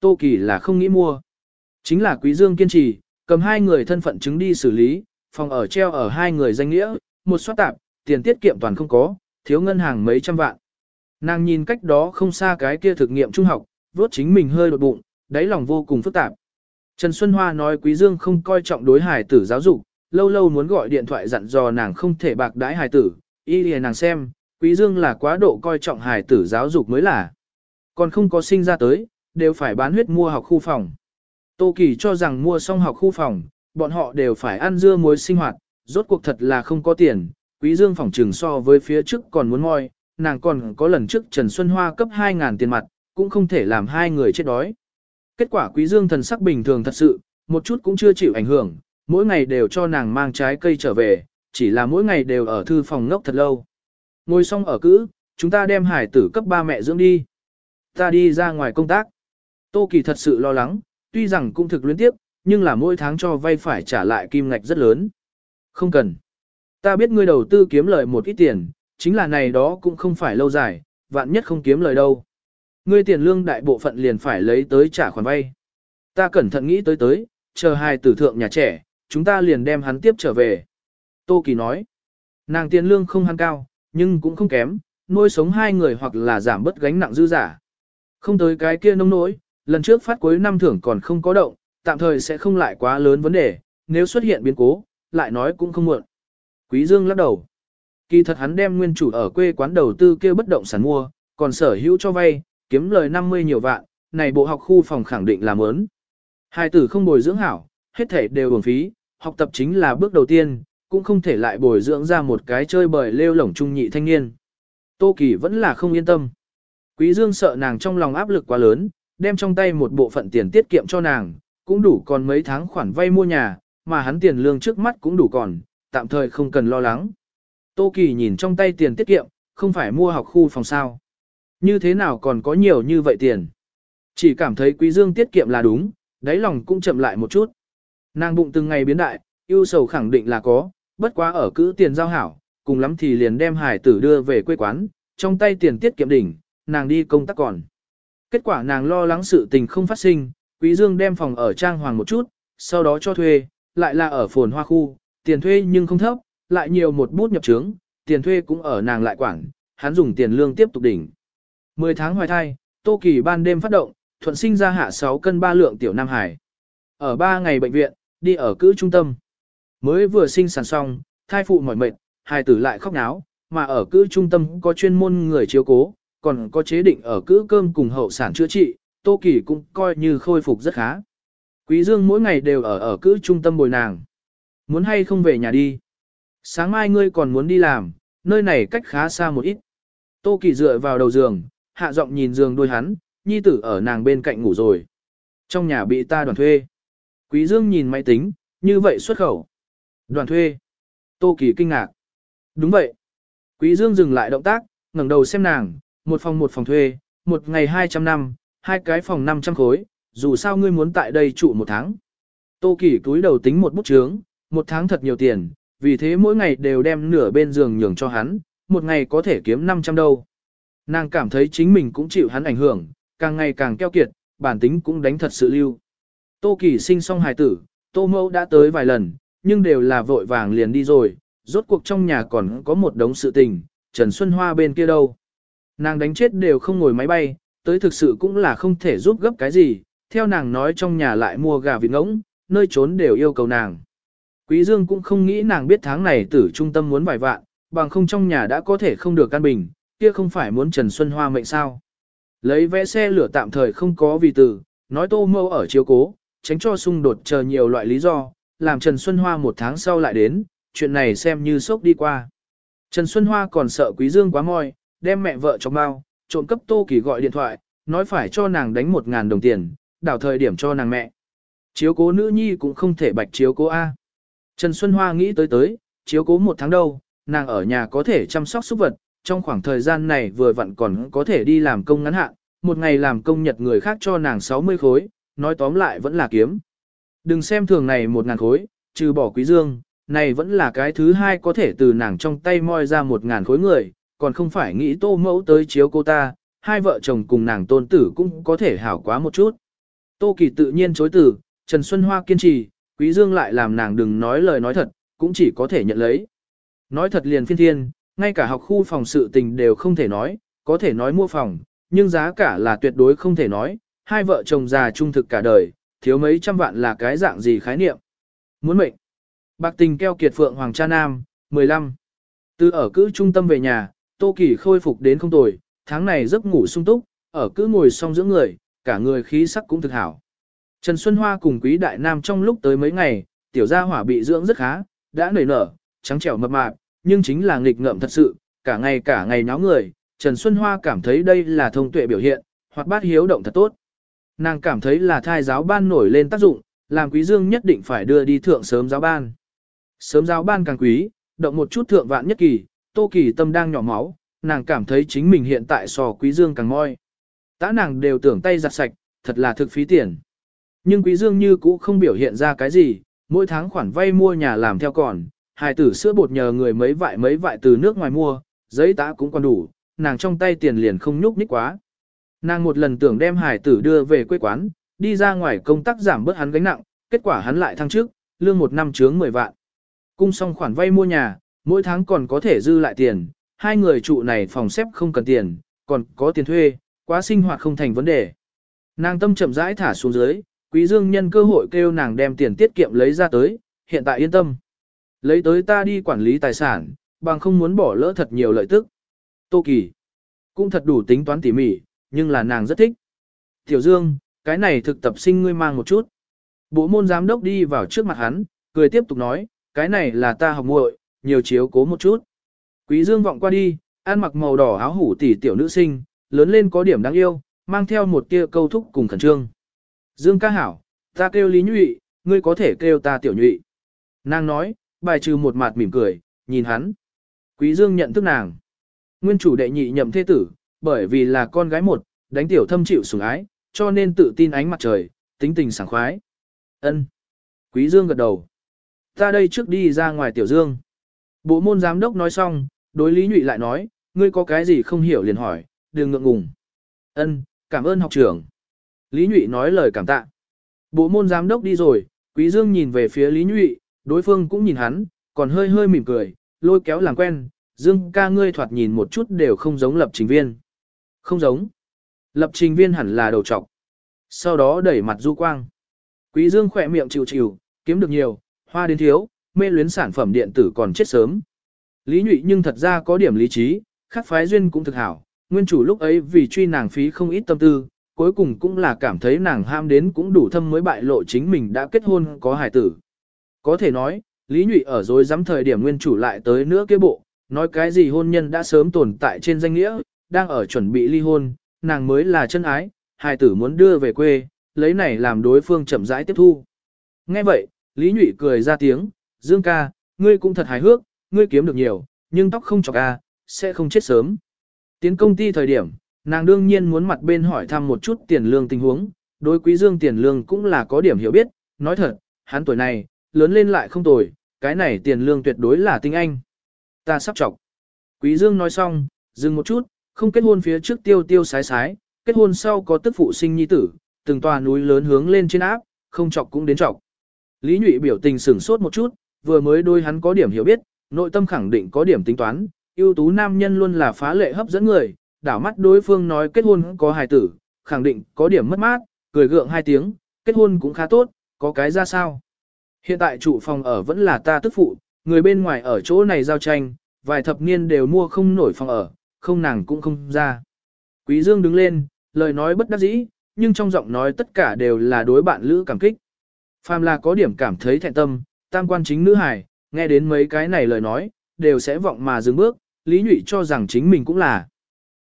Tô Kỳ là không nghĩ mua. Chính là Quý Dương kiên trì, cầm hai người thân phận chứng đi xử lý, phòng ở treo ở hai người danh nghĩa, một soát tạp, tiền tiết kiệm toàn không có, thiếu ngân hàng mấy trăm vạn. Nàng nhìn cách đó không xa cái kia thực nghiệm trung học, vốt chính mình hơi đột bụng, đáy lòng vô cùng phức tạp. Trần Xuân Hoa nói Quý Dương không coi trọng đối hài tử giáo dục, lâu lâu muốn gọi điện thoại dặn dò nàng không thể bạc đãi hài tử, y lìa nàng xem, Quý Dương là quá độ coi trọng hài tử giáo dục mới là. Còn không có sinh ra tới, đều phải bán huyết mua học khu phòng. Tô Kỳ cho rằng mua xong học khu phòng, bọn họ đều phải ăn dưa muối sinh hoạt, rốt cuộc thật là không có tiền, Quý Dương phòng trừng so với phía trước còn muốn moi, nàng còn có lần trước Trần Xuân Hoa cấp 2.000 tiền mặt, cũng không thể làm hai người chết đói. Kết quả Quý Dương thần sắc bình thường thật sự, một chút cũng chưa chịu ảnh hưởng, mỗi ngày đều cho nàng mang trái cây trở về, chỉ là mỗi ngày đều ở thư phòng ngốc thật lâu. Ngồi xong ở cữ, chúng ta đem hải tử cấp ba mẹ dưỡng đi. Ta đi ra ngoài công tác. Tô Kỳ thật sự lo lắng, tuy rằng cũng thực luyến tiếp, nhưng là mỗi tháng cho vay phải trả lại kim ngạch rất lớn. Không cần. Ta biết ngươi đầu tư kiếm lợi một ít tiền, chính là này đó cũng không phải lâu dài, vạn nhất không kiếm lời đâu. Ngươi tiền lương đại bộ phận liền phải lấy tới trả khoản vay. Ta cẩn thận nghĩ tới tới, chờ hai tử thượng nhà trẻ, chúng ta liền đem hắn tiếp trở về. Tô Kỳ nói, nàng tiền lương không hắn cao, nhưng cũng không kém, nuôi sống hai người hoặc là giảm bớt gánh nặng dư giả. Không tới cái kia nông nỗi, lần trước phát cuối năm thưởng còn không có động, tạm thời sẽ không lại quá lớn vấn đề, nếu xuất hiện biến cố, lại nói cũng không muộn. Quý Dương lắc đầu. Kỳ thật hắn đem nguyên chủ ở quê quán đầu tư kia bất động sản mua, còn sở hữu cho vay, kiếm lời 50 nhiều vạn, này bộ học khu phòng khẳng định là mớn. Hai tử không bồi dưỡng hảo, hết thể đều uổng phí, học tập chính là bước đầu tiên, cũng không thể lại bồi dưỡng ra một cái chơi bời lêu lổng trung nhị thanh niên. Tô Kỳ vẫn là không yên tâm. Quý Dương sợ nàng trong lòng áp lực quá lớn, đem trong tay một bộ phận tiền tiết kiệm cho nàng, cũng đủ còn mấy tháng khoản vay mua nhà, mà hắn tiền lương trước mắt cũng đủ còn, tạm thời không cần lo lắng. Tô Kỳ nhìn trong tay tiền tiết kiệm, không phải mua học khu phòng sao. Như thế nào còn có nhiều như vậy tiền? Chỉ cảm thấy Quý Dương tiết kiệm là đúng, đáy lòng cũng chậm lại một chút. Nàng bụng từng ngày biến đại, yêu sầu khẳng định là có, bất quá ở cữ tiền giao hảo, cùng lắm thì liền đem hải tử đưa về quê quán, trong tay tiền tiết kiệm đỉnh, nàng đi công tác còn. Kết quả nàng lo lắng sự tình không phát sinh, Quý Dương đem phòng ở trang hoàng một chút, sau đó cho thuê, lại là ở phồn hoa khu, tiền thuê nhưng không thấp, lại nhiều một bút nhập trướng, tiền thuê cũng ở nàng lại quản, hắn dùng tiền lương tiếp tục đỉnh. 10 tháng hoài thai, Tô Kỳ ban đêm phát động, thuận sinh ra hạ 6 cân 3 lượng tiểu Nam Hải. Ở 3 ngày bệnh viện, đi ở cữ trung tâm. Mới vừa sinh sản xong, thai phụ mỏi mệt, hài tử lại khóc náo, mà ở cữ trung tâm có chuyên môn người chiếu cố, còn có chế định ở cữ cơm cùng hậu sản chữa trị, Tô Kỳ cũng coi như khôi phục rất khá. Quý Dương mỗi ngày đều ở ở cữ trung tâm bồi nàng. Muốn hay không về nhà đi. Sáng mai ngươi còn muốn đi làm, nơi này cách khá xa một ít. Tô Kỳ dựa vào đầu giường, hạ giọng nhìn giường đôi hắn, nhi tử ở nàng bên cạnh ngủ rồi. Trong nhà bị ta đoàn thuê. Quý Dương nhìn máy tính, như vậy xuất khẩu. Đoàn thuê. Tô Kỳ kinh ngạc. Đúng vậy. Quý Dương dừng lại động tác, ngẩng đầu xem nàng, một phòng một phòng thuê, một ngày 200 năm, hai cái phòng 500 khối, dù sao ngươi muốn tại đây trụ một tháng. Tô Kỳ túi đầu tính một bút chướng, một tháng thật nhiều tiền, vì thế mỗi ngày đều đem nửa bên giường nhường cho hắn, một ngày có thể kiếm 500 đâu. Nàng cảm thấy chính mình cũng chịu hắn ảnh hưởng, càng ngày càng keo kiệt, bản tính cũng đánh thật sự lưu. Tô Kỳ sinh xong hài tử, Tô Mẫu đã tới vài lần, nhưng đều là vội vàng liền đi rồi, rốt cuộc trong nhà còn có một đống sự tình, Trần Xuân Hoa bên kia đâu. Nàng đánh chết đều không ngồi máy bay, tới thực sự cũng là không thể giúp gấp cái gì, theo nàng nói trong nhà lại mua gà vịt ngỗng, nơi trốn đều yêu cầu nàng. Quý Dương cũng không nghĩ nàng biết tháng này tử trung tâm muốn vài vạn, bằng không trong nhà đã có thể không được căn bình, kia không phải muốn Trần Xuân Hoa mệnh sao. Lấy vẽ xe lửa tạm thời không có vì từ, nói tô mâu ở chiếu cố, tránh cho xung đột chờ nhiều loại lý do, làm Trần Xuân Hoa một tháng sau lại đến, chuyện này xem như sốc đi qua. Trần Xuân Hoa còn sợ Quý Dương quá moi đem mẹ vợ cho bao, trộm cấp Tô Kỳ gọi điện thoại, nói phải cho nàng đánh một ngàn đồng tiền, đảo thời điểm cho nàng mẹ. Chiếu cố nữ nhi cũng không thể bạch chiếu cố A. Trần Xuân Hoa nghĩ tới tới, chiếu cố một tháng đâu, nàng ở nhà có thể chăm sóc súc vật, trong khoảng thời gian này vừa vặn còn có thể đi làm công ngắn hạn, một ngày làm công nhật người khác cho nàng 60 khối, nói tóm lại vẫn là kiếm. Đừng xem thường này một ngàn khối, trừ bỏ quý dương, này vẫn là cái thứ hai có thể từ nàng trong tay moi ra một ngàn khối người, còn không phải nghĩ tô mẫu tới chiếu cô ta, hai vợ chồng cùng nàng tôn tử cũng có thể hảo quá một chút. Tô Kỳ tự nhiên chối từ, Trần Xuân Hoa kiên trì, Quý Dương lại làm nàng đừng nói lời nói thật, cũng chỉ có thể nhận lấy. Nói thật liền phiên thiên, ngay cả học khu phòng sự tình đều không thể nói, có thể nói mua phòng, nhưng giá cả là tuyệt đối không thể nói, hai vợ chồng già trung thực cả đời, thiếu mấy trăm vạn là cái dạng gì khái niệm. Muốn mệnh. Bạc tình keo kiệt phượng hoàng cha nam, 15. Từ ở cữ trung tâm về nhà, Tô Kỳ khôi phục đến không tồi, tháng này giấc ngủ sung túc, ở cứ ngồi xong giữa người, cả người khí sắc cũng thực hảo. Trần Xuân Hoa cùng Quý Đại Nam trong lúc tới mấy ngày, tiểu gia hỏa bị dưỡng rất khá, đã nảy nở, trắng trẻo mập mạp, nhưng chính là nghịch ngợm thật sự, cả ngày cả ngày náo người, Trần Xuân Hoa cảm thấy đây là thông tuệ biểu hiện, hoặc bát hiếu động thật tốt. Nàng cảm thấy là thai giáo ban nổi lên tác dụng, làm quý dương nhất định phải đưa đi thượng sớm giáo ban. Sớm giáo ban càng quý, động một chút thượng vạn nhất kỳ, tô kỳ tâm đang nhỏ máu, nàng cảm thấy chính mình hiện tại so quý dương càng ngoi. Tã nàng đều tưởng tay giặt sạch, thật là thực phí tiền. Nhưng quý dương như cũ không biểu hiện ra cái gì, mỗi tháng khoản vay mua nhà làm theo còn, hài tử sữa bột nhờ người mấy vại mấy vại từ nước ngoài mua, giấy tã cũng còn đủ, nàng trong tay tiền liền không nhúc nhích quá. Nàng một lần tưởng đem hài tử đưa về quê quán, đi ra ngoài công tác giảm bớt hắn gánh nặng, kết quả hắn lại thăng trước, lương một năm chướng 10 vạn. Cung xong khoản vay mua nhà, mỗi tháng còn có thể dư lại tiền, hai người trụ này phòng xếp không cần tiền, còn có tiền thuê, quá sinh hoạt không thành vấn đề. Nàng tâm chậm rãi thả xuống dưới, quý dương nhân cơ hội kêu nàng đem tiền tiết kiệm lấy ra tới, hiện tại yên tâm. Lấy tới ta đi quản lý tài sản, bằng không muốn bỏ lỡ thật nhiều lợi tức. Tô Kỳ cũng thật đủ tính toán tỉ mỉ, nhưng là nàng rất thích. Tiểu Dương, cái này thực tập sinh ngươi mang một chút. Bộ môn giám đốc đi vào trước mặt hắn, cười tiếp tục nói, cái này là ta học muội, nhiều chiếu cố một chút. Quý Dương vọng qua đi, ăn mặc màu đỏ áo hủ tỷ tiểu nữ sinh, lớn lên có điểm đáng yêu, mang theo một tia câu thúc cùng khẩn trương. Dương ca hảo, ta kêu Lý Nhụy, ngươi có thể kêu ta tiểu nhụy. Nàng nói, bài trừ một mặt mỉm cười, nhìn hắn. Quý Dương nhận thức nàng. Nguyên chủ đệ nhị nhậm thế tử, bởi vì là con gái một, đánh tiểu thâm chịu sủng ái, cho nên tự tin ánh mặt trời, tính tình sảng khoái. Ân. Quý Dương gật đầu. Ta đây trước đi ra ngoài tiểu Dương. Bộ môn giám đốc nói xong, đối Lý Nhụy lại nói, ngươi có cái gì không hiểu liền hỏi, đừng ngượng ngùng. Ân, cảm ơn học trưởng. Lý Nhụy nói lời cảm tạ. Bộ môn giám đốc đi rồi, Quý Dương nhìn về phía Lý Nhụy, đối phương cũng nhìn hắn, còn hơi hơi mỉm cười, lôi kéo làm quen, Dương ca ngươi thoạt nhìn một chút đều không giống lập trình viên. Không giống. Lập trình viên hẳn là đầu trọc. Sau đó đẩy mặt du quang. Quý Dương khỏe miệng chịu chịu, kiếm được nhiều, hoa đến thiếu, mê luyến sản phẩm điện tử còn chết sớm. Lý nhụy nhưng thật ra có điểm lý trí, khắc phái duyên cũng thực hảo. Nguyên chủ lúc ấy vì truy nàng phí không ít tâm tư, cuối cùng cũng là cảm thấy nàng ham đến cũng đủ thâm mới bại lộ chính mình đã kết hôn có hài tử. Có thể nói, Lý Nhụy ở dối dám thời điểm nguyên chủ lại tới nữa kia bộ, nói cái gì hôn nhân đã sớm tồn tại trên danh nghĩa, đang ở chuẩn bị ly hôn, nàng mới là chân ái, hài tử muốn đưa về quê, lấy này làm đối phương chậm rãi tiếp thu. Nghe vậy, Lý Nhụy cười ra tiếng, Dương ca, ngươi cũng thật hài hước, ngươi kiếm được nhiều, nhưng tóc không chọc a, sẽ không chết sớm. Tiến công ty thời điểm, nàng đương nhiên muốn mặt bên hỏi thăm một chút tiền lương tình huống, đối quý Dương tiền lương cũng là có điểm hiểu biết, nói thật, hắn tuổi này, lớn lên lại không tồi, cái này tiền lương tuyệt đối là tinh anh. Ta sắp chọc. Quý Dương nói xong, dừng một chút, không kết hôn phía trước tiêu tiêu sái sái, kết hôn sau có tức phụ sinh nhi tử, từng tòa núi lớn hướng lên trên áp, không chọc cũng đến chọc. Lý Nhụy biểu tình sửng sốt một chút, vừa mới đôi hắn có điểm hiểu biết, nội tâm khẳng định có điểm tính toán, ưu tú nam nhân luôn là phá lệ hấp dẫn người, đảo mắt đối phương nói kết hôn có hài tử, khẳng định có điểm mất mát, cười gượng hai tiếng, kết hôn cũng khá tốt, có cái ra sao. Hiện tại trụ phòng ở vẫn là ta tức phụ, người bên ngoài ở chỗ này giao tranh, vài thập niên đều mua không nổi phòng ở, không nàng cũng không ra. Quý Dương đứng lên, lời nói bất đắc dĩ, nhưng trong giọng nói tất cả đều là đối bạn lữ cảm kích. Phàm là có điểm cảm thấy thẹn tâm, tam quan chính nữ hải nghe đến mấy cái này lời nói, đều sẽ vọng mà dừng bước, lý nhụy cho rằng chính mình cũng là.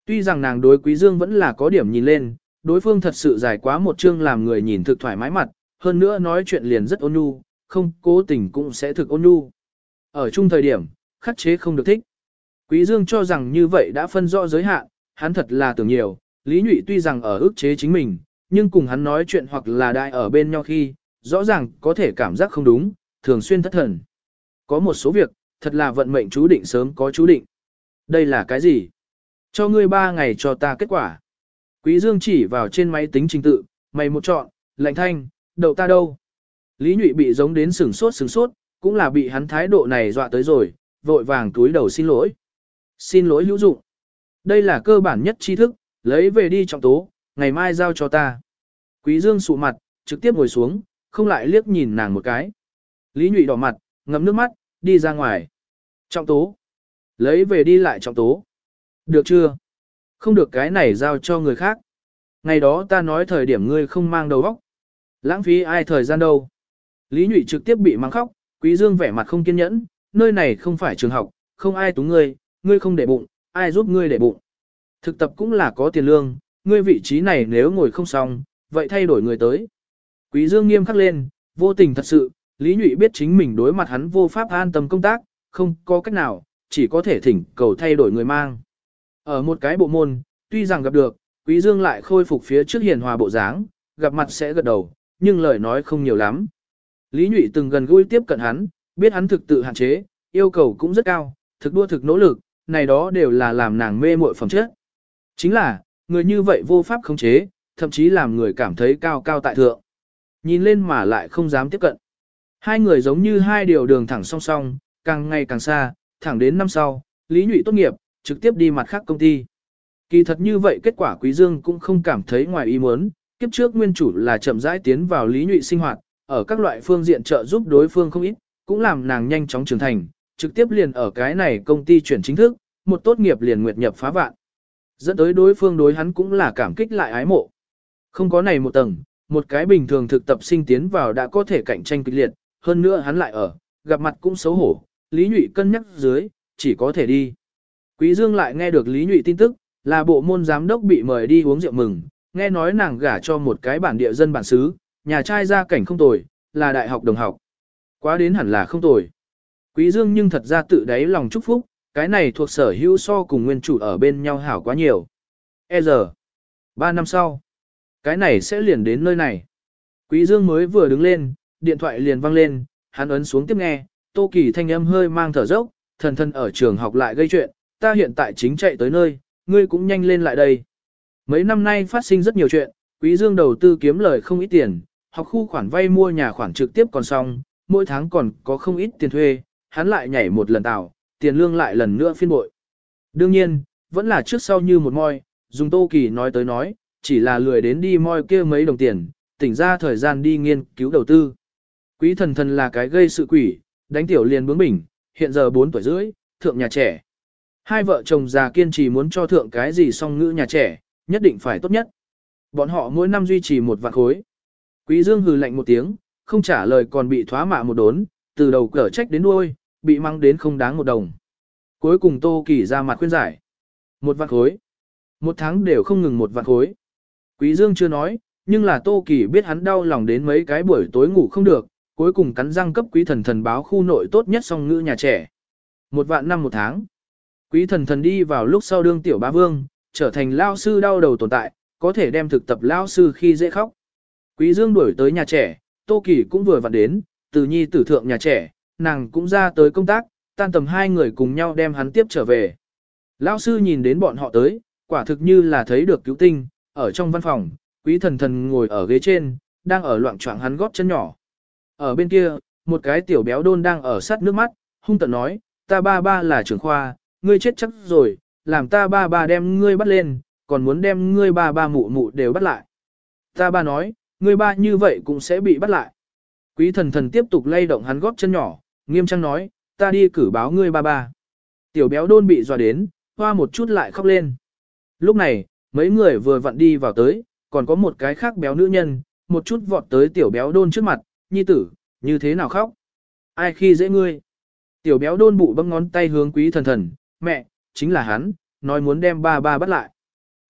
Tuy rằng nàng đối quý dương vẫn là có điểm nhìn lên, đối phương thật sự dài quá một chương làm người nhìn thực thoải mái mặt, hơn nữa nói chuyện liền rất ôn nhu, không cố tình cũng sẽ thực ôn nhu. Ở chung thời điểm, khắc chế không được thích. Quý Dương cho rằng như vậy đã phân rõ giới hạn, hắn thật là tưởng nhiều, Lý Nhụy tuy rằng ở ức chế chính mình, nhưng cùng hắn nói chuyện hoặc là đại ở bên nhau khi, rõ ràng có thể cảm giác không đúng, thường xuyên thất thần. Có một số việc, thật là vận mệnh chú định sớm có chú định. Đây là cái gì? Cho ngươi ba ngày cho ta kết quả. Quý Dương chỉ vào trên máy tính trình tự, mày một chọn, lạnh thanh, đậu ta đâu. Lý nhụy bị giống đến sừng sốt sừng sốt, cũng là bị hắn thái độ này dọa tới rồi, vội vàng túi đầu xin lỗi. Xin lỗi hữu dụng. Đây là cơ bản nhất tri thức, lấy về đi trọng tố, ngày mai giao cho ta. Quý Dương sụ mặt, trực tiếp ngồi xuống, không lại liếc nhìn nàng một cái. Lý nhụy đỏ mặt, ngậm nước mắt, đi ra ngoài. Trọng tố. Lấy về đi lại trọng tố. Được chưa? Không được cái này giao cho người khác. Ngày đó ta nói thời điểm ngươi không mang đầu óc. Lãng phí ai thời gian đâu. Lý nhụy trực tiếp bị mang khóc, quý dương vẻ mặt không kiên nhẫn, nơi này không phải trường học, không ai túng ngươi, ngươi không để bụng, ai giúp ngươi để bụng. Thực tập cũng là có tiền lương, ngươi vị trí này nếu ngồi không xong, vậy thay đổi người tới. Quý Dương nghiêm khắc lên, vô tình thật sự, Lý Nhụy biết chính mình đối mặt hắn vô pháp an tâm công tác, không có cách nào, chỉ có thể thỉnh cầu thay đổi người mang. Ở một cái bộ môn, tuy rằng gặp được, Quý Dương lại khôi phục phía trước hiền hòa bộ dáng, gặp mặt sẽ gật đầu, nhưng lời nói không nhiều lắm. Lý Nhụy từng gần gũi tiếp cận hắn, biết hắn thực tự hạn chế, yêu cầu cũng rất cao, thực đua thực nỗ lực, này đó đều là làm nàng mê muội phẩm chất. Chính là, người như vậy vô pháp khống chế, thậm chí làm người cảm thấy cao cao tại thượng. Nhìn lên mà lại không dám tiếp cận. Hai người giống như hai điều đường thẳng song song, càng ngày càng xa, thẳng đến năm sau, Lý Nhụy tốt nghiệp, trực tiếp đi mặt khác công ty. Kỳ thật như vậy kết quả Quý Dương cũng không cảm thấy ngoài ý muốn, kiếp trước nguyên chủ là chậm rãi tiến vào Lý Nhụy sinh hoạt, ở các loại phương diện trợ giúp đối phương không ít, cũng làm nàng nhanh chóng trưởng thành, trực tiếp liền ở cái này công ty chuyển chính thức, một tốt nghiệp liền nguyệt nhập phá vạn. Dẫn tới đối phương đối hắn cũng là cảm kích lại ái mộ. Không có này một tầng, một cái bình thường thực tập sinh tiến vào đã có thể cạnh tranh kịch liệt, hơn nữa hắn lại ở, gặp mặt cũng xấu hổ, Lý Nhụy cân nhắc dưới, chỉ có thể đi. Quý Dương lại nghe được Lý Nhụy tin tức, là bộ môn giám đốc bị mời đi uống rượu mừng, nghe nói nàng gả cho một cái bản địa dân bản xứ, nhà trai gia cảnh không tồi, là đại học đồng học. Quá đến hẳn là không tồi. Quý Dương nhưng thật ra tự đáy lòng chúc phúc, cái này thuộc sở hữu so cùng nguyên chủ ở bên nhau hảo quá nhiều. E giờ, ba năm sau, cái này sẽ liền đến nơi này. Quý Dương mới vừa đứng lên, điện thoại liền vang lên, hắn ấn xuống tiếp nghe, Tô Kỳ thanh âm hơi mang thở dốc, thần thân ở trường học lại gây chuyện, ta hiện tại chính chạy tới nơi, ngươi cũng nhanh lên lại đây. Mấy năm nay phát sinh rất nhiều chuyện, Quý Dương đầu tư kiếm lời không ít tiền, học khu khoản vay mua nhà khoản trực tiếp còn xong, mỗi tháng còn có không ít tiền thuê, hắn lại nhảy một lần tàu, tiền lương lại lần nữa phiên bội. Đương nhiên, vẫn là trước sau như một môi, dùng Tô Kỳ nói tới nói, chỉ là lười đến đi moi kia mấy đồng tiền, tỉnh ra thời gian đi nghiên cứu đầu tư. Quý thần thần là cái gây sự quỷ, đánh tiểu liền bướng bỉnh, hiện giờ 4 tuổi rưỡi, thượng nhà trẻ. Hai vợ chồng già kiên trì muốn cho thượng cái gì song ngữ nhà trẻ, nhất định phải tốt nhất. Bọn họ mỗi năm duy trì một vạn khối. Quý Dương hừ lạnh một tiếng, không trả lời còn bị thoá mạ một đốn, từ đầu cở trách đến đuôi, bị mang đến không đáng một đồng. Cuối cùng Tô Kỳ ra mặt khuyên giải. Một vạn khối. Một tháng đều không ngừng một vạn khối. Quý Dương chưa nói, nhưng là Tô Kỳ biết hắn đau lòng đến mấy cái buổi tối ngủ không được, cuối cùng cắn răng cấp quý thần thần báo khu nội tốt nhất song ngữ nhà trẻ. Một vạn năm một tháng. Quý thần thần đi vào lúc sau đương tiểu bá vương, trở thành lao sư đau đầu tồn tại, có thể đem thực tập lao sư khi dễ khóc. Quý Dương đuổi tới nhà trẻ, Tô Kỳ cũng vừa vặn đến, từ nhi tử thượng nhà trẻ, nàng cũng ra tới công tác, tan tầm hai người cùng nhau đem hắn tiếp trở về. lao sư nhìn đến bọn họ tới, quả thực như là thấy được cứu tinh, ở trong văn phòng, quý thần thần ngồi ở ghế trên, đang ở loạn trọng hắn góp chân nhỏ. Ở bên kia, một cái tiểu béo đôn đang ở sát nước mắt, hung tận nói, ta ba ba là trưởng khoa, ngươi chết chắc rồi, làm ta ba ba đem ngươi bắt lên, còn muốn đem ngươi ba ba mụ mụ đều bắt lại. Ta ba nói, ngươi ba như vậy cũng sẽ bị bắt lại. Quý thần thần tiếp tục lay động hắn góp chân nhỏ, nghiêm trang nói, ta đi cử báo ngươi ba ba. Tiểu béo đôn bị dọa đến, hoa một chút lại khóc lên. Lúc này, mấy người vừa vặn đi vào tới, còn có một cái khác béo nữ nhân, một chút vọt tới tiểu béo đôn trước mặt, nhi tử, như thế nào khóc? Ai khi dễ ngươi? Tiểu béo đôn bụ bấm ngón tay hướng quý thần thần, mẹ, chính là hắn, nói muốn đem ba ba bắt lại.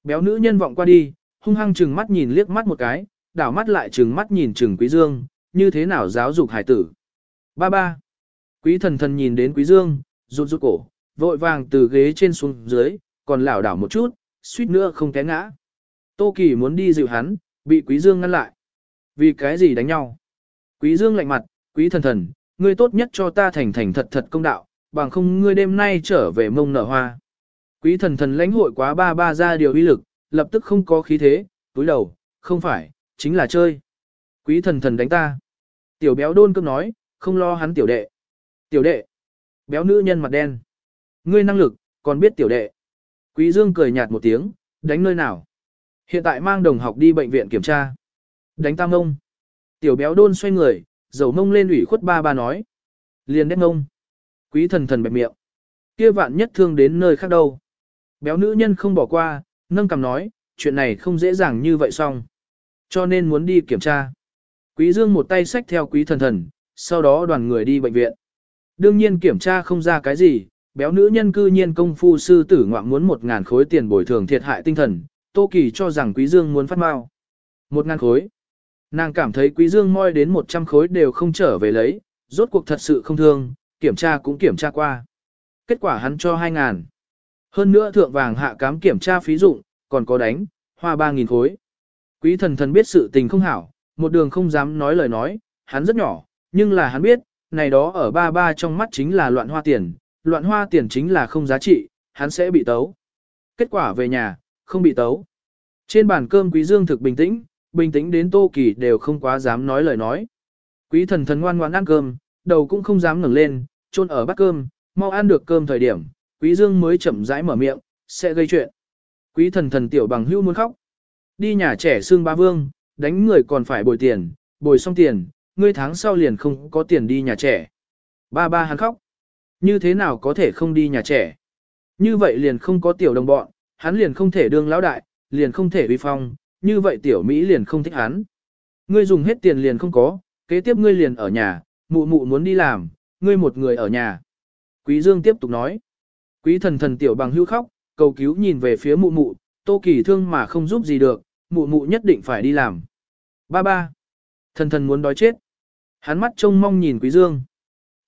Béo nữ nhân vọng qua đi, hung hăng chừng mắt nhìn liếc mắt một cái, đảo mắt lại chừng mắt nhìn chừng quý dương, như thế nào giáo dục hải tử. Ba ba. Quý thần thần nhìn đến quý dương, rụt rụt cổ, vội vàng từ ghế trên xuống dưới, còn lảo đảo một chút, suýt nữa không té ngã. Tô Kỳ muốn đi dịu hắn, bị quý dương ngăn lại. Vì cái gì đánh nhau? Quý dương lạnh mặt, quý thần thần, ngươi tốt nhất cho ta thành thành thật thật công đạo, bằng không ngươi đêm nay trở về mông nở hoa. Quý thần thần lãnh hội quá ba ba ra điều uy lực, lập tức không có khí thế, túi đầu, không phải, chính là chơi. Quý thần thần đánh ta. Tiểu béo đôn cơm nói, không lo hắn tiểu đệ. Tiểu đệ. Béo nữ nhân mặt đen. Ngươi năng lực, còn biết tiểu đệ. Quý Dương cười nhạt một tiếng, đánh nơi nào. Hiện tại mang đồng học đi bệnh viện kiểm tra. Đánh tam ông. Tiểu béo đôn xoay người, dầu mông lên ủy khuất ba ba nói. Liền đét ngông. Quý thần thần bẹp miệng. Kia vạn nhất thương đến nơi khác đâu. Béo nữ nhân không bỏ qua, nâng cầm nói, chuyện này không dễ dàng như vậy xong. Cho nên muốn đi kiểm tra. Quý dương một tay xách theo quý thần thần, sau đó đoàn người đi bệnh viện. Đương nhiên kiểm tra không ra cái gì, béo nữ nhân cư nhiên công phu sư tử ngoạm muốn một ngàn khối tiền bồi thường thiệt hại tinh thần, Tô Kỳ cho rằng Quý Dương muốn phát mau. Một ngàn khối. Nàng cảm thấy Quý Dương moi đến một trăm khối đều không trở về lấy, rốt cuộc thật sự không thương, kiểm tra cũng kiểm tra qua. Kết quả hắn cho hai ngàn. Hơn nữa thượng vàng hạ cám kiểm tra phí dụng, còn có đánh, hoa ba nghìn khối. Quý thần thần biết sự tình không hảo, một đường không dám nói lời nói, hắn rất nhỏ, nhưng là hắn biết, này đó ở ba ba trong mắt chính là loạn hoa tiền, loạn hoa tiền chính là không giá trị, hắn sẽ bị tấu. Kết quả về nhà, không bị tấu. Trên bàn cơm Quý Dương thực bình tĩnh, bình tĩnh đến Tô Kỳ đều không quá dám nói lời nói. Quý thần thần ngoan ngoãn ăn cơm, đầu cũng không dám ngẩng lên, chôn ở bát cơm, mau ăn được cơm thời điểm, Quý Dương mới chậm rãi mở miệng, sẽ gây chuyện. Quý thần thần tiểu bằng hưu muốn khóc. Đi nhà trẻ xương ba vương, đánh người còn phải bồi tiền, bồi xong tiền, ngươi tháng sau liền không có tiền đi nhà trẻ. Ba ba hắn khóc. Như thế nào có thể không đi nhà trẻ? Như vậy liền không có tiểu đồng bọn, hắn liền không thể đương lão đại, liền không thể uy phong, như vậy tiểu Mỹ liền không thích hắn. Ngươi dùng hết tiền liền không có, kế tiếp ngươi liền ở nhà, mụ mụ muốn đi làm, ngươi một người ở nhà. Quý Dương tiếp tục nói. Quý thần thần tiểu bằng hưu khóc, cầu cứu nhìn về phía mụ mụ, tô kỳ thương mà không giúp gì được, mụ mụ nhất định phải đi làm. Ba ba. Thần thần muốn đói chết. Hắn mắt trông mong nhìn Quý Dương.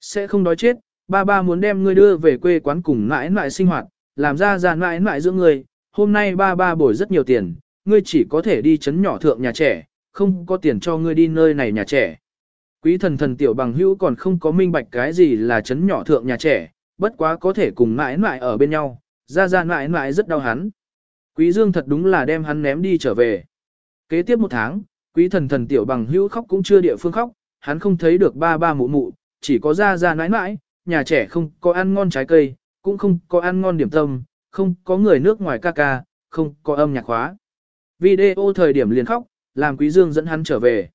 Sẽ không đói chết, ba ba muốn đem ngươi đưa về quê quán cùng mãi mãi sinh hoạt, làm ra ra mãi mãi giữa ngươi. Hôm nay ba ba bồi rất nhiều tiền, ngươi chỉ có thể đi chấn nhỏ thượng nhà trẻ, không có tiền cho ngươi đi nơi này nhà trẻ. Quý thần thần tiểu bằng hữu còn không có minh bạch cái gì là chấn nhỏ thượng nhà trẻ, bất quá có thể cùng mãi mãi ở bên nhau, ra ra mãi mãi rất đau hắn. Quý dương thật đúng là đem hắn ném đi trở về. Kế tiếp một tháng, quý thần thần tiểu bằng hữu khóc cũng chưa địa phương khóc, hắn không thấy được ba ba mụ mụ, chỉ có ra ra mãi mãi, nhà trẻ không có ăn ngon trái cây, cũng không có ăn ngon điểm tâm, không có người nước ngoài ca ca, không có âm nhạc khóa. Video thời điểm liền khóc, làm quý dương dẫn hắn trở về.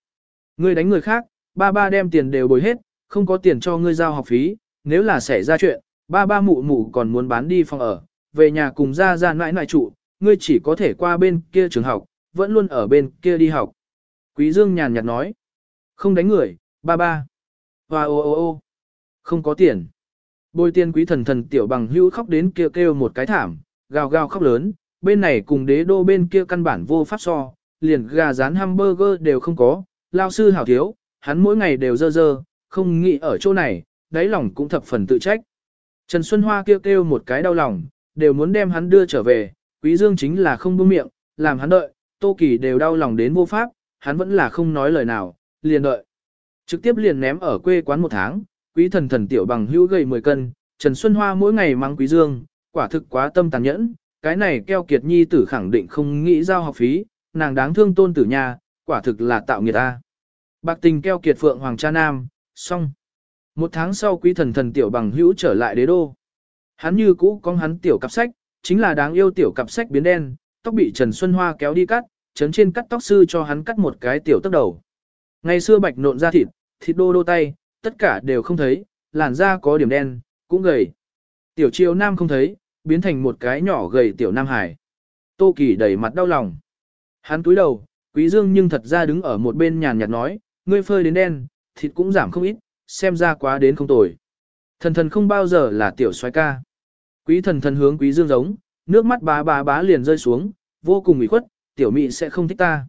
Ngươi đánh người khác, ba ba đem tiền đều bồi hết, không có tiền cho ngươi giao học phí, nếu là xảy ra chuyện, ba ba mụ mụ còn muốn bán đi phòng ở, về nhà cùng ra ra nãi nãi trụ, ngươi chỉ có thể qua bên kia trường học, vẫn luôn ở bên kia đi học. Quý Dương nhàn nhạt nói, không đánh người, ba ba. Hoa ô ô ô, không có tiền. Bồi tiền quý thần thần tiểu bằng hữu khóc đến kêu kêu một cái thảm, gào gào khóc lớn, bên này cùng đế đô bên kia căn bản vô pháp so, liền gà rán hamburger đều không có, lao sư hảo thiếu, hắn mỗi ngày đều dơ dơ, không nghĩ ở chỗ này, đáy lòng cũng thập phần tự trách. Trần Xuân Hoa kêu kêu một cái đau lòng, đều muốn đem hắn đưa trở về, Quý Dương chính là không buông miệng, làm hắn đợi, Tô Kỳ đều đau lòng đến vô pháp, hắn vẫn là không nói lời nào, liền đợi. Trực tiếp liền ném ở quê quán một tháng, Quý thần thần tiểu bằng hữu gầy 10 cân, Trần Xuân Hoa mỗi ngày mang Quý Dương, quả thực quá tâm tàn nhẫn, cái này keo kiệt nhi tử khẳng định không nghĩ giao học phí, nàng đáng thương tôn tử nhà, quả thực là tạo nghiệt ta. Bạc tình keo kiệt phượng hoàng cha nam, xong. Một tháng sau quý thần thần tiểu bằng hữu trở lại đế đô. Hắn như cũ con hắn tiểu cặp sách, chính là đáng yêu tiểu cặp sách biến đen, tóc bị Trần Xuân Hoa kéo đi cắt, chấn trên cắt tóc sư cho hắn cắt một cái tiểu tóc đầu. Ngày xưa bạch nộn ra thịt, thịt đô đô tay, tất cả đều không thấy, làn da có điểm đen, cũng gầy. Tiểu triều nam không thấy, biến thành một cái nhỏ gầy tiểu nam hải. Tô Kỳ đầy mặt đau lòng. Hắn túi đầu, Quý Dương nhưng thật ra đứng ở một bên nhàn nhạt nói, ngươi phơi đến đen, thịt cũng giảm không ít, xem ra quá đến không tồi. Thần thần không bao giờ là tiểu soái ca. Quý thần thần hướng quý dương giống, nước mắt bá bá bá liền rơi xuống, vô cùng ủy khuất, tiểu mị sẽ không thích ta.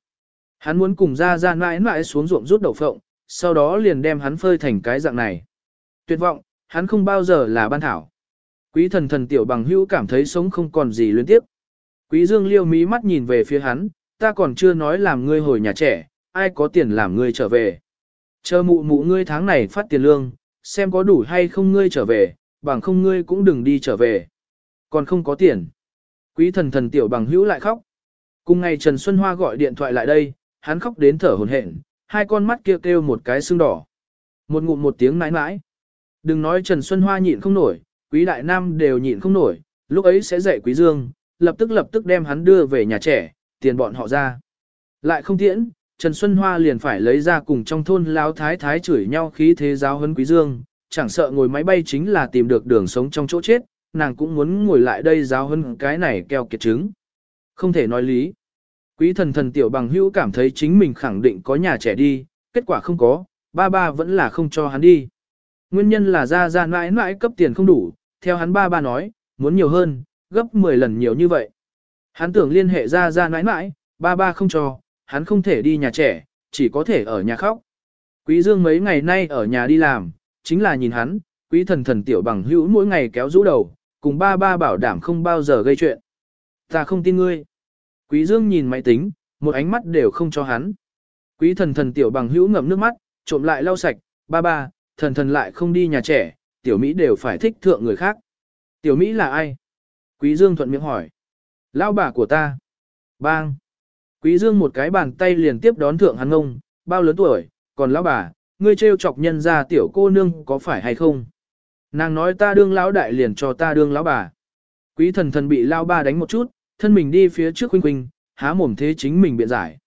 Hắn muốn cùng ra ra mãi mãi xuống ruộng rút đậu phộng, sau đó liền đem hắn phơi thành cái dạng này. Tuyệt vọng, hắn không bao giờ là ban thảo. Quý thần thần tiểu bằng hữu cảm thấy sống không còn gì luyến tiếp. Quý dương liêu mí mắt nhìn về phía hắn, ta còn chưa nói làm ngươi hồi nhà trẻ, ai có tiền làm ngươi trở về. Chờ mụ mụ ngươi tháng này phát tiền lương, xem có đủ hay không ngươi trở về, bằng không ngươi cũng đừng đi trở về. Còn không có tiền. Quý thần thần tiểu bằng hữu lại khóc. Cùng ngày Trần Xuân Hoa gọi điện thoại lại đây, hắn khóc đến thở hổn hển, hai con mắt kia kêu, kêu một cái xương đỏ. Một ngụm một tiếng nãi nãi. Đừng nói Trần Xuân Hoa nhịn không nổi, quý đại nam đều nhịn không nổi, lúc ấy sẽ dạy quý dương, lập tức lập tức đem hắn đưa về nhà trẻ, tiền bọn họ ra. Lại không tiễn, Trần Xuân Hoa liền phải lấy ra cùng trong thôn lão thái thái chửi nhau khí thế giáo huấn quý dương, chẳng sợ ngồi máy bay chính là tìm được đường sống trong chỗ chết, nàng cũng muốn ngồi lại đây giáo huấn cái này keo kiệt trứng. Không thể nói lý. Quý thần thần tiểu bằng hữu cảm thấy chính mình khẳng định có nhà trẻ đi, kết quả không có, ba ba vẫn là không cho hắn đi. Nguyên nhân là ra ra mãi mãi cấp tiền không đủ, theo hắn ba ba nói, muốn nhiều hơn, gấp 10 lần nhiều như vậy. Hắn tưởng liên hệ ra ra nãi mãi, ba ba không cho, hắn không thể đi nhà trẻ, chỉ có thể ở nhà khóc. Quý Dương mấy ngày nay ở nhà đi làm, chính là nhìn hắn, quý thần thần tiểu bằng hữu mỗi ngày kéo rũ đầu, cùng ba ba bảo đảm không bao giờ gây chuyện. Ta không tin ngươi. Quý Dương nhìn máy tính, một ánh mắt đều không cho hắn. Quý thần thần tiểu bằng hữu ngậm nước mắt, trộm lại lau sạch, ba ba, thần thần lại không đi nhà trẻ, tiểu Mỹ đều phải thích thượng người khác. Tiểu Mỹ là ai? Quý Dương thuận miệng hỏi. Lão bà của ta. Bang. Quý Dương một cái bàn tay liền tiếp đón thượng hắn ông. bao lớn tuổi, còn lão bà, ngươi trêu chọc nhân gia tiểu cô nương có phải hay không? Nàng nói ta đương lão đại liền cho ta đương lão bà. Quý thần thần bị lão ba đánh một chút, thân mình đi phía trước khuynh khuynh, há mồm thế chính mình biện giải.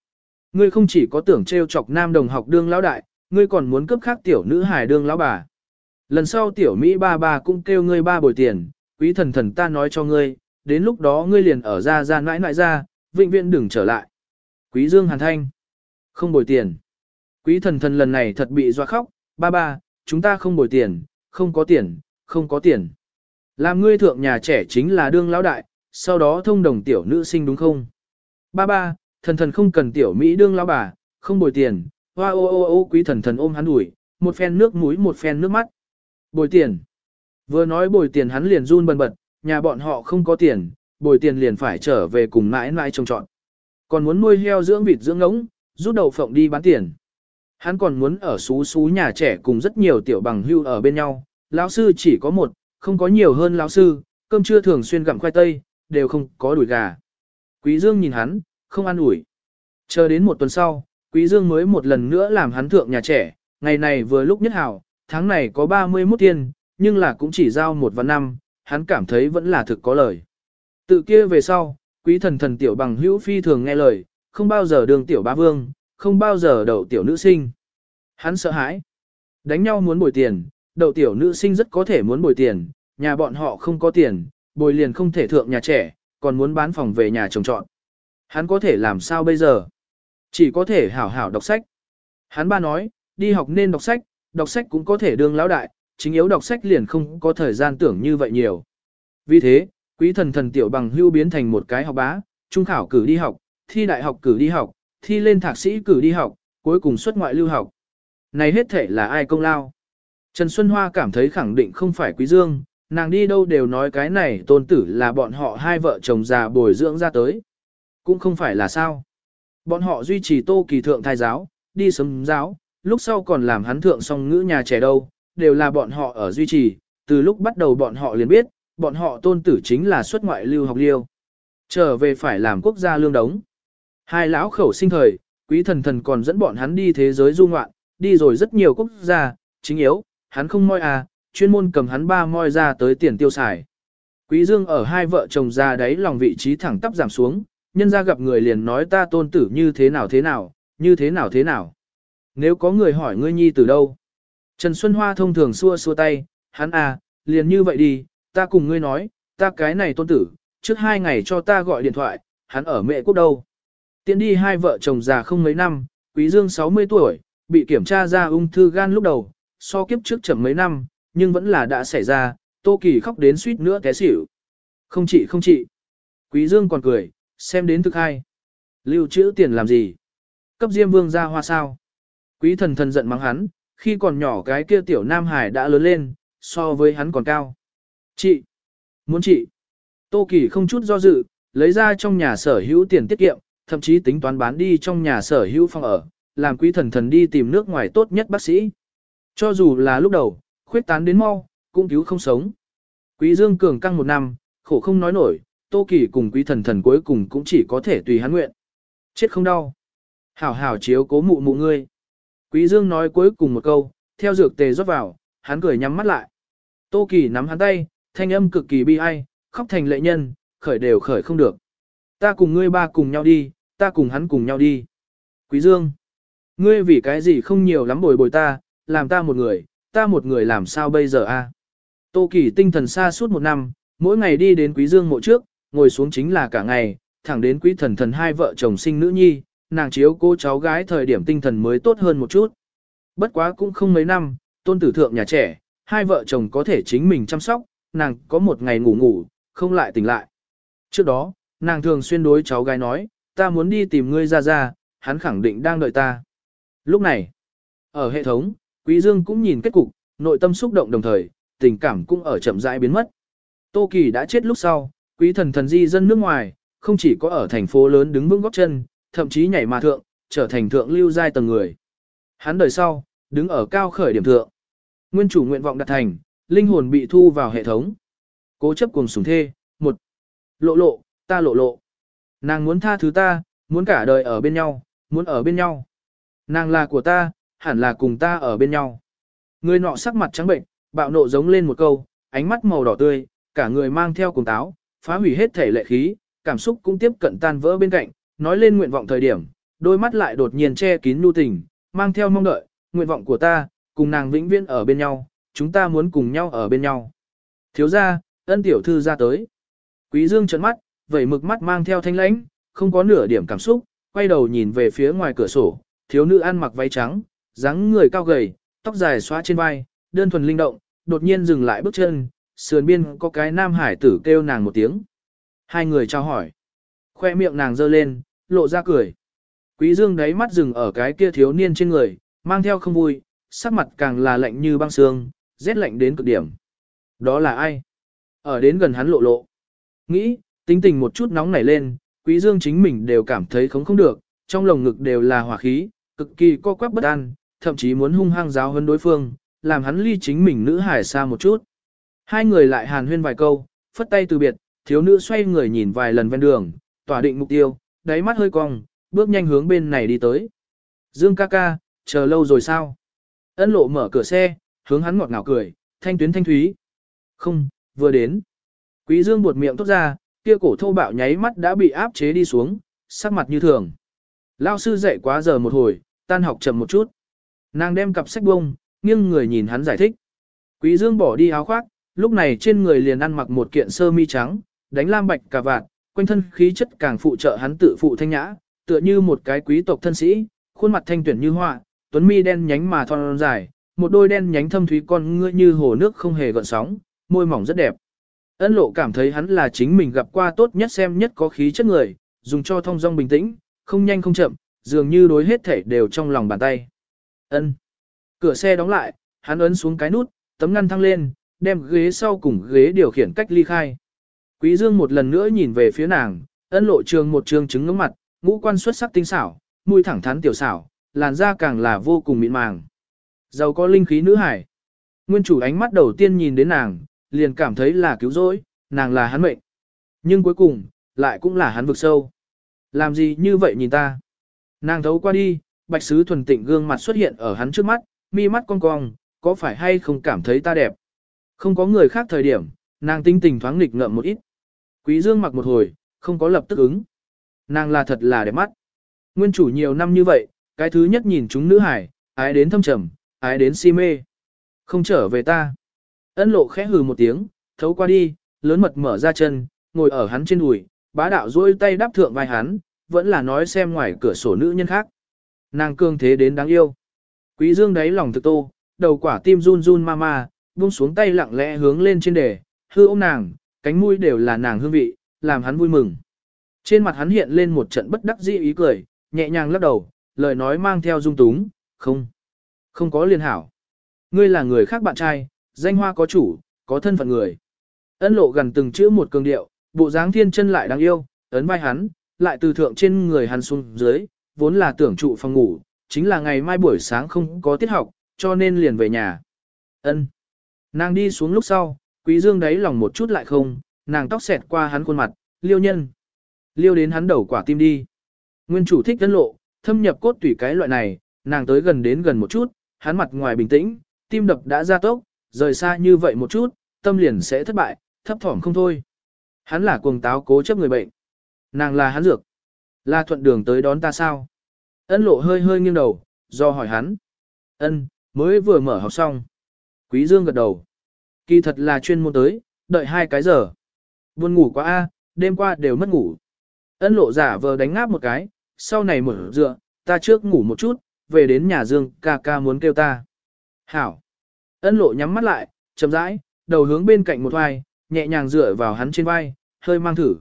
Ngươi không chỉ có tưởng trêu chọc nam đồng học đương lão đại, ngươi còn muốn cướp khác tiểu nữ hài đương lão bà. Lần sau tiểu Mỹ ba ba cũng kêu ngươi ba bồi tiền, quý thần thần ta nói cho ngươi, đến lúc đó ngươi liền ở ra ra nãi nãi ra, vĩnh viễn đừng trở lại. Quý Dương Hàn Thanh. Không bồi tiền. Quý thần thần lần này thật bị doa khóc, ba ba, chúng ta không bồi tiền, không có tiền, không có tiền. Làm ngươi thượng nhà trẻ chính là đương lão đại, sau đó thông đồng tiểu nữ sinh đúng không? Ba ba, thần thần không cần tiểu Mỹ đương lão bà, không bồi tiền, hoa ô ô ô quý thần thần ôm hắn ủi, một phen nước mũi một phen nước mắt. Bồi tiền. Vừa nói bồi tiền hắn liền run bần bật, nhà bọn họ không có tiền, bồi tiền liền phải trở về cùng mãi mãi trông trọn. Còn muốn nuôi heo dưỡng vịt dưỡng ngỗng, rút đầu phộng đi bán tiền. Hắn còn muốn ở xú xú nhà trẻ cùng rất nhiều tiểu bằng hưu ở bên nhau, lão sư chỉ có một, không có nhiều hơn lão sư, cơm trưa thường xuyên gặm khoai tây, đều không có đuổi gà. Quý Dương nhìn hắn, không ăn ủi. Chờ đến một tuần sau, Quý Dương mới một lần nữa làm hắn thượng nhà trẻ, ngày này vừa lúc nhất hảo, tháng này có 31 tiền, nhưng là cũng chỉ giao một và năm, hắn cảm thấy vẫn là thực có lời. Tự kia về sau, quý thần thần tiểu bằng hữu phi thường nghe lời, không bao giờ đường tiểu bá vương, không bao giờ đậu tiểu nữ sinh. Hắn sợ hãi. Đánh nhau muốn bồi tiền, đậu tiểu nữ sinh rất có thể muốn bồi tiền, nhà bọn họ không có tiền, bồi liền không thể thượng nhà trẻ, còn muốn bán phòng về nhà chồng trọn. Hắn có thể làm sao bây giờ? Chỉ có thể hảo hảo đọc sách. Hắn ba nói, đi học nên đọc sách, đọc sách cũng có thể đương lão đại, chính yếu đọc sách liền không có thời gian tưởng như vậy nhiều. Vì thế, quý thần thần tiểu bằng hưu biến thành một cái học bá, trung khảo cử đi học, thi đại học cử đi học, thi lên thạc sĩ cử đi học, cuối cùng xuất ngoại lưu học. Này hết thể là ai công lao? Trần Xuân Hoa cảm thấy khẳng định không phải quý dương, nàng đi đâu đều nói cái này tôn tử là bọn họ hai vợ chồng già bồi dưỡng ra tới. Cũng không phải là sao. Bọn họ duy trì tô kỳ thượng thai giáo, đi sớm giáo, lúc sau còn làm hắn thượng song ngữ nhà trẻ đâu, đều là bọn họ ở duy trì, từ lúc bắt đầu bọn họ liền biết, bọn họ tôn tử chính là xuất ngoại lưu học liêu. Trở về phải làm quốc gia lương đống. Hai lão khẩu sinh thời, quý thần thần còn dẫn bọn hắn đi thế giới du ngoạn, đi rồi rất nhiều quốc gia, chính yếu, hắn không moi à, chuyên môn cầm hắn ba moi ra tới tiền tiêu xài. Quý Dương ở hai vợ chồng ra đấy lòng vị trí thẳng tắp giảm xuống, nhân ra gặp người liền nói ta tôn tử như thế nào thế nào, như thế nào thế nào. Nếu có người hỏi ngươi nhi từ đâu? Trần Xuân Hoa thông thường xua xua tay, hắn à, liền như vậy đi, ta cùng ngươi nói, ta cái này tôn tử, trước hai ngày cho ta gọi điện thoại, hắn ở mẹ quốc đâu. Tiến đi hai vợ chồng già không mấy năm, Quý Dương 60 tuổi, bị kiểm tra ra ung thư gan lúc đầu, so kiếp trước chậm mấy năm, nhưng vẫn là đã xảy ra, Tô Kỳ khóc đến suýt nữa té xỉu. Không chị không chị. Quý Dương còn cười, xem đến thực hay. Lưu trữ tiền làm gì? Cấp Diêm Vương ra hoa sao? Quý thần thần giận mắng hắn, khi còn nhỏ cái kia tiểu Nam Hải đã lớn lên, so với hắn còn cao. Chị! Muốn chị! Tô Kỳ không chút do dự, lấy ra trong nhà sở hữu tiền tiết kiệm, thậm chí tính toán bán đi trong nhà sở hữu phòng ở, làm quý thần thần đi tìm nước ngoài tốt nhất bác sĩ. Cho dù là lúc đầu, khuyết tán đến mau, cũng cứu không sống. Quý Dương cường căng một năm, khổ không nói nổi, Tô Kỳ cùng quý thần thần cuối cùng cũng chỉ có thể tùy hắn nguyện. Chết không đau. Hảo hảo chiếu cố mụ mụ ngươi. Quý Dương nói cuối cùng một câu, theo dược tề rót vào, hắn cười nhắm mắt lại. Tô Kỳ nắm hắn tay, thanh âm cực kỳ bi ai, khóc thành lệ nhân, khởi đều khởi không được. Ta cùng ngươi ba cùng nhau đi, ta cùng hắn cùng nhau đi. Quý Dương, ngươi vì cái gì không nhiều lắm bồi bồi ta, làm ta một người, ta một người làm sao bây giờ a? À? Tô Kỳ tinh thần xa suốt một năm, mỗi ngày đi đến Quý Dương mộ trước, ngồi xuống chính là cả ngày, thẳng đến Quý thần thần hai vợ chồng sinh nữ nhi, nàng chiếu cô cháu gái thời điểm tinh thần mới tốt hơn một chút. Bất quá cũng không mấy năm, tôn tử thượng nhà trẻ, hai vợ chồng có thể chính mình chăm sóc, nàng có một ngày ngủ ngủ, không lại tỉnh lại. Trước đó, nàng thường xuyên đối cháu gái nói, ta muốn đi tìm ngươi ra ra, hắn khẳng định đang đợi ta. Lúc này, ở hệ thống, Quý Dương cũng nhìn kết cục, nội tâm xúc động đồng thời, tình cảm cũng ở chậm rãi biến mất. Tô Kỳ đã chết lúc sau, quý thần thần di dân nước ngoài, không chỉ có ở thành phố lớn đứng vững góc chân, thậm chí nhảy mà thượng, trở thành thượng lưu giai tầng người. Hắn đời sau, đứng ở cao khởi điểm thượng. Nguyên chủ nguyện vọng đạt thành, linh hồn bị thu vào hệ thống. Cố chấp cùng sủng thê, một. Lộ lộ, ta lộ lộ. Nàng muốn tha thứ ta, muốn cả đời ở bên nhau, muốn ở bên nhau. Nàng là của ta, hẳn là cùng ta ở bên nhau. Người nọ sắc mặt trắng bệnh, bạo nộ giống lên một câu, ánh mắt màu đỏ tươi, cả người mang theo cùng táo, phá hủy hết thể lệ khí, cảm xúc cũng tiếp cận tan vỡ bên cạnh, nói lên nguyện vọng thời điểm, đôi mắt lại đột nhiên che kín nu tình, mang theo mong đợi, nguyện vọng của ta, cùng nàng vĩnh viễn ở bên nhau, chúng ta muốn cùng nhau ở bên nhau. Thiếu gia, ân tiểu thư ra tới. Quý Dương trợn mắt, vẩy mực mắt mang theo thanh lãnh, không có nửa điểm cảm xúc, quay đầu nhìn về phía ngoài cửa sổ, thiếu nữ ăn mặc váy trắng, dáng người cao gầy, tóc dài xóa trên vai, đơn thuần linh động, đột nhiên dừng lại bước chân, sườn biên có cái nam hải tử kêu nàng một tiếng. Hai người trao hỏi. Khoe miệng nàng giơ lên, lộ ra cười. Quý dương đáy mắt dừng ở cái kia thiếu niên trên người, mang theo không vui, sắc mặt càng là lạnh như băng xương, rét lạnh đến cực điểm. Đó là ai? Ở đến gần hắn lộ lộ. Nghĩ, tính tình một chút nóng nảy lên, quý dương chính mình đều cảm thấy không không được, trong lồng ngực đều là hỏa khí, cực kỳ co quắp bất an, thậm chí muốn hung hăng giáo hơn đối phương, làm hắn ly chính mình nữ hải xa một chút. Hai người lại hàn huyên vài câu, phất tay từ biệt, thiếu nữ xoay người nhìn vài lần ven đường, tỏa định mục tiêu, đáy mắt hơi cong, bước nhanh hướng bên này đi tới. Dương ca ca, chờ lâu rồi sao? Ân lộ mở cửa xe, hướng hắn ngọt ngào cười, thanh tuyến thanh thúy. Không, vừa đến. Quý Dương buột miệng tốt ra, kia cổ thô bạo nháy mắt đã bị áp chế đi xuống, sắc mặt như thường. Lão sư dạy quá giờ một hồi, tan học chậm một chút. Nàng đem cặp sách bông, nghiêng người nhìn hắn giải thích. Quý Dương bỏ đi áo khoác, lúc này trên người liền ăn mặc một kiện sơ mi trắng, đánh lam bạch cà vạt, quanh thân khí chất càng phụ trợ hắn tự phụ thanh nhã, tựa như một cái quý tộc thân sĩ, khuôn mặt thanh tuyển như họa, tuấn mi đen nhánh mà thon dài, một đôi đen nhánh thâm thúy con ngươi như hồ nước không hề gợn sóng, môi mỏng rất đẹp. Ân lộ cảm thấy hắn là chính mình gặp qua tốt nhất xem nhất có khí chất người, dùng cho thông dong bình tĩnh, không nhanh không chậm, dường như đối hết thể đều trong lòng bàn tay. Ân. Cửa xe đóng lại, hắn ấn xuống cái nút, tấm ngăn thăng lên, đem ghế sau cùng ghế điều khiển cách ly khai. Quý Dương một lần nữa nhìn về phía nàng, ân lộ trường một trường trứng ngưỡng mặt, ngũ quan xuất sắc tinh xảo, mũi thẳng thắn tiểu xảo, làn da càng là vô cùng mịn màng. Giàu có linh khí nữ hải. Nguyên chủ ánh mắt đầu tiên nhìn đến nàng, liền cảm thấy là cứu rỗi, nàng là hắn mệnh. Nhưng cuối cùng, lại cũng là hắn vực sâu. Làm gì như vậy nhìn ta? Nàng thấu qua đi, bạch sứ thuần tịnh gương mặt xuất hiện ở hắn trước mắt, mi mắt cong cong, có phải hay không cảm thấy ta đẹp? Không có người khác thời điểm, nàng tinh tình thoáng nghịch ngợm một ít. Quý dương mặc một hồi, không có lập tức ứng. Nàng là thật là đẹp mắt. Nguyên chủ nhiều năm như vậy, cái thứ nhất nhìn chúng nữ hải, ái đến thâm trầm, ái đến si mê. Không trở về ta. Ân lộ khẽ hừ một tiếng, thấu qua đi, lớn mật mở ra chân, ngồi ở hắn trên đùi, bá đạo duỗi tay đáp thượng vai hắn, vẫn là nói xem ngoài cửa sổ nữ nhân khác. Nàng cương thế đến đáng yêu. Quý dương đáy lòng thực tô, đầu quả tim run run ma ma, buông xuống tay lặng lẽ hướng lên trên đề, hư ôm nàng, cánh mũi đều là nàng hương vị, làm hắn vui mừng. Trên mặt hắn hiện lên một trận bất đắc dĩ ý cười, nhẹ nhàng lắc đầu, lời nói mang theo dung túng, không, không có liên hảo. Ngươi là người khác bạn trai, danh hoa có chủ, có thân phận người. Ân lộ gần từng chữ một cường điệu, bộ dáng thiên chân lại đáng yêu, ấn vai hắn, lại từ thượng trên người hắn xuống dưới, vốn là tưởng trụ phòng ngủ, chính là ngày mai buổi sáng không có tiết học, cho nên liền về nhà. Ân. Nàng đi xuống lúc sau, quý dương đáy lòng một chút lại không, nàng tóc xẹt qua hắn khuôn mặt, liêu nhân. Liêu đến hắn đầu quả tim đi. Nguyên chủ thích ân lộ, thâm nhập cốt tủy cái loại này, nàng tới gần đến gần một chút, hắn mặt ngoài bình tĩnh, tim đập đã ra tốc, rời xa như vậy một chút, tâm liền sẽ thất bại, thấp thỏm không thôi. Hắn là cuồng táo cố chấp người bệnh. Nàng là hắn dược. Là thuận đường tới đón ta sao? Ân lộ hơi hơi nghiêng đầu, do hỏi hắn. Ân, mới vừa mở học xong. Quý Dương gật đầu. Kỳ thật là chuyên môn tới, đợi hai cái giờ. Buồn ngủ quá a, đêm qua đều mất ngủ. Ân lộ giả vờ đánh ngáp một cái, sau này mở dựa, ta trước ngủ một chút, về đến nhà Dương, ca ca muốn kêu ta. Hảo. Ân lộ nhắm mắt lại, chậm rãi, đầu hướng bên cạnh một vai, nhẹ nhàng dựa vào hắn trên vai, hơi mang thử.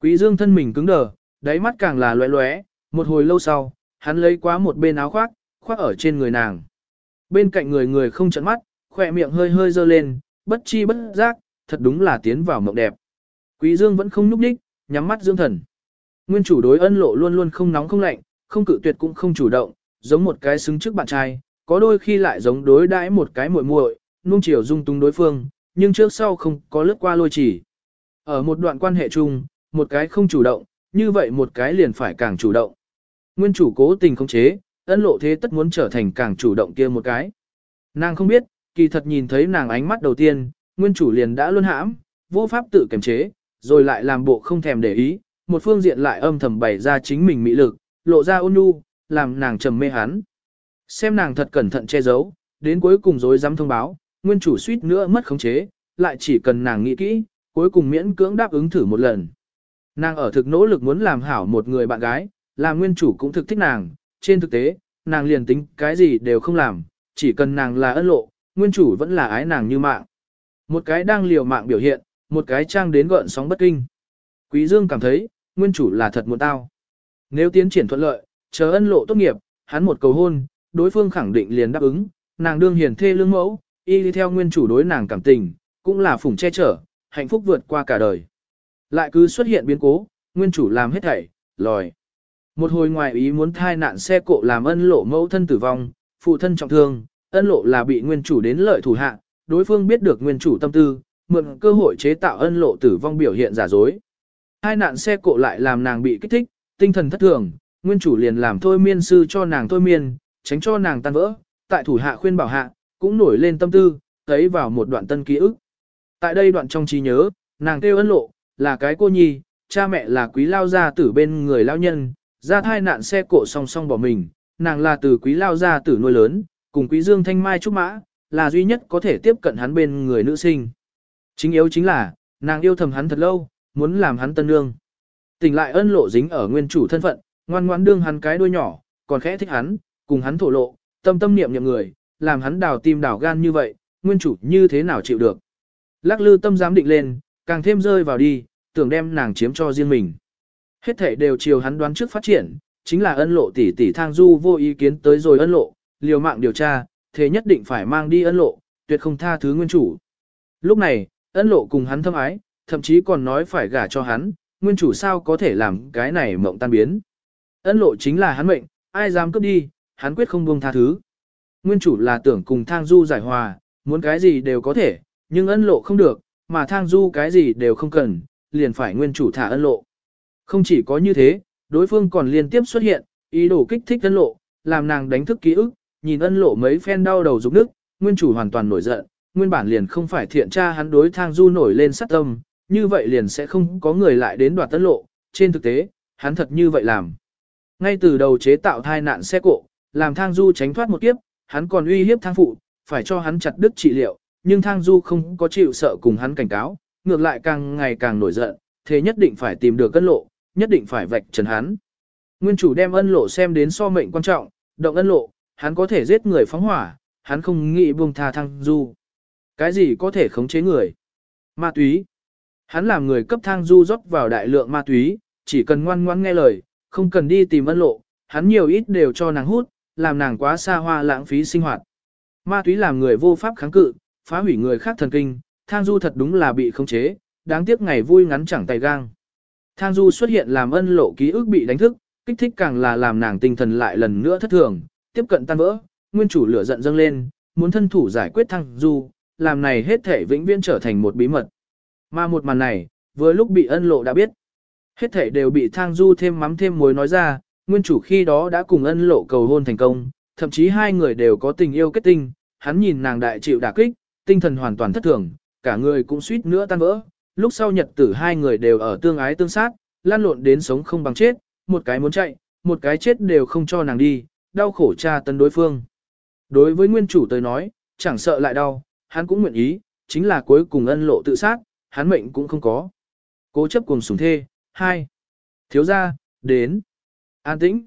Quý Dương thân mình cứng đờ, đáy mắt càng là loé loé, một hồi lâu sau, hắn lấy quá một bên áo khoác, khoác ở trên người nàng. Bên cạnh người người không chợn mắt, khỏe miệng hơi hơi dơ lên, bất chi bất giác, thật đúng là tiến vào mộng đẹp. Quý Dương vẫn không núp đích, nhắm mắt dưỡng thần. Nguyên chủ đối ân lộ luôn luôn không nóng không lạnh, không cự tuyệt cũng không chủ động, giống một cái xứng trước bạn trai, có đôi khi lại giống đối đãi một cái muội muội, nuông chiều dung túng đối phương, nhưng trước sau không có lướt qua lôi chỉ. Ở một đoạn quan hệ chung, một cái không chủ động, như vậy một cái liền phải càng chủ động. Nguyên chủ cố tình không chế, ân lộ thế tất muốn trở thành càng chủ động kia một cái. Nàng không biết, kỳ thật nhìn thấy nàng ánh mắt đầu tiên, nguyên chủ liền đã luôn hãm, vô pháp tự kiềm chế, rồi lại làm bộ không thèm để ý, một phương diện lại âm thầm bày ra chính mình mỹ lực, lộ ra ôn nhu, làm nàng trầm mê hắn. Xem nàng thật cẩn thận che giấu, đến cuối cùng dối dám thông báo, nguyên chủ suýt nữa mất khống chế, lại chỉ cần nàng nghĩ kỹ, cuối cùng miễn cưỡng đáp ứng thử một lần. Nàng ở thực nỗ lực muốn làm hảo một người bạn gái, làm nguyên chủ cũng thực thích nàng, trên thực tế, nàng liền tính cái gì đều không làm, chỉ cần nàng là ân lộ, nguyên chủ vẫn là ái nàng như mạng. Một cái đang liều mạng biểu hiện, một cái trang đến gợn sóng bất kinh. Quý Dương cảm thấy, nguyên chủ là thật muốn tao. Nếu tiến triển thuận lợi, chờ ân lộ tốt nghiệp, hắn một cầu hôn, đối phương khẳng định liền đáp ứng, nàng đương hiền thê lương mẫu, y đi theo nguyên chủ đối nàng cảm tình, cũng là phủng che chở, hạnh phúc vượt qua cả đời. Lại cứ xuất hiện biến cố, nguyên chủ làm hết thảy, lòi. Một hồi ngoài ý muốn thai nạn xe cộ làm ân lộ mẫu thân tử vong, phụ thân trọng thương, ân lộ là bị nguyên chủ đến lợi thủ hạ, đối phương biết được nguyên chủ tâm tư, mượn cơ hội chế tạo ân lộ tử vong biểu hiện giả dối. Hai nạn xe cộ lại làm nàng bị kích thích, tinh thần thất thường, nguyên chủ liền làm thôi miên sư cho nàng thôi miên, tránh cho nàng tan vỡ, tại thủ hạ khuyên bảo hạ, cũng nổi lên tâm tư, thấy vào một đoạn tân ký ức. Tại đây đoạn trong trí nhớ, nàng kêu ân lộ, là cái cô nhi, cha mẹ là quý lao gia tử bên người lao nhân, ra thai nạn xe cộ song song bỏ mình, nàng là từ quý lao gia tử nuôi lớn, cùng quý dương thanh mai trúc mã, là duy nhất có thể tiếp cận hắn bên người nữ sinh. Chính yếu chính là, nàng yêu thầm hắn thật lâu, muốn làm hắn tân nương. Tỉnh lại ân lộ dính ở nguyên chủ thân phận, ngoan ngoãn đương hắn cái đuôi nhỏ, còn khẽ thích hắn, cùng hắn thổ lộ, tâm tâm niệm niệm người, làm hắn đào tim đào gan như vậy, nguyên chủ như thế nào chịu được. Lắc lư tâm dám định lên, càng thêm rơi vào đi, tưởng đem nàng chiếm cho riêng mình. Hết thể đều chiều hắn đoán trước phát triển, chính là ân lộ tỷ tỷ thang du vô ý kiến tới rồi ân lộ, liều mạng điều tra, thế nhất định phải mang đi ân lộ, tuyệt không tha thứ nguyên chủ. Lúc này, ân lộ cùng hắn thâm ái, thậm chí còn nói phải gả cho hắn, nguyên chủ sao có thể làm cái này mộng tan biến. Ân lộ chính là hắn mệnh, ai dám cướp đi, hắn quyết không buông tha thứ. Nguyên chủ là tưởng cùng thang du giải hòa, muốn cái gì đều có thể, nhưng ân lộ không được, mà thang du cái gì đều không cần, liền phải nguyên chủ thả ân lộ. Không chỉ có như thế, đối phương còn liên tiếp xuất hiện, ý đồ kích thích ân lộ, làm nàng đánh thức ký ức, nhìn ân lộ mấy phen đau đầu rụng nước, nguyên chủ hoàn toàn nổi giận, nguyên bản liền không phải thiện tra hắn đối thang du nổi lên sát tâm, như vậy liền sẽ không có người lại đến đoạt ân lộ, trên thực tế, hắn thật như vậy làm. Ngay từ đầu chế tạo thai nạn xe cộ, làm thang du tránh thoát một kiếp, hắn còn uy hiếp thang phụ, phải cho hắn chặt đứt trị liệu, nhưng thang du không có chịu sợ cùng hắn cảnh cáo, ngược lại càng ngày càng nổi giận, thế nhất định phải tìm được ân lộ, nhất định phải vạch trần hắn. Nguyên chủ đem ân lộ xem đến so mệnh quan trọng, động ân lộ, hắn có thể giết người phóng hỏa, hắn không nghĩ buông tha thang du. Cái gì có thể khống chế người? Ma túy. Hắn làm người cấp thang du rót vào đại lượng ma túy, chỉ cần ngoan ngoãn nghe lời, không cần đi tìm ân lộ, hắn nhiều ít đều cho nàng hút, làm nàng quá xa hoa lãng phí sinh hoạt. Ma túy làm người vô pháp kháng cự, phá hủy người khác thần kinh, thang du thật đúng là bị khống chế, đáng tiếc ngày vui ngắn chẳng tay gang. Thang du xuất hiện làm ân lộ ký ức bị đánh thức, kích thích càng là làm nàng tinh thần lại lần nữa thất thường, tiếp cận tan vỡ, nguyên chủ lửa giận dâng lên, muốn thân thủ giải quyết thang du, làm này hết thể vĩnh viễn trở thành một bí mật. Mà một màn này, vừa lúc bị ân lộ đã biết. Hết thể đều bị thang du thêm mắm thêm muối nói ra, nguyên chủ khi đó đã cùng ân lộ cầu hôn thành công, thậm chí hai người đều có tình yêu kết tinh, hắn nhìn nàng đại chịu đả kích, tinh thần hoàn toàn thất thường, cả người cũng suýt nữa tan vỡ, lúc sau nhật tử hai người đều ở tương ái tương sát, lan lộn đến sống không bằng chết, một cái muốn chạy, một cái chết đều không cho nàng đi, đau khổ tra tấn đối phương. Đối với nguyên chủ tới nói, chẳng sợ lại đau, hắn cũng nguyện ý, chính là cuối cùng ân lộ tự sát, hắn mệnh cũng không có. Cố chấp cùng sủng thê, hai. Thiếu gia, đến. An tĩnh.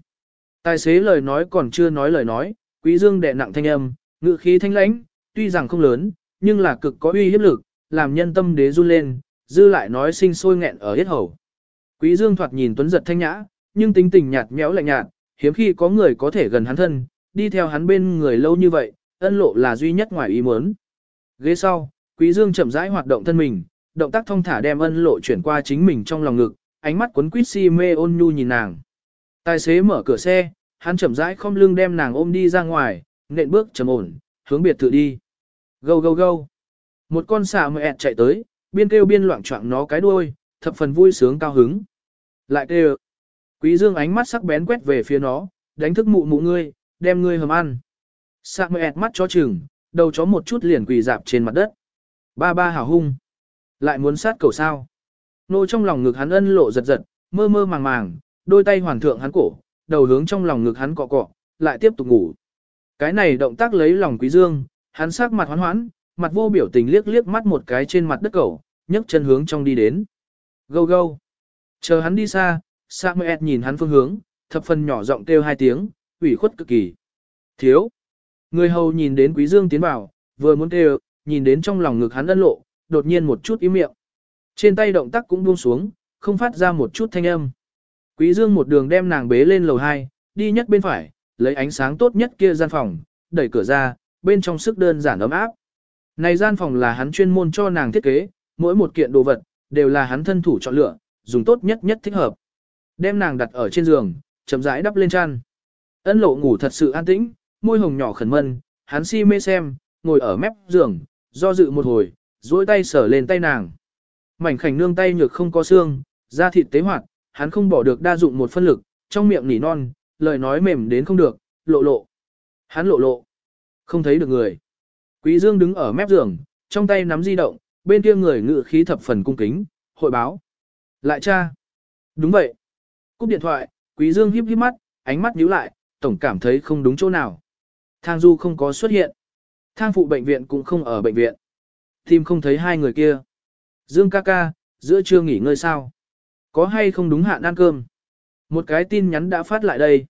Tài xế lời nói còn chưa nói lời nói, quý dương đệ nặng thanh âm, ngự khí thanh lãnh, tuy rằng không lớn, nhưng là cực có uy hiếp lực, làm nhân tâm đế run lên, dư lại nói sinh sôi nghẹn ở hết hầu. Quý dương thoạt nhìn tuấn giật thanh nhã, nhưng tính tình nhạt nhẽo lạnh nhạt, hiếm khi có người có thể gần hắn thân, đi theo hắn bên người lâu như vậy, ân lộ là duy nhất ngoài ý muốn. Ghế sau, Quý Dương chậm rãi hoạt động thân mình, động tác thông thả đem ân lộ chuyển qua chính mình trong lòng ngực, ánh mắt quấn quýt si mê ôn nhu nhìn nàng. Tài xế mở cửa xe, hắn chậm rãi không lưng đem nàng ôm đi ra ngoài, nện bước trầm ổn, hướng biệt thự đi. Gâu gâu gâu. Một con xà mẹ chạy tới, biên kêu biên loạn choạng nó cái đuôi, thập phần vui sướng cao hứng. Lại kêu. Quý Dương ánh mắt sắc bén quét về phía nó, đánh thức mụ mụ ngươi, đem ngươi hầm ăn. Sạc mẹ mắt chó chừng, đầu chó một chút liền quỳ dạp trên mặt đất. Ba ba hào hung. Lại muốn sát cầu sao. Nô trong lòng ngực hắn ân lộ giật giật, mơ mơ màng màng, đôi tay hoàn thượng hắn cổ, đầu hướng trong lòng ngực hắn cọ cọ, lại tiếp tục ngủ. Cái này động tác lấy lòng quý dương, hắn sắc mặt hoán hoán, mặt vô biểu tình liếc liếc mắt một cái trên mặt đất cầu, nhấc chân hướng trong đi đến. Gâu gâu. Chờ hắn đi xa, Samuel nhìn hắn phương hướng, thập phần nhỏ giọng kêu hai tiếng, ủy khuất cực kỳ. Thiếu. Người hầu nhìn đến quý dương tiến vào, vừa muốn kêu, nhìn đến trong lòng ngực hắn ân lộ, đột nhiên một chút ý miệng. Trên tay động tác cũng buông xuống, không phát ra một chút thanh âm. Quý dương một đường đem nàng bế lên lầu 2, đi nhất bên phải, lấy ánh sáng tốt nhất kia gian phòng, đẩy cửa ra, bên trong sức đơn giản ấm áp. Này gian phòng là hắn chuyên môn cho nàng thiết kế, mỗi một kiện đồ vật, đều là hắn thân thủ chọn lựa, dùng tốt nhất nhất thích hợp. Đem nàng đặt ở trên giường, chậm rãi đắp lên chăn. Ân lộ ngủ thật sự an tĩnh, môi hồng nhỏ khẩn mân, hắn si mê xem, ngồi ở mép giường, do dự một hồi, duỗi tay sờ lên tay nàng. Mảnh khảnh nương tay nhược không có xương, da thịt tế hoạt, hắn không bỏ được đa dụng một phân lực, trong miệng nỉ non, lời nói mềm đến không được, lộ lộ. Hắn lộ lộ, không thấy được người. Quý Dương đứng ở mép giường, trong tay nắm di động, bên kia người ngự khí thập phần cung kính, hội báo. Lại cha. Đúng vậy. Cúp điện thoại, Quý Dương híp híp mắt, ánh mắt nhíu lại, tổng cảm thấy không đúng chỗ nào. Thang Du không có xuất hiện. Thang phụ bệnh viện cũng không ở bệnh viện. Tìm không thấy hai người kia. Dương ca ca, giữa trưa nghỉ ngơi sao? Có hay không đúng hạn ăn cơm? Một cái tin nhắn đã phát lại đây.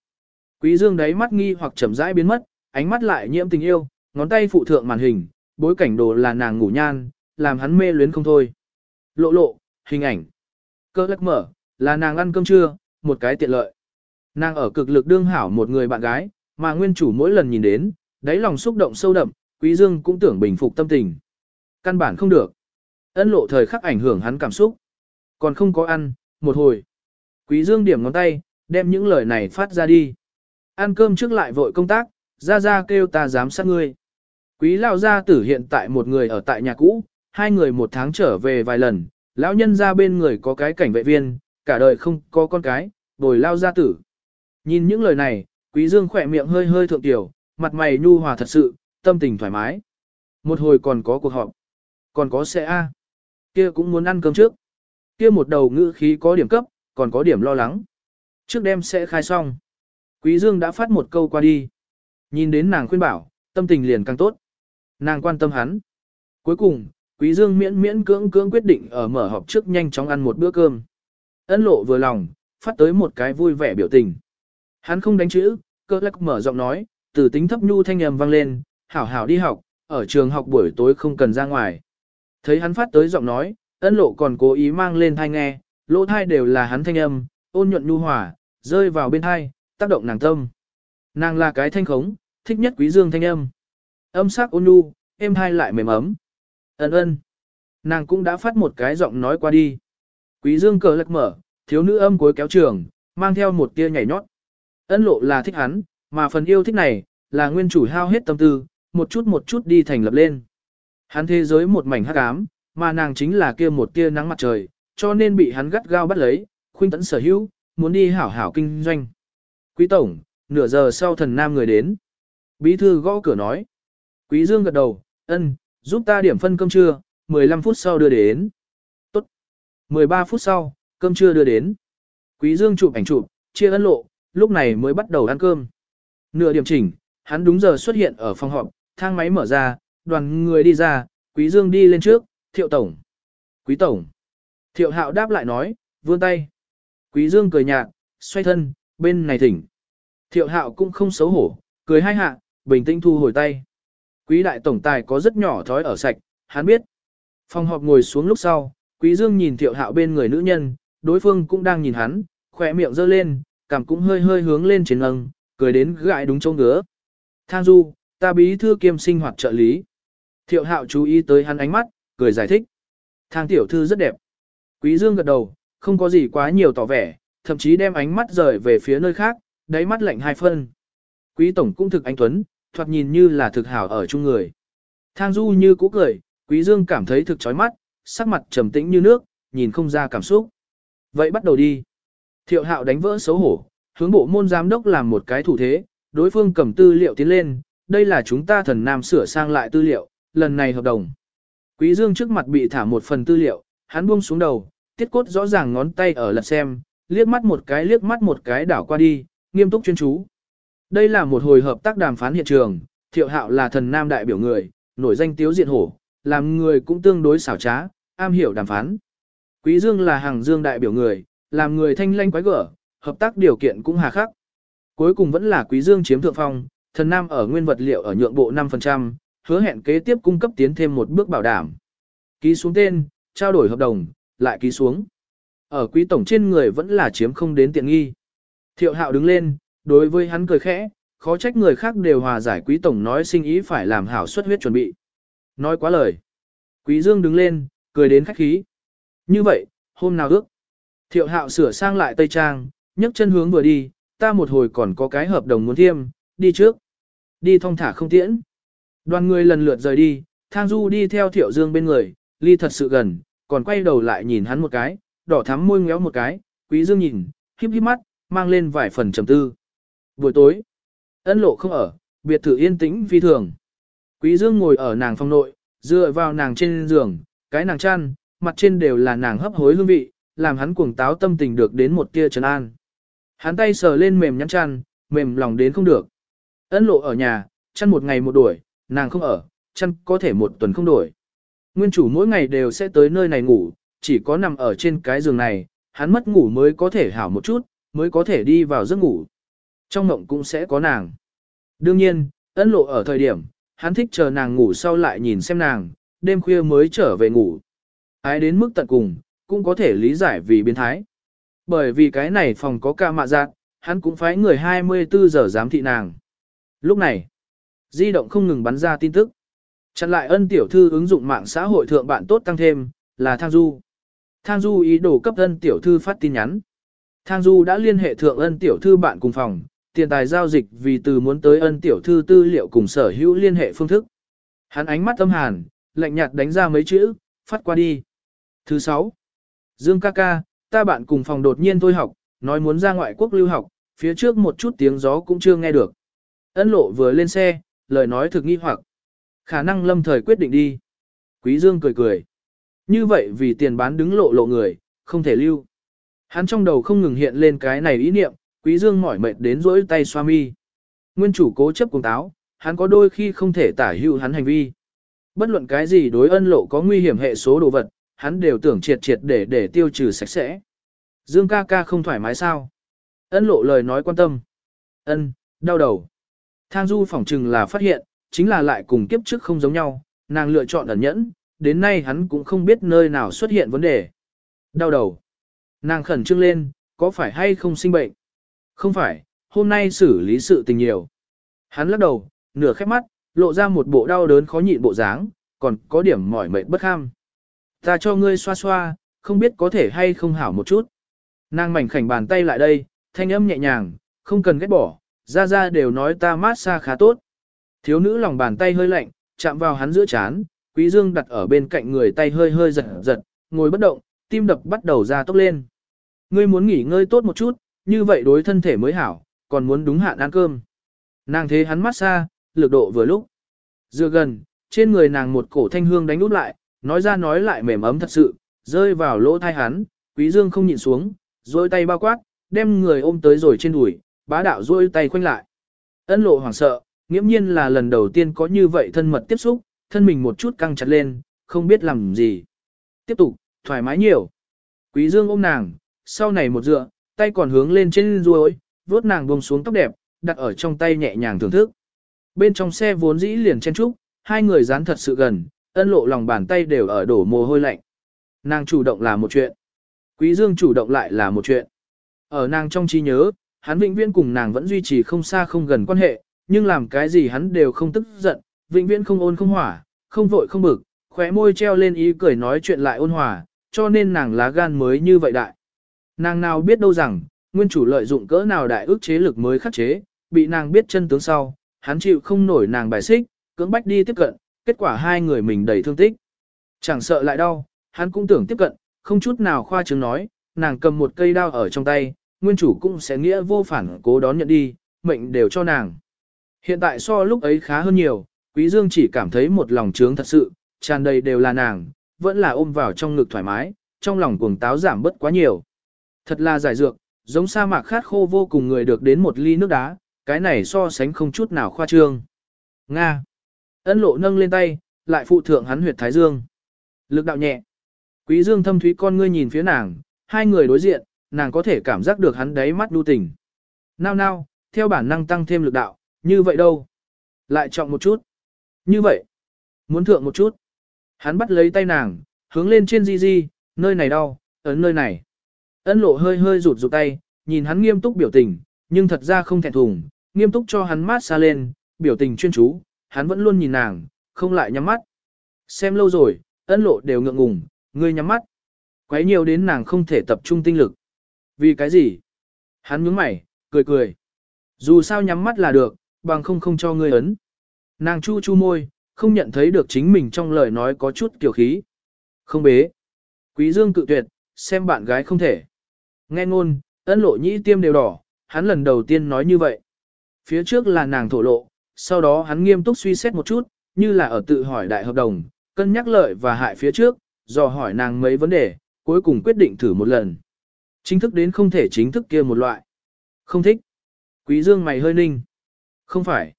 Quý Dương đấy mắt nghi hoặc chậm rãi biến mất, ánh mắt lại nhiễm tình yêu, ngón tay phụ thượng màn hình, bối cảnh đồ là nàng ngủ nhan, làm hắn mê luyến không thôi. Lộ lộ, hình ảnh. Cơ lắc mở, là nàng ăn cơm trưa, một cái tiện lợi. Nàng ở cực lực đương hảo một người bạn gái, mà nguyên chủ mỗi lần nhìn đến, đáy lòng xúc động sâu đậm, Quý Dương cũng tưởng bình phục tâm tình. Căn bản không được. Ân lộ thời khắc ảnh hưởng hắn cảm xúc. Còn không có ăn, một hồi. Quý Dương điểm ngón tay, đem những lời này phát ra đi. Ăn cơm trước lại vội công tác, ra ra kêu ta dám sát ngươi. Quý lão gia tử hiện tại một người ở tại nhà cũ, hai người một tháng trở về vài lần, lão nhân ra bên người có cái cảnh vệ viên, cả đời không có con cái, bồi lao gia tử. Nhìn những lời này, Quý Dương khỏe miệng hơi hơi thượng tiểu, mặt mày nhu hòa thật sự, tâm tình thoải mái. Một hồi còn có cuộc họp, còn có xe A. Kia cũng muốn ăn cơm trước. Kia một đầu ngữ khí có điểm cấp, còn có điểm lo lắng. Trước đêm sẽ khai xong. Quý Dương đã phát một câu qua đi. Nhìn đến nàng khuyên bảo, tâm tình liền càng tốt. Nàng quan tâm hắn. Cuối cùng, Quý Dương miễn miễn cưỡng cưỡng quyết định ở mở họp trước nhanh chóng ăn một bữa cơm. Ân lộ vừa lòng, phát tới một cái vui vẻ biểu tình. Hắn không đánh chữ, cơ lắc mở giọng nói, từ tính thấp nhu thanh âm vang lên, hảo hảo đi học, ở trường học buổi tối không cần ra ngoài. Thấy hắn phát tới giọng nói, ân lộ còn cố ý mang lên thai nghe, lỗ thai đều là hắn thanh âm, ôn nhuận nhu hòa, rơi vào bên thai, tác động nàng tâm. Nàng là cái thanh khống, thích nhất quý dương thanh âm. Âm sắc ôn nhu, êm thai lại mềm ấm. Ân ân. Nàng cũng đã phát một cái giọng nói qua đi. Quý dương cờ lật mở, thiếu nữ âm cuối kéo trường, mang theo một tia nhảy nhót. Ân lộ là thích hắn, mà phần yêu thích này, là nguyên chủ hao hết tâm tư, một chút một chút đi thành lập lên. Hắn thế giới một mảnh hắc ám, mà nàng chính là kia một tia nắng mặt trời, cho nên bị hắn gắt gao bắt lấy, khuyên tấn sở hữu, muốn đi hảo hảo kinh doanh. Quý tổng, nửa giờ sau thần nam người đến. Bí thư gõ cửa nói. Quý Dương gật đầu, ân, giúp ta điểm phân cơm trưa, 15 phút sau đưa đến. 13 phút sau, cơm trưa đưa đến. Quý Dương chụp ảnh chụp, chia ân lộ, lúc này mới bắt đầu ăn cơm. Nửa điểm chỉnh, hắn đúng giờ xuất hiện ở phòng họp, thang máy mở ra, đoàn người đi ra, Quý Dương đi lên trước, thiệu tổng. Quý tổng. Thiệu hạo đáp lại nói, vươn tay. Quý Dương cười nhạt, xoay thân, bên này thỉnh. Thiệu hạo cũng không xấu hổ, cười hai hạ, bình tĩnh thu hồi tay. Quý đại tổng tài có rất nhỏ thói ở sạch, hắn biết. Phòng họp ngồi xuống lúc sau, Quý Dương nhìn thiệu hạo bên người nữ nhân, đối phương cũng đang nhìn hắn, khóe miệng giơ lên, cảm cũng hơi hơi hướng lên trên ngâng, cười đến gãi đúng chỗ ngứa. Thang du, ta bí thư kiêm sinh hoạt trợ lý. Thiệu hạo chú ý tới hắn ánh mắt, cười giải thích. Thang tiểu thư rất đẹp. Quý dương gật đầu, không có gì quá nhiều tỏ vẻ, thậm chí đem ánh mắt rời về phía nơi khác, đáy mắt lạnh hai phân. Quý tổng cũng thực anh Tuấn, thoạt nhìn như là thực hảo ở chung người. Thang du như cũ cười, quý dương cảm thấy thực chói mắt, sắc mặt trầm tĩnh như nước, nhìn không ra cảm xúc. Vậy bắt đầu đi. Thiệu hạo đánh vỡ xấu hổ, hướng bộ môn giám đốc làm một cái thủ thế, đối phương cầm tư liệu tiến lên, đây là chúng ta thần nam sửa sang lại tư liệu, lần này hợp đồng. Quý dương trước mặt bị thả một phần tư liệu, hắn buông xuống đầu, tiết cốt rõ ràng ngón tay ở lật xem, liếc mắt một cái liếc mắt một cái đảo qua đi, nghiêm túc chuyên chú. Đây là một hồi hợp tác đàm phán hiện trường, thiệu hạo là thần nam đại biểu người, nổi danh tiếu diện hổ, làm người cũng tương đối xảo trá, am hiểu đàm phán. Quý dương là hàng dương đại biểu người, làm người thanh lanh quái gở, hợp tác điều kiện cũng hà khắc. Cuối cùng vẫn là quý dương chiếm thượng phong, thần nam ở nguyên vật liệu ở nhượng bộ 5%, hứa hẹn kế tiếp cung cấp tiến thêm một bước bảo đảm. Ký xuống tên, trao đổi hợp đồng, lại ký xuống. Ở quý tổng trên người vẫn là chiếm không đến tiện nghi. Thiệu hạo đứng lên, đối với hắn cười khẽ, khó trách người khác đều hòa giải quý tổng nói sinh ý phải làm hảo suất huyết chuẩn bị. Nói quá lời. Quý dương đứng lên, cười đến khách khí. Như vậy, hôm nào ước. Thiệu hạo sửa sang lại tây trang, nhấc chân hướng vừa đi, ta một hồi còn có cái hợp đồng muốn thiêm, đi trước. Đi thong thả không tiễn. Đoàn người lần lượt rời đi, thang du đi theo thiệu dương bên người, ly thật sự gần, còn quay đầu lại nhìn hắn một cái, đỏ thắm môi ngéo một cái, quý dương nhìn, híp híp mắt, mang lên vài phần trầm tư. Buổi tối, ân lộ không ở, biệt thự yên tĩnh phi thường. Quý dương ngồi ở nàng phòng nội, dựa vào nàng trên giường, cái nàng chăn, mặt trên đều là nàng hấp hối hương vị, làm hắn cuồng táo tâm tình được đến một tia trấn an. Hắn tay sờ lên mềm nhăn chăn, mềm lòng đến không được. Ân lộ ở nhà, chăn một ngày một đuổi, nàng không ở, chăn có thể một tuần không đổi. Nguyên chủ mỗi ngày đều sẽ tới nơi này ngủ, chỉ có nằm ở trên cái giường này, hắn mất ngủ mới có thể hảo một chút, mới có thể đi vào giấc ngủ. Trong mộng cũng sẽ có nàng. Đương nhiên, ân lộ ở thời điểm, hắn thích chờ nàng ngủ sau lại nhìn xem nàng, đêm khuya mới trở về ngủ. Ái đến mức tận cùng, cũng có thể lý giải vì biến thái. Bởi vì cái này phòng có ca mạ giác, hắn cũng phái người 24 giờ giám thị nàng. Lúc này, di động không ngừng bắn ra tin tức. Chặn lại ân tiểu thư ứng dụng mạng xã hội thượng bạn tốt tăng thêm, là Thang Du. Thang Du ý đồ cấp ân tiểu thư phát tin nhắn. Thang Du đã liên hệ thượng ân tiểu thư bạn cùng phòng, tiền tài giao dịch vì từ muốn tới ân tiểu thư tư liệu cùng sở hữu liên hệ phương thức. Hắn ánh mắt âm hàn, lạnh nhạt đánh ra mấy chữ, phát qua đi. Thứ 6. Dương ca ca, ta bạn cùng phòng đột nhiên thôi học, nói muốn ra ngoại quốc lưu học, phía trước một chút tiếng gió cũng chưa nghe được. Ân lộ vừa lên xe, lời nói thực nghi hoặc. Khả năng lâm thời quyết định đi. Quý Dương cười cười. Như vậy vì tiền bán đứng lộ lộ người, không thể lưu. Hắn trong đầu không ngừng hiện lên cái này ý niệm, Quý Dương mỏi mệt đến rỗi tay xoa mi. Nguyên chủ cố chấp cùng táo, hắn có đôi khi không thể tả hữu hắn hành vi. Bất luận cái gì đối ân lộ có nguy hiểm hệ số đồ vật, hắn đều tưởng triệt triệt để để tiêu trừ sạch sẽ. Dương ca ca không thoải mái sao? Ân lộ lời nói quan tâm. Ân, đau đầu. Thang du phỏng chừng là phát hiện, chính là lại cùng kiếp trước không giống nhau, nàng lựa chọn ẩn nhẫn, đến nay hắn cũng không biết nơi nào xuất hiện vấn đề. Đau đầu. Nàng khẩn trương lên, có phải hay không sinh bệnh? Không phải, hôm nay xử lý sự tình nhiều. Hắn lắc đầu, nửa khép mắt, lộ ra một bộ đau đớn khó nhịn bộ dáng, còn có điểm mỏi mệt bất kham. Ta cho ngươi xoa xoa, không biết có thể hay không hảo một chút. Nàng mảnh khảnh bàn tay lại đây, thanh âm nhẹ nhàng, không cần ghét bỏ, ra ra đều nói ta mát xa khá tốt. Thiếu nữ lòng bàn tay hơi lạnh, chạm vào hắn giữa chán, quý dương đặt ở bên cạnh người tay hơi hơi giật giật, ngồi bất động, tim đập bắt đầu ra tốc lên. Ngươi muốn nghỉ ngơi tốt một chút, như vậy đối thân thể mới hảo, còn muốn đúng hạn ăn cơm. Nàng thế hắn mát xa, lực độ vừa lúc. Dựa gần, trên người nàng một cổ thanh hương đánh út lại, nói ra nói lại mềm ấm thật sự, rơi vào lỗ thai hắn, quý dương không nhịn xuống, rồi tay bao quát, đem người ôm tới rồi trên đùi, bá đạo rôi tay khoanh lại. Ân lộ hoảng sợ, nghiễm nhiên là lần đầu tiên có như vậy thân mật tiếp xúc, thân mình một chút căng chặt lên, không biết làm gì. Tiếp tục, thoải mái nhiều. Quý dương ôm nàng, sau này một dựa, tay còn hướng lên trên ruồi, vuốt nàng buông xuống tóc đẹp, đặt ở trong tay nhẹ nhàng thưởng thức. Bên trong xe vốn dĩ liền chen trúc, hai người dán thật sự gần, ân lộ lòng bàn tay đều ở đổ mồ hôi lạnh. Nàng chủ động là một chuyện. Quý Dương chủ động lại là một chuyện. Ở nàng trong trí nhớ, hắn vĩnh viễn cùng nàng vẫn duy trì không xa không gần quan hệ, nhưng làm cái gì hắn đều không tức giận, vĩnh viễn không ôn không hỏa, không vội không bực, khóe môi treo lên ý cười nói chuyện lại ôn hòa, cho nên nàng lá gan mới như vậy đại. Nàng nào biết đâu rằng, nguyên chủ lợi dụng cỡ nào đại ước chế lực mới khắc chế, bị nàng biết chân tướng sau, hắn chịu không nổi nàng bài xích, cưỡng bách đi tiếp cận, kết quả hai người mình đầy thương tích. Chẳng sợ lại đau, hắn cũng tưởng tiếp cận, không chút nào khoa trương nói, nàng cầm một cây đao ở trong tay, nguyên chủ cũng sẽ nghĩa vô phản cố đón nhận đi, mệnh đều cho nàng. Hiện tại so lúc ấy khá hơn nhiều, Quý Dương chỉ cảm thấy một lòng trướng thật sự, tràn đầy đều là nàng, vẫn là ôm vào trong ngực thoải mái, trong lòng cuồng táo giảm bớt quá nhiều. Thật là giải dược, giống sa mạc khát khô vô cùng người được đến một ly nước đá, cái này so sánh không chút nào khoa trương. Nga. Ân lộ nâng lên tay, lại phụ thượng hắn huyệt thái dương. Lực đạo nhẹ. Quý dương thâm thúy con ngươi nhìn phía nàng, hai người đối diện, nàng có thể cảm giác được hắn đáy mắt đu tình. Nao nao, theo bản năng tăng thêm lực đạo, như vậy đâu. Lại trọng một chút. Như vậy. Muốn thượng một chút. Hắn bắt lấy tay nàng, hướng lên trên di di, nơi này đau, ấn nơi này. Ân lộ hơi hơi rụt rụt tay, nhìn hắn nghiêm túc biểu tình, nhưng thật ra không thẹn thùng, nghiêm túc cho hắn mát xa lên, biểu tình chuyên chú, hắn vẫn luôn nhìn nàng, không lại nhắm mắt. Xem lâu rồi, ân lộ đều ngượng ngùng, ngươi nhắm mắt. Quấy nhiều đến nàng không thể tập trung tinh lực. Vì cái gì? Hắn nhướng mày, cười cười. Dù sao nhắm mắt là được, bằng không không cho ngươi ấn. Nàng chu chu môi, không nhận thấy được chính mình trong lời nói có chút kiểu khí. Không bế. Quý dương cự tuyệt, xem bạn gái không thể. Nghe ngôn, ân lộ nhĩ tiêm đều đỏ, hắn lần đầu tiên nói như vậy. Phía trước là nàng thổ lộ, sau đó hắn nghiêm túc suy xét một chút, như là ở tự hỏi đại hợp đồng, cân nhắc lợi và hại phía trước, dò hỏi nàng mấy vấn đề, cuối cùng quyết định thử một lần. Chính thức đến không thể chính thức kia một loại. Không thích. Quý dương mày hơi ninh. Không phải.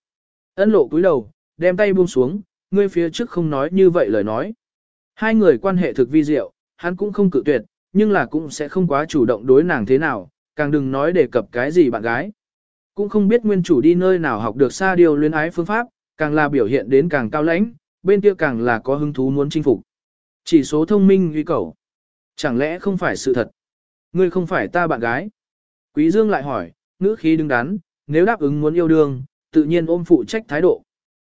Ân lộ cúi đầu, đem tay buông xuống, ngươi phía trước không nói như vậy lời nói. Hai người quan hệ thực vi diệu, hắn cũng không cự tuyệt, nhưng là cũng sẽ không quá chủ động đối nàng thế nào, càng đừng nói đề cập cái gì bạn gái. Cũng không biết nguyên chủ đi nơi nào học được xa điều luyến ái phương pháp, càng là biểu hiện đến càng cao lãnh, bên kia càng là có hứng thú muốn chinh phục. Chỉ số thông minh uy cầu. Chẳng lẽ không phải sự thật? Ngươi không phải ta bạn gái. Quý Dương lại hỏi, ngữ khí đứng đắn, nếu đáp ứng muốn yêu đương, tự nhiên ôm phụ trách thái độ.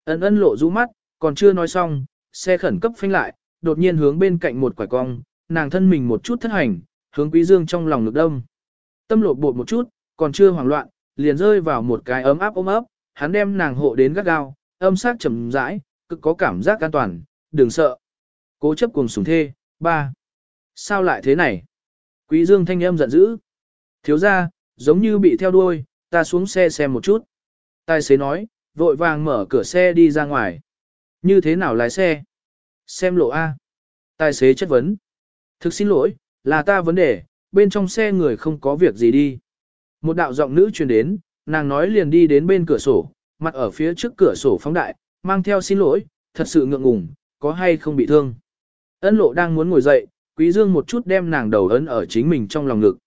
Ân ân lộ rũ mắt, còn chưa nói xong, xe khẩn cấp phanh lại, đột nhiên hướng bên cạnh một quải cong, nàng thân mình một chút thất hành, hướng Quý Dương trong lòng ngực đông. Tâm lộ bột một chút, còn chưa hoảng loạn, liền rơi vào một cái ấm áp ôm ấp, hắn đem nàng hộ đến gắt gao, âm sắc trầm rãi, cực có cảm giác an toàn, đừng sợ. Cố chấp cùng sủng thê, ba. Sao lại thế này? Quý Dương thanh âm giận dữ. Thiếu gia, giống như bị theo đuôi, ta xuống xe xem một chút. Tài xế nói, vội vàng mở cửa xe đi ra ngoài. Như thế nào lái xe? Xem lộ A. Tài xế chất vấn. Thực xin lỗi, là ta vấn đề, bên trong xe người không có việc gì đi. Một đạo giọng nữ truyền đến, nàng nói liền đi đến bên cửa sổ, mặt ở phía trước cửa sổ phóng đại, mang theo xin lỗi, thật sự ngượng ngùng, có hay không bị thương. ấn lộ đang muốn ngồi dậy, quý dương một chút đem nàng đầu ấn ở chính mình trong lòng ngực.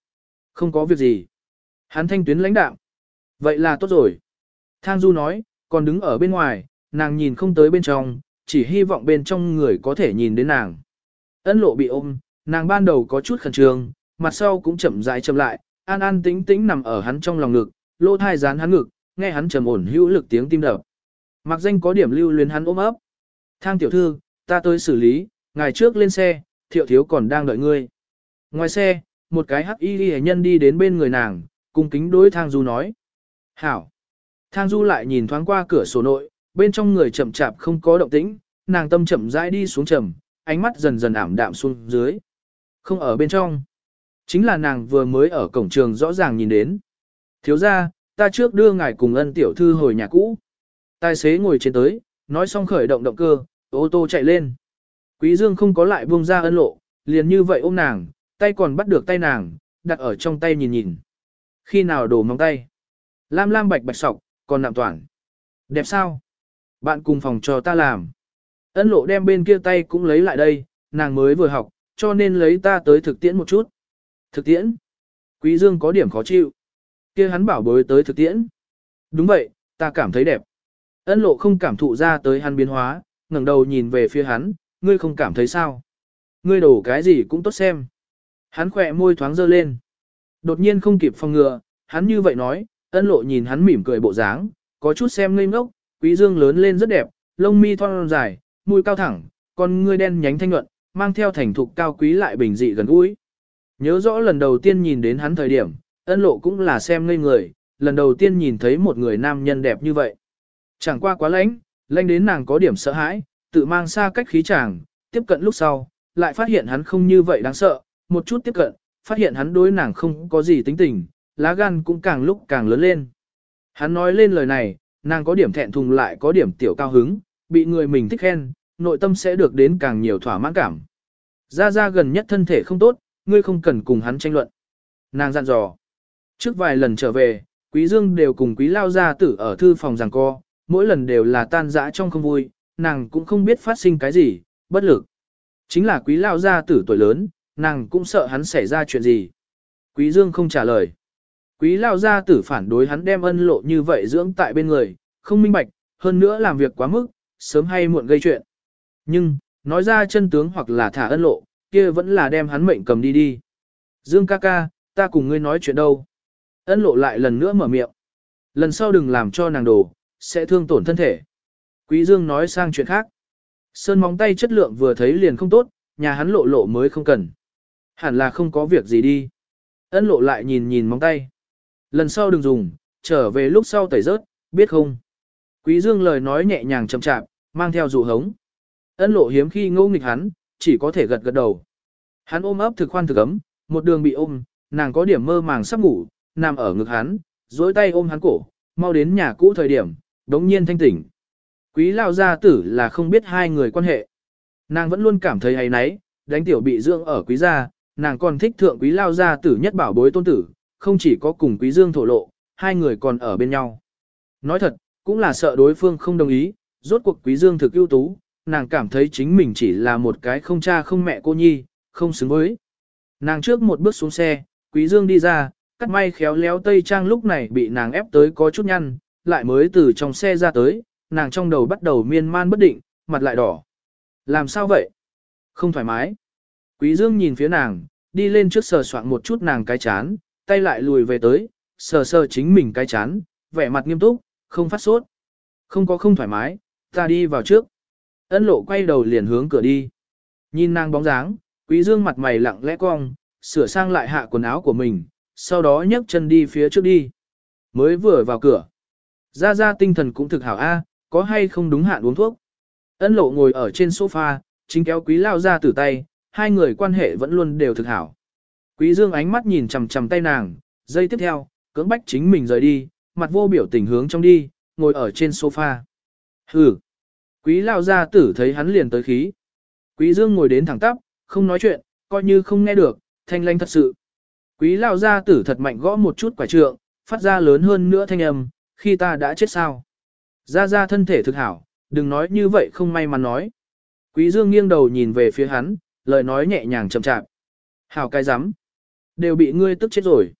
Không có việc gì. Hắn thanh tuyến lãnh đạo Vậy là tốt rồi. Thang Du nói, còn đứng ở bên ngoài, nàng nhìn không tới bên trong, chỉ hy vọng bên trong người có thể nhìn đến nàng. ấn lộ bị ôm, nàng ban đầu có chút khẩn trương, mặt sau cũng chậm rãi chậm lại, an an tĩnh tĩnh nằm ở hắn trong lòng ngực, lỗ thai dán hắn ngực, nghe hắn trầm ổn hữu lực tiếng tim đập. Mặc danh có điểm lưu luyến hắn ôm ấp. Thang tiểu thư, ta tới xử lý, ngày trước lên xe, thiệu thiếu còn đang đợi ngươi. Ngoài xe, một cái hắc y nhân đi đến bên người nàng, cung kính đối thang du nói. Hảo. Thang du lại nhìn thoáng qua cửa sổ nội, bên trong người chậm chạp không có động tĩnh, nàng tâm chậm rãi đi xuống trầm, ánh mắt dần dần ảm đạm xuống dưới. Không ở bên trong. Chính là nàng vừa mới ở cổng trường rõ ràng nhìn đến. Thiếu ra, ta trước đưa ngài cùng ân tiểu thư hồi nhà cũ. Tài xế ngồi trên tới, nói xong khởi động động cơ, ô tô chạy lên. Quý Dương không có lại buông ra ân lộ, liền như vậy ôm nàng, tay còn bắt được tay nàng, đặt ở trong tay nhìn nhìn. Khi nào đổ móng tay? Lam lam bạch bạch sọc, còn nạm toàn. Đẹp sao? Bạn cùng phòng cho ta làm. Ân lộ đem bên kia tay cũng lấy lại đây, nàng mới vừa học, cho nên lấy ta tới thực tiễn một chút. Thực tiễn? Quý Dương có điểm khó chịu. kia hắn bảo bối tới thực tiễn. Đúng vậy, ta cảm thấy đẹp. Ân lộ không cảm thụ ra tới hắn biến hóa, ngẩng đầu nhìn về phía hắn, ngươi không cảm thấy sao? Ngươi đổ cái gì cũng tốt xem. Hắn khỏe môi thoáng dơ lên. Đột nhiên không kịp phòng ngừa, hắn như vậy nói, ân lộ nhìn hắn mỉm cười bộ dáng, có chút xem ngây ngốc, quý dương lớn lên rất đẹp, lông mi thon dài, mũi cao thẳng, con ngươi đen nhánh thanh nhuận, mang theo thành thục cao quý lại bình dị gần gũi. Nhớ rõ lần đầu tiên nhìn đến hắn thời điểm, ân lộ cũng là xem ngây người, lần đầu tiên nhìn thấy một người nam nhân đẹp như vậy. Chẳng qua quá lãnh, lãnh đến nàng có điểm sợ hãi, tự mang xa cách khí chàng, tiếp cận lúc sau, lại phát hiện hắn không như vậy đáng sợ, một chút tiếp cận, phát hiện hắn đối nàng không có gì tính tình, lá gan cũng càng lúc càng lớn lên. Hắn nói lên lời này, nàng có điểm thẹn thùng lại có điểm tiểu cao hứng, bị người mình thích khen, nội tâm sẽ được đến càng nhiều thỏa mãn cảm. Ra ra gần nhất thân thể không tốt, ngươi không cần cùng hắn tranh luận. Nàng dặn dò. Trước vài lần trở về, Quý Dương đều cùng Quý Lao gia tử ở thư phòng giằng co, mỗi lần đều là tan rã trong không vui, nàng cũng không biết phát sinh cái gì, bất lực. Chính là Quý Lao gia tử tuổi lớn, nàng cũng sợ hắn xảy ra chuyện gì. Quý Dương không trả lời. Quý Lao gia tử phản đối hắn đem ân lộ như vậy dưỡng tại bên người, không minh bạch, hơn nữa làm việc quá mức, sớm hay muộn gây chuyện. Nhưng, nói ra chân tướng hoặc là thả ân lộ, kia vẫn là đem hắn mệnh cầm đi đi. Dương ca ca, ta cùng ngươi nói chuyện đâu. Ân lộ lại lần nữa mở miệng. Lần sau đừng làm cho nàng đổ, sẽ thương tổn thân thể. Quý Dương nói sang chuyện khác. Sơn móng tay chất lượng vừa thấy liền không tốt, nhà hắn lộ lộ mới không cần. Hẳn là không có việc gì đi. Ân lộ lại nhìn nhìn móng tay. Lần sau đừng dùng, trở về lúc sau tẩy rớt, biết không? Quý Dương lời nói nhẹ nhàng chậm chạp, mang theo dụ hống. Ân lộ hiếm khi ngô nghịch hắn, chỉ có thể gật gật đầu. Hắn ôm ấp thực khoan thực ấm, một đường bị ôm, nàng có điểm mơ màng sắp ngủ, nằm ở ngực hắn, duỗi tay ôm hắn cổ, mau đến nhà cũ thời điểm, đống nhiên thanh tỉnh. Quý lao gia tử là không biết hai người quan hệ. Nàng vẫn luôn cảm thấy hay náy, đánh tiểu bị dưỡng ở quý gia, nàng còn thích thượng quý lao gia tử nhất bảo bối tôn tử, không chỉ có cùng quý dương thổ lộ, hai người còn ở bên nhau. Nói thật, cũng là sợ đối phương không đồng ý, rốt cuộc quý dương thực ưu tú, nàng cảm thấy chính mình chỉ là một cái không cha không mẹ cô nhi, không xứng với. Nàng trước một bước xuống xe, quý dương đi ra, cắt may khéo léo tây trang lúc này bị nàng ép tới có chút nhăn, lại mới từ trong xe ra tới, nàng trong đầu bắt đầu miên man bất định, mặt lại đỏ. Làm sao vậy? Không thoải mái. Quý Dương nhìn phía nàng, đi lên trước sờ soạn một chút nàng cái chán, tay lại lùi về tới, sờ sờ chính mình cái chán, vẻ mặt nghiêm túc, không phát sốt. Không có không thoải mái, ta đi vào trước. Ân lộ quay đầu liền hướng cửa đi. Nhìn nàng bóng dáng, quý dương mặt mày lặng lẽ cong, sửa sang lại hạ quần áo của mình, sau đó nhấc chân đi phía trước đi. Mới vừa vào cửa. Ra ra tinh thần cũng thực hảo A, có hay không đúng hạn uống thuốc. Ân lộ ngồi ở trên sofa, chính kéo quý lao ra từ tay, hai người quan hệ vẫn luôn đều thực hảo. Quý dương ánh mắt nhìn chầm chầm tay nàng, giây tiếp theo, cưỡng bách chính mình rời đi, mặt vô biểu tình hướng trong đi, ngồi ở trên sofa. Hừ. Quý lao gia tử thấy hắn liền tới khí. Quý dương ngồi đến thẳng tắp, không nói chuyện, coi như không nghe được, thanh lanh thật sự. Quý lao gia tử thật mạnh gõ một chút quả trượng, phát ra lớn hơn nữa thanh âm, khi ta đã chết sao. Gia gia thân thể thực hảo, đừng nói như vậy không may mắn nói. Quý dương nghiêng đầu nhìn về phía hắn, lời nói nhẹ nhàng chậm chạp. Hảo cái rắm đều bị ngươi tức chết rồi.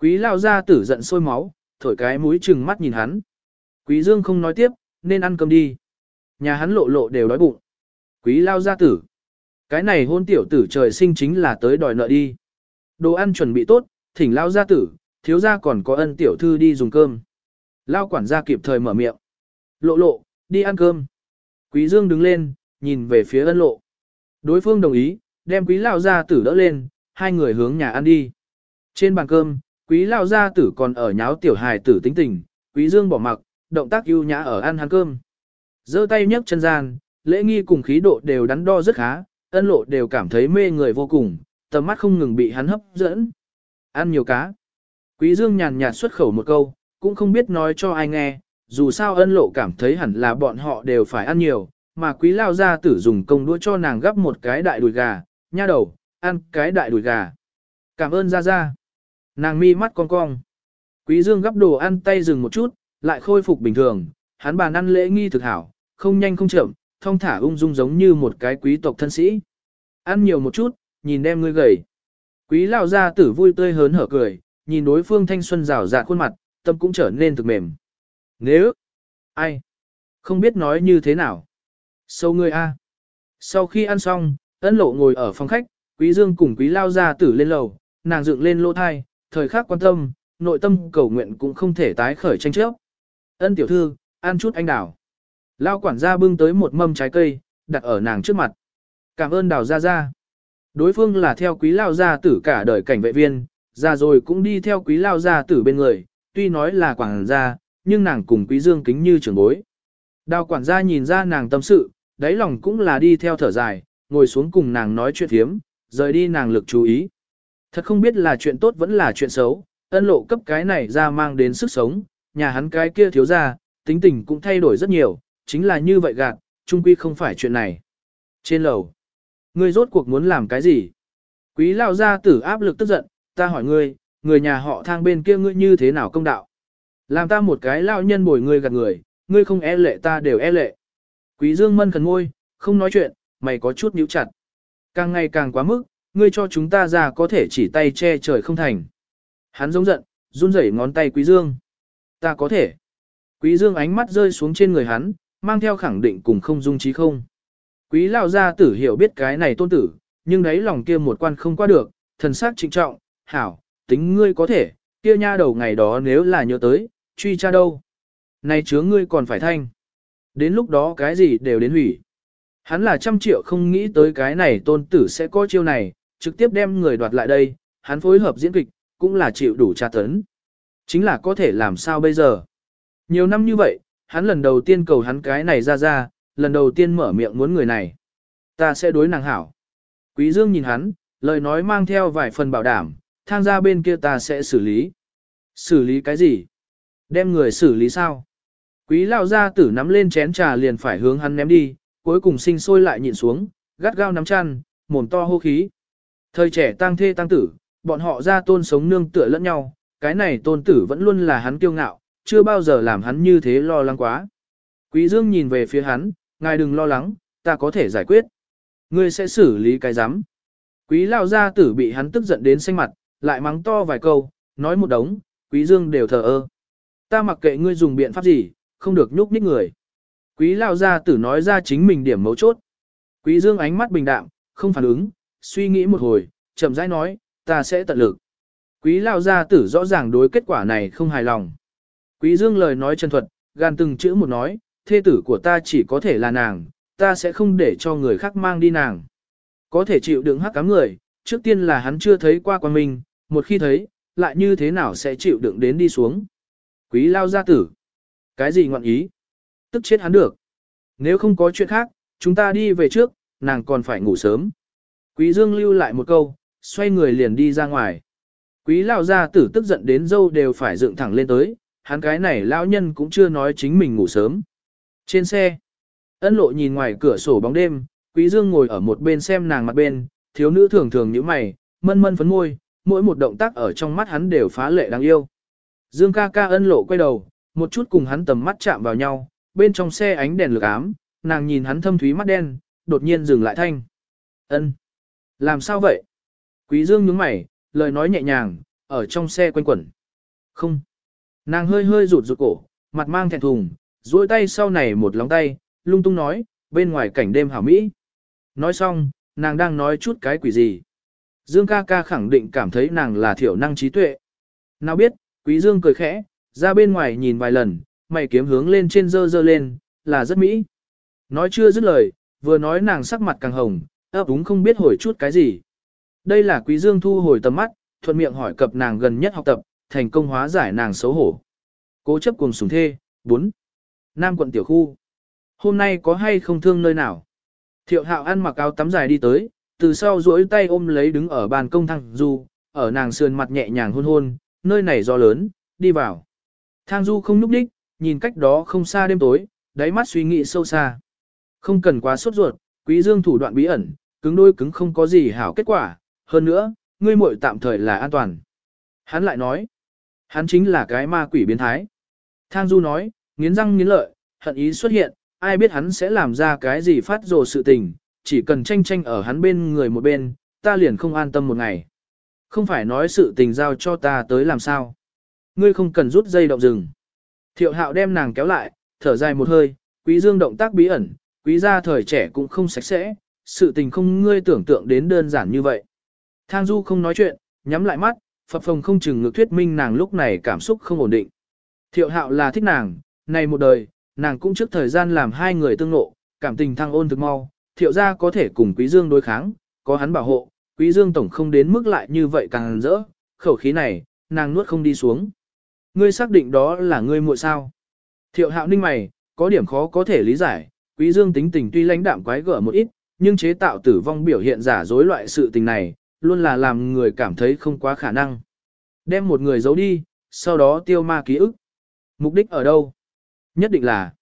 Quý lao gia tử giận sôi máu, thổi cái mũi trừng mắt nhìn hắn. Quý dương không nói tiếp, nên ăn cơm đi. Nhà hắn lộ lộ đều đói bụng. Quý lao gia tử. Cái này hôn tiểu tử trời sinh chính là tới đòi nợ đi. Đồ ăn chuẩn bị tốt, thỉnh lao gia tử, thiếu gia còn có ân tiểu thư đi dùng cơm. Lao quản gia kịp thời mở miệng. Lộ lộ, đi ăn cơm. Quý dương đứng lên, nhìn về phía ân lộ. Đối phương đồng ý, đem quý lao gia tử đỡ lên, hai người hướng nhà ăn đi. Trên bàn cơm, quý lao gia tử còn ở nháo tiểu hài tử tính tình, quý dương bỏ mặc, động tác ưu nhã ở ăn hắn cơm giơ tay nhấc chân gian, lễ nghi cùng khí độ đều đắn đo rất khá, ân lộ đều cảm thấy mê người vô cùng, tầm mắt không ngừng bị hắn hấp dẫn. Ăn nhiều cá. Quý Dương nhàn nhạt xuất khẩu một câu, cũng không biết nói cho ai nghe, dù sao ân lộ cảm thấy hẳn là bọn họ đều phải ăn nhiều, mà quý lao gia tử dùng công đũa cho nàng gấp một cái đại đùi gà, nha đầu, ăn cái đại đùi gà. Cảm ơn ra ra. Nàng mi mắt cong cong. Quý dương gấp đồ ăn tay dừng một chút, lại khôi phục bình thường, hắn bàn ăn lễ nghi thực hảo, không nhanh không chậm, thong thả ung dung giống như một cái quý tộc thân sĩ. Ăn nhiều một chút, nhìn đem ngươi gầy. Quý lão gia tử vui tươi hớn hở cười, nhìn đối phương thanh xuân rào rạt khuôn mặt, tâm cũng trở nên thực mềm. Nếu, ai, không biết nói như thế nào. Sâu ngươi a. Sau khi ăn xong, ân lộ ngồi ở phòng khách, quý dương cùng quý lao gia tử lên lầu, nàng dựng lên lỗ thai, thời khắc quan tâm, nội tâm cầu nguyện cũng không thể tái khởi tranh chấp. Ân tiểu thư, ăn chút anh đào. Lao quản gia bưng tới một mâm trái cây, đặt ở nàng trước mặt. Cảm ơn đào gia gia. Đối phương là theo quý lao gia tử cả đời cảnh vệ viên, già rồi cũng đi theo quý lao gia tử bên người, tuy nói là quản gia, nhưng nàng cùng quý dương kính như trưởng bối. Đào quản gia nhìn ra nàng tâm sự, đáy lòng cũng là đi theo thở dài, ngồi xuống cùng nàng nói chuyện thiếm, rời đi nàng lực chú ý. Thật không biết là chuyện tốt vẫn là chuyện xấu, ân lộ cấp cái này ra mang đến sức sống, nhà hắn cái kia thiếu ra, tính tình cũng thay đổi rất nhiều, chính là như vậy gạt, trung quy không phải chuyện này. Trên lầu, ngươi rốt cuộc muốn làm cái gì? Quý lao gia tử áp lực tức giận, ta hỏi ngươi, người nhà họ thang bên kia ngươi như thế nào công đạo? Làm ta một cái lao nhân bồi ngươi gạt người, ngươi không e lệ ta đều e lệ. Quý dương mân khẩn ngôi, không nói chuyện, mày có chút nhíu chặt. Càng ngày càng quá mức, ngươi cho chúng ta ra có thể chỉ tay che trời không thành. Hắn giống giận, run rẩy ngón tay quý dương. Ta có thể. Quý dương ánh mắt rơi xuống trên người hắn, mang theo khẳng định cùng không dung trí không. Quý Lão gia tử hiểu biết cái này tôn tử, nhưng đấy lòng kia một quan không qua được, thần sắc trịnh trọng, hảo, tính ngươi có thể, kia nha đầu ngày đó nếu là nhớ tới, truy cha đâu. Này chứa ngươi còn phải thanh. Đến lúc đó cái gì đều đến hủy. Hắn là trăm triệu không nghĩ tới cái này tôn tử sẽ có chiêu này, trực tiếp đem người đoạt lại đây, hắn phối hợp diễn kịch, cũng là chịu đủ tra tấn. Chính là có thể làm sao bây giờ. Nhiều năm như vậy, hắn lần đầu tiên cầu hắn cái này ra ra, lần đầu tiên mở miệng muốn người này. Ta sẽ đối nàng hảo. Quý Dương nhìn hắn, lời nói mang theo vài phần bảo đảm, thang ra bên kia ta sẽ xử lý. Xử lý cái gì? Đem người xử lý sao? Quý lão gia tử nắm lên chén trà liền phải hướng hắn ném đi, cuối cùng sinh sôi lại nhịn xuống, gắt gao nắm chăn, mồm to hô khí. Thời trẻ tang thê tang tử, bọn họ ra tôn sống nương tựa lẫn nhau, cái này tôn tử vẫn luôn là hắn kiêu ngạo, chưa bao giờ làm hắn như thế lo lắng quá. Quý Dương nhìn về phía hắn, ngài đừng lo lắng, ta có thể giải quyết. Ngươi sẽ xử lý cái giám. Quý lão gia tử bị hắn tức giận đến xanh mặt, lại mắng to vài câu, nói một đống, quý Dương đều thờ ơ. Ta mặc kệ ngươi dùng biện pháp gì, không được nhúc nhích người. Quý Lão gia tử nói ra chính mình điểm mấu chốt. Quý dương ánh mắt bình đạm, không phản ứng, suy nghĩ một hồi, chậm rãi nói, ta sẽ tận lực. Quý Lão gia tử rõ ràng đối kết quả này không hài lòng. Quý dương lời nói chân thuật, gan từng chữ một nói, thê tử của ta chỉ có thể là nàng, ta sẽ không để cho người khác mang đi nàng. Có thể chịu đựng hắc cám người, trước tiên là hắn chưa thấy qua quan mình, một khi thấy, lại như thế nào sẽ chịu đựng đến đi xuống. Quý lao gia tử. Cái gì ngọn ý? Tức chết hắn được. Nếu không có chuyện khác, chúng ta đi về trước, nàng còn phải ngủ sớm. Quý Dương lưu lại một câu, xoay người liền đi ra ngoài. Quý lão gia tử tức giận đến dâu đều phải dựng thẳng lên tới, hắn cái này lão nhân cũng chưa nói chính mình ngủ sớm. Trên xe, ân lộ nhìn ngoài cửa sổ bóng đêm, Quý Dương ngồi ở một bên xem nàng mặt bên, thiếu nữ thường thường nhíu mày, mân mân phấn môi, mỗi một động tác ở trong mắt hắn đều phá lệ đáng yêu. Dương ca ca ân lộ quay đầu, một chút cùng hắn tầm mắt chạm vào nhau, bên trong xe ánh đèn lực ám, nàng nhìn hắn thâm thúy mắt đen, đột nhiên dừng lại thanh. Ân, Làm sao vậy? Quý Dương nhướng mày, lời nói nhẹ nhàng, ở trong xe quanh quẩn. Không. Nàng hơi hơi rụt rụt cổ, mặt mang thẹn thùng, duỗi tay sau này một lóng tay, lung tung nói, bên ngoài cảnh đêm hảo mỹ. Nói xong, nàng đang nói chút cái quỷ gì. Dương ca ca khẳng định cảm thấy nàng là thiểu năng trí tuệ. Nào biết, Quý Dương cười khẽ, ra bên ngoài nhìn vài lần, mày kiếm hướng lên trên dơ dơ lên, là rất mỹ. Nói chưa dứt lời, vừa nói nàng sắc mặt càng hồng, ấp úng không biết hồi chút cái gì. Đây là Quý Dương thu hồi tầm mắt, thuận miệng hỏi cập nàng gần nhất học tập, thành công hóa giải nàng xấu hổ. Cố chấp cùng sùng thê, 4. Nam quận tiểu khu. Hôm nay có hay không thương nơi nào? Thiệu hạo ăn mặc áo tắm dài đi tới, từ sau duỗi tay ôm lấy đứng ở bàn công thăng du, ở nàng sườn mặt nhẹ nhàng hôn hôn, nơi này do lớn, đi vào. Thang du không núp đích, nhìn cách đó không xa đêm tối, đáy mắt suy nghĩ sâu xa. Không cần quá sốt ruột, quý dương thủ đoạn bí ẩn, cứng đôi cứng không có gì hảo kết quả, hơn nữa, ngươi muội tạm thời là an toàn. Hắn lại nói, hắn chính là cái ma quỷ biến thái. Thang Du nói, nghiến răng nghiến lợi, hận ý xuất hiện, ai biết hắn sẽ làm ra cái gì phát rồ sự tình, chỉ cần tranh tranh ở hắn bên người một bên, ta liền không an tâm một ngày. Không phải nói sự tình giao cho ta tới làm sao. Ngươi không cần rút dây động rừng. Thiệu hạo đem nàng kéo lại, thở dài một hơi, quý dương động tác bí ẩn, quý gia thời trẻ cũng không sạch sẽ, sự tình không ngươi tưởng tượng đến đơn giản như vậy. Thang Du không nói chuyện, nhắm lại mắt, phập phồng không chừng ngược thuyết minh nàng lúc này cảm xúc không ổn định. Thiệu hạo là thích nàng, này một đời, nàng cũng trước thời gian làm hai người tương nộ, cảm tình thăng ôn thực mau, thiệu gia có thể cùng quý dương đối kháng, có hắn bảo hộ, quý dương tổng không đến mức lại như vậy càng rỡ, khẩu khí này, nàng nuốt không đi xuống. Ngươi xác định đó là ngươi muội sao? Thiệu hạo ninh mày, có điểm khó có thể lý giải, quý dương tính tình tuy lãnh đạm quái gở một ít, nhưng chế tạo tử vong biểu hiện giả dối loại sự tình này, luôn là làm người cảm thấy không quá khả năng. Đem một người giấu đi, sau đó tiêu ma ký ức. Mục đích ở đâu? Nhất định là.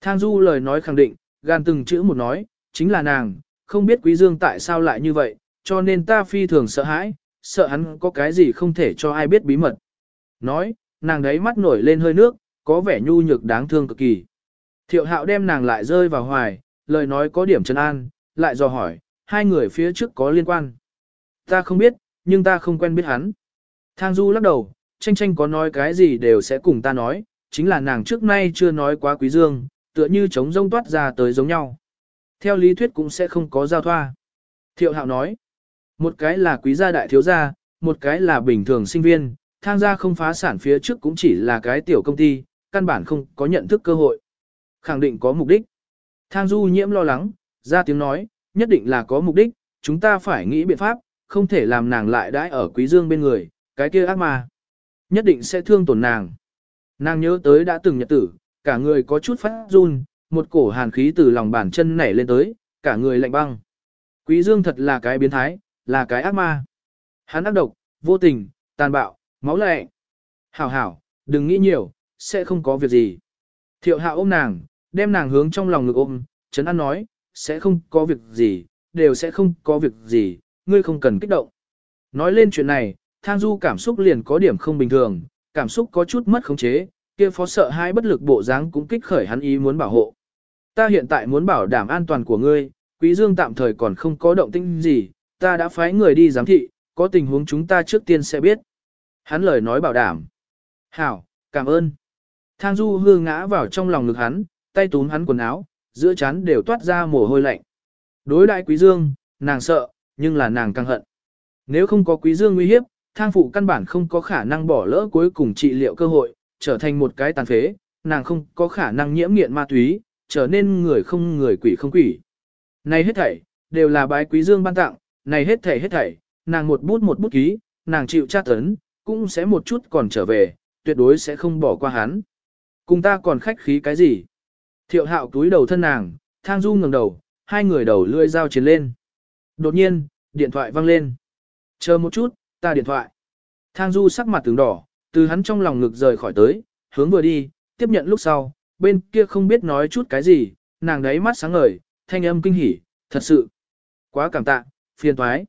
Thang Du lời nói khẳng định, gan từng chữ một nói, chính là nàng, không biết Quý Dương tại sao lại như vậy, cho nên ta phi thường sợ hãi, sợ hắn có cái gì không thể cho ai biết bí mật. Nói, nàng đấy mắt nổi lên hơi nước, có vẻ nhu nhược đáng thương cực kỳ. Thiệu hạo đem nàng lại rơi vào hoài, lời nói có điểm chân an, lại dò hỏi, hai người phía trước có liên quan. Ta không biết, nhưng ta không quen biết hắn. Thang Du lắc đầu, tranh tranh có nói cái gì đều sẽ cùng ta nói, chính là nàng trước nay chưa nói quá quý dương, tựa như trống rông toát ra tới giống nhau. Theo lý thuyết cũng sẽ không có giao thoa. Thiệu hạo nói, một cái là quý gia đại thiếu gia, một cái là bình thường sinh viên, thang gia không phá sản phía trước cũng chỉ là cái tiểu công ty, căn bản không có nhận thức cơ hội. Khẳng định có mục đích. Thang du nhiễm lo lắng, ra tiếng nói, nhất định là có mục đích, chúng ta phải nghĩ biện pháp, không thể làm nàng lại đãi ở quý dương bên người, cái kia ác ma. Nhất định sẽ thương tổn nàng. Nàng nhớ tới đã từng nhật tử, cả người có chút phát run, một cổ hàn khí từ lòng bàn chân nảy lên tới, cả người lạnh băng. Quý dương thật là cái biến thái, là cái ác ma. Hắn ác độc, vô tình, tàn bạo, máu lệ. Hảo hảo, đừng nghĩ nhiều, sẽ không có việc gì. Thiệu hạ ôm nàng, đem nàng hướng trong lòng ngực ôm, Trấn An nói, sẽ không có việc gì, đều sẽ không có việc gì, ngươi không cần kích động. Nói lên chuyện này, Thang Du cảm xúc liền có điểm không bình thường, cảm xúc có chút mất khống chế, kia phó sợ hai bất lực bộ dáng cũng kích khởi hắn ý muốn bảo hộ. Ta hiện tại muốn bảo đảm an toàn của ngươi, Quý Dương tạm thời còn không có động tĩnh gì, ta đã phái người đi giám thị, có tình huống chúng ta trước tiên sẽ biết. Hắn lời nói bảo đảm. Hảo, cảm ơn. Thang Du hư ngã vào trong lòng ngực hắn, tay túm hắn quần áo, giữa chán đều toát ra mồ hôi lạnh. Đối đại Quý Dương, nàng sợ, nhưng là nàng căng hận. Nếu không có Quý Dương nguy hiếp, thang phụ căn bản không có khả năng bỏ lỡ cuối cùng trị liệu cơ hội, trở thành một cái tàn phế, nàng không có khả năng nhiễm nghiện ma túy, trở nên người không người quỷ không quỷ. Này hết thảy, đều là bái quý dương ban tặng, này hết thảy hết thảy, nàng một bút một bút ký, nàng chịu tra tấn, cũng sẽ một chút còn trở về, tuyệt đối sẽ không bỏ qua hắn. Cùng ta còn khách khí cái gì? Thiệu hạo túi đầu thân nàng, thang du ngẩng đầu, hai người đầu lươi dao chiến lên. Đột nhiên, điện thoại vang lên. Chờ một chút, ta điện thoại. Thang du sắc mặt tướng đỏ, từ hắn trong lòng ngực rời khỏi tới, hướng vừa đi, tiếp nhận lúc sau, bên kia không biết nói chút cái gì, nàng đấy mắt sáng ngời, thanh âm kinh hỉ, thật sự. Quá cảm tạ, phiền thoái.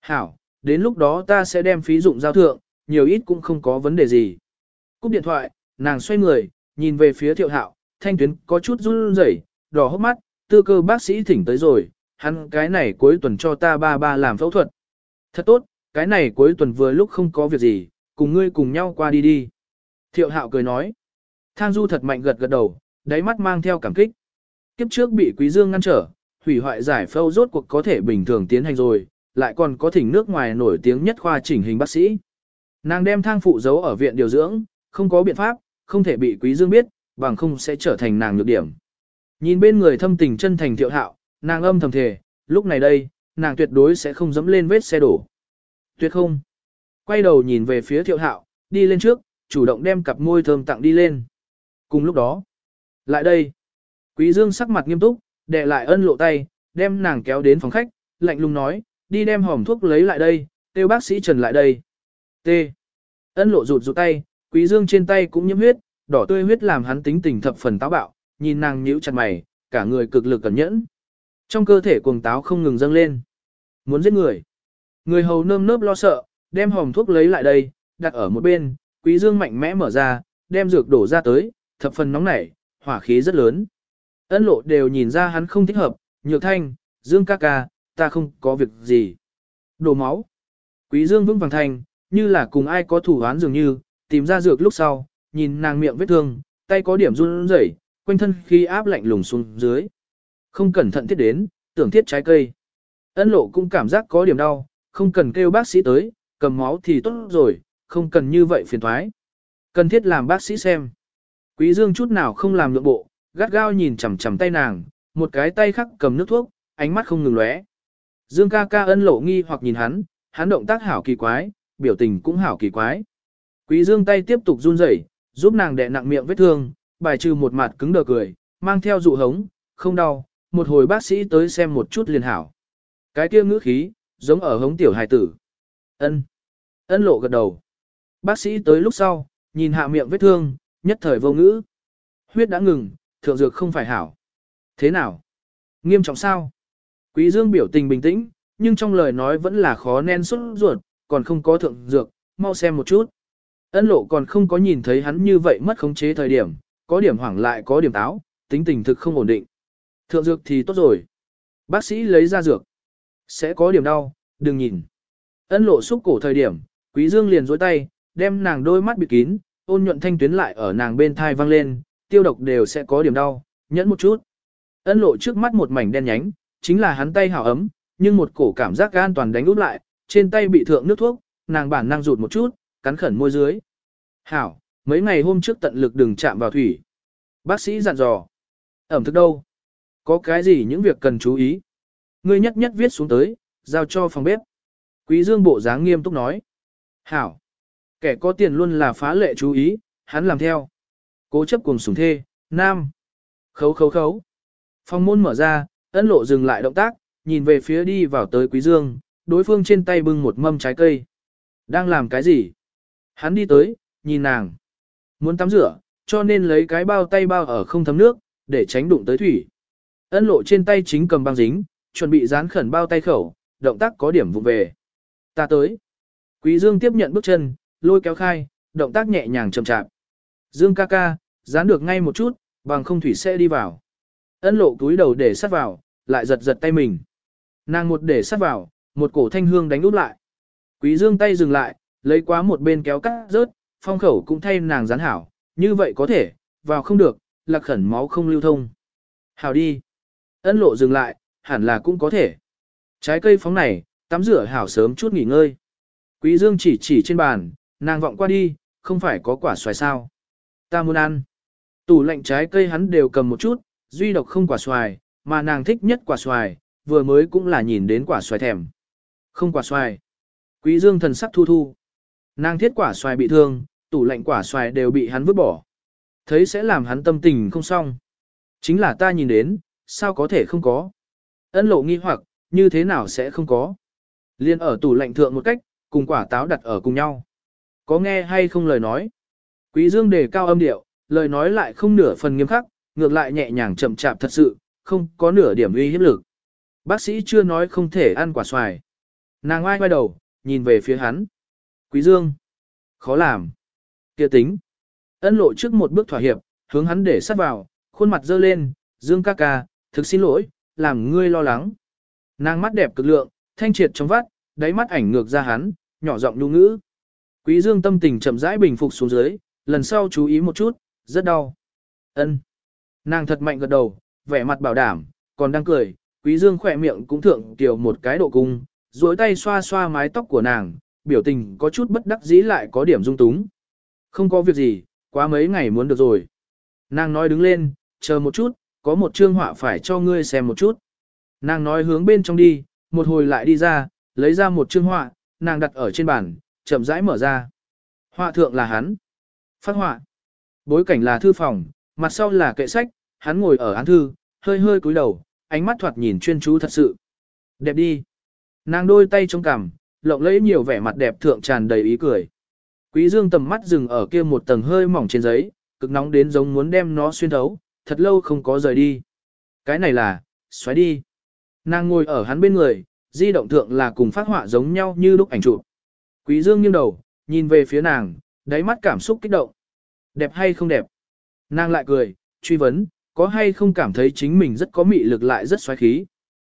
Hảo, đến lúc đó ta sẽ đem phí dụng giao thượng, nhiều ít cũng không có vấn đề gì. Cúp điện thoại, nàng xoay người, nhìn về phía thiệu hạo, thanh tuyến có chút run rẩy, đỏ hốc mắt, tư cơ bác sĩ thỉnh tới rồi, hắn cái này cuối tuần cho ta ba ba làm phẫu thuật. Thật tốt, cái này cuối tuần vừa lúc không có việc gì, cùng ngươi cùng nhau qua đi đi. Thiệu hạo cười nói. Thang Du thật mạnh gật gật đầu, đáy mắt mang theo cảm kích. Kiếp trước bị Quý Dương ngăn trở, hủy hoại giải phẫu rốt cuộc có thể bình thường tiến hành rồi, lại còn có thỉnh nước ngoài nổi tiếng nhất khoa chỉnh hình bác sĩ. Nàng đem thang phụ giấu ở viện điều dưỡng, không có biện pháp, không thể bị Quý Dương biết, bằng không sẽ trở thành nàng nhược điểm. Nhìn bên người thâm tình chân thành thiệu hạo, nàng âm thầm thề, lúc này đây, nàng tuyệt đối sẽ không dẫm lên vết xe đổ. Tuyệt không. Quay đầu nhìn về phía thiệu hạo, đi lên trước, chủ động đem cặp môi thơm tặng đi lên. Cùng lúc đó, lại đây, quý dương sắc mặt nghiêm túc, đè lại ân lộ tay, đem nàng kéo đến phòng khách, lạnh lùng nói, đi đem hòm thuốc lấy lại đây, kêu bác sĩ trần lại đây. T. Ân lộ rụt rụt tay, quý dương trên tay cũng nhiễm huyết, đỏ tươi huyết làm hắn tính tình thập phần táo bạo, nhìn nàng nhíu chặt mày, cả người cực lực cẩn nhẫn. Trong cơ thể cuồng táo không ngừng dâng lên. Muốn giết người. Người hầu nơm nớp lo sợ, đem hòm thuốc lấy lại đây, đặt ở một bên, quý dương mạnh mẽ mở ra, đem dược đổ ra tới, thập phần nóng nảy, hỏa khí rất lớn. Ân lộ đều nhìn ra hắn không thích hợp, nhược thanh, dương ca ca, ta không có việc gì. Đổ máu. Quý dương vững vàng thành, như là cùng ai có thủ án dường như, tìm ra dược lúc sau, nhìn nàng miệng vết thương, tay có điểm run rẩy, quanh thân khi áp lạnh lùng xuống dưới. Không cẩn thận thiết đến, tưởng thiết trái cây. Ân lộ cũng cảm giác có điểm đau, không cần kêu bác sĩ tới, cầm máu thì tốt rồi, không cần như vậy phiền thoái. Cần thiết làm bác sĩ xem. Quý dương chút nào không làm lượng bộ, gắt gao nhìn chằm chằm tay nàng, một cái tay khác cầm nước thuốc, ánh mắt không ngừng lóe. Dương ca ca ân lộ nghi hoặc nhìn hắn, hắn động tác hảo kỳ quái, biểu tình cũng hảo kỳ quái. Quý dương tay tiếp tục run rẩy, giúp nàng đè nặng miệng vết thương, bài trừ một mặt cứng đờ cười, mang theo dụ hống, không đau, một hồi bác sĩ tới xem một chút liền hảo. Cái kia ngữ khí, giống ở hống tiểu hài tử. Ân. Ân lộ gật đầu. Bác sĩ tới lúc sau, nhìn hạ miệng vết thương, nhất thời vô ngữ. Huyết đã ngừng, thượng dược không phải hảo. Thế nào? Nghiêm trọng sao? Quý Dương biểu tình bình tĩnh, nhưng trong lời nói vẫn là khó nên xuất ruột, còn không có thượng dược, mau xem một chút. Ân lộ còn không có nhìn thấy hắn như vậy mất khống chế thời điểm, có điểm hoảng lại có điểm táo, tính tình thực không ổn định. Thượng dược thì tốt rồi. Bác sĩ lấy ra dược. Sẽ có điểm đau, đừng nhìn. Ân lộ xúc cổ thời điểm, quý dương liền dối tay, đem nàng đôi mắt bịt kín, ôn nhuận thanh tuyến lại ở nàng bên thai vang lên, tiêu độc đều sẽ có điểm đau, nhẫn một chút. Ân lộ trước mắt một mảnh đen nhánh, chính là hắn tay hào ấm, nhưng một cổ cảm giác an toàn đánh úp lại, trên tay bị thượng nước thuốc, nàng bản năng rụt một chút, cắn khẩn môi dưới. Hảo, mấy ngày hôm trước tận lực đừng chạm vào thủy. Bác sĩ dặn dò. Ẩm thực đâu? Có cái gì những việc cần chú ý? Ngươi nhất nhất viết xuống tới, giao cho phòng bếp. Quý dương bộ dáng nghiêm túc nói. Hảo. Kẻ có tiền luôn là phá lệ chú ý, hắn làm theo. Cố chấp cùng sủng thê, nam. Khấu khấu khấu. Phòng môn mở ra, ấn lộ dừng lại động tác, nhìn về phía đi vào tới quý dương, đối phương trên tay bưng một mâm trái cây. Đang làm cái gì? Hắn đi tới, nhìn nàng. Muốn tắm rửa, cho nên lấy cái bao tay bao ở không thấm nước, để tránh đụng tới thủy. Ân lộ trên tay chính cầm băng dính, chuẩn bị dán khẩn bao tay khẩu, động tác có điểm vụ về. Ta tới. Quý Dương tiếp nhận bước chân, lôi kéo khai, động tác nhẹ nhàng chậm chạp. Dương ca ca, dán được ngay một chút, bằng không thủy sẽ đi vào. Ân lộ túi đầu để sát vào, lại giật giật tay mình. Nàng một để sát vào, một cổ thanh hương đánh út lại. Quý Dương tay dừng lại, lấy quá một bên kéo cắt rớt, phong khẩu cũng thay nàng dán hảo, như vậy có thể, vào không được, lạc khẩn máu không lưu thông. Hảo đi. Ân lộ dừng lại, hẳn là cũng có thể. Trái cây phóng này, tắm rửa hảo sớm chút nghỉ ngơi. Quý Dương chỉ chỉ trên bàn, nàng vọng qua đi, không phải có quả xoài sao. Ta muốn ăn. Tủ lạnh trái cây hắn đều cầm một chút, duy độc không quả xoài, mà nàng thích nhất quả xoài, vừa mới cũng là nhìn đến quả xoài thèm. Không quả xoài. Quý Dương thần sắc thu thu. Nàng thiết quả xoài bị thương, tủ lạnh quả xoài đều bị hắn vứt bỏ. Thấy sẽ làm hắn tâm tình không xong. Chính là ta nhìn đến, sao có thể không có. Ân lộ nghi hoặc, như thế nào sẽ không có. Liên ở tủ lạnh thượng một cách, cùng quả táo đặt ở cùng nhau. Có nghe hay không lời nói? Quý Dương đề cao âm điệu, lời nói lại không nửa phần nghiêm khắc, ngược lại nhẹ nhàng chậm chạp thật sự, không có nửa điểm uy hiếp lực. Bác sĩ chưa nói không thể ăn quả xoài. Nàng ai quay đầu, nhìn về phía hắn. Quý Dương. Khó làm. kia tính. Ân lộ trước một bước thỏa hiệp, hướng hắn để sát vào, khuôn mặt dơ lên, Dương ca ca, thực xin lỗi, làm ngươi lo lắng. Nàng mắt đẹp cực lượng, thanh triệt trong vắt, đáy mắt ảnh ngược ra hắn, nhỏ giọng nhu ngữ. Quý Dương tâm tình chậm rãi bình phục xuống dưới, lần sau chú ý một chút, rất đau. Ân. Nàng thật mạnh gật đầu, vẻ mặt bảo đảm, còn đang cười, Quý Dương khỏe miệng cũng thượng tiểu một cái độ cung, duỗi tay xoa xoa mái tóc của nàng, biểu tình có chút bất đắc dĩ lại có điểm dung túng. Không có việc gì, quá mấy ngày muốn được rồi. Nàng nói đứng lên, chờ một chút, có một chương họa phải cho ngươi xem một chút. Nàng nói hướng bên trong đi, một hồi lại đi ra, lấy ra một chương họa, nàng đặt ở trên bàn, chậm rãi mở ra. Họa thượng là hắn. Phát họa. Bối cảnh là thư phòng, mặt sau là kệ sách, hắn ngồi ở án thư, hơi hơi cúi đầu, ánh mắt thoạt nhìn chuyên chú thật sự. Đẹp đi. Nàng đôi tay trong cằm, lộng lẫy nhiều vẻ mặt đẹp thượng tràn đầy ý cười. Quý Dương tầm mắt dừng ở kia một tầng hơi mỏng trên giấy, cực nóng đến giống muốn đem nó xuyên thấu, thật lâu không có rời đi. Cái này là, xoáy đi. Nàng ngồi ở hắn bên người, di động thượng là cùng phát họa giống nhau như lúc ảnh chụp. Quý Dương nghiêng đầu, nhìn về phía nàng, đáy mắt cảm xúc kích động. Đẹp hay không đẹp? Nàng lại cười, truy vấn, có hay không cảm thấy chính mình rất có mị lực lại rất xoáy khí.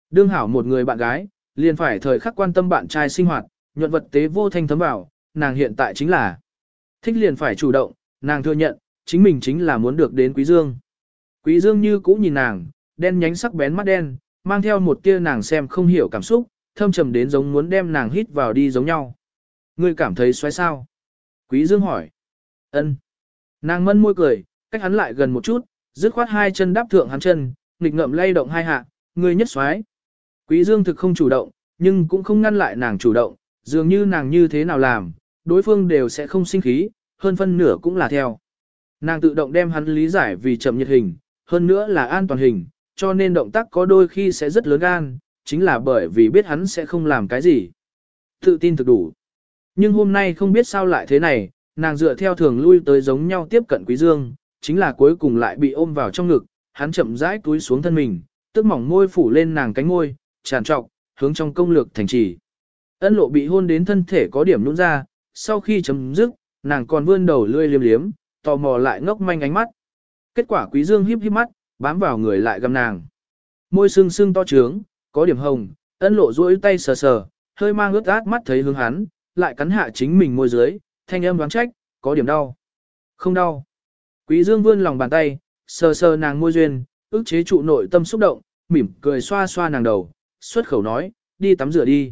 Đương hảo một người bạn gái, liền phải thời khắc quan tâm bạn trai sinh hoạt, nhuận vật tế vô thanh thấm vào, nàng hiện tại chính là thích liền phải chủ động, nàng thừa nhận, chính mình chính là muốn được đến Quý Dương. Quý Dương như cũ nhìn nàng, đen nhánh sắc bén mắt đen, mang theo một tia nàng xem không hiểu cảm xúc, thâm trầm đến giống muốn đem nàng hít vào đi giống nhau. Ngươi cảm thấy xoáy sao? Quý Dương hỏi. Ân. Nàng mân môi cười, cách hắn lại gần một chút, dứt khoát hai chân đáp thượng hắn chân, nghịch ngợm lay động hai hạ, ngươi nhất xoáy. Quý Dương thực không chủ động, nhưng cũng không ngăn lại nàng chủ động, dường như nàng như thế nào làm, đối phương đều sẽ không sinh khí, hơn phân nửa cũng là theo. Nàng tự động đem hắn lý giải vì chậm nhiệt hình, hơn nữa là an toàn hình, cho nên động tác có đôi khi sẽ rất lớn gan, chính là bởi vì biết hắn sẽ không làm cái gì. Tự tin thực đủ. Nhưng hôm nay không biết sao lại thế này, nàng dựa theo thường lui tới giống nhau tiếp cận Quý Dương, chính là cuối cùng lại bị ôm vào trong ngực, hắn chậm rãi túi xuống thân mình, tức mỏng môi phủ lên nàng cánh môi, tràn trọc, hướng trong công lược thành trì. Ân lộ bị hôn đến thân thể có điểm nhũn ra, sau khi chấm dứt, nàng còn vươn đầu lươi liếm liếm, tò mò lại ngốc manh ánh mắt. Kết quả quý dương híp híp mắt, bám vào người lại găm nàng. Môi sưng sưng to trướng, có điểm hồng, ân lộ duỗi tay sờ sờ, hơi mang ướt át mắt thấy hướng hắn, lại cắn hạ chính mình môi dưới, thanh âm đoán trách, có điểm đau. Không đau. Quý dương vươn lòng bàn tay, sờ sờ nàng môi duyên, ức chế trụ nội tâm xúc động, mỉm cười xoa xoa nàng đầu, xuất khẩu nói, đi tắm rửa đi.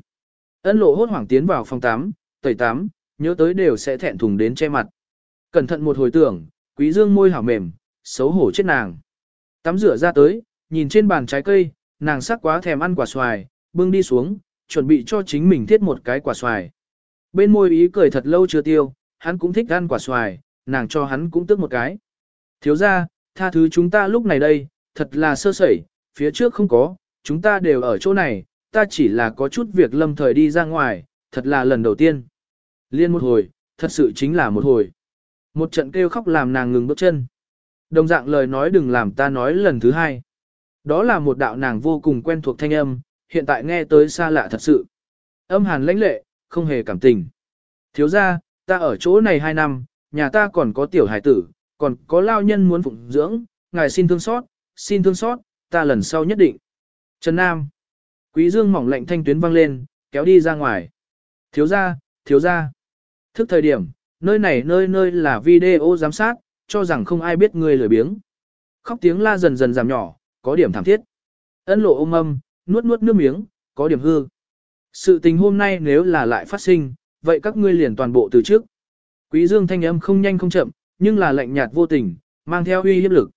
Ân lộ hốt hoảng tiến vào phòng tắm, tẩy tắm, nhớ tới đều sẽ thẹn thùng đến che mặt. Cẩn thận một hồi tưởng, quý dương môi hảo mềm, xấu hổ chết nàng. Tắm rửa ra tới, nhìn trên bàn trái cây, nàng sắc quá thèm ăn quả xoài, bưng đi xuống, chuẩn bị cho chính mình thiết một cái quả xoài. Bên môi ý cười thật lâu chưa tiêu, hắn cũng thích ăn quả xoài, nàng cho hắn cũng tức một cái. Thiếu ra, tha thứ chúng ta lúc này đây, thật là sơ sẩy, phía trước không có, chúng ta đều ở chỗ này, ta chỉ là có chút việc lâm thời đi ra ngoài, thật là lần đầu tiên. Liên một hồi, thật sự chính là một hồi. Một trận kêu khóc làm nàng ngừng bước chân. Đồng dạng lời nói đừng làm ta nói lần thứ hai. Đó là một đạo nàng vô cùng quen thuộc thanh âm, hiện tại nghe tới xa lạ thật sự. Âm hàn lãnh lệ, không hề cảm tình. Thiếu ra, ta ở chỗ này hai năm, nhà ta còn có tiểu hải tử, còn có lao nhân muốn phụng dưỡng, ngài xin thương xót, xin thương xót, ta lần sau nhất định. Trần Nam. Quý dương mỏng lạnh thanh tuyến vang lên, kéo đi ra ngoài. Thiếu ra, thiếu ra. Thức thời điểm, nơi này nơi nơi là video giám sát, cho rằng không ai biết người lười biếng. Khóc tiếng la dần dần giảm nhỏ, có điểm thảm thiết. Ân lộ ôm âm, nuốt nuốt nước miếng, có điểm hư. Sự tình hôm nay nếu là lại phát sinh, vậy các ngươi liền toàn bộ từ trước. Quý dương thanh âm không nhanh không chậm, nhưng là lạnh nhạt vô tình, mang theo uy hiếp lực.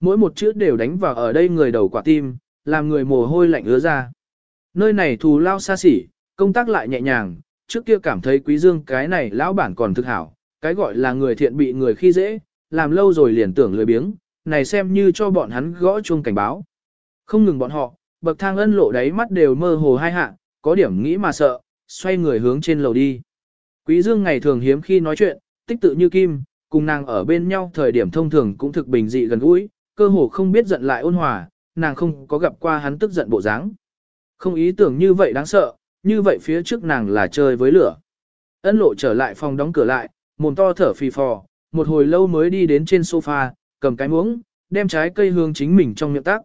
Mỗi một chữ đều đánh vào ở đây người đầu quả tim, làm người mồ hôi lạnh ứa ra. Nơi này thù lao xa xỉ, công tác lại nhẹ nhàng, trước kia cảm thấy quý dương cái này lão bản còn thực hảo, cái gọi là người thiện bị người khi dễ, làm lâu rồi liền tưởng lười biếng, này xem như cho bọn hắn gõ chuông cảnh báo. Không ngừng bọn họ, bậc thang ân lộ đáy mắt đều mơ hồ hai hạ, có điểm nghĩ mà sợ, xoay người hướng trên lầu đi. Quý dương ngày thường hiếm khi nói chuyện, tích tự như kim, cùng nàng ở bên nhau thời điểm thông thường cũng thực bình dị gần gũi, cơ hồ không biết giận lại ôn hòa, nàng không có gặp qua hắn tức giận bộ dáng. Không ý tưởng như vậy đáng sợ, như vậy phía trước nàng là chơi với lửa. Ân lộ trở lại phòng đóng cửa lại, mồm to thở phì phò, một hồi lâu mới đi đến trên sofa, cầm cái muỗng, đem trái cây hương chính mình trong miệng tác.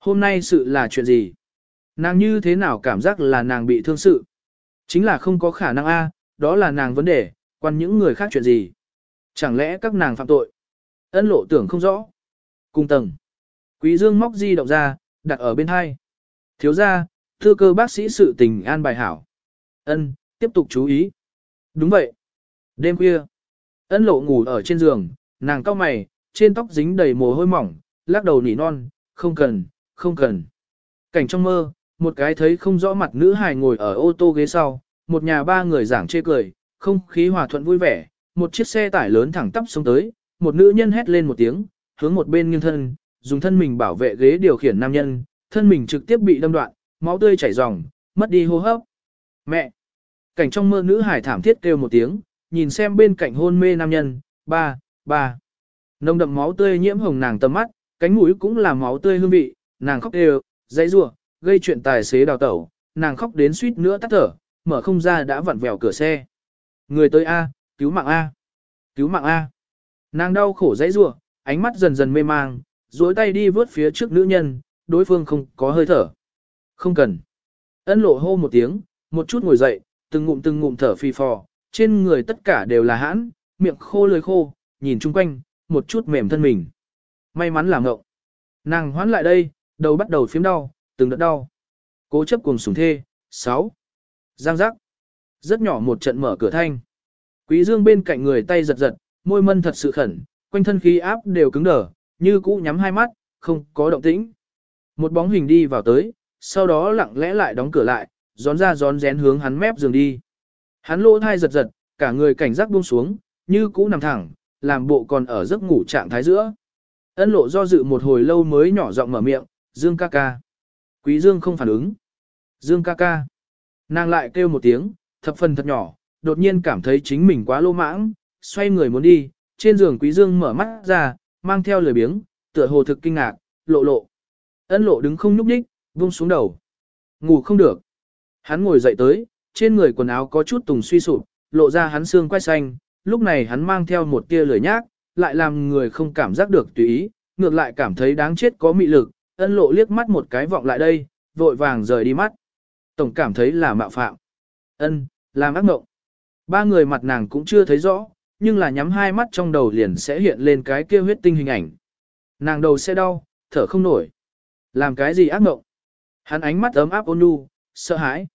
Hôm nay sự là chuyện gì? Nàng như thế nào cảm giác là nàng bị thương sự? Chính là không có khả năng a, đó là nàng vấn đề, quan những người khác chuyện gì? Chẳng lẽ các nàng phạm tội? Ân lộ tưởng không rõ. Cung tầng. Quý dương móc di động ra, đặt ở bên hai. Thiếu gia thư cơ bác sĩ sự tình an bài hảo. Ân, tiếp tục chú ý. Đúng vậy. Đêm khuya. Ân lộ ngủ ở trên giường, nàng cao mày, trên tóc dính đầy mồ hôi mỏng, lắc đầu nỉ non, không cần, không cần. Cảnh trong mơ, một cái thấy không rõ mặt nữ hài ngồi ở ô tô ghế sau, một nhà ba người giảng chê cười, không khí hòa thuận vui vẻ, một chiếc xe tải lớn thẳng tắp xuống tới, một nữ nhân hét lên một tiếng, hướng một bên nghiêng thân, dùng thân mình bảo vệ ghế điều khiển nam nhân, thân mình trực tiếp bị đâm đoạn, máu tươi chảy ròng, mất đi hô hấp. Mẹ! Cảnh trong mơ nữ hải thảm thiết kêu một tiếng, nhìn xem bên cạnh hôn mê nam nhân, ba, ba. nông đậm máu tươi nhiễm hồng nàng tầm mắt, cánh mũi cũng là máu tươi hương vị, nàng khóc đều, dãy rủa, gây chuyện tài xế đào tẩu, nàng khóc đến suýt nữa tắt thở, mở không ra đã vặn vẹo cửa xe. Người tới A, cứu mạng A, cứu mạng A. Nàng đau khổ dãy rủa, ánh mắt dần dần mê mang, duỗi tay đi vớt phía trước nữ nhân, đối phương không có hơi thở. Không cần. Ân lộ hô một tiếng, một chút ngồi dậy, từng ngụm từng ngụm thở phì phò, trên người tất cả đều là hãn, miệng khô lưỡi khô, nhìn chung quanh, một chút mềm thân mình. May mắn là ngộng. Nàng hoán lại đây, đầu bắt đầu phím đau, từng đợt đau. Cố chấp cùng sủng thê, 6. Giang giác. Rất nhỏ một trận mở cửa thanh. Quý dương bên cạnh người tay giật giật, môi mân thật sự khẩn, quanh thân khí áp đều cứng đờ, như cũ nhắm hai mắt, không có động tĩnh. Một bóng hình đi vào tới, sau đó lặng lẽ lại đóng cửa lại, gión ra gión rén hướng hắn mép giường đi. Hắn lỗ thai giật giật, cả người cảnh giác buông xuống, như cũ nằm thẳng, làm bộ còn ở giấc ngủ trạng thái giữa. Ân lộ do dự một hồi lâu mới nhỏ giọng mở miệng, Dương ca ca. Quý Dương không phản ứng. Dương ca ca. Nàng lại kêu một tiếng, thập phần thật nhỏ, đột nhiên cảm thấy chính mình quá lô mãng, xoay người muốn đi, trên giường Quý Dương mở mắt ra, mang theo lời biếng, tựa hồ thực kinh ngạc, lộ lộ. Ân lộ đứng không nhúc nhích, vung xuống đầu. Ngủ không được. Hắn ngồi dậy tới, trên người quần áo có chút tùng suy sụp, lộ ra hắn xương quai xanh, lúc này hắn mang theo một tia lười nhác, lại làm người không cảm giác được tùy ý, ngược lại cảm thấy đáng chết có mị lực, ân lộ liếc mắt một cái vọng lại đây, vội vàng rời đi mắt. Tổng cảm thấy là mạo phạm. Ân, làm ác mộng. Ba người mặt nàng cũng chưa thấy rõ, nhưng là nhắm hai mắt trong đầu liền sẽ hiện lên cái kia huyết tinh hình ảnh. Nàng đầu sẽ đau, thở không nổi. Làm cái gì ác mộng? Hắn ánh mắt ấm áp ôn nhu, sợ hãi.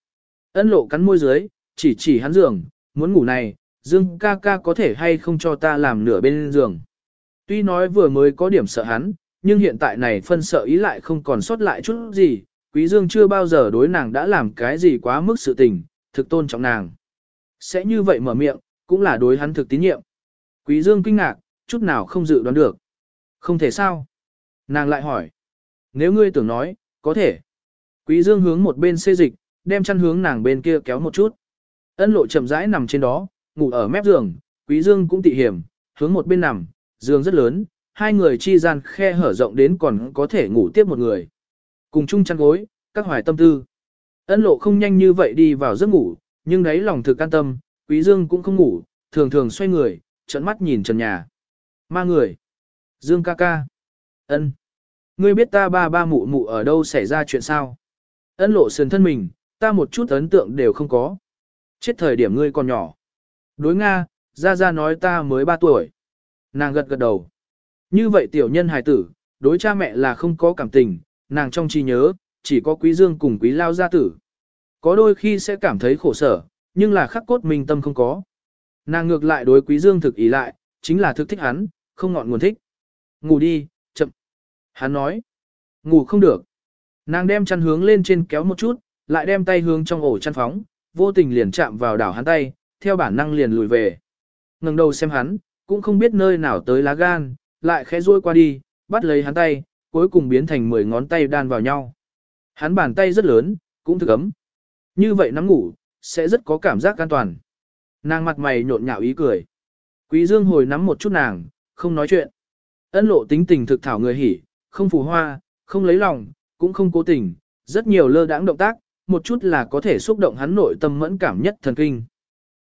Ân lộ cắn môi dưới, chỉ chỉ hắn giường, muốn ngủ này, Dương ca ca có thể hay không cho ta làm nửa bên giường. Tuy nói vừa mới có điểm sợ hắn, nhưng hiện tại này phân sợ ý lại không còn sót lại chút gì, Quý Dương chưa bao giờ đối nàng đã làm cái gì quá mức sự tình, thực tôn trọng nàng. Sẽ như vậy mở miệng, cũng là đối hắn thực tín nhiệm. Quý Dương kinh ngạc, chút nào không dự đoán được. Không thể sao? Nàng lại hỏi. Nếu ngươi tưởng nói, có thể. Quý Dương hướng một bên xê dịch, đem chăn hướng nàng bên kia kéo một chút. Ân lộ chậm rãi nằm trên đó, ngủ ở mép giường, Quý Dương cũng tị hiểm, hướng một bên nằm, giường rất lớn, hai người chi gian khe hở rộng đến còn có thể ngủ tiếp một người. Cùng chung chăn gối, các hoài tâm tư. Ân lộ không nhanh như vậy đi vào giấc ngủ, nhưng đấy lòng thực an tâm, Quý Dương cũng không ngủ, thường thường xoay người, trợn mắt nhìn trần nhà. Ma người. Dương ca ca. Ân. Ngươi biết ta ba ba mụ mụ ở đâu xảy ra chuyện sao? Ân lộ sườn thân mình, ta một chút ấn tượng đều không có. Chết thời điểm ngươi còn nhỏ. Đối Nga, Gia Gia nói ta mới 3 tuổi. Nàng gật gật đầu. Như vậy tiểu nhân hài tử, đối cha mẹ là không có cảm tình, nàng trong trí nhớ, chỉ có quý dương cùng quý lao gia tử. Có đôi khi sẽ cảm thấy khổ sở, nhưng là khắc cốt minh tâm không có. Nàng ngược lại đối quý dương thực ý lại, chính là thực thích hắn, không ngọn nguồn thích. Ngủ đi, chậm. Hắn nói. Ngủ không được. Nàng đem chăn hướng lên trên kéo một chút, lại đem tay hướng trong ổ chăn phóng, vô tình liền chạm vào đảo hắn tay, theo bản năng liền lùi về. ngẩng đầu xem hắn, cũng không biết nơi nào tới lá gan, lại khẽ duỗi qua đi, bắt lấy hắn tay, cuối cùng biến thành 10 ngón tay đan vào nhau. Hắn bàn tay rất lớn, cũng thực ấm. Như vậy nắm ngủ, sẽ rất có cảm giác an toàn. Nàng mặt mày nhộn nhạo ý cười. Quý Dương hồi nắm một chút nàng, không nói chuyện. Ân lộ tính tình thực thảo người hỉ, không phù hoa, không lấy lòng, cũng không cố tình, rất nhiều lơ đãng động tác, một chút là có thể xúc động hắn nội tâm mẫn cảm nhất thần kinh.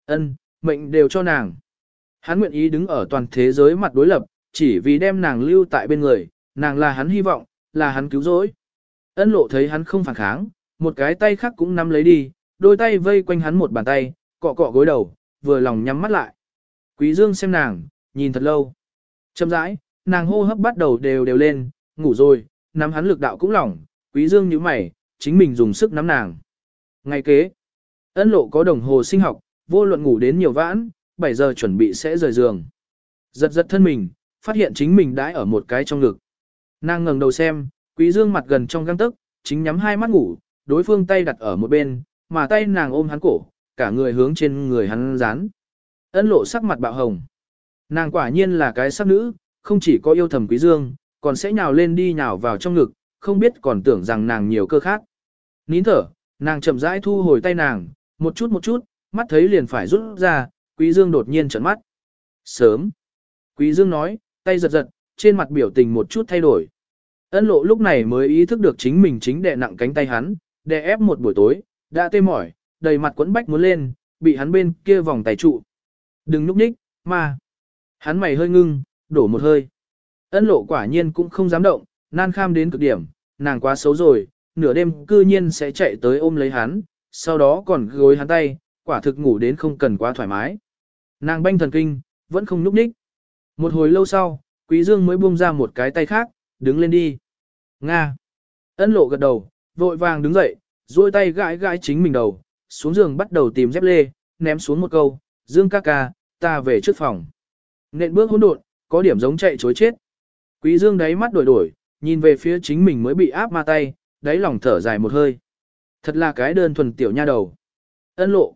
Ân, mệnh đều cho nàng. Hắn nguyện ý đứng ở toàn thế giới mặt đối lập, chỉ vì đem nàng lưu tại bên người, nàng là hắn hy vọng, là hắn cứu rỗi. Ân lộ thấy hắn không phản kháng, một cái tay khác cũng nắm lấy đi, đôi tay vây quanh hắn một bàn tay, cọ cọ gối đầu, vừa lòng nhắm mắt lại. Quý Dương xem nàng, nhìn thật lâu. Chậm rãi, nàng hô hấp bắt đầu đều đều lên, ngủ rồi, nắm hắn lực đạo cũng lỏng, Quý Dương nhíu mày, chính mình dùng sức nắm nàng. Ngày kế, ân lộ có đồng hồ sinh học, vô luận ngủ đến nhiều vãn, 7 giờ chuẩn bị sẽ rời giường. Giật giật thân mình, phát hiện chính mình đãi ở một cái trong ngực. Nàng ngẩng đầu xem, quý dương mặt gần trong găng tức, chính nhắm hai mắt ngủ, đối phương tay đặt ở một bên, mà tay nàng ôm hắn cổ, cả người hướng trên người hắn dán. Ân lộ sắc mặt bạo hồng. Nàng quả nhiên là cái sắc nữ, không chỉ có yêu thầm quý dương, còn sẽ nhào lên đi nhào vào trong ngực, không biết còn tưởng rằng nàng nhiều cơ khác. Nín thở, nàng chậm rãi thu hồi tay nàng, một chút một chút, mắt thấy liền phải rút ra, quý dương đột nhiên trợn mắt. Sớm. Quý dương nói, tay giật giật, trên mặt biểu tình một chút thay đổi. Ân lộ lúc này mới ý thức được chính mình chính đè nặng cánh tay hắn, đè ép một buổi tối, đã tê mỏi, đầy mặt quẫn bách muốn lên, bị hắn bên kia vòng tay trụ. Đừng núp nhích, mà. Hắn mày hơi ngưng, đổ một hơi. Ân lộ quả nhiên cũng không dám động, nan kham đến cực điểm, nàng quá xấu rồi, nửa đêm cư nhiên sẽ chạy tới ôm lấy hắn, sau đó còn gối hắn tay, quả thực ngủ đến không cần quá thoải mái. Nàng banh thần kinh, vẫn không núp ních. Một hồi lâu sau, Quý Dương mới buông ra một cái tay khác, đứng lên đi. Nga. Ân lộ gật đầu, vội vàng đứng dậy, duỗi tay gãi gãi chính mình đầu, xuống giường bắt đầu tìm dép lê, ném xuống một câu, Dương ca ca, ta về trước phòng. Nện bước hỗn độn, có điểm giống chạy chối chết. Quý Dương đáy mắt đổi đổi, nhìn về phía chính mình mới bị áp ma tay, đáy lòng thở dài một hơi. Thật là cái đơn thuần tiểu nha đầu. Ân lộ.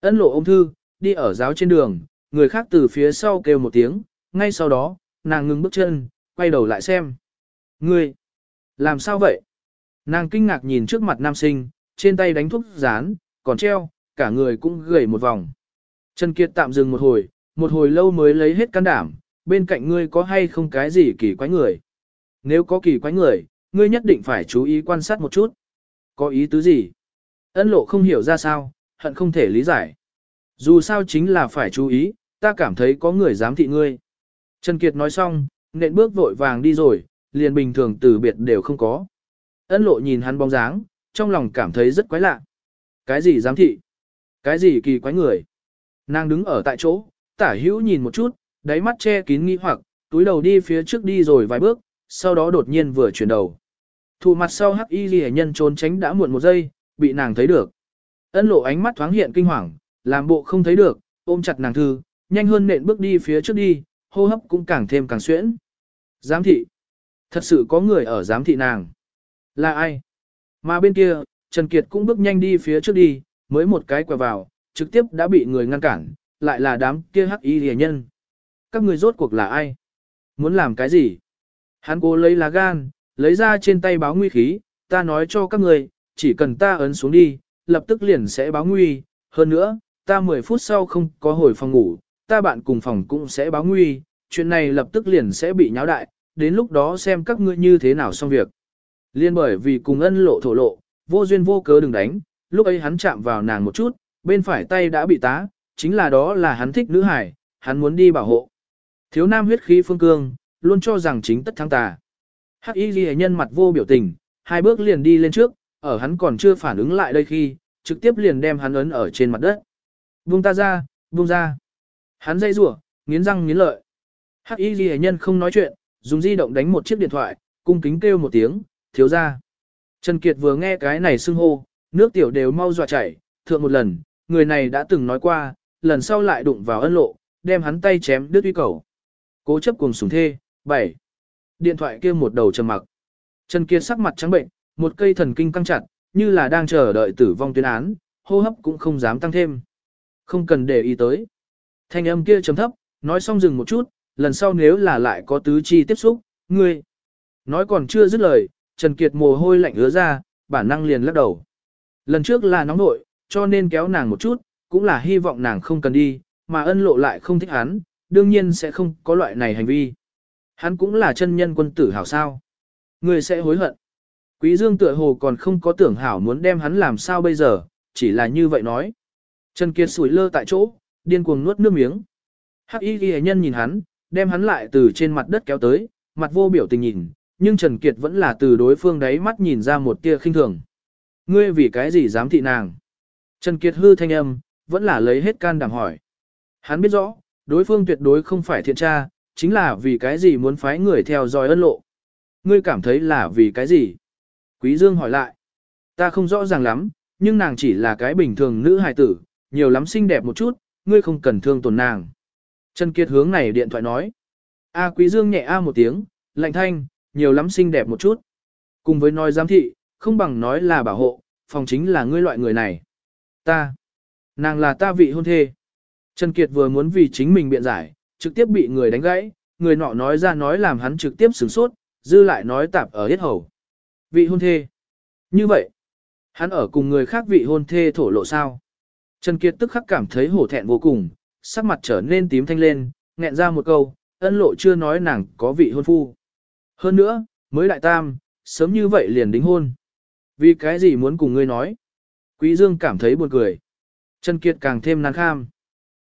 Ân lộ ôm thư, đi ở giáo trên đường, người khác từ phía sau kêu một tiếng, ngay sau đó, nàng ngừng bước chân, quay đầu lại xem. Ngươi, làm sao vậy? Nàng kinh ngạc nhìn trước mặt nam sinh, trên tay đánh thuốc dán, còn treo, cả người cũng gầy một vòng. Trần Kiệt tạm dừng một hồi, một hồi lâu mới lấy hết can đảm, bên cạnh ngươi có hay không cái gì kỳ quái người. Nếu có kỳ quái người, ngươi nhất định phải chú ý quan sát một chút. Có ý tứ gì? Ân lộ không hiểu ra sao, hận không thể lý giải. Dù sao chính là phải chú ý, ta cảm thấy có người dám thị ngươi. Trần Kiệt nói xong, nện bước vội vàng đi rồi, liền bình thường từ biệt đều không có. Ân lộ nhìn hắn bóng dáng, trong lòng cảm thấy rất quái lạ. Cái gì dám thị? Cái gì kỳ quái người? Nàng đứng ở tại chỗ, tả hữu nhìn một chút, đáy mắt che kín nghi hoặc, túi đầu đi phía trước đi rồi vài bước, sau đó đột nhiên vừa chuyển đầu thụ mặt sau hắc y ghi nhân trốn tránh đã muộn một giây, bị nàng thấy được. Ân lộ ánh mắt thoáng hiện kinh hoàng, làm bộ không thấy được, ôm chặt nàng thư, nhanh hơn nện bước đi phía trước đi, hô hấp cũng càng thêm càng xuyễn. Giám thị. Thật sự có người ở giám thị nàng. Là ai? Mà bên kia, Trần Kiệt cũng bước nhanh đi phía trước đi, mới một cái quẹo vào, trực tiếp đã bị người ngăn cản, lại là đám kia hắc y rìa nhân. Các người rốt cuộc là ai? Muốn làm cái gì? Hắn cố lấy lá gan, lấy ra trên tay báo nguy khí, ta nói cho các người, chỉ cần ta ấn xuống đi, lập tức liền sẽ báo nguy, hơn nữa, ta 10 phút sau không có hồi phòng ngủ, ta bạn cùng phòng cũng sẽ báo nguy, chuyện này lập tức liền sẽ bị nháo đại, đến lúc đó xem các ngươi như thế nào xong việc. Liên bởi vì cùng ân lộ thổ lộ, vô duyên vô cớ đừng đánh, lúc ấy hắn chạm vào nàng một chút, bên phải tay đã bị tá, chính là đó là hắn thích nữ hải, hắn muốn đi bảo hộ. Thiếu nam huyết khí phương cương, luôn cho rằng chính tất thắng tà. Hắc y ghi nhân mặt vô biểu tình, hai bước liền đi lên trước, ở hắn còn chưa phản ứng lại đây khi, trực tiếp liền đem hắn ấn ở trên mặt đất. Buông ta ra, buông ra. Hắn dây rủa, nghiến răng nghiến lợi. Hắc y ghi nhân không nói chuyện, dùng di động đánh một chiếc điện thoại, cung kính kêu một tiếng, thiếu ra. Trần Kiệt vừa nghe cái này xưng hô, nước tiểu đều mau dọa chảy, thượng một lần, người này đã từng nói qua, lần sau lại đụng vào ân lộ, đem hắn tay chém đứt uy cầu. Cố chấp cùng sủng thê, 7. Điện thoại kia một đầu trầm mặc. Trần Kiệt sắc mặt trắng bệnh, một cây thần kinh căng chặt, như là đang chờ đợi tử vong tuyên án, hô hấp cũng không dám tăng thêm. Không cần để ý tới. Thanh âm kia trầm thấp, nói xong dừng một chút, lần sau nếu là lại có tứ chi tiếp xúc, ngươi. Nói còn chưa dứt lời, Trần Kiệt mồ hôi lạnh ứa ra, bản năng liền lắc đầu. Lần trước là nóng nội, cho nên kéo nàng một chút, cũng là hy vọng nàng không cần đi, mà ân lộ lại không thích hắn, đương nhiên sẽ không có loại này hành vi. Hắn cũng là chân nhân quân tử hảo sao. Người sẽ hối hận. Quý Dương tựa hồ còn không có tưởng hảo muốn đem hắn làm sao bây giờ, chỉ là như vậy nói. Trần Kiệt sủi lơ tại chỗ, điên cuồng nuốt nước miếng. Hắc y ghi nhân nhìn hắn, đem hắn lại từ trên mặt đất kéo tới, mặt vô biểu tình nhìn, nhưng Trần Kiệt vẫn là từ đối phương đấy mắt nhìn ra một tia khinh thường. Ngươi vì cái gì dám thị nàng? Trần Kiệt hư thanh âm, vẫn là lấy hết can đảm hỏi. Hắn biết rõ, đối phương tuyệt đối không phải thiện tra, chính là vì cái gì muốn phái người theo dõi ân lộ. Ngươi cảm thấy là vì cái gì? Quý Dương hỏi lại. Ta không rõ ràng lắm, nhưng nàng chỉ là cái bình thường nữ hài tử, nhiều lắm xinh đẹp một chút, ngươi không cần thương tổn nàng. Trần Kiệt hướng này điện thoại nói. A Quý Dương nhẹ a một tiếng, lạnh thanh, nhiều lắm xinh đẹp một chút. Cùng với nói giám thị, không bằng nói là bảo hộ, phòng chính là ngươi loại người này. Ta, nàng là ta vị hôn thê. Trần Kiệt vừa muốn vì chính mình biện giải, trực tiếp bị người đánh gãy, người nọ nói ra nói làm hắn trực tiếp sửng sốt, dư lại nói tạp ở hết hầu. Vị hôn thê. Như vậy, hắn ở cùng người khác vị hôn thê thổ lộ sao. Trần Kiệt tức khắc cảm thấy hổ thẹn vô cùng, sắc mặt trở nên tím thanh lên, nghẹn ra một câu, ân lộ chưa nói nàng có vị hôn phu. Hơn nữa, mới đại tam, sớm như vậy liền đính hôn. Vì cái gì muốn cùng ngươi nói? Quý Dương cảm thấy buồn cười. Trần Kiệt càng thêm nan kham.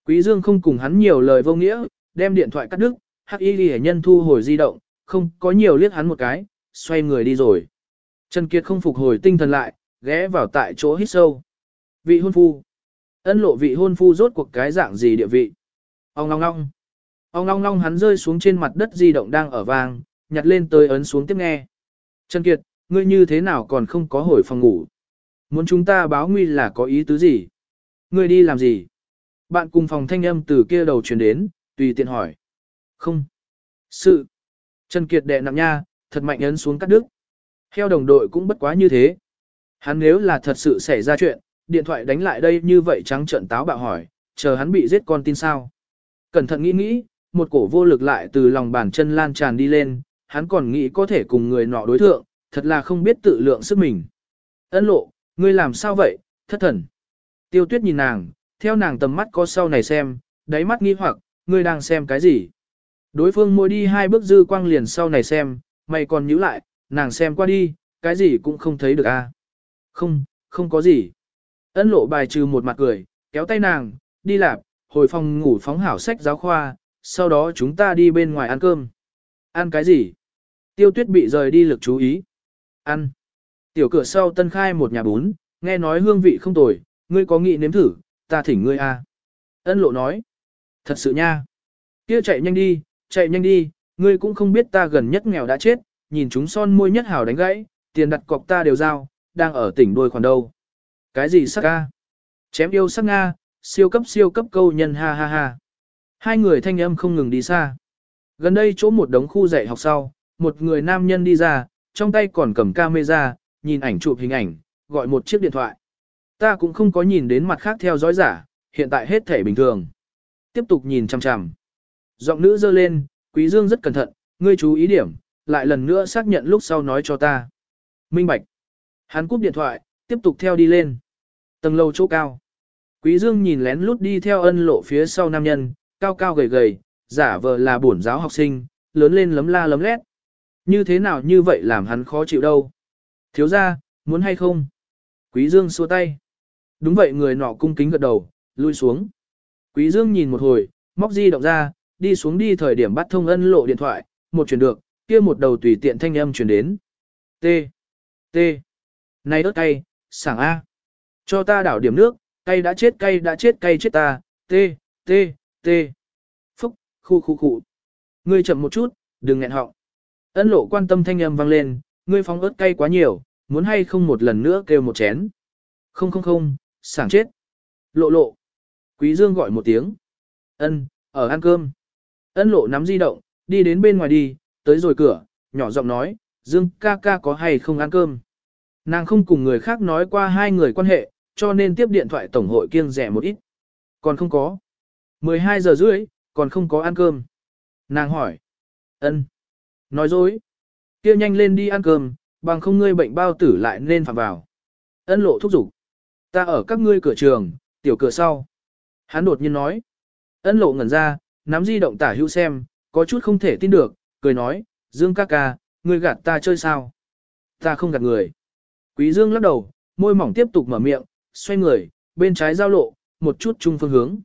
Quý Dương không cùng hắn nhiều lời vô nghĩa, đem điện thoại cắt đứt, hắc y ghi nhân thu hồi di động, không có nhiều liếc hắn một cái, xoay người đi rồi. Trần Kiệt không phục hồi tinh thần lại, ghé vào tại chỗ hít sâu. Vị hôn phu. Ân lộ vị hôn phu rốt cuộc cái dạng gì địa vị. Ông ngong ngong. Ông ngong ngong hắn rơi xuống trên mặt đất di động đang ở vang, nhặt lên tới ấn xuống tiếp nghe. Trần Kiệt, ngươi như thế nào còn không có hồi phòng ngủ? Muốn chúng ta báo nguy là có ý tứ gì? Ngươi đi làm gì? Bạn cùng phòng thanh âm từ kia đầu truyền đến, tùy tiện hỏi. Không. Sự. Trần Kiệt đệ nặng nha, thật mạnh ấn xuống cắt đứt. Theo đồng đội cũng bất quá như thế. Hắn nếu là thật sự xảy ra chuyện, điện thoại đánh lại đây như vậy trắng trợn táo bạo hỏi, chờ hắn bị giết con tin sao. Cẩn thận nghĩ nghĩ, một cổ vô lực lại từ lòng bàn chân lan tràn đi lên, hắn còn nghĩ có thể cùng người nọ đối thượng, thật là không biết tự lượng sức mình. Ấn lộ, ngươi làm sao vậy, thất thần. Tiêu tuyết nhìn nàng, theo nàng tầm mắt có sau này xem, đáy mắt nghi hoặc, ngươi đang xem cái gì. Đối phương môi đi hai bước dư quang liền sau này xem, mày còn nhíu lại, nàng xem qua đi, cái gì cũng không thấy được a. À? Không, không có gì. Ân lộ bài trừ một mặt cười, kéo tay nàng, đi lạp, hồi phòng ngủ phóng hảo sách giáo khoa, sau đó chúng ta đi bên ngoài ăn cơm. Ăn cái gì? Tiêu tuyết bị rời đi lực chú ý. Ăn. Tiểu cửa sau tân khai một nhà bún, nghe nói hương vị không tồi, ngươi có nghĩ nếm thử, ta thỉnh ngươi a. Ân lộ nói. Thật sự nha. Kia chạy nhanh đi, chạy nhanh đi, ngươi cũng không biết ta gần nhất nghèo đã chết, nhìn chúng son môi nhất hảo đánh gãy, tiền đặt cọc ta đều giao, đang ở tỉnh đôi khoản đâu. Cái gì sắc ca? Chém yêu sắc Nga, siêu cấp siêu cấp câu nhân ha ha ha. Hai người thanh âm không ngừng đi xa. Gần đây chỗ một đống khu dạy học sau, một người nam nhân đi ra, trong tay còn cầm camera, nhìn ảnh chụp hình ảnh, gọi một chiếc điện thoại. Ta cũng không có nhìn đến mặt khác theo dõi giả, hiện tại hết thể bình thường. Tiếp tục nhìn chằm chằm. Giọng nữ dơ lên, Quý Dương rất cẩn thận, ngươi chú ý điểm, lại lần nữa xác nhận lúc sau nói cho ta. Minh Bạch. Hắn cúp điện thoại, tiếp tục theo đi lên. Tầng lầu chỗ cao. Quý Dương nhìn lén lút đi theo ân lộ phía sau nam nhân, cao cao gầy gầy, giả vờ là bổn giáo học sinh, lớn lên lấm la lấm lét. Như thế nào như vậy làm hắn khó chịu đâu. Thiếu gia, muốn hay không? Quý Dương xua tay. Đúng vậy người nọ cung kính gật đầu, lui xuống. Quý Dương nhìn một hồi, móc di động ra, đi xuống đi thời điểm bắt thông ân lộ điện thoại, một chuyển được, kia một đầu tùy tiện thanh âm chuyển đến. T. T. Này ớt cay, sảng A. Cho ta đảo điểm nước, cay đã chết cay đã chết cay chết ta, T. T. T. Phúc, khu khu khu. Ngươi chậm một chút, đừng nghẹn họng. Ân lộ quan tâm thanh âm vang lên, ngươi phóng ớt cay quá nhiều, muốn hay không một lần nữa kêu một chén. Không không không, sảng chết. Lộ lộ. Quý Dương gọi một tiếng. Ân, ở ăn cơm. Ân lộ nắm di động, đi đến bên ngoài đi, tới rồi cửa, nhỏ giọng nói, Dương ca ca có hay không ăn cơm. Nàng không cùng người khác nói qua hai người quan hệ, cho nên tiếp điện thoại tổng hội kiêng rẻ một ít. Còn không có. 12 giờ rưỡi, còn không có ăn cơm. Nàng hỏi. ân, Nói dối. kia nhanh lên đi ăn cơm, bằng không ngươi bệnh bao tử lại nên phạm vào. Ân lộ thúc giục. Ta ở các ngươi cửa trường, tiểu cửa sau. Hắn đột nhiên nói. Ân lộ ngẩn ra, nắm di động tả hữu xem, có chút không thể tin được, cười nói, Dương ca ca, ngươi gạt ta chơi sao? Ta không gạt người. Quý Dương lắc đầu, môi mỏng tiếp tục mở miệng, xoay người, bên trái giao lộ, một chút chung phương hướng.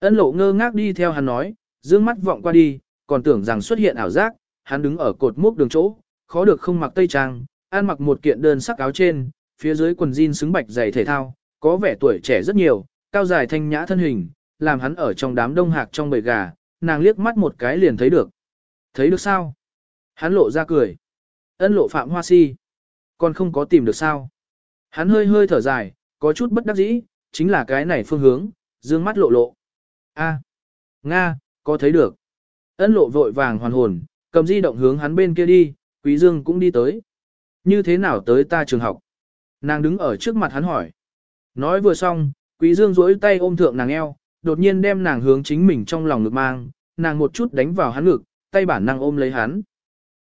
Ân lộ ngơ ngác đi theo hắn nói, dương mắt vọng qua đi, còn tưởng rằng xuất hiện ảo giác, hắn đứng ở cột mốc đường chỗ, khó được không mặc tây trang, ăn mặc một kiện đơn sắc áo trên, phía dưới quần jean xứng bạch dày thể thao, có vẻ tuổi trẻ rất nhiều, cao dài thanh nhã thân hình, làm hắn ở trong đám đông hạc trong bầy gà, nàng liếc mắt một cái liền thấy được. Thấy được sao? Hắn lộ ra cười. Ân lộ phạm hoa si. Còn không có tìm được sao? Hắn hơi hơi thở dài, có chút bất đắc dĩ, chính là cái này phương hướng, dương mắt lộ lộ. A, Nga, có thấy được. Ân lộ vội vàng hoàn hồn, cầm di động hướng hắn bên kia đi, quý dương cũng đi tới. Như thế nào tới ta trường học? Nàng đứng ở trước mặt hắn hỏi. Nói vừa xong, quý dương duỗi tay ôm thượng nàng eo, đột nhiên đem nàng hướng chính mình trong lòng ngực mang, nàng một chút đánh vào hắn ngực, tay bản năng ôm lấy hắn.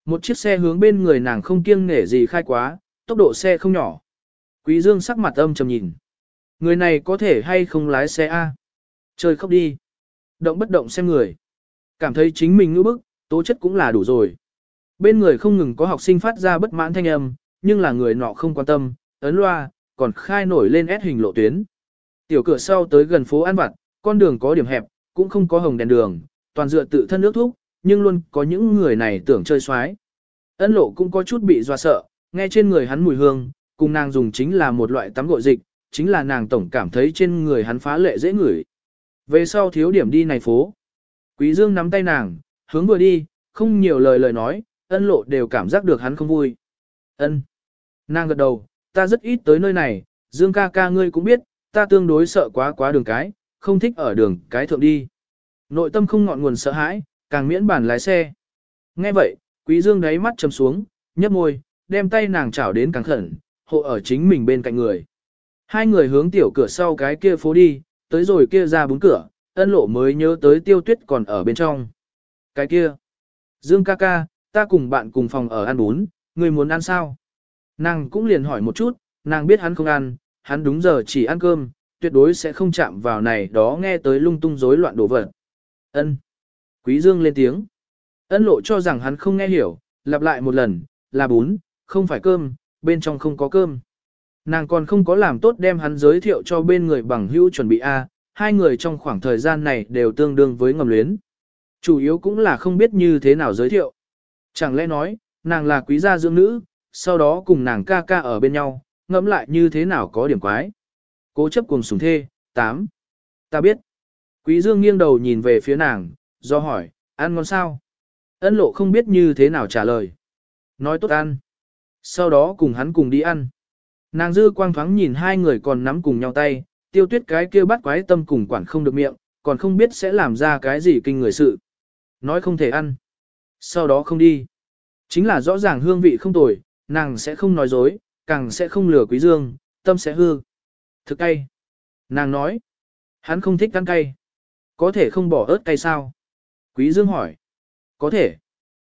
Một chiếc xe hướng bên người nàng không kiêng nể gì khai quá, tốc độ xe không nhỏ. Quý Dương sắc mặt âm trầm nhìn. Người này có thể hay không lái xe A? Trời khóc đi. Động bất động xem người. Cảm thấy chính mình ngữ bức, tố chất cũng là đủ rồi. Bên người không ngừng có học sinh phát ra bất mãn thanh âm, nhưng là người nọ không quan tâm, ấn loa, còn khai nổi lên ép hình lộ tuyến. Tiểu cửa sau tới gần phố An Vặt, con đường có điểm hẹp, cũng không có hồng đèn đường, toàn dựa tự thân nước thúc, nhưng luôn có những người này tưởng chơi xoái. Ân lộ cũng có chút bị doa sợ, nghe trên người hắn mùi hương, cùng nàng dùng chính là một loại tắm gội dịch, chính là nàng tổng cảm thấy trên người hắn phá lệ dễ ngửi. Về sau thiếu điểm đi này phố. Quý Dương nắm tay nàng, hướng vừa đi, không nhiều lời lời nói, ân lộ đều cảm giác được hắn không vui. Ân. Nàng gật đầu, ta rất ít tới nơi này, Dương ca ca ngươi cũng biết, ta tương đối sợ quá quá đường cái, không thích ở đường cái thượng đi. Nội tâm không ngọn nguồn sợ hãi, càng miễn bản lái xe. Nghe vậy, Quý Dương đáy mắt chầm xuống, nhấp môi, đem tay nàng chảo đến càng khẩn, hộ ở chính mình bên cạnh người. Hai người hướng tiểu cửa sau cái kia phố đi, tới rồi kia ra bún cửa, ân lộ mới nhớ tới tiêu tuyết còn ở bên trong. Cái kia, Dương ca ca, ta cùng bạn cùng phòng ở ăn bún, người muốn ăn sao? Nàng cũng liền hỏi một chút, nàng biết hắn không ăn, hắn đúng giờ chỉ ăn cơm, tuyệt đối sẽ không chạm vào này đó nghe tới lung tung rối loạn đồ vật. Ân. Quý Dương lên tiếng. Ân lộ cho rằng hắn không nghe hiểu, lặp lại một lần, là bún, không phải cơm, bên trong không có cơm. Nàng còn không có làm tốt đem hắn giới thiệu cho bên người bằng hữu chuẩn bị A, hai người trong khoảng thời gian này đều tương đương với ngầm luyến. Chủ yếu cũng là không biết như thế nào giới thiệu. Chẳng lẽ nói, nàng là quý gia dưỡng nữ, sau đó cùng nàng ca ca ở bên nhau, ngẫm lại như thế nào có điểm quái. Cố chấp cùng sùng thê, 8. Ta biết. Quý dương nghiêng đầu nhìn về phía nàng, do hỏi, ăn ngon sao? Ân lộ không biết như thế nào trả lời. Nói tốt ăn. Sau đó cùng hắn cùng đi ăn. Nàng dư quang thoáng nhìn hai người còn nắm cùng nhau tay, tiêu tuyết cái kia bắt quái tâm cùng quản không được miệng, còn không biết sẽ làm ra cái gì kinh người sự. Nói không thể ăn. Sau đó không đi. Chính là rõ ràng hương vị không tồi, nàng sẽ không nói dối, càng sẽ không lừa quý dương, tâm sẽ hư. Thực cay. Nàng nói. Hắn không thích ăn cay. Có thể không bỏ ớt cay sao? Quý dương hỏi. Có thể.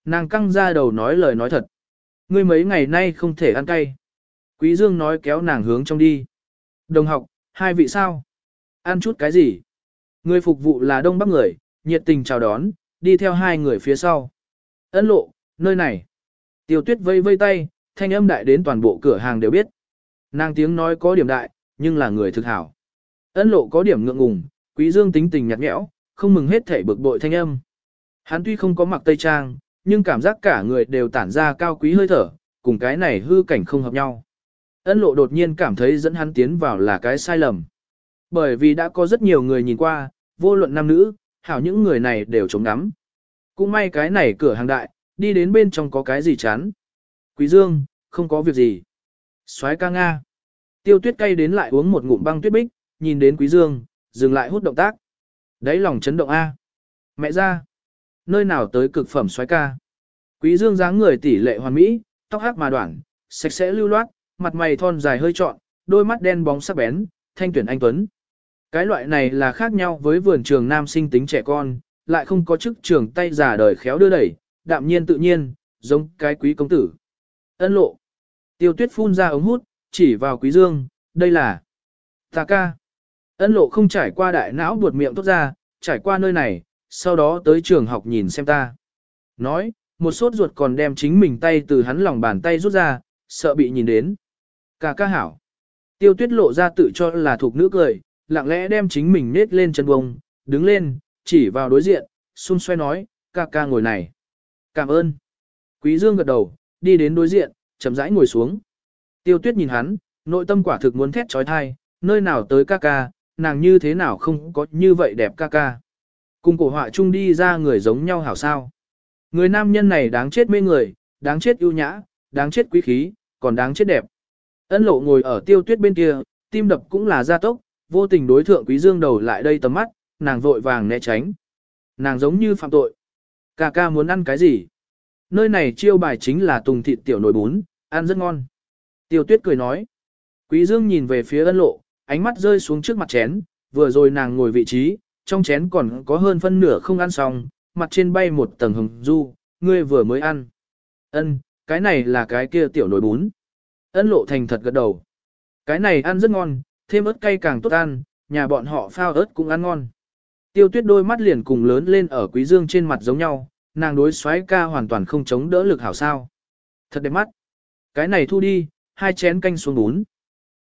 Nàng căng ra đầu nói lời nói thật. Ngươi mấy ngày nay không thể ăn cay. Quý dương nói kéo nàng hướng trong đi. Đồng học, hai vị sao? Ăn chút cái gì? Người phục vụ là đông bắc người, nhiệt tình chào đón, đi theo hai người phía sau. Ấn lộ, nơi này. Tiêu tuyết vây vây tay, thanh âm đại đến toàn bộ cửa hàng đều biết. Nàng tiếng nói có điểm đại, nhưng là người thực hảo. Ân lộ có điểm ngượng ngùng, quý dương tính tình nhạt nhẽo, không mừng hết thể bực bội thanh âm. Hắn tuy không có mặc tây trang, nhưng cảm giác cả người đều tản ra cao quý hơi thở, cùng cái này hư cảnh không hợp nhau. Ân lộ đột nhiên cảm thấy dẫn hắn tiến vào là cái sai lầm. Bởi vì đã có rất nhiều người nhìn qua, vô luận nam nữ, hảo những người này đều chống ngắm. Cũng may cái này cửa hàng đại, đi đến bên trong có cái gì chán. Quý Dương, không có việc gì. soái ca Nga. Tiêu tuyết cay đến lại uống một ngụm băng tuyết bích, nhìn đến Quý Dương, dừng lại hút động tác. Đấy lòng chấn động A. Mẹ ra. Nơi nào tới cực phẩm soái ca. Quý Dương dáng người tỷ lệ hoàn mỹ, tóc hắc mà đoạn, sạch sẽ lưu loát, mặt mày thon dài hơi trọn, đôi mắt đen bóng sắc bén, thanh tuyển anh tuấn. Cái loại này là khác nhau với vườn trường nam sinh tính trẻ con, lại không có chức trường tay giả đời khéo đưa đẩy, đạm nhiên tự nhiên, giống cái quý công tử. Ân lộ. Tiêu tuyết phun ra ống hút, chỉ vào quý dương, đây là ta ca. Ân lộ không trải qua đại não buột miệng tốt ra, trải qua nơi này, sau đó tới trường học nhìn xem ta. Nói, một sốt ruột còn đem chính mình tay từ hắn lòng bàn tay rút ra, sợ bị nhìn đến. Ca ca hảo. Tiêu tuyết lộ ra tự cho là thuộc nữ cười, lặng lẽ đem chính mình nết lên chân bông, đứng lên, chỉ vào đối diện, xung xoay nói, ca ca ngồi này. Cảm ơn. Quý Dương gật đầu, đi đến đối diện, chậm rãi ngồi xuống. Tiêu tuyết nhìn hắn, nội tâm quả thực muốn thét trói thai, nơi nào tới ca ca, nàng như thế nào không có như vậy đẹp ca ca. Cùng cổ họa chung đi ra người giống nhau hảo sao. Người nam nhân này đáng chết mê người, đáng chết ưu nhã, đáng chết quý khí, còn đáng chết đẹp. Ân lộ ngồi ở tiêu tuyết bên kia, tim đập cũng là gia tốc, vô tình đối thượng quý dương đầu lại đây tầm mắt, nàng vội vàng né tránh. Nàng giống như phạm tội. Ca ca muốn ăn cái gì? Nơi này chiêu bài chính là tùng thịt tiểu nồi bún, ăn rất ngon. Tiêu tuyết cười nói. Quý dương nhìn về phía ân lộ, ánh mắt rơi xuống trước mặt chén, vừa rồi nàng ngồi vị trí, trong chén còn có hơn phân nửa không ăn xong, mặt trên bay một tầng hồng du, ngươi vừa mới ăn. Ân, cái này là cái kia tiểu nồi bún. Ân lộ thành thật gật đầu. Cái này ăn rất ngon, thêm ớt cay càng tốt ăn, nhà bọn họ phao ớt cũng ăn ngon. Tiêu tuyết đôi mắt liền cùng lớn lên ở quý dương trên mặt giống nhau, nàng đối xoáy ca hoàn toàn không chống đỡ lực hảo sao. Thật đẹp mắt. Cái này thu đi, hai chén canh xuống bún.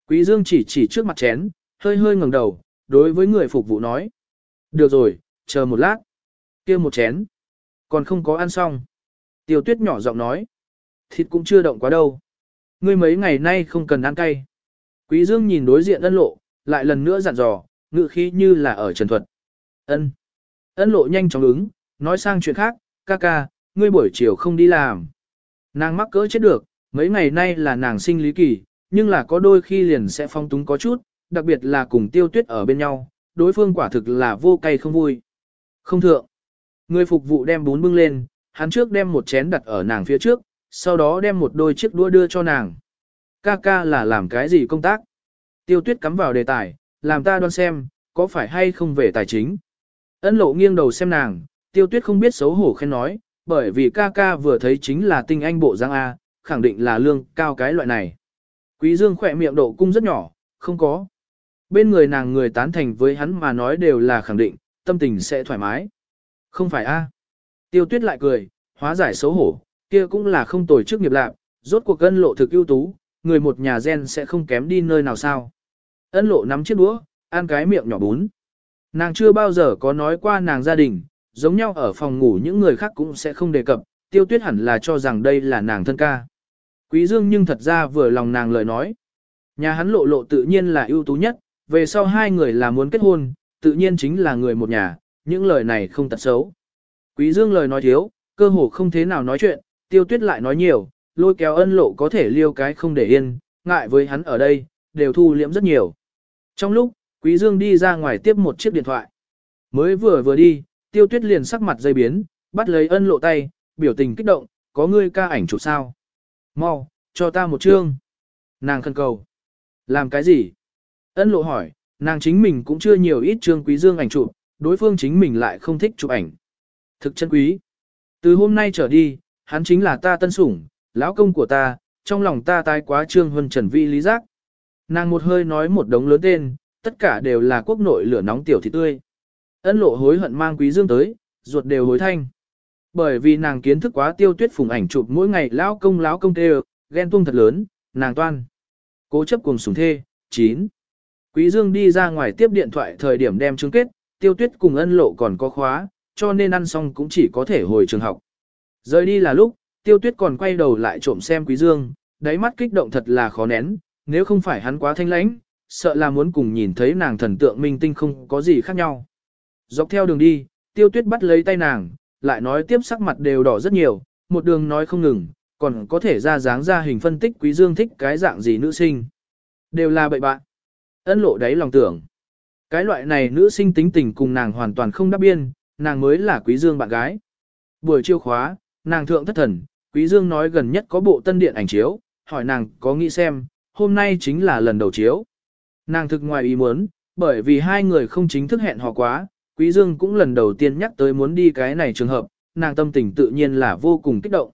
Quý dương chỉ chỉ trước mặt chén, hơi hơi ngẩng đầu, đối với người phục vụ nói. Được rồi, chờ một lát. kia một chén. Còn không có ăn xong. Tiêu tuyết nhỏ giọng nói. Thịt cũng chưa động quá đâu. Ngươi mấy ngày nay không cần ăn cay. Quý dương nhìn đối diện ân lộ, lại lần nữa dặn dò, ngự khí như là ở trần thuật. Ân. Ân lộ nhanh chóng ứng, nói sang chuyện khác, ca ca, ngươi buổi chiều không đi làm. Nàng mắc cỡ chết được, mấy ngày nay là nàng sinh lý kỳ, nhưng là có đôi khi liền sẽ phong túng có chút, đặc biệt là cùng tiêu tuyết ở bên nhau, đối phương quả thực là vô cay không vui. Không thượng. Người phục vụ đem bún bưng lên, hắn trước đem một chén đặt ở nàng phía trước, sau đó đem một đôi chiếc đũa đưa cho nàng. Ca ca là làm cái gì công tác? Tiêu tuyết cắm vào đề tài, làm ta đoán xem, có phải hay không về tài chính? Ân lộ nghiêng đầu xem nàng, tiêu tuyết không biết xấu hổ khen nói, bởi vì ca ca vừa thấy chính là tinh anh bộ giang A, khẳng định là lương cao cái loại này. Quý dương khỏe miệng độ cung rất nhỏ, không có. Bên người nàng người tán thành với hắn mà nói đều là khẳng định, tâm tình sẽ thoải mái. Không phải A. Tiêu tuyết lại cười, hóa giải xấu hổ, kia cũng là không tồi chức nghiệp lạc, rốt cuộc ân lộ thực ưu tú, người một nhà gen sẽ không kém đi nơi nào sao. Ân lộ nắm chiếc đũa, ăn cái miệng nhỏ bún. Nàng chưa bao giờ có nói qua nàng gia đình, giống nhau ở phòng ngủ những người khác cũng sẽ không đề cập, tiêu tuyết hẳn là cho rằng đây là nàng thân ca. Quý dương nhưng thật ra vừa lòng nàng lời nói. Nhà hắn lộ lộ tự nhiên là ưu tú nhất, về sau hai người là muốn kết hôn, tự nhiên chính là người một nhà, những lời này không tật xấu. Quý dương lời nói thiếu, cơ hồ không thế nào nói chuyện, tiêu tuyết lại nói nhiều, lôi kéo ân lộ có thể liêu cái không để yên, ngại với hắn ở đây, đều thu liễm rất nhiều. Trong lúc, Quý Dương đi ra ngoài tiếp một chiếc điện thoại. Mới vừa vừa đi, tiêu tuyết liền sắc mặt dây biến, bắt lấy ân lộ tay, biểu tình kích động, có ngươi ca ảnh chụp sao? Mau, cho ta một chương. Nàng khẩn cầu. Làm cái gì? Ân lộ hỏi, nàng chính mình cũng chưa nhiều ít chương quý dương ảnh chụp, đối phương chính mình lại không thích chụp ảnh. Thực chân quý. Từ hôm nay trở đi, hắn chính là ta tân sủng, lão công của ta, trong lòng ta tái quá trương huân trần vi lý giác. Nàng một hơi nói một đống lớn tên, tất cả đều là quốc nội lửa nóng tiểu thịt tươi. Ân lộ hối hận mang quý dương tới, ruột đều hối thanh. Bởi vì nàng kiến thức quá tiêu tuyết phùng ảnh chụp mỗi ngày lão công lão công tê ghen tuông thật lớn, nàng toan. Cố chấp cùng sủng thê, 9. Quý dương đi ra ngoài tiếp điện thoại thời điểm đem chứng kết, tiêu tuyết cùng ân lộ còn có khóa, cho nên ăn xong cũng chỉ có thể hồi trường học. Rời đi là lúc, tiêu tuyết còn quay đầu lại trộm xem quý dương, đáy mắt kích động thật là khó nén, nếu không phải hắn quá thanh lãnh, sợ là muốn cùng nhìn thấy nàng thần tượng minh tinh không có gì khác nhau. Dọc theo đường đi, tiêu tuyết bắt lấy tay nàng, lại nói tiếp sắc mặt đều đỏ rất nhiều, một đường nói không ngừng, còn có thể ra dáng ra hình phân tích quý dương thích cái dạng gì nữ sinh. Đều là bậy bạn. Ân lộ đáy lòng tưởng. Cái loại này nữ sinh tính tình cùng nàng hoàn toàn không đáp biên, nàng mới là quý dương bạn gái. Buổi chiêu khóa, nàng thượng thất thần, quý dương nói gần nhất có bộ tân điện ảnh chiếu, hỏi nàng có nghĩ xem, hôm nay chính là lần đầu chiếu. Nàng thực ngoài ý muốn, bởi vì hai người không chính thức hẹn hò quá, Quý Dương cũng lần đầu tiên nhắc tới muốn đi cái này trường hợp, nàng tâm tình tự nhiên là vô cùng kích động.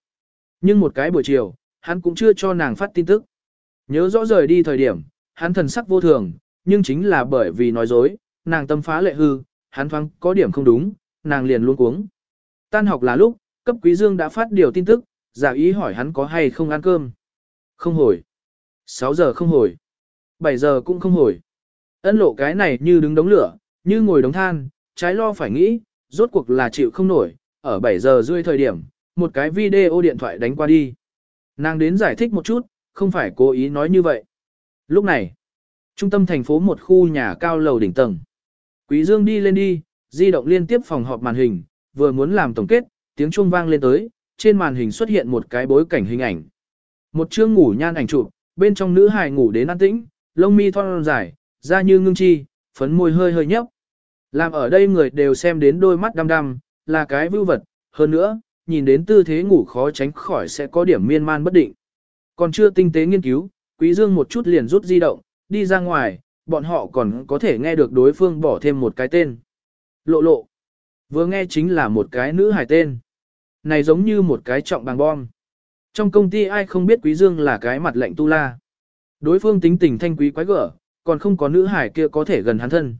Nhưng một cái buổi chiều, hắn cũng chưa cho nàng phát tin tức. Nhớ rõ rời đi thời điểm, hắn thần sắc vô thường, nhưng chính là bởi vì nói dối, nàng tâm phá lệ hư, hắn thoáng có điểm không đúng, nàng liền luôn cuống. Tan học là lúc, cấp Quý Dương đã phát điều tin tức, giả ý hỏi hắn có hay không ăn cơm. Không hồi. 6 giờ không hồi. 7 giờ cũng không hồi. Ân lộ cái này như đứng đống lửa, như ngồi đống than, trái lo phải nghĩ, rốt cuộc là chịu không nổi, ở 7 giờ rưỡi thời điểm, một cái video điện thoại đánh qua đi. Nàng đến giải thích một chút, không phải cố ý nói như vậy. Lúc này, trung tâm thành phố một khu nhà cao lầu đỉnh tầng. Quý Dương đi lên đi, di động liên tiếp phòng họp màn hình, vừa muốn làm tổng kết, tiếng chuông vang lên tới, trên màn hình xuất hiện một cái bối cảnh hình ảnh. Một chương ngủ nhan ảnh chụp, bên trong nữ hài ngủ đến an tĩnh, lông mi thon dài, da như ngưng chi, phấn môi hơi hơi nhấp. Làm ở đây người đều xem đến đôi mắt đăm đăm, là cái vưu vật, hơn nữa, nhìn đến tư thế ngủ khó tránh khỏi sẽ có điểm miên man bất định. Còn chưa tinh tế nghiên cứu, Quý Dương một chút liền rút di động, đi ra ngoài, bọn họ còn có thể nghe được đối phương bỏ thêm một cái tên. Lộ lộ. Vừa nghe chính là một cái nữ hài tên. Này giống như một cái trọng bằng bom. Trong công ty ai không biết Quý Dương là cái mặt lệnh tu la. Đối phương tính tình thanh quý quái gở, còn không có nữ hải kia có thể gần hắn thân.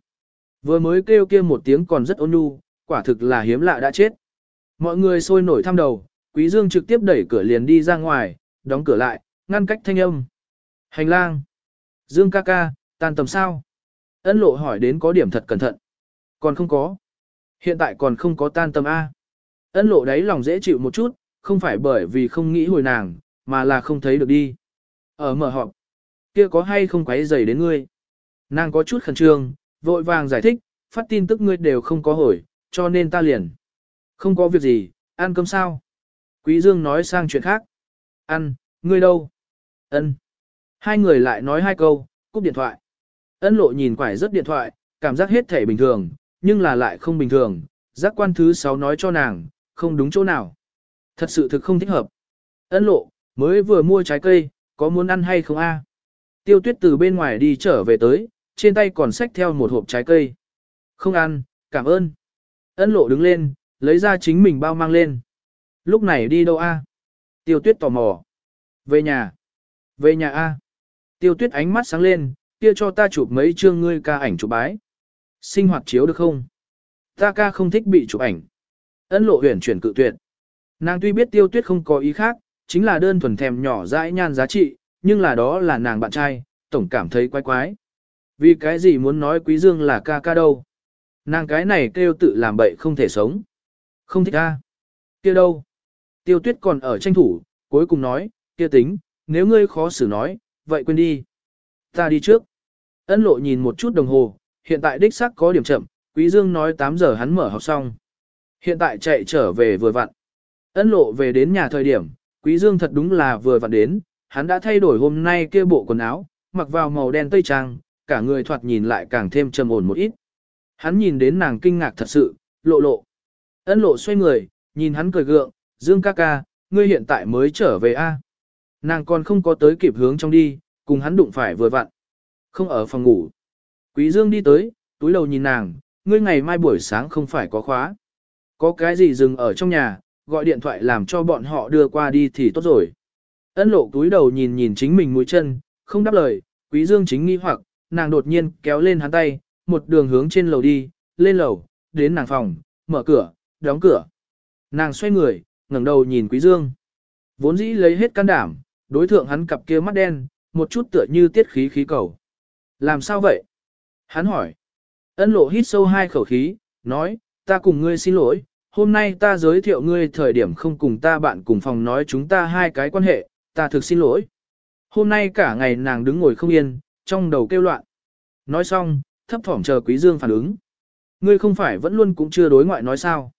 Vừa mới kêu kia một tiếng còn rất ôn nhu, quả thực là hiếm lạ đã chết. Mọi người sôi nổi thăm đầu, Quý Dương trực tiếp đẩy cửa liền đi ra ngoài, đóng cửa lại, ngăn cách thanh âm. Hành lang. Dương ca ca, tan tầm sao? Ân lộ hỏi đến có điểm thật cẩn thận. Còn không có. Hiện tại còn không có tan tầm A. Ân lộ đáy lòng dễ chịu một chút, không phải bởi vì không nghĩ hồi nàng, mà là không thấy được đi. Ở mở họp, kia có hay không quấy rầy đến ngươi? Nàng có chút khẩn trương, vội vàng giải thích, phát tin tức ngươi đều không có hồi, cho nên ta liền. Không có việc gì, ăn cơm sao? Quý Dương nói sang chuyện khác. Ăn, ngươi đâu? Ân. Hai người lại nói hai câu, cúp điện thoại. Ân lộ nhìn quải rất điện thoại, cảm giác hết thể bình thường, nhưng là lại không bình thường. Giác quan thứ sáu nói cho nàng, không đúng chỗ nào. Thật sự thực không thích hợp. Ân lộ, mới vừa mua trái cây, có muốn ăn hay không a? Tiêu tuyết từ bên ngoài đi trở về tới, trên tay còn xách theo một hộp trái cây. Không ăn, cảm ơn. Ân lộ đứng lên, lấy ra chính mình bao mang lên. Lúc này đi đâu a? Tiêu tuyết tò mò. Về nhà. Về nhà a. Tiêu tuyết ánh mắt sáng lên, kia cho ta chụp mấy chương ngươi ca ảnh chụp bái. Sinh hoạt chiếu được không? Ta ca không thích bị chụp ảnh. Ân lộ huyền chuyển cự tuyệt. Nàng tuy biết tiêu tuyết không có ý khác, chính là đơn thuần thèm nhỏ dãi nhan giá trị, nhưng là đó là nàng bạn trai, tổng cảm thấy quái quái. Vì cái gì muốn nói quý dương là ca ca đâu? Nàng cái này kêu tự làm bậy không thể sống. Không thích ca. kia đâu? Tiêu tuyết còn ở tranh thủ, cuối cùng nói, kia tính, nếu ngươi khó xử nói, vậy quên đi. Ta đi trước. Ân lộ nhìn một chút đồng hồ, hiện tại đích xác có điểm chậm, quý dương nói 8 giờ hắn mở học xong. Hiện tại chạy trở về vừa vặn. Ân lộ về đến nhà thời điểm, quý dương thật đúng là vừa vặn đến, hắn đã thay đổi hôm nay kia bộ quần áo, mặc vào màu đen tây trang, cả người thoạt nhìn lại càng thêm trầm ổn một ít. Hắn nhìn đến nàng kinh ngạc thật sự, lộ lộ. Ân lộ xoay người, nhìn hắn cười gượng, Dương ca ca, ngươi hiện tại mới trở về a? Nàng còn không có tới kịp hướng trong đi, cùng hắn đụng phải vừa vặn. Không ở phòng ngủ. Quý Dương đi tới, túi đầu nhìn nàng, ngươi ngày mai buổi sáng không phải có khóa. Có cái gì dừng ở trong nhà, gọi điện thoại làm cho bọn họ đưa qua đi thì tốt rồi. Ân lộ túi đầu nhìn nhìn chính mình mũi chân, không đáp lời, quý dương chính nghi hoặc, nàng đột nhiên kéo lên hắn tay, một đường hướng trên lầu đi, lên lầu, đến nàng phòng, mở cửa, đóng cửa. Nàng xoay người, ngẩng đầu nhìn quý dương. Vốn dĩ lấy hết can đảm, đối thượng hắn cặp kia mắt đen, một chút tựa như tiết khí khí cầu. Làm sao vậy? Hắn hỏi. Ân lộ hít sâu hai khẩu khí, nói, ta cùng ngươi xin lỗi, hôm nay ta giới thiệu ngươi thời điểm không cùng ta bạn cùng phòng nói chúng ta hai cái quan hệ, ta thực xin lỗi. Hôm nay cả ngày nàng đứng ngồi không yên, trong đầu kêu loạn. Nói xong, thấp thỏm chờ Quý Dương phản ứng. Ngươi không phải vẫn luôn cũng chưa đối ngoại nói sao.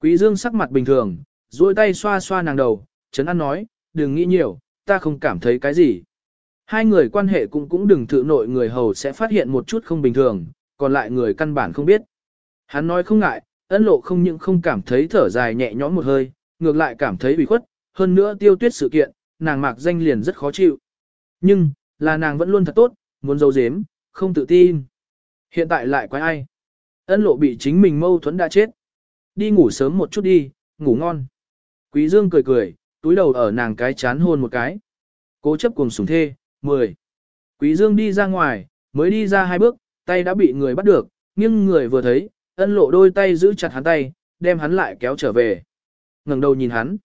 Quý Dương sắc mặt bình thường, duỗi tay xoa xoa nàng đầu, chấn an nói, đừng nghĩ nhiều, ta không cảm thấy cái gì. Hai người quan hệ cũng cũng đừng tự nội người hầu sẽ phát hiện một chút không bình thường, còn lại người căn bản không biết. Hắn nói không ngại, ân lộ không những không cảm thấy thở dài nhẹ nhõm một hơi, ngược lại cảm thấy bị khuất, hơn nữa tiêu tuyết sự kiện, nàng mạc danh liền rất khó chịu. Nhưng, là nàng vẫn luôn thật tốt, muốn giấu giếm, không tự tin. Hiện tại lại quái ai? Ân lộ bị chính mình mâu thuẫn đã chết. Đi ngủ sớm một chút đi, ngủ ngon. Quý Dương cười cười, túi đầu ở nàng cái chán hôn một cái. Cố chấp cùng sủng thê, 10. Quý Dương đi ra ngoài, mới đi ra hai bước, tay đã bị người bắt được, nhưng người vừa thấy, ân lộ đôi tay giữ chặt hắn tay, đem hắn lại kéo trở về. ngẩng đầu nhìn hắn.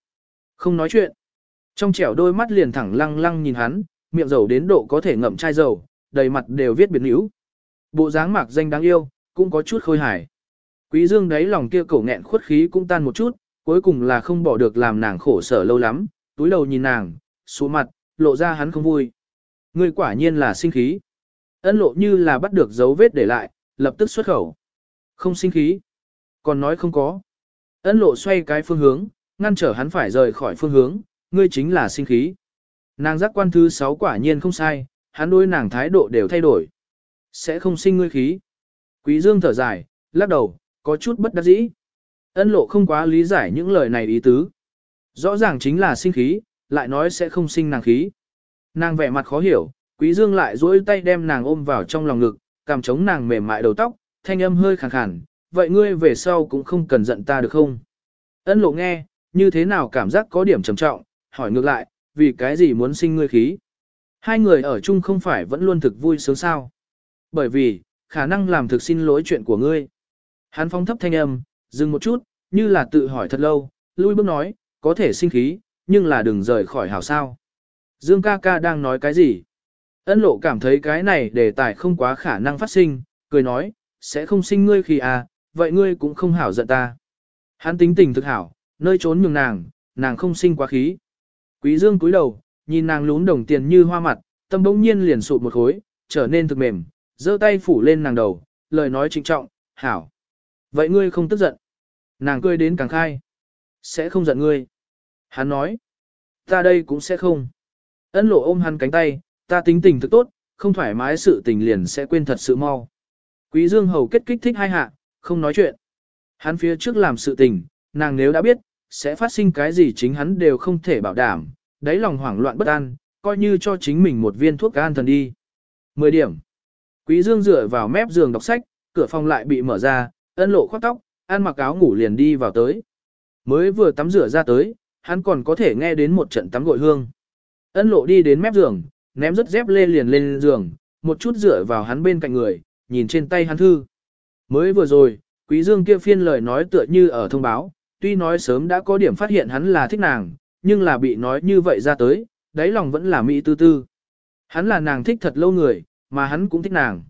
Không nói chuyện. Trong trẻo đôi mắt liền thẳng lăng lăng nhìn hắn, miệng dầu đến độ có thể ngậm chai dầu, đầy mặt đều viết biệt níu. Bộ dáng mạc danh đáng yêu, cũng có chút khôi hài. Quý dương đấy lòng kia cổ nghẹn khuất khí cũng tan một chút, cuối cùng là không bỏ được làm nàng khổ sở lâu lắm, túi đầu nhìn nàng, xuống mặt, lộ ra hắn không vui. Ngươi quả nhiên là sinh khí. Ân lộ như là bắt được dấu vết để lại, lập tức xuất khẩu. Không sinh khí. Còn nói không có. Ân lộ xoay cái phương hướng, ngăn trở hắn phải rời khỏi phương hướng, ngươi chính là sinh khí. Nàng giác quan thứ sáu quả nhiên không sai, hắn đối nàng thái độ đều thay đổi. Sẽ không sinh ngươi khí. Quý dương thở dài, lắc đầu, có chút bất đắc dĩ. Ân lộ không quá lý giải những lời này ý tứ. Rõ ràng chính là sinh khí, lại nói sẽ không sinh nàng khí. Nàng vẻ mặt khó hiểu, quý dương lại duỗi tay đem nàng ôm vào trong lòng ngực, cảm chống nàng mềm mại đầu tóc, thanh âm hơi khàn khàn, vậy ngươi về sau cũng không cần giận ta được không? Ân lộ nghe, như thế nào cảm giác có điểm trầm trọng, hỏi ngược lại, vì cái gì muốn sinh ngươi khí? Hai người ở chung không phải vẫn luôn thực vui sướng sao? Bởi vì, khả năng làm thực xin lỗi chuyện của ngươi. Hắn phong thấp thanh âm, dừng một chút, như là tự hỏi thật lâu, lui bước nói, có thể sinh khí, nhưng là đừng rời khỏi hảo sao. Dương ca ca đang nói cái gì? Ân lộ cảm thấy cái này đề tài không quá khả năng phát sinh, cười nói, sẽ không sinh ngươi khi à, vậy ngươi cũng không hảo giận ta. Hắn tính tình thực hảo, nơi trốn nhường nàng, nàng không sinh quá khí. Quý dương cúi đầu, nhìn nàng lún đồng tiền như hoa mặt, tâm bỗng nhiên liền sụt một khối, trở nên thực mềm, giơ tay phủ lên nàng đầu, lời nói trịnh trọng, hảo. Vậy ngươi không tức giận. Nàng cười đến càng khai. Sẽ không giận ngươi. Hắn nói. Ta đây cũng sẽ không. Ân lộ ôm hắn cánh tay, ta tính tình thực tốt, không thoải mái sự tình liền sẽ quên thật sự mau. Quý Dương hầu kết kích thích hai hạ, không nói chuyện. Hắn phía trước làm sự tình, nàng nếu đã biết, sẽ phát sinh cái gì chính hắn đều không thể bảo đảm, đáy lòng hoảng loạn bất an, coi như cho chính mình một viên thuốc an thần đi. 10 điểm. Quý Dương dựa vào mép giường đọc sách, cửa phòng lại bị mở ra, ân lộ khoác tóc, ăn mặc áo ngủ liền đi vào tới. Mới vừa tắm rửa ra tới, hắn còn có thể nghe đến một trận tắm gội hương. Ân lộ đi đến mép giường, ném rất dép lê liền lên giường, một chút dựa vào hắn bên cạnh người, nhìn trên tay hắn thư. Mới vừa rồi, quý dương kia phiên lời nói tựa như ở thông báo, tuy nói sớm đã có điểm phát hiện hắn là thích nàng, nhưng là bị nói như vậy ra tới, đáy lòng vẫn là mỹ tư tư. Hắn là nàng thích thật lâu người, mà hắn cũng thích nàng.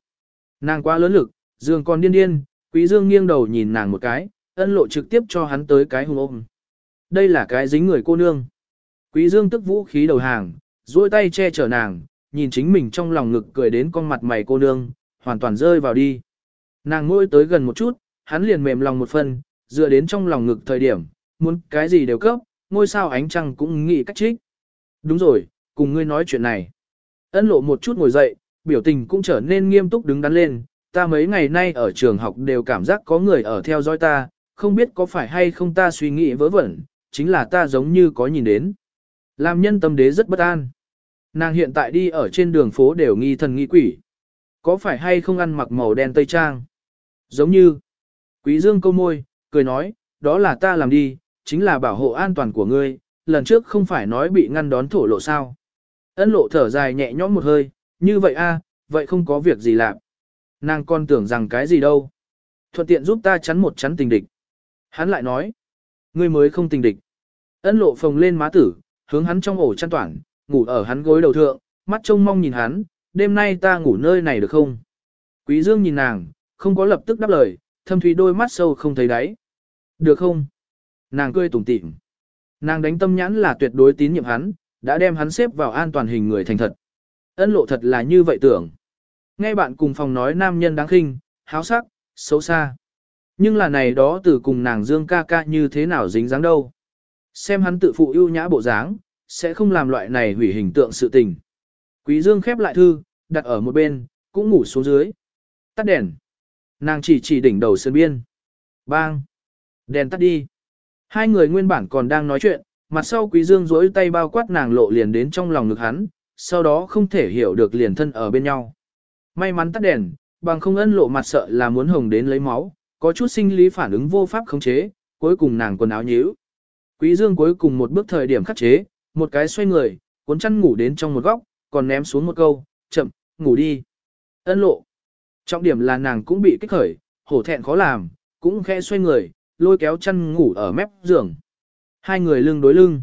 Nàng quá lớn lực, dương còn điên điên, quý dương nghiêng đầu nhìn nàng một cái, ân lộ trực tiếp cho hắn tới cái hùng ôm. Đây là cái dính người cô nương. Quý dương tức vũ khí đầu hàng, duỗi tay che chở nàng, nhìn chính mình trong lòng ngực cười đến con mặt mày cô nương, hoàn toàn rơi vào đi. Nàng ngôi tới gần một chút, hắn liền mềm lòng một phần, dựa đến trong lòng ngực thời điểm, muốn cái gì đều cấp, ngôi sao ánh trăng cũng nghĩ cách trích. Đúng rồi, cùng ngươi nói chuyện này. Ân lộ một chút ngồi dậy, biểu tình cũng trở nên nghiêm túc đứng đắn lên, ta mấy ngày nay ở trường học đều cảm giác có người ở theo dõi ta, không biết có phải hay không ta suy nghĩ vớ vẩn, chính là ta giống như có nhìn đến. Làm nhân tâm đế rất bất an. Nàng hiện tại đi ở trên đường phố đều nghi thần nghi quỷ. Có phải hay không ăn mặc màu đen tây trang? Giống như. Quý dương câu môi, cười nói, đó là ta làm đi, chính là bảo hộ an toàn của ngươi, lần trước không phải nói bị ngăn đón thổ lộ sao. Ân lộ thở dài nhẹ nhõm một hơi, như vậy a, vậy không có việc gì làm. Nàng con tưởng rằng cái gì đâu. Thuận tiện giúp ta chắn một chắn tình địch. Hắn lại nói, ngươi mới không tình địch. Ân lộ phồng lên má tử, hướng hắn trong ổ chăn toản, ngủ ở hắn gối đầu thượng, mắt trông mong nhìn hắn, đêm nay ta ngủ nơi này được không? Quý Dương nhìn nàng, không có lập tức đáp lời, thâm thủy đôi mắt sâu không thấy đáy. Được không? Nàng cười tủm tỉm. Nàng đánh tâm nhãn là tuyệt đối tín nhiệm hắn, đã đem hắn xếp vào an toàn hình người thành thật. Ân lộ thật là như vậy tưởng. Nghe bạn cùng phòng nói nam nhân đáng khinh, háo sắc, xấu xa. Nhưng là này đó từ cùng nàng dương ca ca như thế nào dính dáng đâu. Xem hắn tự phụ ưu nhã bộ dáng, sẽ không làm loại này hủy hình tượng sự tình. Quý dương khép lại thư, đặt ở một bên, cũng ngủ xuống dưới. Tắt đèn. Nàng chỉ chỉ đỉnh đầu sơn biên. Bang. Đèn tắt đi. Hai người nguyên bản còn đang nói chuyện, mặt sau quý dương duỗi tay bao quát nàng lộ liền đến trong lòng ngực hắn, sau đó không thể hiểu được liền thân ở bên nhau. May mắn tắt đèn, bằng không ân lộ mặt sợ là muốn hồng đến lấy máu, có chút sinh lý phản ứng vô pháp khống chế, cuối cùng nàng quần áo nhíu. Quý dương cuối cùng một bước thời điểm khắc chế, một cái xoay người, cuốn chăn ngủ đến trong một góc, còn ném xuống một câu, chậm, ngủ đi. Ân lộ. Trọng điểm là nàng cũng bị kích khởi, hổ thẹn khó làm, cũng khẽ xoay người, lôi kéo chăn ngủ ở mép giường. Hai người lưng đối lưng.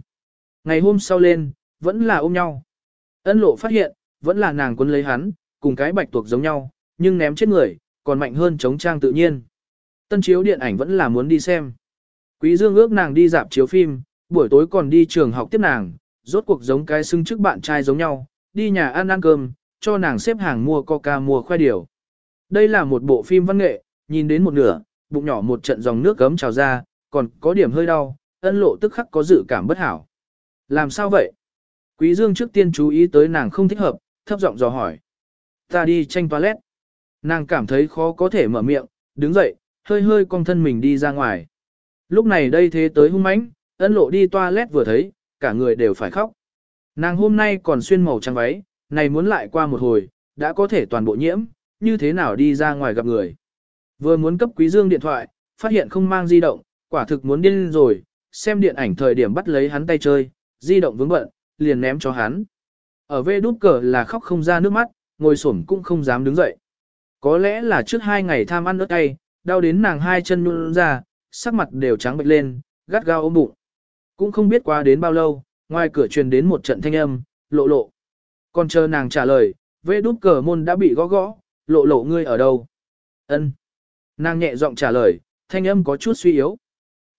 Ngày hôm sau lên, vẫn là ôm nhau. Ân lộ phát hiện, vẫn là nàng quân lấy hắn, cùng cái bạch tuộc giống nhau, nhưng ném chết người, còn mạnh hơn chống trang tự nhiên. Tân chiếu điện ảnh vẫn là muốn đi xem. Quý Dương ước nàng đi dạp chiếu phim, buổi tối còn đi trường học tiếp nàng, rốt cuộc giống cái xưng trước bạn trai giống nhau, đi nhà ăn ăn cơm, cho nàng xếp hàng mua coca mua khoai điều. Đây là một bộ phim văn nghệ, nhìn đến một nửa, bụng nhỏ một trận dòng nước gấm trào ra, còn có điểm hơi đau, ân lộ tức khắc có dự cảm bất hảo. Làm sao vậy? Quý Dương trước tiên chú ý tới nàng không thích hợp, thấp giọng dò hỏi. Ta đi tranh toilet. Nàng cảm thấy khó có thể mở miệng, đứng dậy, hơi hơi cong thân mình đi ra ngoài. Lúc này đây thế tới hung mãnh, ân lộ đi toilet vừa thấy, cả người đều phải khóc. Nàng hôm nay còn xuyên màu trắng váy, này muốn lại qua một hồi, đã có thể toàn bộ nhiễm, như thế nào đi ra ngoài gặp người. Vừa muốn cấp quý dương điện thoại, phát hiện không mang di động, quả thực muốn điên rồi, xem điện ảnh thời điểm bắt lấy hắn tay chơi, di động vướng bận, liền ném cho hắn. Ở vê đút cờ là khóc không ra nước mắt, ngồi xổm cũng không dám đứng dậy. Có lẽ là trước hai ngày tham ăn ớt cay, đau đến nàng hai chân nhún ra, sắc mặt đều trắng bệch lên, gắt gao ôm bụng. Cũng không biết qua đến bao lâu, ngoài cửa truyền đến một trận thanh âm, lộ lộ. Còn chờ nàng trả lời, vê đút cờ môn đã bị gõ gõ, lộ lộ ngươi ở đâu? ân Nàng nhẹ giọng trả lời, thanh âm có chút suy yếu.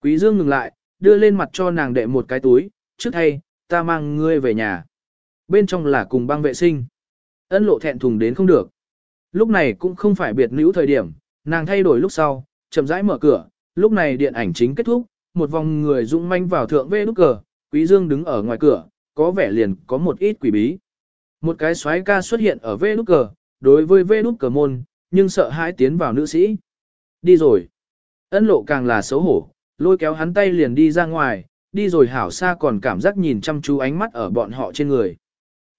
Quý Dương ngừng lại, đưa lên mặt cho nàng đệ một cái túi, trước thay, ta mang ngươi về nhà. Bên trong là cùng băng vệ sinh. Ân lộ thẹn thùng đến không được. Lúc này cũng không phải biệt nữ thời điểm, nàng thay đổi lúc sau, chậm rãi mở cửa, lúc này điện ảnh chính kết thúc, một vòng người dũng manh vào thượng vê nút cờ, Quý Dương đứng ở ngoài cửa, có vẻ liền có một ít quỷ bí. Một cái xoái ca xuất hiện ở vê nút cờ, đối với vê nút cờ môn, nhưng sợ hãi tiến vào nữ sĩ. Đi rồi. Ân lộ càng là xấu hổ, lôi kéo hắn tay liền đi ra ngoài, đi rồi hảo xa còn cảm giác nhìn chăm chú ánh mắt ở bọn họ trên người.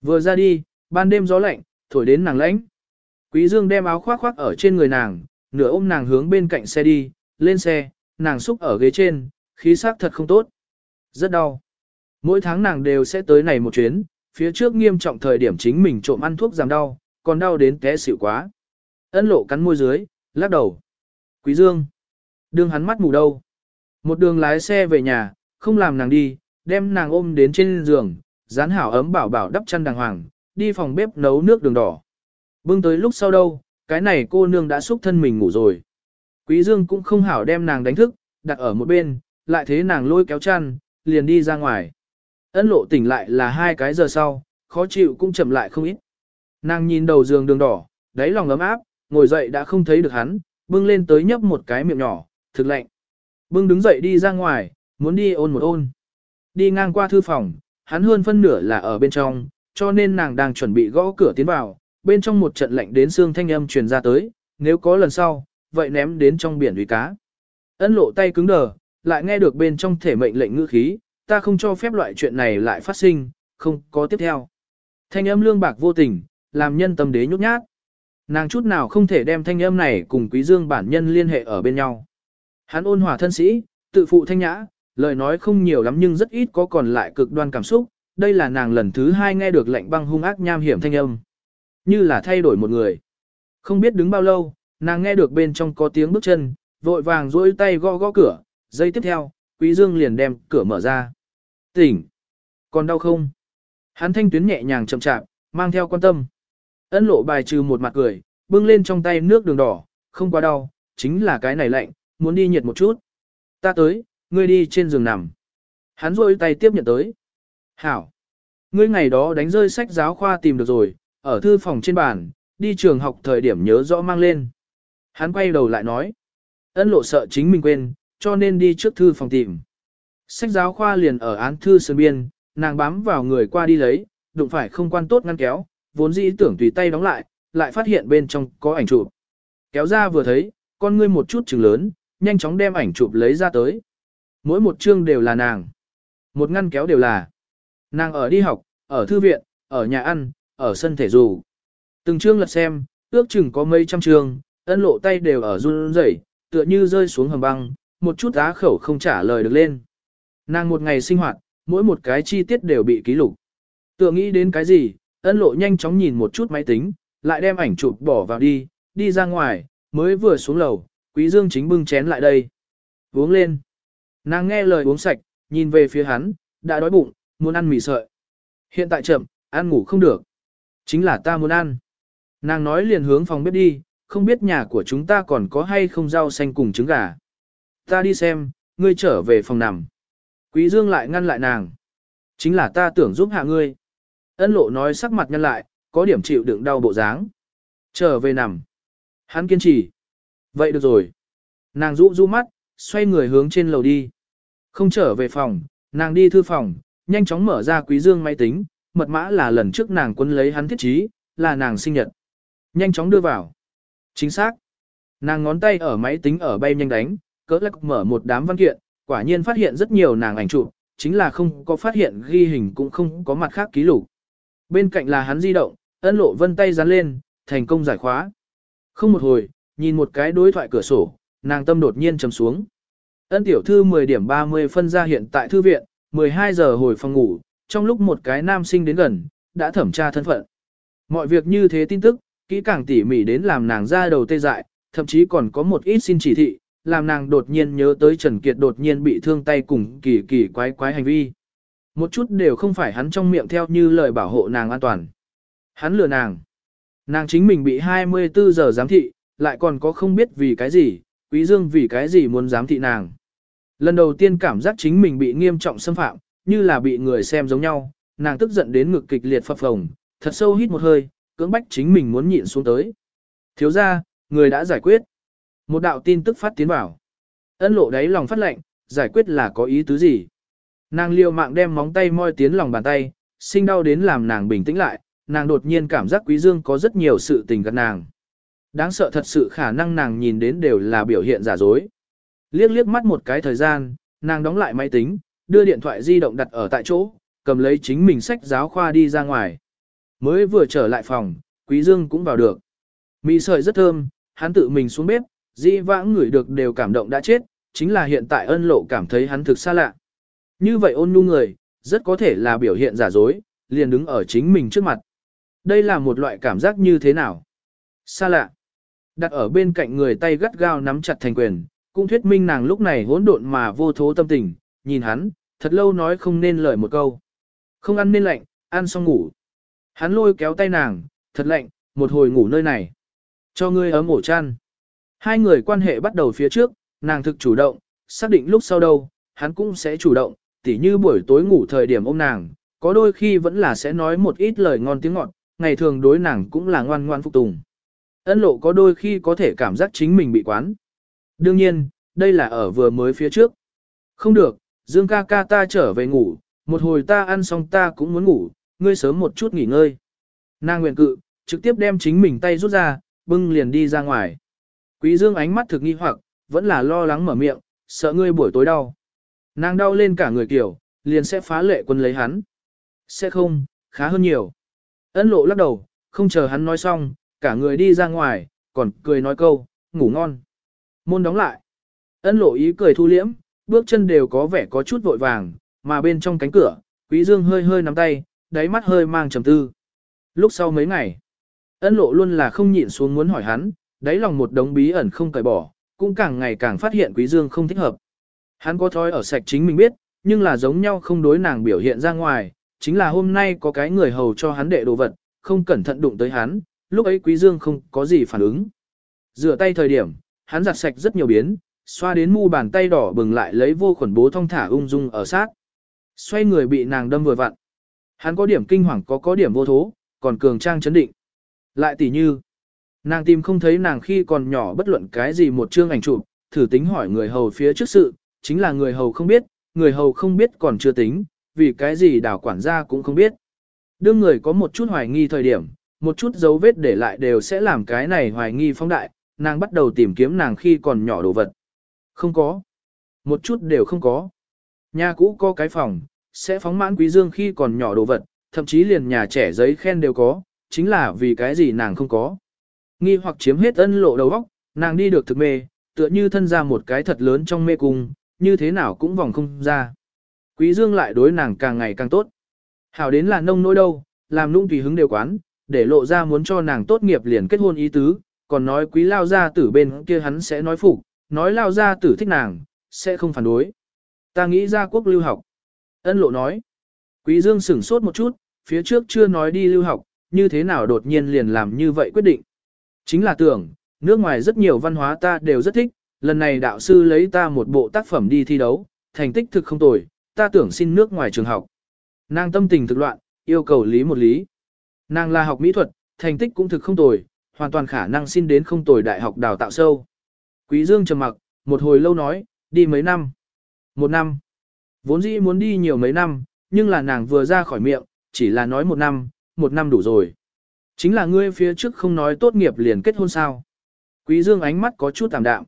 Vừa ra đi, ban đêm gió lạnh, thổi đến nàng lãnh. Quý Dương đem áo khoác khoác ở trên người nàng, nửa ôm nàng hướng bên cạnh xe đi, lên xe, nàng xúc ở ghế trên, khí sắc thật không tốt. Rất đau. Mỗi tháng nàng đều sẽ tới này một chuyến, phía trước nghiêm trọng thời điểm chính mình trộm ăn thuốc giảm đau, còn đau đến té xỉu quá. Ân lộ cắn môi dưới, lắc đầu. Quý Dương. Đường hắn mắt mù đâu. Một đường lái xe về nhà, không làm nàng đi, đem nàng ôm đến trên giường, dán hảo ấm bảo bảo đắp chăn đàng hoàng, đi phòng bếp nấu nước đường đỏ. Bưng tới lúc sau đâu, cái này cô nương đã xúc thân mình ngủ rồi. Quý Dương cũng không hảo đem nàng đánh thức, đặt ở một bên, lại thế nàng lôi kéo chăn, liền đi ra ngoài. Ân lộ tỉnh lại là hai cái giờ sau, khó chịu cũng chậm lại không ít. Nàng nhìn đầu giường đường đỏ, đáy lòng ấm áp, ngồi dậy đã không thấy được hắn, bưng lên tới nhấp một cái miệng nhỏ, thực lạnh. Bưng đứng dậy đi ra ngoài, muốn đi ôn một ôn. Đi ngang qua thư phòng, hắn hơn phân nửa là ở bên trong, cho nên nàng đang chuẩn bị gõ cửa tiến vào, bên trong một trận lạnh đến xương thanh âm truyền ra tới, nếu có lần sau, vậy ném đến trong biển uy cá. Ân lộ tay cứng đờ, lại nghe được bên trong thể mệnh lệnh ngữ khí, ta không cho phép loại chuyện này lại phát sinh, không có tiếp theo. Thanh âm lương bạc vô tình, làm nhân tâm đế nhút nhát. Nàng chút nào không thể đem thanh âm này cùng quý dương bản nhân liên hệ ở bên nhau. Hắn ôn hòa thân sĩ, tự phụ thanh nhã, lời nói không nhiều lắm nhưng rất ít có còn lại cực đoan cảm xúc, đây là nàng lần thứ hai nghe được lệnh băng hung ác nham hiểm thanh âm. Như là thay đổi một người. Không biết đứng bao lâu, nàng nghe được bên trong có tiếng bước chân, vội vàng duỗi tay gõ gõ cửa, giây tiếp theo, quý dương liền đem cửa mở ra. Tỉnh! Còn đau không? Hắn thanh tuyến nhẹ nhàng chậm chạp, mang theo quan tâm. Ân lộ bài trừ một mặt cười, bưng lên trong tay nước đường đỏ, không quá đau, chính là cái này lạnh, muốn đi nhiệt một chút. Ta tới, ngươi đi trên giường nằm. Hắn rôi tay tiếp nhận tới. Hảo. Ngươi ngày đó đánh rơi sách giáo khoa tìm được rồi, ở thư phòng trên bàn, đi trường học thời điểm nhớ rõ mang lên. Hắn quay đầu lại nói. Ân lộ sợ chính mình quên, cho nên đi trước thư phòng tìm. Sách giáo khoa liền ở án thư sơn biên, nàng bám vào người qua đi lấy, đụng phải không quan tốt ngăn kéo, vốn dĩ tưởng tùy tay đóng lại, lại phát hiện bên trong có ảnh chụp. Kéo ra vừa thấy, con ngươi một chút chừng lớn, nhanh chóng đem ảnh chụp lấy ra tới. Mỗi một chương đều là nàng. Một ngăn kéo đều là. Nàng ở đi học, ở thư viện, ở nhà ăn, ở sân thể dù. Từng chương lật xem, ước chừng có mấy trăm chương, ân lộ tay đều ở run rẩy, tựa như rơi xuống hầm băng, một chút á khẩu không trả lời được lên. Nàng một ngày sinh hoạt, mỗi một cái chi tiết đều bị ký lục. Tựa nghĩ đến cái gì, ân lộ nhanh chóng nhìn một chút máy tính, lại đem ảnh chụp bỏ vào đi, đi ra ngoài, mới vừa xuống lầu, quý dương chính bưng chén lại đây. Uống lên. Nàng nghe lời uống sạch, nhìn về phía hắn, đã đói bụng, muốn ăn mì sợi. Hiện tại chậm, ăn ngủ không được. Chính là ta muốn ăn. Nàng nói liền hướng phòng bếp đi, không biết nhà của chúng ta còn có hay không rau xanh cùng trứng gà. Ta đi xem, ngươi trở về phòng nằm. Quý Dương lại ngăn lại nàng. Chính là ta tưởng giúp hạ ngươi. Ân lộ nói sắc mặt nhăn lại, có điểm chịu đựng đau bộ dáng. Trở về nằm. Hắn kiên trì. Vậy được rồi. Nàng rũ rũ mắt, xoay người hướng trên lầu đi. Không trở về phòng, nàng đi thư phòng, nhanh chóng mở ra quý dương máy tính, mật mã là lần trước nàng quân lấy hắn thiết trí, là nàng sinh nhật. Nhanh chóng đưa vào. Chính xác. Nàng ngón tay ở máy tính ở bay nhanh đánh, cỡ lắc mở một đám văn kiện, quả nhiên phát hiện rất nhiều nàng ảnh chụp, chính là không có phát hiện ghi hình cũng không có mặt khác ký lục. Bên cạnh là hắn di động, ân lộ vân tay dán lên, thành công giải khóa. Không một hồi, nhìn một cái đối thoại cửa sổ, nàng tâm đột nhiên trầm xuống. Ân tiểu thư 10 điểm 30 phân ra hiện tại thư viện, 12 giờ hồi phòng ngủ, trong lúc một cái nam sinh đến gần, đã thẩm tra thân phận. Mọi việc như thế tin tức, kỹ càng tỉ mỉ đến làm nàng ra đầu tê dại, thậm chí còn có một ít xin chỉ thị, làm nàng đột nhiên nhớ tới Trần Kiệt đột nhiên bị thương tay cùng kỳ kỳ quái quái hành vi. Một chút đều không phải hắn trong miệng theo như lời bảo hộ nàng an toàn. Hắn lừa nàng. Nàng chính mình bị 24 giờ giám thị, lại còn có không biết vì cái gì, Quý Dương vì cái gì muốn giám thị nàng. Lần đầu tiên cảm giác chính mình bị nghiêm trọng xâm phạm, như là bị người xem giống nhau, nàng tức giận đến ngực kịch liệt phập phồng, thật sâu hít một hơi, cưỡng bách chính mình muốn nhịn xuống tới. Thiếu gia, người đã giải quyết. Một đạo tin tức phát tiến vào. Ân lộ đáy lòng phát lệnh, giải quyết là có ý tứ gì. Nàng liều mạng đem móng tay moi tiến lòng bàn tay, sinh đau đến làm nàng bình tĩnh lại, nàng đột nhiên cảm giác quý dương có rất nhiều sự tình gắt nàng. Đáng sợ thật sự khả năng nàng nhìn đến đều là biểu hiện giả dối. Liếc liếc mắt một cái thời gian, nàng đóng lại máy tính, đưa điện thoại di động đặt ở tại chỗ, cầm lấy chính mình sách giáo khoa đi ra ngoài. Mới vừa trở lại phòng, Quý Dương cũng vào được. Mì sợi rất thơm, hắn tự mình xuống bếp, di vãng người được đều cảm động đã chết, chính là hiện tại ân lộ cảm thấy hắn thực xa lạ. Như vậy ôn nhu người, rất có thể là biểu hiện giả dối, liền đứng ở chính mình trước mặt. Đây là một loại cảm giác như thế nào? Xa lạ. Đặt ở bên cạnh người tay gắt gao nắm chặt thành quyền, cũng thuyết minh nàng lúc này hỗn độn mà vô thố tâm tình, nhìn hắn, thật lâu nói không nên lời một câu. Không ăn nên lạnh, ăn xong ngủ. Hắn lôi kéo tay nàng, thật lạnh, một hồi ngủ nơi này. Cho ngươi ấm ổ chăn. Hai người quan hệ bắt đầu phía trước, nàng thực chủ động, xác định lúc sau đâu, hắn cũng sẽ chủ động, tỉ như buổi tối ngủ thời điểm ôm nàng, có đôi khi vẫn là sẽ nói một ít lời ngon tiếng ngọt, ngày thường đối nàng cũng là ngoan ngoan phục tùng. Ân lộ có đôi khi có thể cảm giác chính mình bị quán. Đương nhiên, đây là ở vừa mới phía trước. Không được, Dương ca ca ta trở về ngủ, một hồi ta ăn xong ta cũng muốn ngủ, ngươi sớm một chút nghỉ ngơi. Nàng nguyện cự, trực tiếp đem chính mình tay rút ra, bưng liền đi ra ngoài. Quý Dương ánh mắt thực nghi hoặc, vẫn là lo lắng mở miệng, sợ ngươi buổi tối đau. Nàng đau lên cả người kiểu, liền sẽ phá lệ quân lấy hắn. Sẽ không, khá hơn nhiều. Ân lộ lắc đầu, không chờ hắn nói xong, cả người đi ra ngoài, còn cười nói câu, ngủ ngon. Môn đóng lại. Ân lộ ý cười thu liễm, bước chân đều có vẻ có chút vội vàng, mà bên trong cánh cửa, Quý Dương hơi hơi nắm tay, đáy mắt hơi mang trầm tư. Lúc sau mấy ngày, ân lộ luôn là không nhịn xuống muốn hỏi hắn, đáy lòng một đống bí ẩn không cởi bỏ, cũng càng ngày càng phát hiện Quý Dương không thích hợp. Hắn có thói ở sạch chính mình biết, nhưng là giống nhau không đối nàng biểu hiện ra ngoài, chính là hôm nay có cái người hầu cho hắn đệ đồ vật, không cẩn thận đụng tới hắn, lúc ấy Quý Dương không có gì phản ứng. Rửa tay thời điểm, hắn giặt sạch rất nhiều biến, xoa đến mu bàn tay đỏ bừng lại lấy vô khuẩn bố thông thả ung dung ở sát. Xoay người bị nàng đâm vừa vặn. Hắn có điểm kinh hoàng có có điểm vô thố, còn cường trang chấn định. Lại tỉ như, nàng tìm không thấy nàng khi còn nhỏ bất luận cái gì một chương ảnh chụp, thử tính hỏi người hầu phía trước sự, chính là người hầu không biết, người hầu không biết còn chưa tính, vì cái gì đảo quản gia cũng không biết. Đương người có một chút hoài nghi thời điểm, một chút dấu vết để lại đều sẽ làm cái này hoài nghi phóng đại, nàng bắt đầu tìm kiếm nàng khi còn nhỏ đồ vật. Không có. Một chút đều không có. Nhà cũ có cái phòng, sẽ phóng mãn quý dương khi còn nhỏ đồ vật, thậm chí liền nhà trẻ giấy khen đều có, chính là vì cái gì nàng không có. Nghi hoặc chiếm hết ân lộ đầu óc, nàng đi được thực mê, tựa như thân ra một cái thật lớn trong mê cung, như thế nào cũng vòng không ra. Quý dương lại đối nàng càng ngày càng tốt. Hảo đến là nông nỗi đâu, làm nũng tùy hứng đều quán, để lộ ra muốn cho nàng tốt nghiệp liền kết hôn ý tứ, còn nói quý lao gia tử bên kia hắn sẽ nói phục, nói lao gia tử thích nàng, sẽ không phản đối. Ta nghĩ ra quốc lưu học. Ân lộ nói. Quý Dương sửng sốt một chút, phía trước chưa nói đi lưu học, như thế nào đột nhiên liền làm như vậy quyết định. Chính là tưởng, nước ngoài rất nhiều văn hóa ta đều rất thích, lần này đạo sư lấy ta một bộ tác phẩm đi thi đấu, thành tích thực không tồi, ta tưởng xin nước ngoài trường học. Nàng tâm tình thực loạn, yêu cầu lý một lý. Nàng là học mỹ thuật, thành tích cũng thực không tồi, hoàn toàn khả năng xin đến không tồi đại học đào tạo sâu. Quý Dương trầm mặc, một hồi lâu nói, đi mấy năm. Một năm. Vốn dĩ muốn đi nhiều mấy năm, nhưng là nàng vừa ra khỏi miệng, chỉ là nói một năm, một năm đủ rồi. Chính là ngươi phía trước không nói tốt nghiệp liền kết hôn sao. Quý Dương ánh mắt có chút tạm đạm.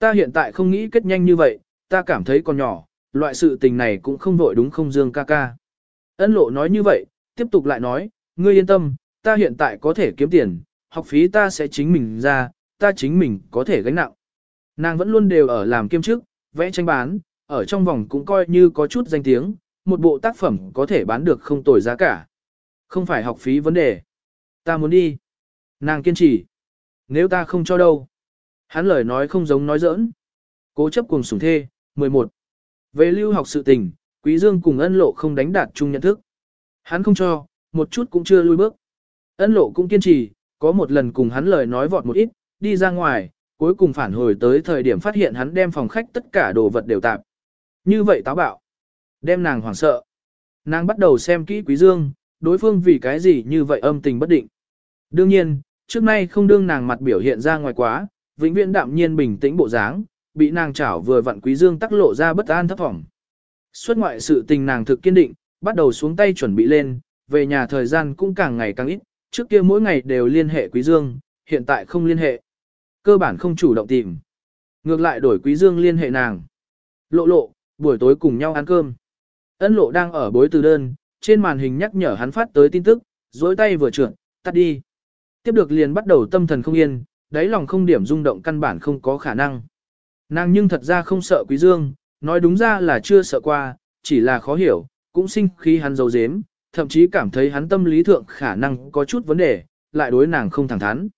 Ta hiện tại không nghĩ kết nhanh như vậy, ta cảm thấy còn nhỏ, loại sự tình này cũng không vội đúng không Dương ca ca. Ân lộ nói như vậy, tiếp tục lại nói, ngươi yên tâm, ta hiện tại có thể kiếm tiền, học phí ta sẽ chính mình ra, ta chính mình có thể gánh nặng. Nàng vẫn luôn đều ở làm kiêm chức, vẽ tranh bán, ở trong vòng cũng coi như có chút danh tiếng, một bộ tác phẩm có thể bán được không tồi giá cả. Không phải học phí vấn đề. Ta muốn đi. Nàng kiên trì. Nếu ta không cho đâu. Hắn lời nói không giống nói giỡn. Cố chấp cùng sủng thê, 11. Về lưu học sự tình, Quý Dương cùng ân lộ không đánh đạt chung nhận thức. Hắn không cho, một chút cũng chưa lui bước. Ân lộ cũng kiên trì, có một lần cùng hắn lời nói vọt một ít, đi ra ngoài, cuối cùng phản hồi tới thời điểm phát hiện hắn đem phòng khách tất cả đồ vật đều tạp. Như vậy táo bạo. Đem nàng hoảng sợ. Nàng bắt đầu xem kỹ Quý Dương, đối phương vì cái gì như vậy âm tình bất định. Đương nhiên, trước nay không đương nàng mặt biểu hiện ra ngoài quá, vĩnh viễn đạm nhiên bình tĩnh bộ dáng, bị nàng chảo vừa vặn Quý Dương tắc lộ ra bất an thấp thỏm. Xuất ngoại sự tình nàng thực kiên định, bắt đầu xuống tay chuẩn bị lên, về nhà thời gian cũng càng ngày càng ít, trước kia mỗi ngày đều liên hệ Quý Dương, hiện tại không liên hệ. Cơ bản không chủ động tìm. Ngược lại đổi Quý Dương liên hệ nàng. Lộ lộ, buổi tối cùng nhau ăn cơm. Ân lộ đang ở bối từ đơn, trên màn hình nhắc nhở hắn phát tới tin tức, dối tay vừa trượt, tắt đi. Tiếp được liền bắt đầu tâm thần không yên, đáy lòng không điểm rung động căn bản không có khả năng. Nàng nhưng thật ra không sợ Quý Dương, nói đúng ra là chưa sợ qua, chỉ là khó hiểu, cũng sinh khi hắn giấu giếm, thậm chí cảm thấy hắn tâm lý thượng khả năng có chút vấn đề, lại đối nàng không thẳng thắn.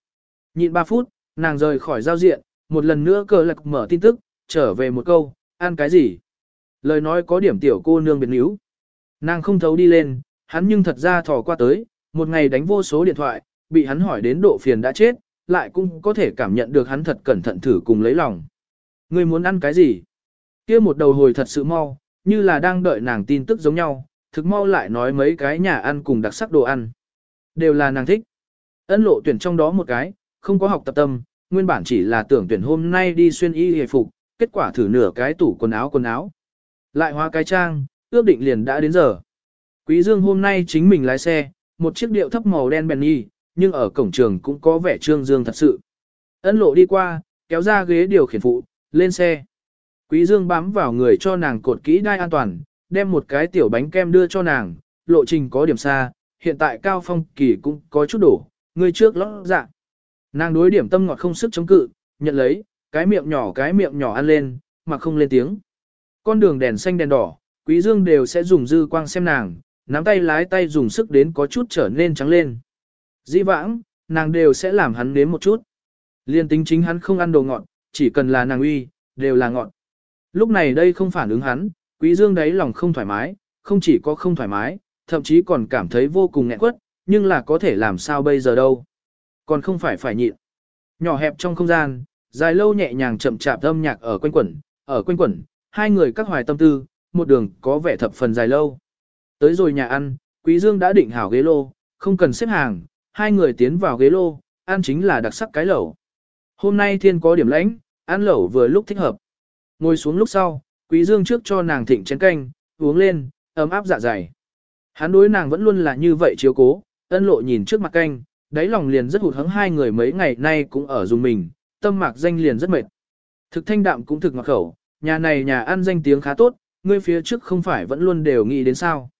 Nhịn 3 phút, nàng rời khỏi giao diện, một lần nữa cờ lạc mở tin tức, trở về một câu, ăn cái gì? Lời nói có điểm tiểu cô nương biệt níu. Nàng không thấu đi lên, hắn nhưng thật ra thò qua tới, một ngày đánh vô số điện thoại, bị hắn hỏi đến độ phiền đã chết, lại cũng có thể cảm nhận được hắn thật cẩn thận thử cùng lấy lòng. Ngươi muốn ăn cái gì? kia một đầu hồi thật sự mau, như là đang đợi nàng tin tức giống nhau, thực mau lại nói mấy cái nhà ăn cùng đặc sắc đồ ăn. Đều là nàng thích. Ân lộ tuyển trong đó một cái, không có học tập tâm, nguyên bản chỉ là tưởng tuyển hôm nay đi xuyên y hề phục, kết quả thử nửa cái tủ quần áo quần áo. Lại hóa cái trang, ước định liền đã đến giờ. Quý Dương hôm nay chính mình lái xe, một chiếc điệu thấp màu đen Bentley, nhưng ở cổng trường cũng có vẻ trương dương thật sự. Ân lộ đi qua, kéo ra ghế điều khiển phụ, lên xe. Quý Dương bám vào người cho nàng cột kỹ đai an toàn, đem một cái tiểu bánh kem đưa cho nàng, lộ trình có điểm xa, hiện tại cao phong kỳ cũng có chút đổ, người trước lót dạ. Nàng đối điểm tâm ngọt không sức chống cự, nhận lấy, cái miệng nhỏ cái miệng nhỏ ăn lên, mà không lên tiếng. Con đường đèn xanh đèn đỏ, Quý Dương đều sẽ dùng dư quang xem nàng, nắm tay lái tay dùng sức đến có chút trở nên trắng lên. Dĩ vãng, nàng đều sẽ làm hắn nếm một chút. Liên tính chính hắn không ăn đồ ngọt, chỉ cần là nàng uy, đều là ngọt. Lúc này đây không phản ứng hắn, Quý Dương đấy lòng không thoải mái, không chỉ có không thoải mái, thậm chí còn cảm thấy vô cùng nghẹn quất, nhưng là có thể làm sao bây giờ đâu. Còn không phải phải nhịn. Nhỏ hẹp trong không gian, dài lâu nhẹ nhàng chậm chạp âm nhạc ở quanh quẩn, ở quanh quẩn, hai người các hoài tâm tư, một đường có vẻ thập phần dài lâu. Tới rồi nhà ăn, Quý Dương đã định hảo ghế lô, không cần xếp hàng, hai người tiến vào ghế lô, ăn chính là đặc sắc cái lẩu. Hôm nay thiên có điểm lãnh, ăn lẩu vừa lúc thích hợp. Ngồi xuống lúc sau, Quý Dương trước cho nàng thịnh chén canh, uống lên, ấm áp dạ dày. Hắn đối nàng vẫn luôn là như vậy chiếu cố, ân lộ nhìn trước mặt canh, đáy lòng liền rất hụt hẫng hai người mấy ngày nay cũng ở dùng mình, tâm mạc danh liền rất mệt. Thực thanh đạm cũng thực ngọt khẩu, nhà này nhà ăn danh tiếng khá tốt, ngươi phía trước không phải vẫn luôn đều nghĩ đến sao.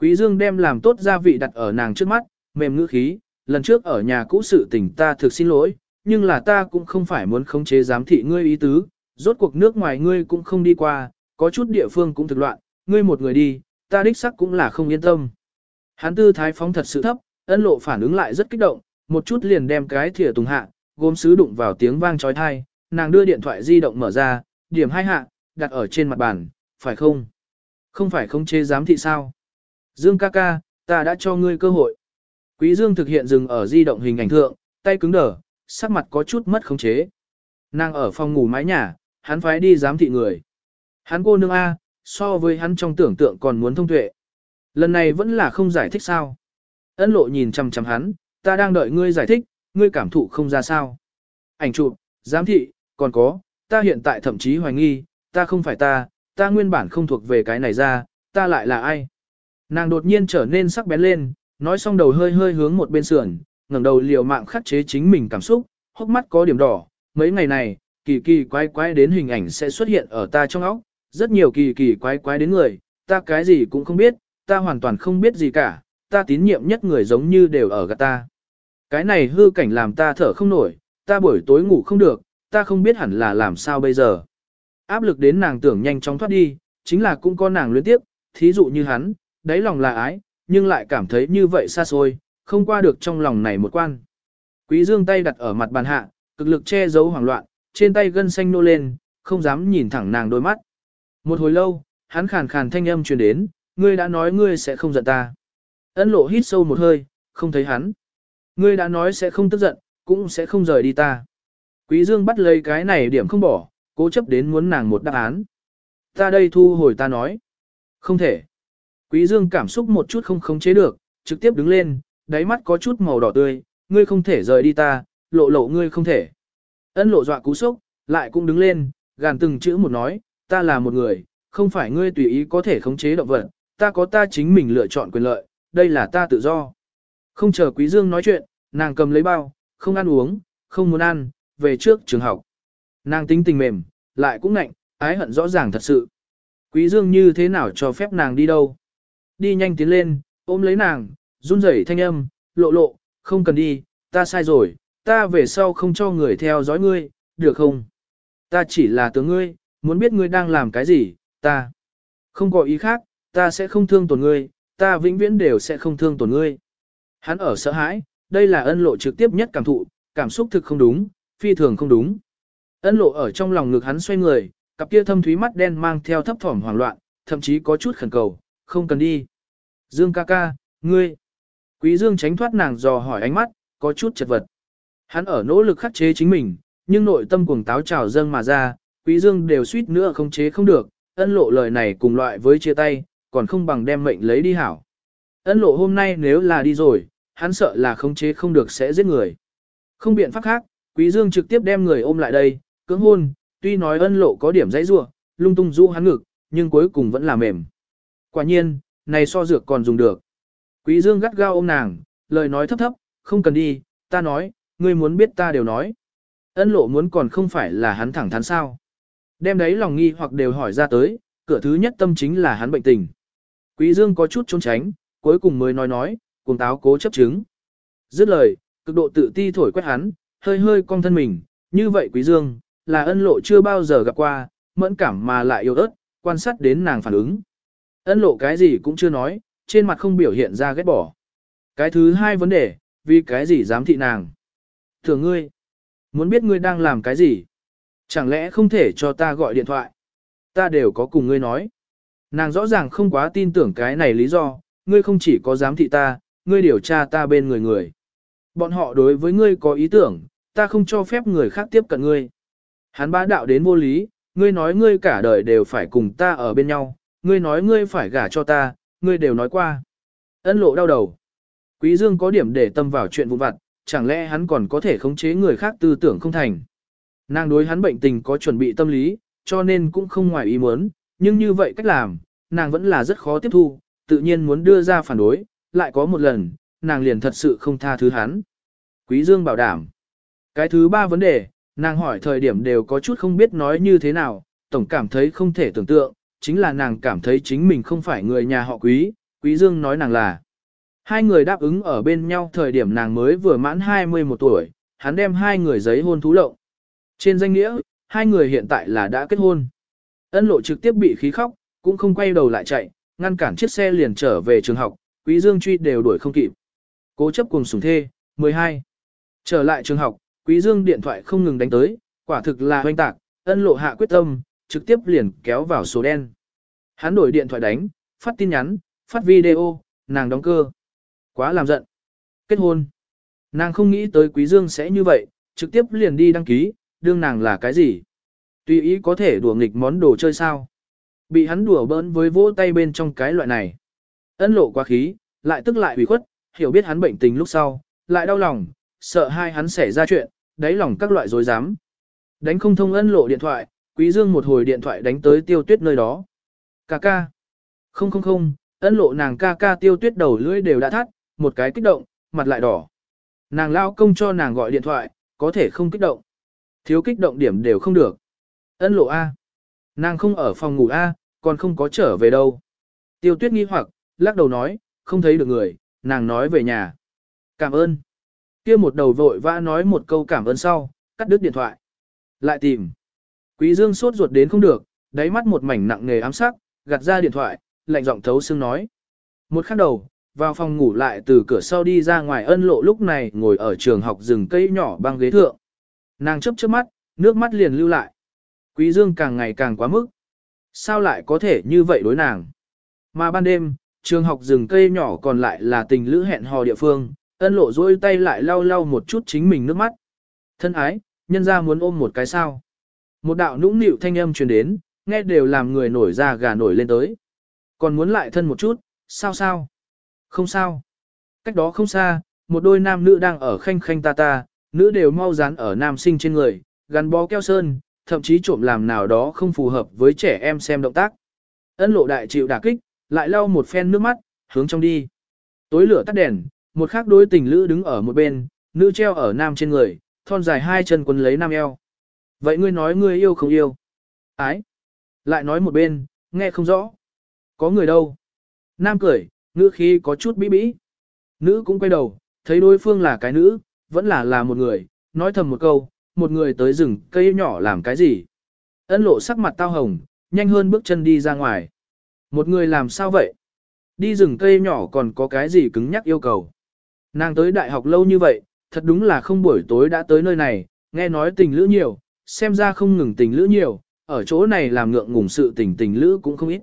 Quý Dương đem làm tốt gia vị đặt ở nàng trước mắt, mềm ngữ khí, lần trước ở nhà cũ sự tình ta thực xin lỗi, nhưng là ta cũng không phải muốn khống chế giám thị ngươi ý tứ, rốt cuộc nước ngoài ngươi cũng không đi qua, có chút địa phương cũng thực loạn, ngươi một người đi, ta đích sắc cũng là không yên tâm. Hắn tư thái phóng thật sự thấp, ân lộ phản ứng lại rất kích động, một chút liền đem cái thìa tùng hạ, gốm sứ đụng vào tiếng vang trói thai, nàng đưa điện thoại di động mở ra, điểm hai hạ, đặt ở trên mặt bàn, phải không? Không phải không chế giám thị sao? Dương ca ca, ta đã cho ngươi cơ hội. Quý Dương thực hiện dừng ở di động hình ảnh thượng, tay cứng đờ, sắc mặt có chút mất khống chế. Nàng ở phòng ngủ mái nhà, hắn phải đi giám thị người. Hắn cô nương A, so với hắn trong tưởng tượng còn muốn thông tuệ. Lần này vẫn là không giải thích sao. Ân lộ nhìn chằm chằm hắn, ta đang đợi ngươi giải thích, ngươi cảm thụ không ra sao. Ảnh chụp, giám thị, còn có, ta hiện tại thậm chí hoài nghi, ta không phải ta, ta nguyên bản không thuộc về cái này ra, ta lại là ai. Nàng đột nhiên trở nên sắc bén lên, nói xong đầu hơi hơi hướng một bên sườn, ngẩng đầu liều mạng khắc chế chính mình cảm xúc, hốc mắt có điểm đỏ, mấy ngày này, kỳ kỳ quái quái đến hình ảnh sẽ xuất hiện ở ta trong óc, rất nhiều kỳ kỳ quái quái đến người, ta cái gì cũng không biết, ta hoàn toàn không biết gì cả, ta tín nhiệm nhất người giống như đều ở gạt ta. Cái này hư cảnh làm ta thở không nổi, ta buổi tối ngủ không được, ta không biết hẳn là làm sao bây giờ. Áp lực đến nàng tưởng nhanh chóng thoát đi, chính là cũng có nàng luyến tiếp, thí dụ như hắn, đáy lòng là ái, nhưng lại cảm thấy như vậy xa xôi, không qua được trong lòng này một quan. Quý Dương tay đặt ở mặt bàn hạ, cực lực che giấu hoảng loạn, trên tay gân xanh nô lên, không dám nhìn thẳng nàng đôi mắt. Một hồi lâu, hắn khàn khàn thanh âm truyền đến, ngươi đã nói ngươi sẽ không giận ta. Ân lộ hít sâu một hơi, không thấy hắn. Ngươi đã nói sẽ không tức giận, cũng sẽ không rời đi ta. Quý Dương bắt lấy cái này điểm không bỏ, cố chấp đến muốn nàng một đáp án. Ta đây thu hồi ta nói. Không thể. Quý Dương cảm xúc một chút không khống chế được, trực tiếp đứng lên, đáy mắt có chút màu đỏ tươi, ngươi không thể rời đi ta, lộ lộ ngươi không thể. Ân lộ dọa cú sốc, lại cũng đứng lên, gàn từng chữ một nói, ta là một người, không phải ngươi tùy ý có thể khống chế động vật, ta có ta chính mình lựa chọn quyền lợi, đây là ta tự do. Không chờ Quý Dương nói chuyện, nàng cầm lấy bao, không ăn uống, không muốn ăn, về trước trường học. Nàng tính tình mềm, lại cũng ngạnh, ái hận rõ ràng thật sự. Quý Dương như thế nào cho phép nàng đi đâu? Đi nhanh tiến lên, ôm lấy nàng, run rẩy thanh âm, lộ lộ, không cần đi, ta sai rồi, ta về sau không cho người theo dõi ngươi, được không? Ta chỉ là tướng ngươi, muốn biết ngươi đang làm cái gì, ta không có ý khác, ta sẽ không thương tổn ngươi, ta vĩnh viễn đều sẽ không thương tổn ngươi. Hắn ở sợ hãi, đây là ân lộ trực tiếp nhất cảm thụ, cảm xúc thực không đúng, phi thường không đúng. Ân lộ ở trong lòng ngực hắn xoay người, cặp kia thâm thúy mắt đen mang theo thấp thỏm hoảng loạn, thậm chí có chút khẩn cầu, không cần đi. Dương ca ca, ngươi. Quý Dương tránh thoát nàng dò hỏi ánh mắt, có chút chật vật. Hắn ở nỗ lực khắc chế chính mình, nhưng nội tâm cuồng táo trào dâng mà ra, Quý Dương đều suýt nữa không chế không được, ân lộ lời này cùng loại với chia tay, còn không bằng đem mệnh lấy đi hảo. Ân lộ hôm nay nếu là đi rồi, hắn sợ là không chế không được sẽ giết người. Không biện pháp khác, Quý Dương trực tiếp đem người ôm lại đây, cưỡng hôn, tuy nói ân lộ có điểm dãy rua, lung tung du hắn ngực, nhưng cuối cùng vẫn là mềm. Quả nhiên, này so dược còn dùng được. Quý Dương gắt gao ôm nàng, lời nói thấp thấp, không cần đi, ta nói, ngươi muốn biết ta đều nói. Ân lộ muốn còn không phải là hắn thẳng thắn sao. Đem đấy lòng nghi hoặc đều hỏi ra tới, cửa thứ nhất tâm chính là hắn bệnh tình. Quý Dương có chút trốn tránh, cuối cùng mới nói nói, cùng táo cố chấp chứng. Dứt lời, cực độ tự ti thổi quét hắn, hơi hơi cong thân mình, như vậy Quý Dương, là ân lộ chưa bao giờ gặp qua, mẫn cảm mà lại yêu ớt, quan sát đến nàng phản ứng. Ân lộ cái gì cũng chưa nói, trên mặt không biểu hiện ra ghét bỏ. Cái thứ hai vấn đề, vì cái gì dám thị nàng? Thường ngươi, muốn biết ngươi đang làm cái gì? Chẳng lẽ không thể cho ta gọi điện thoại? Ta đều có cùng ngươi nói. Nàng rõ ràng không quá tin tưởng cái này lý do, ngươi không chỉ có dám thị ta, ngươi điều tra ta bên người người. Bọn họ đối với ngươi có ý tưởng, ta không cho phép người khác tiếp cận ngươi. Hắn bá đạo đến vô lý, ngươi nói ngươi cả đời đều phải cùng ta ở bên nhau, ngươi nói ngươi phải gả cho ta, ngươi đều nói qua. Ân lộ đau đầu. Quý Dương có điểm để tâm vào chuyện vụn vặt, chẳng lẽ hắn còn có thể khống chế người khác tư tưởng không thành. Nàng đối hắn bệnh tình có chuẩn bị tâm lý, cho nên cũng không ngoài ý muốn, nhưng như vậy cách làm, nàng vẫn là rất khó tiếp thu, tự nhiên muốn đưa ra phản đối, lại có một lần, nàng liền thật sự không tha thứ hắn. Quý Dương bảo đảm. Cái thứ ba vấn đề, nàng hỏi thời điểm đều có chút không biết nói như thế nào, tổng cảm thấy không thể tưởng tượng, chính là nàng cảm thấy chính mình không phải người nhà họ quý, quý dương nói nàng là. Hai người đáp ứng ở bên nhau thời điểm nàng mới vừa mãn 21 tuổi, hắn đem hai người giấy hôn thú lộng. Trên danh nghĩa, hai người hiện tại là đã kết hôn. Ân lộ trực tiếp bị khí khóc, cũng không quay đầu lại chạy, ngăn cản chiếc xe liền trở về trường học, quý dương truy đều đuổi không kịp. Cố chấp cùng sủng thê, 12. Trở lại trường học, quý dương điện thoại không ngừng đánh tới, quả thực là hoanh tạc, ân lộ hạ quyết tâm, trực tiếp liền kéo vào số đen. Hắn đổi điện thoại đánh, phát tin nhắn, phát video, nàng đóng cơ. Quá làm giận. Kết hôn. Nàng không nghĩ tới Quý Dương sẽ như vậy, trực tiếp liền đi đăng ký, đương nàng là cái gì. Tùy ý có thể đùa nghịch món đồ chơi sao. Bị hắn đùa bỡn với vỗ tay bên trong cái loại này. Ân lộ quá khí, lại tức lại ủy khuất, hiểu biết hắn bệnh tình lúc sau, lại đau lòng, sợ hai hắn xảy ra chuyện, đáy lòng các loại dối dám. Đánh không thông ân lộ điện thoại, Quý Dương một hồi điện thoại đánh tới tiêu tuyết nơi đó. Ca ca. Không không không, ân lộ nàng ca ca tiêu tuyết đầu lưỡi đều đã thắt, một cái kích động, mặt lại đỏ. Nàng lao công cho nàng gọi điện thoại, có thể không kích động. Thiếu kích động điểm đều không được. Ân lộ A. Nàng không ở phòng ngủ A, còn không có trở về đâu. Tiêu tuyết nghi hoặc, lắc đầu nói, không thấy được người, nàng nói về nhà. Cảm ơn. kia một đầu vội vã nói một câu cảm ơn sau, cắt đứt điện thoại. Lại tìm. Quý Dương sốt ruột đến không được, đáy mắt một mảnh nặng nề ám sắc, gạt ra điện thoại, lạnh giọng thấu xương nói. Một khắc đầu, vào phòng ngủ lại từ cửa sau đi ra ngoài ân lộ lúc này ngồi ở trường học rừng cây nhỏ băng ghế thượng. Nàng chớp chớp mắt, nước mắt liền lưu lại. Quý Dương càng ngày càng quá mức. Sao lại có thể như vậy đối nàng? Mà ban đêm, trường học rừng cây nhỏ còn lại là tình lữ hẹn hò địa phương, ân lộ dôi tay lại lau lau một chút chính mình nước mắt. Thân ái, nhân ra muốn ôm một cái sao. Một đạo nũng nịu thanh âm truyền đến, nghe đều làm người nổi da gà nổi lên tới. Còn muốn lại thân một chút, sao sao? Không sao. Cách đó không xa, một đôi nam nữ đang ở khanh khanh ta ta, nữ đều mau dán ở nam sinh trên người, gắn bó keo sơn, thậm chí trộm làm nào đó không phù hợp với trẻ em xem động tác. Ân lộ đại chịu đả kích, lại lau một phen nước mắt, hướng trong đi. Tối lửa tắt đèn, một khác đối tình lữ đứng ở một bên, nữ treo ở nam trên người, thon dài hai chân quấn lấy nam eo. Vậy ngươi nói ngươi yêu không yêu? Ái. Lại nói một bên, nghe không rõ. Có người đâu? Nam cười, ngữ khí có chút bí bĩ. Nữ cũng quay đầu, thấy đối phương là cái nữ, vẫn là là một người, nói thầm một câu, một người tới rừng cây nhỏ làm cái gì. Ân lộ sắc mặt tao hồng, nhanh hơn bước chân đi ra ngoài. Một người làm sao vậy? Đi rừng cây nhỏ còn có cái gì cứng nhắc yêu cầu. Nàng tới đại học lâu như vậy, thật đúng là không buổi tối đã tới nơi này, nghe nói tình lữ nhiều, xem ra không ngừng tình lữ nhiều, ở chỗ này làm ngượng ngùng sự tình tình lữ cũng không ít.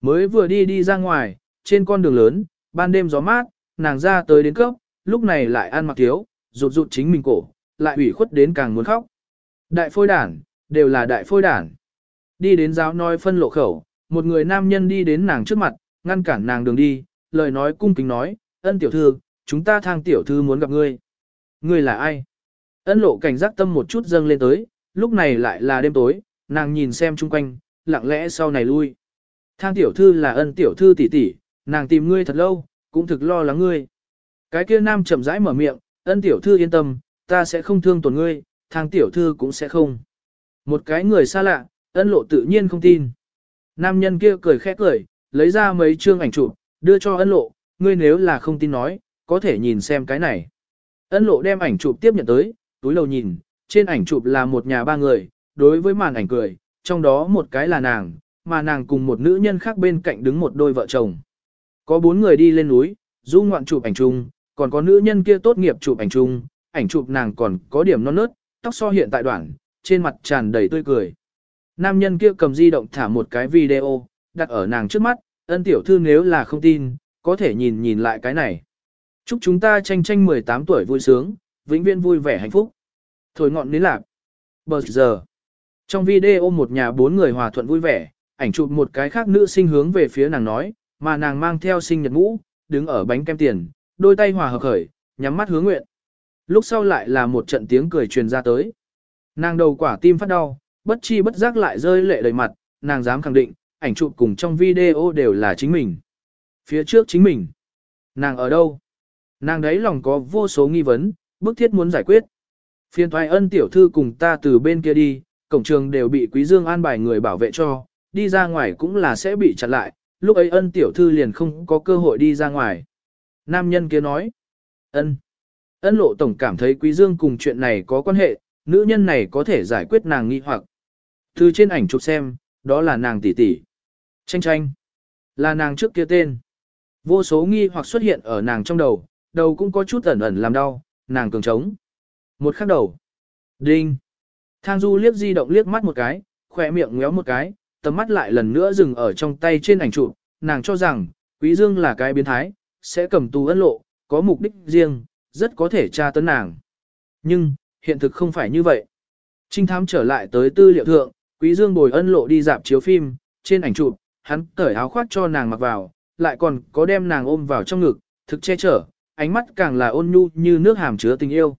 Mới vừa đi đi ra ngoài, trên con đường lớn, ban đêm gió mát, nàng ra tới đến cấp, lúc này lại ăn mặc thiếu, rụt rụt chính mình cổ, lại ủy khuất đến càng muốn khóc. Đại phôi đản, đều là đại phôi đản. Đi đến giáo nói phân lộ khẩu, một người nam nhân đi đến nàng trước mặt, ngăn cản nàng đường đi, lời nói cung kính nói, ân tiểu thư, chúng ta thang tiểu thư muốn gặp ngươi. Ngươi là ai? Ân lộ cảnh giác tâm một chút dâng lên tới, lúc này lại là đêm tối, nàng nhìn xem chung quanh, lặng lẽ sau này lui. Thang tiểu thư là ân tiểu thư tỷ tỷ, nàng tìm ngươi thật lâu, cũng thực lo lắng ngươi. Cái kia nam chậm rãi mở miệng, ân tiểu thư yên tâm, ta sẽ không thương tổn ngươi, thang tiểu thư cũng sẽ không. Một cái người xa lạ, ân lộ tự nhiên không tin. Nam nhân kia cười khẽ cười, lấy ra mấy chương ảnh chụp, đưa cho ân lộ, ngươi nếu là không tin nói, có thể nhìn xem cái này. Ân lộ đem ảnh chụp tiếp nhận tới, túi lầu nhìn, trên ảnh chụp là một nhà ba người, đối với màn ảnh cười, trong đó một cái là nàng, mà nàng cùng một nữ nhân khác bên cạnh đứng một đôi vợ chồng. Có bốn người đi lên núi, du ngoạn chụp ảnh chung, còn có nữ nhân kia tốt nghiệp chụp ảnh chung, ảnh chụp nàng còn có điểm non nớt, tóc so hiện tại đoạn, trên mặt tràn đầy tươi cười. Nam nhân kia cầm di động thả một cái video, đặt ở nàng trước mắt, ân tiểu thư nếu là không tin, có thể nhìn nhìn lại cái này. Chúc chúng ta tranh tranh 18 tuổi vui sướng, vĩnh viễn vui vẻ hạnh phúc. Thổi ngọn nến lạc. Bờ giờ. Trong video một nhà bốn người hòa thuận vui vẻ, ảnh chụp một cái khác nữ sinh hướng về phía nàng nói, mà nàng mang theo sinh nhật mũ, đứng ở bánh kem tiền, đôi tay hòa hợp khởi, nhắm mắt hướng nguyện. Lúc sau lại là một trận tiếng cười truyền ra tới. Nàng đầu quả tim phát đau, bất chi bất giác lại rơi lệ đầy mặt, nàng dám khẳng định, ảnh chụp cùng trong video đều là chính mình. Phía trước chính mình. Nàng ở đâu? Nàng đấy lòng có vô số nghi vấn, bức thiết muốn giải quyết. Phiên thoại ân tiểu thư cùng ta từ bên kia đi, cổng trường đều bị quý dương an bài người bảo vệ cho, đi ra ngoài cũng là sẽ bị chặn lại, lúc ấy ân tiểu thư liền không có cơ hội đi ra ngoài. Nam nhân kia nói, ân, ân lộ tổng cảm thấy quý dương cùng chuyện này có quan hệ, nữ nhân này có thể giải quyết nàng nghi hoặc. Từ trên ảnh chụp xem, đó là nàng tỷ tỷ. Tranh tranh, là nàng trước kia tên. Vô số nghi hoặc xuất hiện ở nàng trong đầu, đầu cũng có chút ẩn ẩn làm đau, nàng cường trống. Một khắc đầu. Đinh. Thang Du liếc di động liếc mắt một cái, khỏe miệng ngéo một cái, tầm mắt lại lần nữa dừng ở trong tay trên ảnh chụp, nàng cho rằng, Quý Dương là cái biến thái, sẽ cầm tù ân lộ, có mục đích riêng, rất có thể tra tấn nàng. Nhưng, hiện thực không phải như vậy. Trinh thám trở lại tới tư liệu thượng, Quý Dương bồi ân lộ đi dạp chiếu phim, trên ảnh chụp, hắn cởi áo khoác cho nàng mặc vào, lại còn có đem nàng ôm vào trong ngực, thực che chở, ánh mắt càng là ôn nhu như nước hàm chứa tình yêu.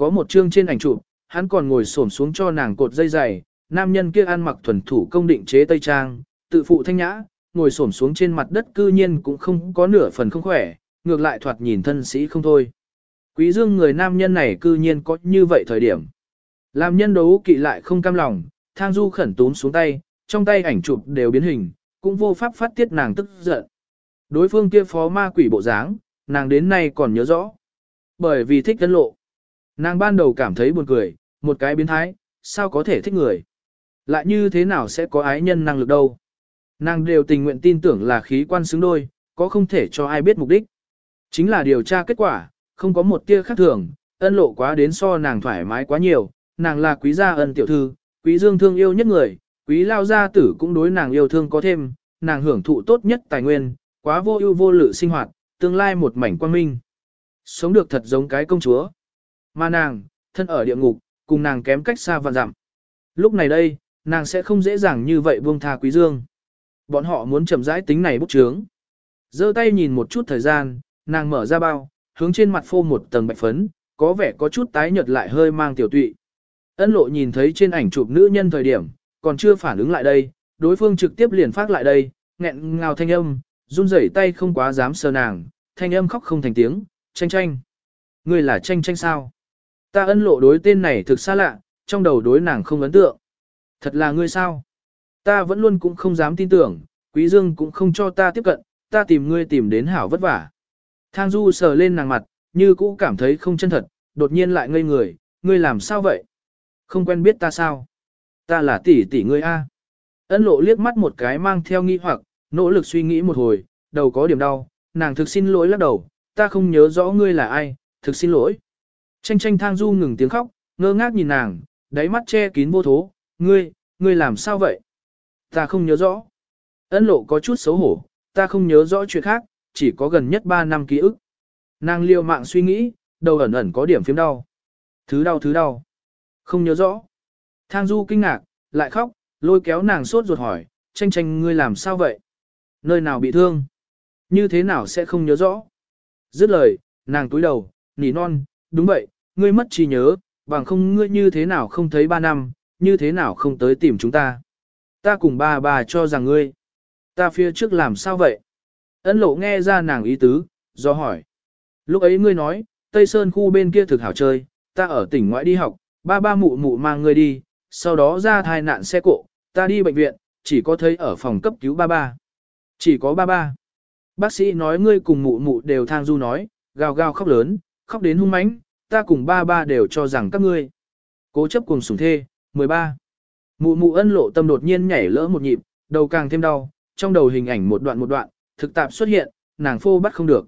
Có một chương trên ảnh chụp, hắn còn ngồi xổm xuống cho nàng cột dây dày, nam nhân kia ăn mặc thuần thủ công định chế tây trang, tự phụ thanh nhã, ngồi xổm xuống trên mặt đất cư nhiên cũng không có nửa phần không khỏe, ngược lại thoạt nhìn thân sĩ không thôi. Quý dương người nam nhân này cư nhiên có như vậy thời điểm. Làm nhân đấu kỵ lại không cam lòng, thang du khẩn túm xuống tay, trong tay ảnh chụp đều biến hình, cũng vô pháp phát tiết nàng tức giận. Đối phương kia phó ma quỷ bộ dáng, nàng đến nay còn nhớ rõ. Bởi vì thích ấn lộ. Nàng ban đầu cảm thấy buồn cười, một cái biến thái, sao có thể thích người. Lại như thế nào sẽ có ái nhân năng lực đâu. Nàng đều tình nguyện tin tưởng là khí quan xứng đôi, có không thể cho ai biết mục đích. Chính là điều tra kết quả, không có một tia khác thường, ân lộ quá đến so nàng thoải mái quá nhiều, nàng là quý gia ân tiểu thư, quý dương thương yêu nhất người, quý lao gia tử cũng đối nàng yêu thương có thêm, nàng hưởng thụ tốt nhất tài nguyên, quá vô ưu vô lự sinh hoạt, tương lai một mảnh quang minh. Sống được thật giống cái công chúa. Mà nàng, thân ở địa ngục, cùng nàng kém cách xa vạn dặm. Lúc này đây, nàng sẽ không dễ dàng như vậy buông tha quý dương. Bọn họ muốn chậm rãi tính này bút chướng. giơ tay nhìn một chút thời gian, nàng mở ra bao, hướng trên mặt phô một tầng bạch phấn, có vẻ có chút tái nhợt lại hơi mang tiểu tụy. Ân lộ nhìn thấy trên ảnh chụp nữ nhân thời điểm, còn chưa phản ứng lại đây, đối phương trực tiếp liền phát lại đây, nghẹn ngào thanh âm, run rẩy tay không quá dám sờ nàng, thanh âm khóc không thành tiếng, tranh tranh. Ngươi là tranh tranh sao? Ta ân lộ đối tên này thực xa lạ, trong đầu đối nàng không ấn tượng. Thật là ngươi sao? Ta vẫn luôn cũng không dám tin tưởng, quý dương cũng không cho ta tiếp cận, ta tìm ngươi tìm đến hảo vất vả. Thang du sờ lên nàng mặt, như cũ cảm thấy không chân thật, đột nhiên lại ngây người, ngươi làm sao vậy? Không quen biết ta sao? Ta là tỷ tỷ ngươi a. Ân lộ liếc mắt một cái mang theo nghi hoặc, nỗ lực suy nghĩ một hồi, đầu có điểm đau, nàng thực xin lỗi lắc đầu, ta không nhớ rõ ngươi là ai, thực xin lỗi. Tranh tranh thang du ngừng tiếng khóc, ngơ ngác nhìn nàng, đáy mắt che kín vô thố, ngươi, ngươi làm sao vậy? Ta không nhớ rõ. Ân lộ có chút xấu hổ, ta không nhớ rõ chuyện khác, chỉ có gần nhất 3 năm ký ức. Nàng liều mạng suy nghĩ, đầu ẩn ẩn có điểm phiếm đau. Thứ đau thứ đau. Không nhớ rõ. Thang du kinh ngạc, lại khóc, lôi kéo nàng sốt ruột hỏi, tranh tranh ngươi làm sao vậy? Nơi nào bị thương? Như thế nào sẽ không nhớ rõ? Dứt lời, nàng túi đầu, nỉ non, đúng vậy, ngươi mất trí nhớ, bằng không ngươi như thế nào không thấy ba năm, như thế nào không tới tìm chúng ta. Ta cùng ba bà cho rằng ngươi. Ta phía trước làm sao vậy? Ấn lộ nghe ra nàng ý tứ, do hỏi. Lúc ấy ngươi nói, Tây Sơn khu bên kia thực hảo chơi, ta ở tỉnh ngoại đi học, ba ba mụ mụ mang ngươi đi, sau đó ra thai nạn xe cộ, ta đi bệnh viện, chỉ có thấy ở phòng cấp cứu ba ba. Chỉ có ba ba. Bác sĩ nói ngươi cùng mụ mụ đều thang du nói, gào gào khóc lớn, khóc đến hung mãnh, ta cùng ba ba đều cho rằng các ngươi. Cố chấp cùng sủng thê, 13. Mụ mụ ân lộ tâm đột nhiên nhảy lỡ một nhịp, đầu càng thêm đau, trong đầu hình ảnh một đoạn một đoạn, thực tạp xuất hiện, nàng phô bắt không được.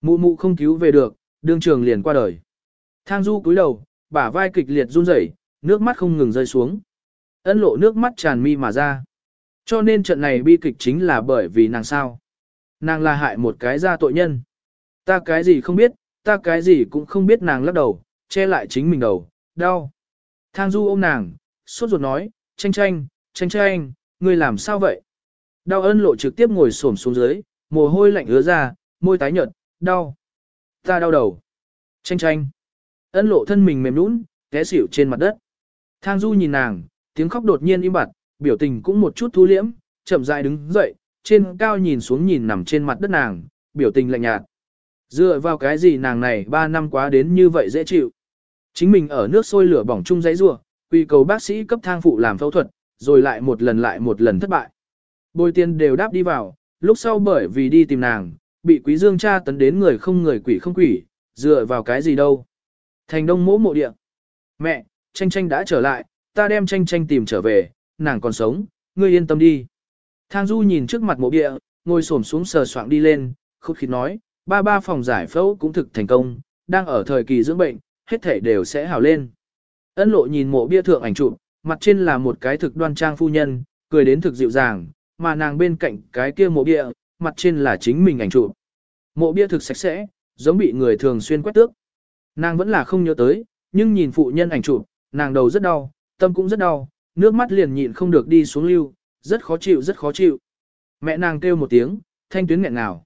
Mụ mụ không cứu về được, đương trường liền qua đời. Thang du cúi đầu, bả vai kịch liệt run rẩy, nước mắt không ngừng rơi xuống. Ân lộ nước mắt tràn mi mà ra. Cho nên trận này bi kịch chính là bởi vì nàng sao. Nàng là hại một cái ra tội nhân. Ta cái gì không biết, ta cái gì cũng không biết nàng lắc đầu, che lại chính mình đầu, đau. Thang du ôm nàng, sốt ruột nói, tranh tranh, tranh tranh, ngươi làm sao vậy? Đau ân lộ trực tiếp ngồi xổm xuống dưới, mồ hôi lạnh ứa ra, môi tái nhợt, đau. Ta đau đầu. Tranh tranh. Ân lộ thân mình mềm nũng, té xỉu trên mặt đất. Thang du nhìn nàng, tiếng khóc đột nhiên im bặt, biểu tình cũng một chút thu liễm, chậm rãi đứng dậy, trên cao nhìn xuống nhìn nằm trên mặt đất nàng, biểu tình lạnh nhạt. Dựa vào cái gì nàng này 3 năm quá đến như vậy dễ chịu. Chính mình ở nước sôi lửa bỏng chung giấy rua, quy cầu bác sĩ cấp thang phụ làm phẫu thuật, rồi lại một lần lại một lần thất bại. Bồi tiền đều đáp đi vào, lúc sau bởi vì đi tìm nàng, bị quý dương tra tấn đến người không người quỷ không quỷ, dựa vào cái gì đâu. Thành đông mỗ mộ địa. Mẹ, tranh tranh đã trở lại, ta đem tranh tranh tìm trở về, nàng còn sống, ngươi yên tâm đi. Thang Du nhìn trước mặt mộ địa, ngồi xổm xuống sờ soạng đi lên, khúc khít nói, ba ba phòng giải phẫu cũng thực thành công, đang ở thời kỳ dưỡng bệnh, hết thể đều sẽ hào lên. Ân lộ nhìn mộ bia thượng ảnh chụp, mặt trên là một cái thực đoan trang phu nhân, cười đến thực dịu dàng, mà nàng bên cạnh cái kia mộ bia, mặt trên là chính mình ảnh chụp. Mộ bia thực sạch sẽ, giống bị người thường xuyên quét tước. Nàng vẫn là không nhớ tới, nhưng nhìn phụ nhân ảnh chụp, nàng đầu rất đau, tâm cũng rất đau, nước mắt liền nhịn không được đi xuống lưu, rất khó chịu rất khó chịu. Mẹ nàng kêu một tiếng, thanh tuyến nghẹn ngào.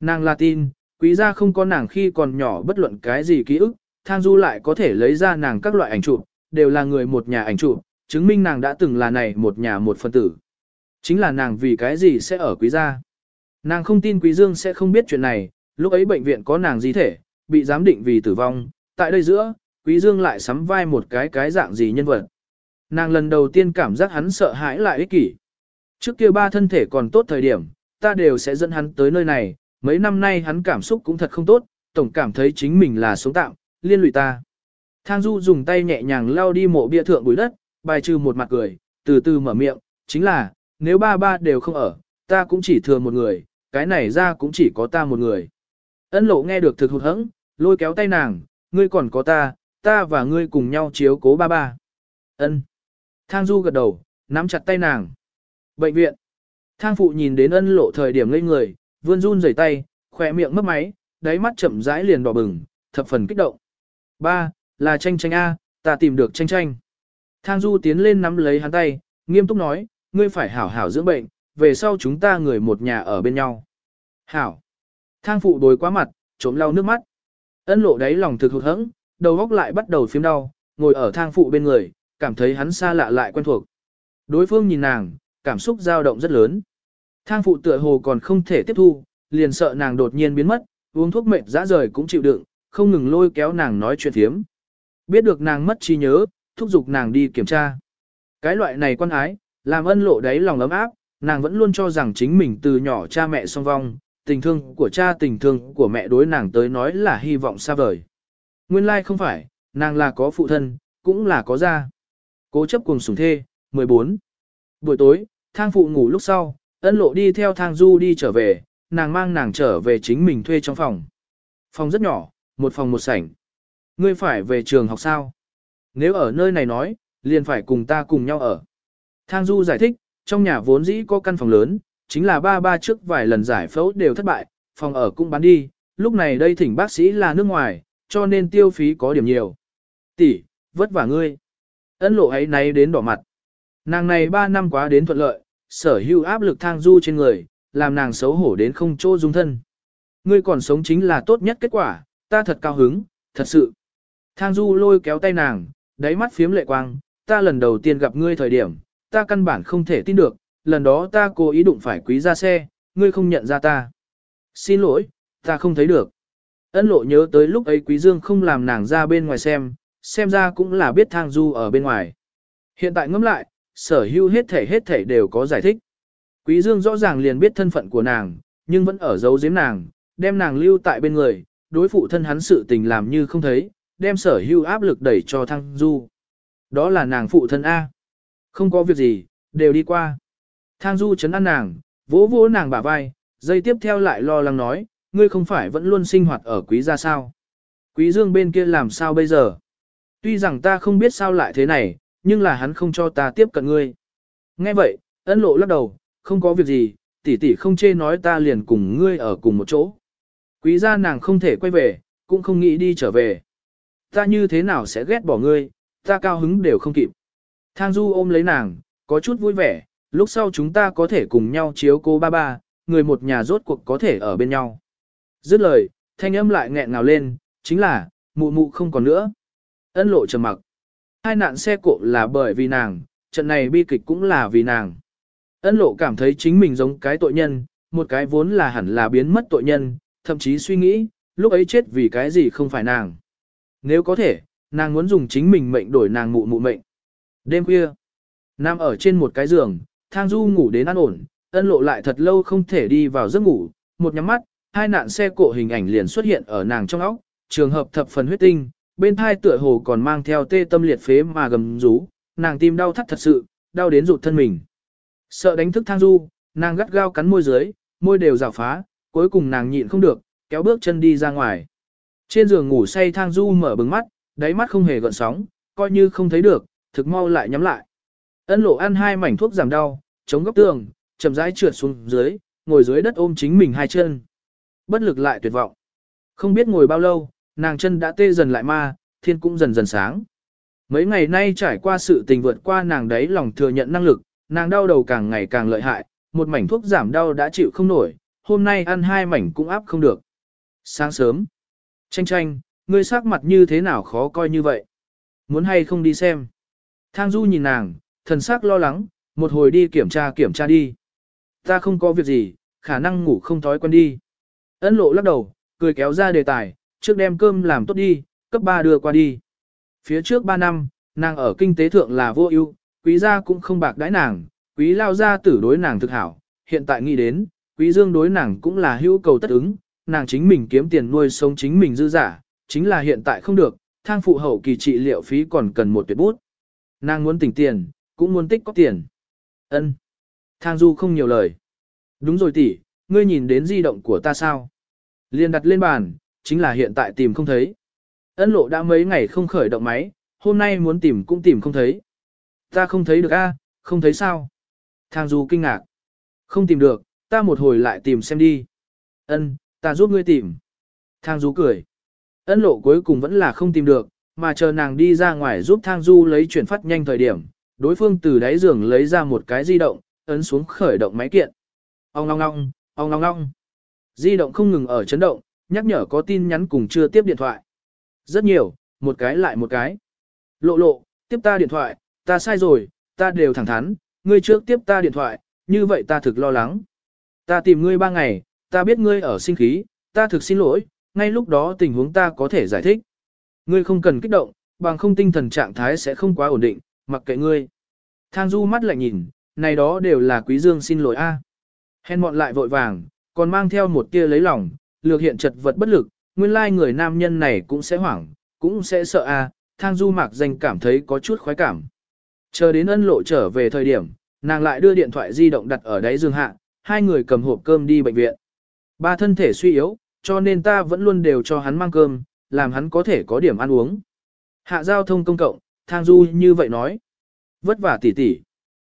Nàng là tin, quý gia không có nàng khi còn nhỏ bất luận cái gì ký ức, thang du lại có thể lấy ra nàng các loại ảnh chụp, đều là người một nhà ảnh chụp, chứng minh nàng đã từng là này một nhà một phân tử. Chính là nàng vì cái gì sẽ ở quý gia. Nàng không tin quý dương sẽ không biết chuyện này, lúc ấy bệnh viện có nàng di thể, bị giám định vì tử vong, tại đây giữa, quý dương lại sắm vai một cái cái dạng gì nhân vật. Nàng lần đầu tiên cảm giác hắn sợ hãi lại ích kỷ. Trước kia ba thân thể còn tốt thời điểm, ta đều sẽ dẫn hắn tới nơi này, mấy năm nay hắn cảm xúc cũng thật không tốt, tổng cảm thấy chính mình là sống tạm, liên lụy ta. Thang Du dùng tay nhẹ nhàng lao đi mộ bia thượng bụi đất, bài trừ một mặt cười, từ từ mở miệng, chính là, nếu ba ba đều không ở, ta cũng chỉ thừa một người, cái này ra cũng chỉ có ta một người. Ân lộ nghe được thực hụt hẫng, lôi kéo tay nàng, ngươi còn có ta, ta và ngươi cùng nhau chiếu cố ba ba. Ân. Thang Du gật đầu, nắm chặt tay nàng. Bệnh viện. Thang phụ nhìn đến ân lộ thời điểm ngây người, vươn run rẩy tay, khỏe miệng mấp máy, đáy mắt chậm rãi liền đỏ bừng, thập phần kích động. Ba, là tranh tranh A, ta tìm được tranh tranh. Thang Du tiến lên nắm lấy hắn tay, nghiêm túc nói, ngươi phải hảo hảo dưỡng bệnh, về sau chúng ta người một nhà ở bên nhau. Hảo. Thang phụ đối quá mặt, trốn lau nước mắt. Ân lộ đáy lòng thực hụt hẫng, đầu góc lại bắt đầu phím đau, ngồi ở thang phụ bên người, cảm thấy hắn xa lạ lại quen thuộc. Đối phương nhìn nàng, cảm xúc dao động rất lớn. Thang phụ tựa hồ còn không thể tiếp thu, liền sợ nàng đột nhiên biến mất, uống thuốc mệt dã rời cũng chịu đựng, không ngừng lôi kéo nàng nói chuyện thiếm. Biết được nàng mất trí nhớ, thúc giục nàng đi kiểm tra. Cái loại này quan ái, làm ân lộ đáy lòng ấm áp, nàng vẫn luôn cho rằng chính mình từ nhỏ cha mẹ song vong, tình thương của cha tình thương của mẹ đối nàng tới nói là hy vọng xa vời. Nguyên lai like không phải, nàng là có phụ thân, cũng là có gia. Cố chấp cùng sủng thê, 14. Buổi tối, thang phụ ngủ lúc sau, ân lộ đi theo thang du đi trở về, nàng mang nàng trở về chính mình thuê trong phòng. Phòng rất nhỏ, một phòng một sảnh. Ngươi phải về trường học sao? Nếu ở nơi này nói, liền phải cùng ta cùng nhau ở. Thang du giải thích, trong nhà vốn dĩ có căn phòng lớn, chính là ba ba trước vài lần giải phẫu đều thất bại, phòng ở cũng bán đi, lúc này đây thỉnh bác sĩ là nước ngoài, cho nên tiêu phí có điểm nhiều. Tỷ, vất vả ngươi. Ấn lộ ấy náy đến đỏ mặt. Nàng này 3 năm quá đến thuận lợi, sở hữu áp lực thang du trên người, làm nàng xấu hổ đến không chỗ dung thân. Ngươi còn sống chính là tốt nhất kết quả, ta thật cao hứng, thật sự. Thang du lôi kéo tay nàng, đáy mắt phiếm lệ quang, ta lần đầu tiên gặp ngươi thời điểm, ta căn bản không thể tin được, lần đó ta cố ý đụng phải quý ra xe, ngươi không nhận ra ta. Xin lỗi, ta không thấy được. Ân lộ nhớ tới lúc ấy quý dương không làm nàng ra bên ngoài xem, xem ra cũng là biết thang du ở bên ngoài. Hiện tại ngẫm lại, sở hữu hết thể hết thể đều có giải thích. Quý dương rõ ràng liền biết thân phận của nàng, nhưng vẫn ở giấu giếm nàng, đem nàng lưu tại bên người, đối phụ thân hắn sự tình làm như không thấy, đem sở hữu áp lực đẩy cho thang du. Đó là nàng phụ thân A. Không có việc gì, đều đi qua. Thang du chấn an nàng, vỗ vỗ nàng bả vai, dây tiếp theo lại lo lắng nói, ngươi không phải vẫn luôn sinh hoạt ở quý gia sao. Quý dương bên kia làm sao bây giờ? Tuy rằng ta không biết sao lại thế này, nhưng là hắn không cho ta tiếp cận ngươi. Nghe vậy, ân lộ lắc đầu, không có việc gì, tỷ tỷ không chê nói ta liền cùng ngươi ở cùng một chỗ. Quý gia nàng không thể quay về, cũng không nghĩ đi trở về. Ta như thế nào sẽ ghét bỏ ngươi, ta cao hứng đều không kịp. Thang Du ôm lấy nàng, có chút vui vẻ, lúc sau chúng ta có thể cùng nhau chiếu cô ba ba, người một nhà rốt cuộc có thể ở bên nhau. Dứt lời, thanh âm lại nghẹn ngào lên, chính là, mụ mụ không còn nữa. Ân lộ trầm mặc. Hai nạn xe cộ là bởi vì nàng, trận này bi kịch cũng là vì nàng. Ân lộ cảm thấy chính mình giống cái tội nhân, một cái vốn là hẳn là biến mất tội nhân, thậm chí suy nghĩ, lúc ấy chết vì cái gì không phải nàng. Nếu có thể, nàng muốn dùng chính mình mệnh đổi nàng mụ mụ mệnh. Đêm khuya, nam ở trên một cái giường, thang du ngủ đến an ổn, ân lộ lại thật lâu không thể đi vào giấc ngủ, một nhắm mắt, hai nạn xe cộ hình ảnh liền xuất hiện ở nàng trong óc, trường hợp thập phần huyết tinh, bên thai tựa hồ còn mang theo tê tâm liệt phế mà gầm rú, nàng tim đau thắt thật sự, đau đến rụt thân mình. Sợ đánh thức thang du, nàng gắt gao cắn môi dưới, môi đều rào phá, cuối cùng nàng nhịn không được, kéo bước chân đi ra ngoài. Trên giường ngủ say thang du mở bừng mắt, đáy mắt không hề gợn sóng, coi như không thấy được, thực mau lại nhắm lại. Ân lộ ăn hai mảnh thuốc giảm đau, chống góc tường, chậm rãi trượt xuống dưới, ngồi dưới đất ôm chính mình hai chân. Bất lực lại tuyệt vọng. Không biết ngồi bao lâu, nàng chân đã tê dần lại ma, thiên cũng dần dần sáng. Mấy ngày nay trải qua sự tình vượt qua nàng đấy lòng thừa nhận năng lực, nàng đau đầu càng ngày càng lợi hại, một mảnh thuốc giảm đau đã chịu không nổi, hôm nay ăn hai mảnh cũng áp không được. Sáng sớm, tranh tranh, ngươi sắc mặt như thế nào khó coi như vậy? Muốn hay không đi xem? Thang Du nhìn nàng, thần sắc lo lắng, một hồi đi kiểm tra kiểm tra đi. Ta không có việc gì, khả năng ngủ không thói quen đi. Ấn lộ lắc đầu, cười kéo ra đề tài, trước đem cơm làm tốt đi, cấp 3 đưa qua đi. Phía trước 3 năm, nàng ở kinh tế thượng là vô ưu, quý gia cũng không bạc đãi nàng, quý lao gia tử đối nàng thực hảo, hiện tại nghĩ đến, quý dương đối nàng cũng là hữu cầu tất ứng, nàng chính mình kiếm tiền nuôi sống chính mình dư giả, chính là hiện tại không được, thang phụ hậu kỳ trị liệu phí còn cần một tuyệt bút. Nàng muốn tỉnh tiền, cũng muốn tích có tiền. Ân. Thang Du không nhiều lời. Đúng rồi tỷ, ngươi nhìn đến di động của ta sao? Liên đặt lên bàn, chính là hiện tại tìm không thấy. Ân lộ đã mấy ngày không khởi động máy, hôm nay muốn tìm cũng tìm không thấy. Ta không thấy được a, không thấy sao? Thang Du kinh ngạc. Không tìm được, ta một hồi lại tìm xem đi. Ân, ta giúp ngươi tìm. Thang Du cười. Ân lộ cuối cùng vẫn là không tìm được, mà chờ nàng đi ra ngoài giúp Thang Du lấy chuyển phát nhanh thời điểm. Đối phương từ đáy giường lấy ra một cái di động, ấn xuống khởi động máy kiện. Ông ngong ngong, ông ngong ngong. Di động không ngừng ở chấn động, nhắc nhở có tin nhắn cùng chưa tiếp điện thoại. Rất nhiều, một cái lại một cái. Lộ lộ, tiếp ta điện thoại, ta sai rồi, ta đều thẳng thắn, ngươi trước tiếp ta điện thoại, như vậy ta thực lo lắng. Ta tìm ngươi ba ngày, ta biết ngươi ở sinh khí, ta thực xin lỗi, ngay lúc đó tình huống ta có thể giải thích. Ngươi không cần kích động, bằng không tinh thần trạng thái sẽ không quá ổn định, mặc kệ ngươi. Thang Du mắt lại nhìn, này đó đều là Quý Dương xin lỗi a. À. Hèn mọn lại vội vàng, còn mang theo một tia lấy lòng, lược hiện chật vật bất lực, nguyên lai người nam nhân này cũng sẽ hoảng, cũng sẽ sợ a. Thang Du mạc danh cảm thấy có chút khoái cảm. Chờ đến ân lộ trở về thời điểm, nàng lại đưa điện thoại di động đặt ở đáy giường hạ, hai người cầm hộp cơm đi bệnh viện. Ba thân thể suy yếu, cho nên ta vẫn luôn đều cho hắn mang cơm, làm hắn có thể có điểm ăn uống. Hạ giao thông công cộng, thang du như vậy nói. Vất vả tỉ tỉ.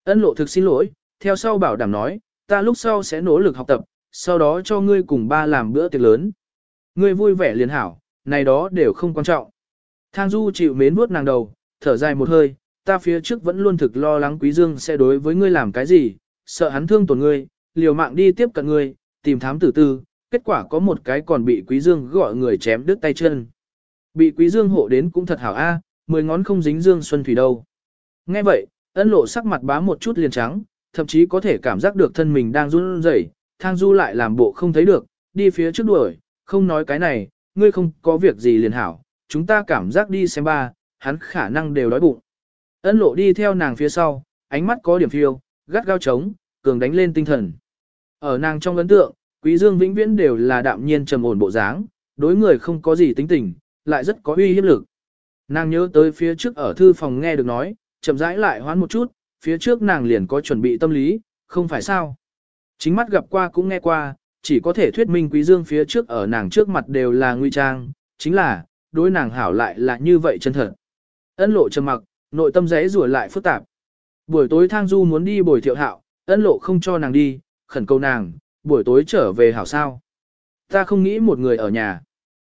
Ân lộ thực xin lỗi, theo sau bảo đảm nói, ta lúc sau sẽ nỗ lực học tập, sau đó cho ngươi cùng ba làm bữa tiệc lớn. Ngươi vui vẻ liền hảo, này đó đều không quan trọng. Thang du chịu mến vuốt nàng đầu, thở dài một hơi, ta phía trước vẫn luôn thực lo lắng Quý Dương sẽ đối với ngươi làm cái gì, sợ hắn thương tổn ngươi, liều mạng đi tiếp cận ngươi, tìm thám tử tư, kết quả có một cái còn bị Quý Dương gọi người chém đứt tay chân. Bị Quý Dương hộ đến cũng thật hảo a, mười ngón không dính Dương Xuân Thủy đâu. Nghe vậy, ân lộ sắc mặt bá một chút liền trắng, thậm chí có thể cảm giác được thân mình đang run rẩy, thang du lại làm bộ không thấy được, đi phía trước đuổi, không nói cái này, ngươi không có việc gì liền hảo, chúng ta cảm giác đi xem ba, hắn khả năng đều đói bụng. Ân lộ đi theo nàng phía sau, ánh mắt có điểm phiêu, gắt gao trống, cường đánh lên tinh thần. Ở nàng trong ấn tượng, quý dương vĩnh viễn đều là đạm nhiên trầm ổn bộ dáng, đối người không có gì tính tình, lại rất có uy hiếp lực. Nàng nhớ tới phía trước ở thư phòng nghe được nói, chậm rãi lại hoán một chút, phía trước nàng liền có chuẩn bị tâm lý, không phải sao. Chính mắt gặp qua cũng nghe qua, chỉ có thể thuyết minh quý dương phía trước ở nàng trước mặt đều là nguy trang, chính là, đối nàng hảo lại là như vậy chân thật. Ân lộ trầm mặc, nội tâm rẽ rủa lại phức tạp. Buổi tối thang du muốn đi bồi thiệu hạo, ân lộ không cho nàng đi, khẩn cầu nàng, buổi tối trở về hảo sao. Ta không nghĩ một người ở nhà.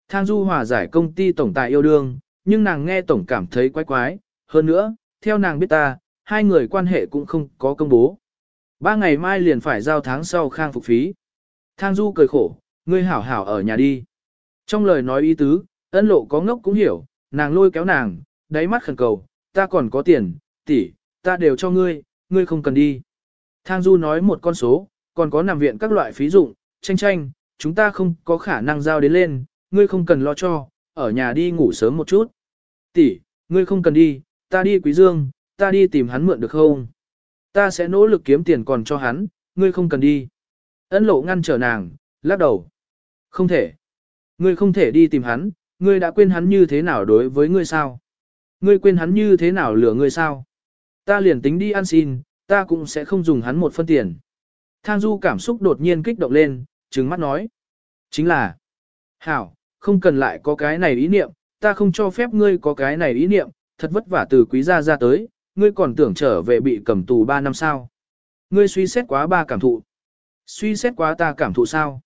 Thang du hòa giải công ty tổng tài yêu đương, nhưng nàng nghe tổng cảm thấy quái quái, hơn nữa, theo nàng biết ta, hai người quan hệ cũng không có công bố. Ba ngày mai liền phải giao tháng sau khang phục phí. Thang du cười khổ, ngươi hảo hảo ở nhà đi. Trong lời nói ý tứ, ân lộ có ngốc cũng hiểu, nàng lôi kéo nàng, đáy mắt khẩn cầu, ta còn có tiền, tỷ, ta đều cho ngươi, ngươi không cần đi. Thang Du nói một con số, còn có nằm viện các loại phí dụng, tranh tranh, chúng ta không có khả năng giao đến lên, ngươi không cần lo cho, ở nhà đi ngủ sớm một chút. Tỷ, ngươi không cần đi, ta đi Quý Dương, ta đi tìm hắn mượn được không? Ta sẽ nỗ lực kiếm tiền còn cho hắn, ngươi không cần đi. Ân lộ ngăn trở nàng, lắc đầu. Không thể. Ngươi không thể đi tìm hắn, ngươi đã quên hắn như thế nào đối với ngươi sao? Ngươi quên hắn như thế nào lừa ngươi sao? Ta liền tính đi ăn xin, ta cũng sẽ không dùng hắn một phân tiền. Thang Du cảm xúc đột nhiên kích động lên, trừng mắt nói. Chính là, Hảo, không cần lại có cái này ý niệm, ta không cho phép ngươi có cái này ý niệm, thật vất vả từ quý gia ra tới, ngươi còn tưởng trở về bị cầm tù 3 năm sao. Ngươi suy xét quá ba cảm thụ. Suy xét quá ta cảm thụ sao?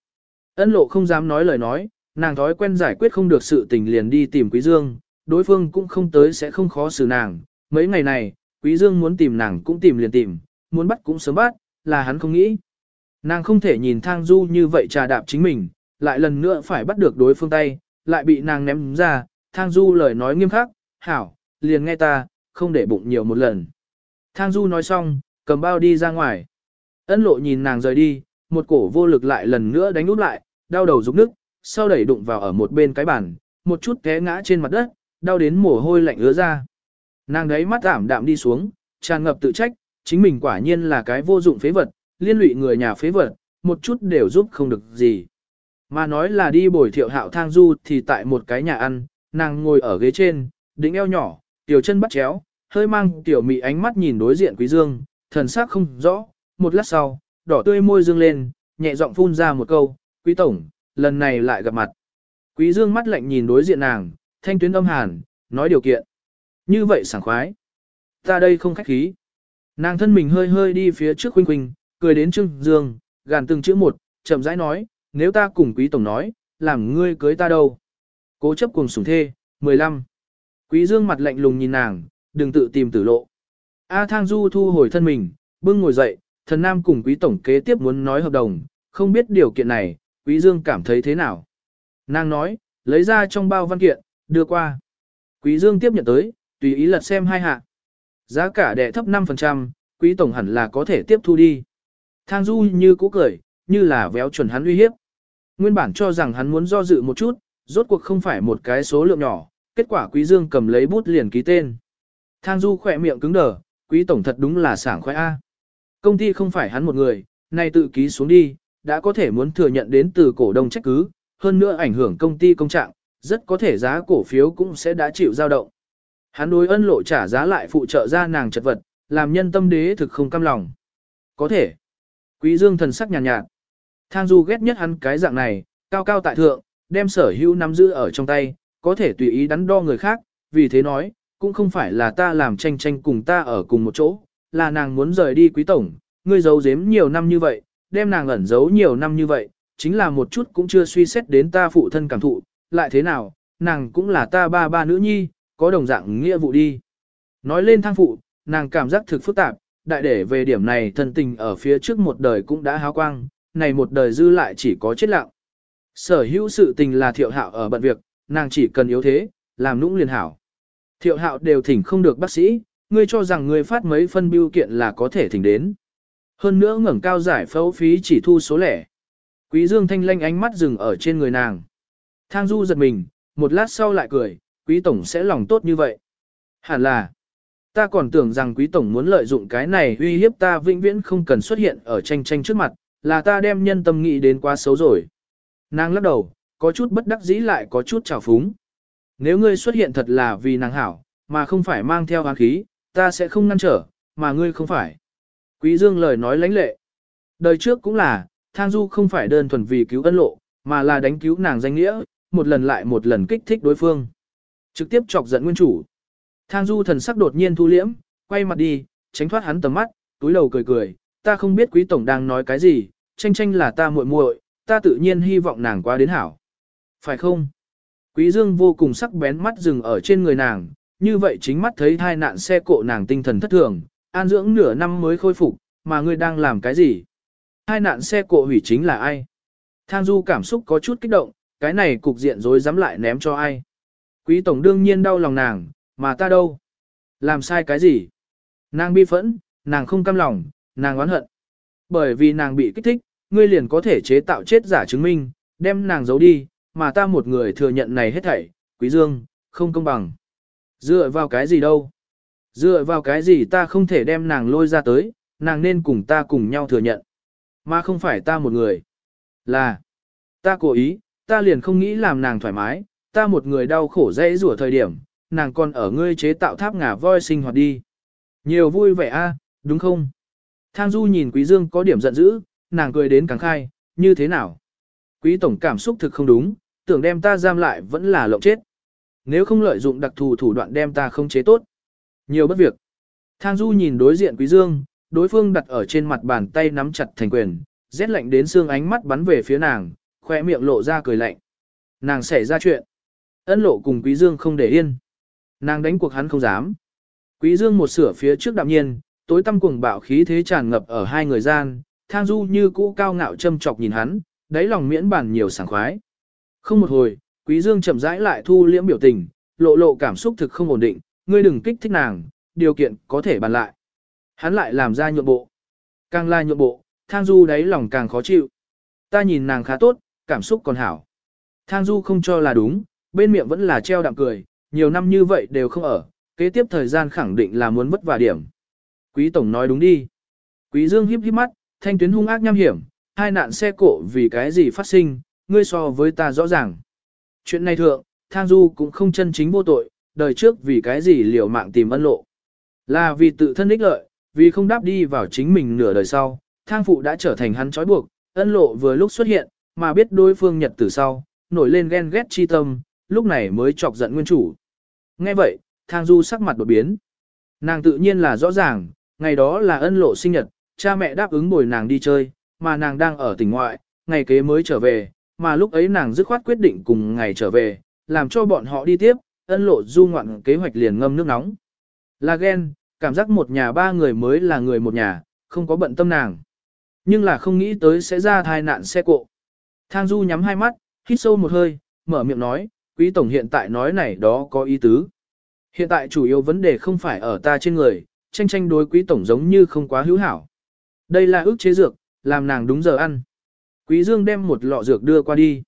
Ân lộ không dám nói lời nói, nàng thói quen giải quyết không được sự tình liền đi tìm quý dương, đối phương cũng không tới sẽ không khó xử nàng. Mấy ngày này, Quý Dương muốn tìm nàng cũng tìm liền tìm, muốn bắt cũng sớm bắt, là hắn không nghĩ. Nàng không thể nhìn thang du như vậy trà đạp chính mình, lại lần nữa phải bắt được đối phương tay, lại bị nàng ném ra, thang du lời nói nghiêm khắc, hảo, liền nghe ta, không để bụng nhiều một lần. Thang du nói xong, cầm bao đi ra ngoài. Ân lộ nhìn nàng rời đi, một cổ vô lực lại lần nữa đánh úp lại, đau đầu rục nước, sau đẩy đụng vào ở một bên cái bàn, một chút té ngã trên mặt đất, đau đến mồ hôi lạnh ứa ra. Nàng đấy mắt ảm đạm đi xuống, tràn ngập tự trách, chính mình quả nhiên là cái vô dụng phế vật, liên lụy người nhà phế vật, một chút đều giúp không được gì. Mà nói là đi bồi thiệu hạo thang du thì tại một cái nhà ăn, nàng ngồi ở ghế trên, đỉnh eo nhỏ, tiểu chân bắt chéo, hơi mang tiểu mị ánh mắt nhìn đối diện quý dương, thần sắc không rõ, một lát sau, đỏ tươi môi dương lên, nhẹ giọng phun ra một câu, quý tổng, lần này lại gặp mặt. Quý Dương mắt lạnh nhìn đối diện nàng, thanh tuyến âm hàn, nói điều kiện. Như vậy sảng khoái. Ta đây không khách khí. Nàng thân mình hơi hơi đi phía trước khuynh khuynh, cười đến Trương Dương, gàn từng chữ một, chậm rãi nói, nếu ta cùng quý tổng nói, làm ngươi cưới ta đâu. Cố chấp cùng sủng thê, 15. Quý Dương mặt lạnh lùng nhìn nàng, đừng tự tìm tử lộ. A Thang Du thu hồi thân mình, bưng ngồi dậy, thần nam cùng quý tổng kế tiếp muốn nói hợp đồng, không biết điều kiện này, quý Dương cảm thấy thế nào. Nàng nói, lấy ra trong bao văn kiện, đưa qua. Quý Dương tiếp nhận tới, tùy ý lật xem hai hạ. Giá cả đẻ thấp 5%, quý tổng hẳn là có thể tiếp thu đi. Thang Du như cũ cười, như là véo chuẩn hắn uy hiếp. Nguyên bản cho rằng hắn muốn do dự một chút, rốt cuộc không phải một cái số lượng nhỏ, kết quả Quý Dương cầm lấy bút liền ký tên. Thang Du khỏe miệng cứng đờ, Quý tổng thật đúng là sảng khoái a. Công ty không phải hắn một người, nay tự ký xuống đi, đã có thể muốn thừa nhận đến từ cổ đông trách cứ, hơn nữa ảnh hưởng công ty công trạng, rất có thể giá cổ phiếu cũng sẽ đã chịu dao động. Hắn đối ân lộ trả giá lại phụ trợ ra nàng chật vật, làm nhân tâm đế thực không cam lòng. Có thể. Quý Dương thần sắc nhàn nhạt, nhạt. Thang Du ghét nhất hắn cái dạng này, cao cao tại thượng, đem sở hữu nắm giữ ở trong tay, có thể tùy ý đắn đo người khác, vì thế nói, cũng không phải là ta làm tranh tranh cùng ta ở cùng một chỗ, là nàng muốn rời đi quý tổng, ngươi giấu giếm nhiều năm như vậy, đem nàng ẩn giấu nhiều năm như vậy, chính là một chút cũng chưa suy xét đến ta phụ thân cảm thụ, lại thế nào, nàng cũng là ta ba ba nữ nhi, có đồng dạng nghĩa vụ đi. Nói lên thang phụ, nàng cảm giác thực phức tạp, đại để về điểm này thân tình ở phía trước một đời cũng đã háo quang, này một đời dư lại chỉ có chết lặng. Sở hữu sự tình là thiệu hạo ở bận việc, nàng chỉ cần yếu thế, làm nũng liền hảo. Thiệu hạo đều thỉnh không được bác sĩ, ngươi cho rằng ngươi phát mấy phân biêu kiện là có thể thỉnh đến. Hơn nữa ngẩng cao giải phẫu phí chỉ thu số lẻ. Quý Dương thanh lanh ánh mắt dừng ở trên người nàng. Thang Du giật mình, một lát sau lại cười, quý tổng sẽ lòng tốt như vậy. Hẳn là, ta còn tưởng rằng quý tổng muốn lợi dụng cái này uy hiếp ta vĩnh viễn không cần xuất hiện ở tranh tranh trước mặt, là ta đem nhân tâm nghĩ đến quá xấu rồi. Nàng lắc đầu, có chút bất đắc dĩ lại có chút trào phúng. Nếu ngươi xuất hiện thật là vì nàng hảo, mà không phải mang theo áng khí, ta sẽ không ngăn trở, mà ngươi không phải. Quý Dương lời nói lãnh lệ. Đời trước cũng là, Thang Du không phải đơn thuần vì cứu ân lộ, mà là đánh cứu nàng danh nghĩa, một lần lại một lần kích thích đối phương. Trực tiếp chọc giận nguyên chủ. Thang Du thần sắc đột nhiên thu liễm, quay mặt đi, tránh thoát hắn tầm mắt, túi đầu cười cười, ta không biết quý tổng đang nói cái gì, tranh tranh là ta muội muội, ta tự nhiên hy vọng nàng qua đến hảo. Phải không? Quý Dương vô cùng sắc bén mắt dừng ở trên người nàng, như vậy chính mắt thấy hai nạn xe cộ nàng tinh thần thất thường, an dưỡng nửa năm mới khôi phục, mà ngươi đang làm cái gì? Hai nạn xe cộ hủy chính là ai? Thang Du cảm xúc có chút kích động, cái này cục diện rồi dám lại ném cho ai? Quý tổng đương nhiên đau lòng nàng, mà ta đâu? Làm sai cái gì? Nàng bi phẫn, nàng không cam lòng, nàng oán hận. Bởi vì nàng bị kích thích, ngươi liền có thể chế tạo chết giả chứng minh, đem nàng giấu đi, mà ta một người thừa nhận này hết thảy, quý dương, không công bằng. Dựa vào cái gì đâu? Dựa vào cái gì ta không thể đem nàng lôi ra tới, nàng nên cùng ta cùng nhau thừa nhận. Mà không phải ta một người. Là, ta cố ý, ta liền không nghĩ làm nàng thoải mái, ta một người đau khổ dễ rủa thời điểm, nàng còn ở ngươi chế tạo tháp ngà voi sinh hoạt đi. Nhiều vui vẻ a, đúng không? Thang Du nhìn Quý Dương có điểm giận dữ, nàng cười đến càng khai, như thế nào? Quý tổng cảm xúc thực không đúng, tưởng đem ta giam lại vẫn là lộng chết. Nếu không lợi dụng đặc thù thủ đoạn đem ta không chế tốt. Nhiều bất việc. Thang Du nhìn đối diện Quý Dương, đối phương đặt ở trên mặt bàn tay nắm chặt thành quyền, rét lạnh đến xương ánh mắt bắn về phía nàng, khoe miệng lộ ra cười lạnh. Nàng xảy ra chuyện. Ân lộ cùng Quý Dương không để yên. Nàng đánh cuộc hắn không dám. Quý Dương một sửa phía trước đạm nhiên, tối tâm cuồng bạo khí thế tràn ngập ở hai người gian, thang du như cũ cao ngạo châm chọc nhìn hắn, đáy lòng miễn bản nhiều sảng khoái. Không một hồi, Quý Dương chậm rãi lại thu liễm biểu tình, lộ lộ cảm xúc thực không ổn định, ngươi đừng kích thích nàng, điều kiện có thể bàn lại. Hắn lại làm ra nhượng bộ. Càng la nhượng bộ, thang du đáy lòng càng khó chịu. Ta nhìn nàng khá tốt, cảm xúc còn hảo. Thang du không cho là đúng, bên miệng vẫn là treo đạm cười, nhiều năm như vậy đều không ở, kế tiếp thời gian khẳng định là muốn vất vả điểm. Quý tổng nói đúng đi. Quý dương híp híp mắt, thanh tuyến hung ác nham hiểm, hai nạn xe cộ vì cái gì phát sinh, ngươi so với ta rõ ràng. Chuyện này thượng, thang du cũng không chân chính vô tội, đời trước vì cái gì liều mạng tìm ân lộ. Là vì tự thân ích lợi, vì không đáp đi vào chính mình nửa đời sau, thang phụ đã trở thành hắn trói buộc, ân lộ vừa lúc xuất hiện, mà biết đối phương nhật từ sau, nổi lên ghen ghét chi tâm, lúc này mới chọc giận nguyên chủ. Nghe vậy, thang du sắc mặt đột biến. Nàng tự nhiên là rõ ràng, ngày đó là ân lộ sinh nhật, cha mẹ đáp ứng bồi nàng đi chơi, mà nàng đang ở tỉnh ngoại, ngày kế mới trở về, mà lúc ấy nàng dứt khoát quyết định cùng ngày trở về, làm cho bọn họ đi tiếp, ân lộ du ngoạn kế hoạch liền ngâm nước nóng. Là ghen, cảm giác một nhà ba người mới là người một nhà, không có bận tâm nàng. Nhưng là không nghĩ tới sẽ ra thai nạn xe cộ. Thang Du nhắm hai mắt, hít sâu một hơi, mở miệng nói, quý tổng hiện tại nói này đó có ý tứ. Hiện tại chủ yếu vấn đề không phải ở ta trên người, tranh tranh đối quý tổng giống như không quá hữu hảo. Đây là ước chế dược, làm nàng đúng giờ ăn. Quý Dương đem một lọ dược đưa qua đi.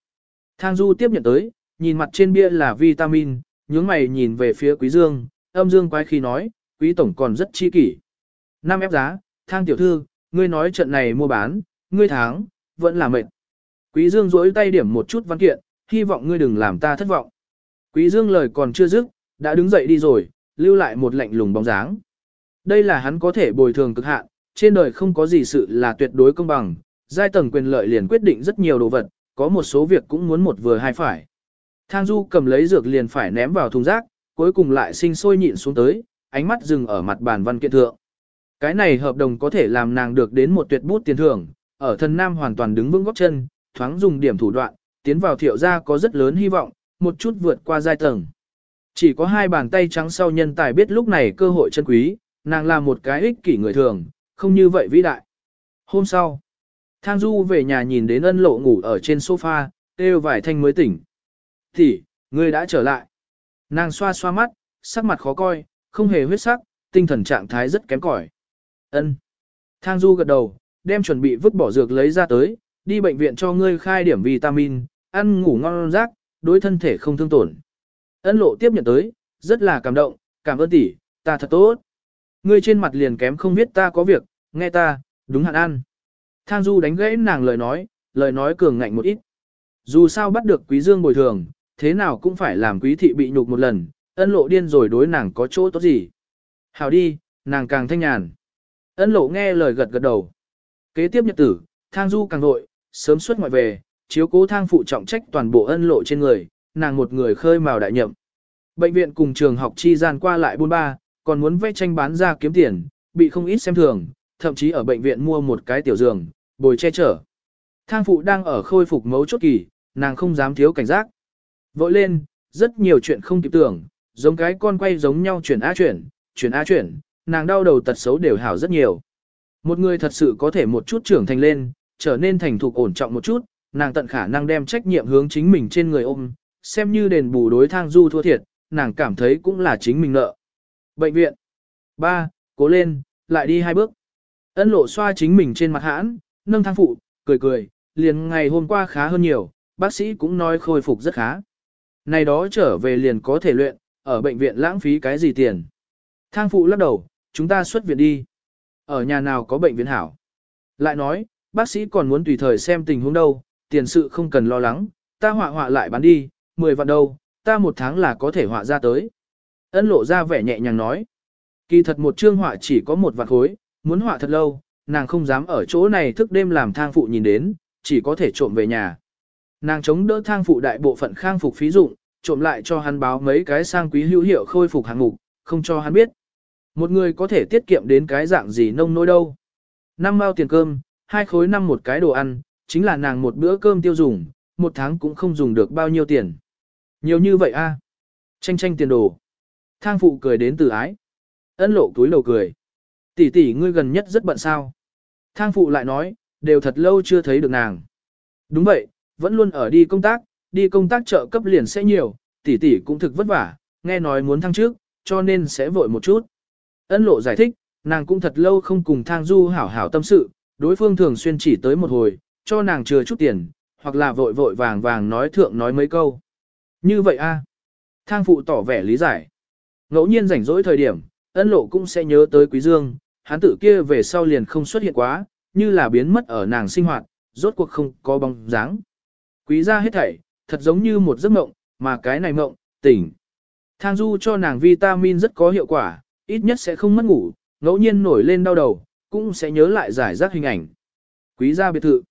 Thang Du tiếp nhận tới, nhìn mặt trên bia là vitamin, nhướng mày nhìn về phía Quý Dương, âm dương quái khi nói, Quý tổng còn rất chi kỷ. Năm ép giá, thang tiểu thư, ngươi nói trận này mua bán, ngươi tháng, vẫn là mệt. Quý Dương rỗi tay điểm một chút văn kiện, hy vọng ngươi đừng làm ta thất vọng. Quý Dương lời còn chưa dứt, đã đứng dậy đi rồi, lưu lại một lạnh lùng bóng dáng. Đây là hắn có thể bồi thường cực hạn, trên đời không có gì sự là tuyệt đối công bằng, giai tầng quyền lợi liền quyết định rất nhiều đồ vật, có một số việc cũng muốn một vừa hai phải. Thang Du cầm lấy dược liền phải ném vào thùng rác, cuối cùng lại sinh sôi nhịn xuống tới, ánh mắt dừng ở mặt bàn văn kiện thượng. Cái này hợp đồng có thể làm nàng được đến một tuyệt bút tiền thưởng, ở thân nam hoàn toàn đứng vững góc chân, thoáng dùng điểm thủ đoạn, tiến vào thiệu gia có rất lớn hy vọng, một chút vượt qua giai tầng. Chỉ có hai bàn tay trắng sau nhân tài biết lúc này cơ hội chân quý, nàng là một cái ích kỷ người thường, không như vậy vĩ đại. Hôm sau, Thang Du về nhà nhìn đến ân lộ ngủ ở trên sofa, kêu vài thanh mới tỉnh. Thì, ngươi đã trở lại. Nàng xoa xoa mắt, sắc mặt khó coi, không hề huyết sắc, tinh thần trạng thái rất kém cỏi. Ân. Thang Du gật đầu, đem chuẩn bị vứt bỏ dược lấy ra tới, đi bệnh viện cho ngươi khai điểm vitamin, ăn ngủ ngon giấc, đối thân thể không thương tổn. Ân lộ tiếp nhận tới, rất là cảm động, cảm ơn tỷ, ta thật tốt. Ngươi trên mặt liền kém không biết ta có việc, nghe ta, đúng hạn ăn. Thang Du đánh gãy nàng lời nói, lời nói cường ngạnh một ít. Dù sao bắt được quý dương bồi thường, thế nào cũng phải làm quý thị bị nhục một lần, ân lộ điên rồi đối nàng có chỗ tốt gì. Hào đi, nàng càng thanh nhàn. Ân lộ nghe lời gật gật đầu. Kế tiếp nhật tử, thang du càng nội, sớm xuất ngoại về, chiếu cố thang phụ trọng trách toàn bộ ân lộ trên người, nàng một người khơi mào đại nhậm. Bệnh viện cùng trường học chi gian qua lại buôn ba, còn muốn vẽ tranh bán ra kiếm tiền, bị không ít xem thường, thậm chí ở bệnh viện mua một cái tiểu giường, bồi che chở. Thang phụ đang ở khôi phục mấu chốt kỳ, nàng không dám thiếu cảnh giác. Vội lên, rất nhiều chuyện không kịp tưởng, giống cái con quay giống nhau chuyển á chuyển, chuyển á chuyển, nàng đau đầu tật xấu đều hảo rất nhiều. Một người thật sự có thể một chút trưởng thành lên, trở nên thành thục ổn trọng một chút, nàng tận khả năng đem trách nhiệm hướng chính mình trên người ôm, xem như đền bù đối thang du thua thiệt, nàng cảm thấy cũng là chính mình nợ. Bệnh viện. 3. Cố lên, lại đi hai bước. Ân lộ xoa chính mình trên mặt hãn, nâng thang phụ, cười cười, liền ngày hôm qua khá hơn nhiều, bác sĩ cũng nói khôi phục rất khá. Này đó trở về liền có thể luyện, ở bệnh viện lãng phí cái gì tiền. Thang phụ lắc đầu, chúng ta xuất viện đi. Ở nhà nào có bệnh viện hảo. Lại nói, bác sĩ còn muốn tùy thời xem tình huống đâu, tiền sự không cần lo lắng, ta họa họa lại bán đi, 10 vạn đâu, ta một tháng là có thể họa ra tới. Ân lộ ra vẻ nhẹ nhàng nói. Kỳ thật một chương họa chỉ có một vạn khối, muốn họa thật lâu, nàng không dám ở chỗ này thức đêm làm thang phụ nhìn đến, chỉ có thể trộm về nhà. Nàng chống đỡ thang phụ đại bộ phận khang phục phí dụng, trộm lại cho hắn báo mấy cái sang quý hữu hiệu khôi phục hàng mục, không cho hắn biết. Một người có thể tiết kiệm đến cái dạng gì nông nỗi đâu. Năm bao tiền cơm, hai khối năm một cái đồ ăn, chính là nàng một bữa cơm tiêu dùng, một tháng cũng không dùng được bao nhiêu tiền. Nhiều như vậy a à? Tranh tranh tiền đồ. Thang phụ cười đến từ ái. Ân lộ túi lầu cười. Tỷ tỷ ngươi gần nhất rất bận sao. Thang phụ lại nói, đều thật lâu chưa thấy được nàng. Đúng vậy, vẫn luôn ở đi công tác, đi công tác trợ cấp liền sẽ nhiều, tỷ tỷ cũng thực vất vả, nghe nói muốn thăng trước, cho nên sẽ vội một chút. Ân lộ giải thích, nàng cũng thật lâu không cùng thang du hảo hảo tâm sự, đối phương thường xuyên chỉ tới một hồi, cho nàng chừa chút tiền, hoặc là vội vội vàng vàng nói thượng nói mấy câu. Như vậy a Thang phụ tỏ vẻ lý giải. Ngẫu nhiên rảnh rỗi thời điểm, ân lộ cũng sẽ nhớ tới quý dương, hắn tự kia về sau liền không xuất hiện quá, như là biến mất ở nàng sinh hoạt, rốt cuộc không có bóng dáng. Quý gia hết thảy, thật giống như một giấc mộng, mà cái này mộng, tỉnh. Thang du cho nàng vitamin rất có hiệu quả, ít nhất sẽ không mất ngủ, ngẫu nhiên nổi lên đau đầu, cũng sẽ nhớ lại giải rác hình ảnh. Quý gia biệt thự.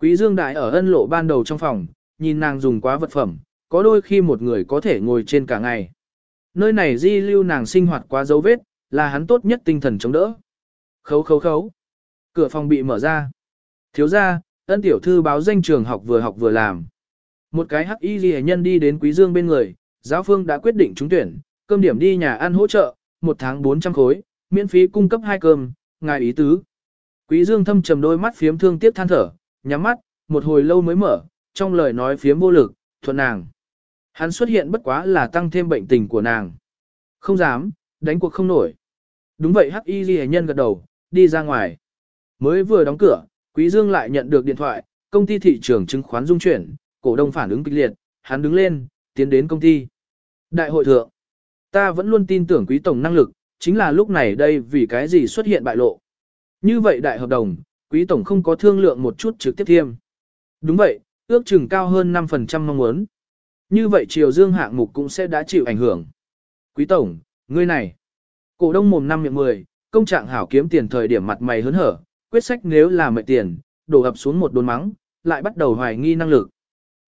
Quý Dương Đại ở ân lộ ban đầu trong phòng, nhìn nàng dùng quá vật phẩm, có đôi khi một người có thể ngồi trên cả ngày. Nơi này di lưu nàng sinh hoạt quá dấu vết, là hắn tốt nhất tinh thần chống đỡ. Khấu khấu khấu. Cửa phòng bị mở ra. Thiếu ra, ân tiểu thư báo danh trường học vừa học vừa làm. Một cái hắc y ghi nhân đi đến quý dương bên người, giáo phương đã quyết định trúng tuyển, cơm điểm đi nhà ăn hỗ trợ, một tháng 400 khối, miễn phí cung cấp hai cơm, ngài ý tứ. Quý dương thâm trầm đôi mắt phiếm thương tiếc than thở, nhắm mắt, một hồi lâu mới mở, trong lời nói phiếm vô lực, thuận nàng. Hắn xuất hiện bất quá là tăng thêm bệnh tình của nàng. Không dám, đánh cuộc không nổi. Đúng vậy hắc y ghi nhân gật đầu, đi ra ngoài. Mới vừa đóng cửa, Quý Dương lại nhận được điện thoại, công ty thị trường chứng khoán dung chuyển, cổ đông phản ứng kịch liệt, hắn đứng lên, tiến đến công ty. Đại hội thượng, ta vẫn luôn tin tưởng quý tổng năng lực, chính là lúc này đây vì cái gì xuất hiện bại lộ. Như vậy đại hợp đồng, quý tổng không có thương lượng một chút trực tiếp thiêm. Đúng vậy, ước chừng cao hơn 5% mong muốn. Như vậy triều dương hạng mục cũng sẽ đã chịu ảnh hưởng. Quý tổng, ngươi này, cổ đông mồm năm miệng 10, công trạng hảo kiếm tiền thời điểm mặt mày hớn hở, quyết sách nếu là mệt tiền, đổ ập xuống một đốn mắng, lại bắt đầu hoài nghi năng lực.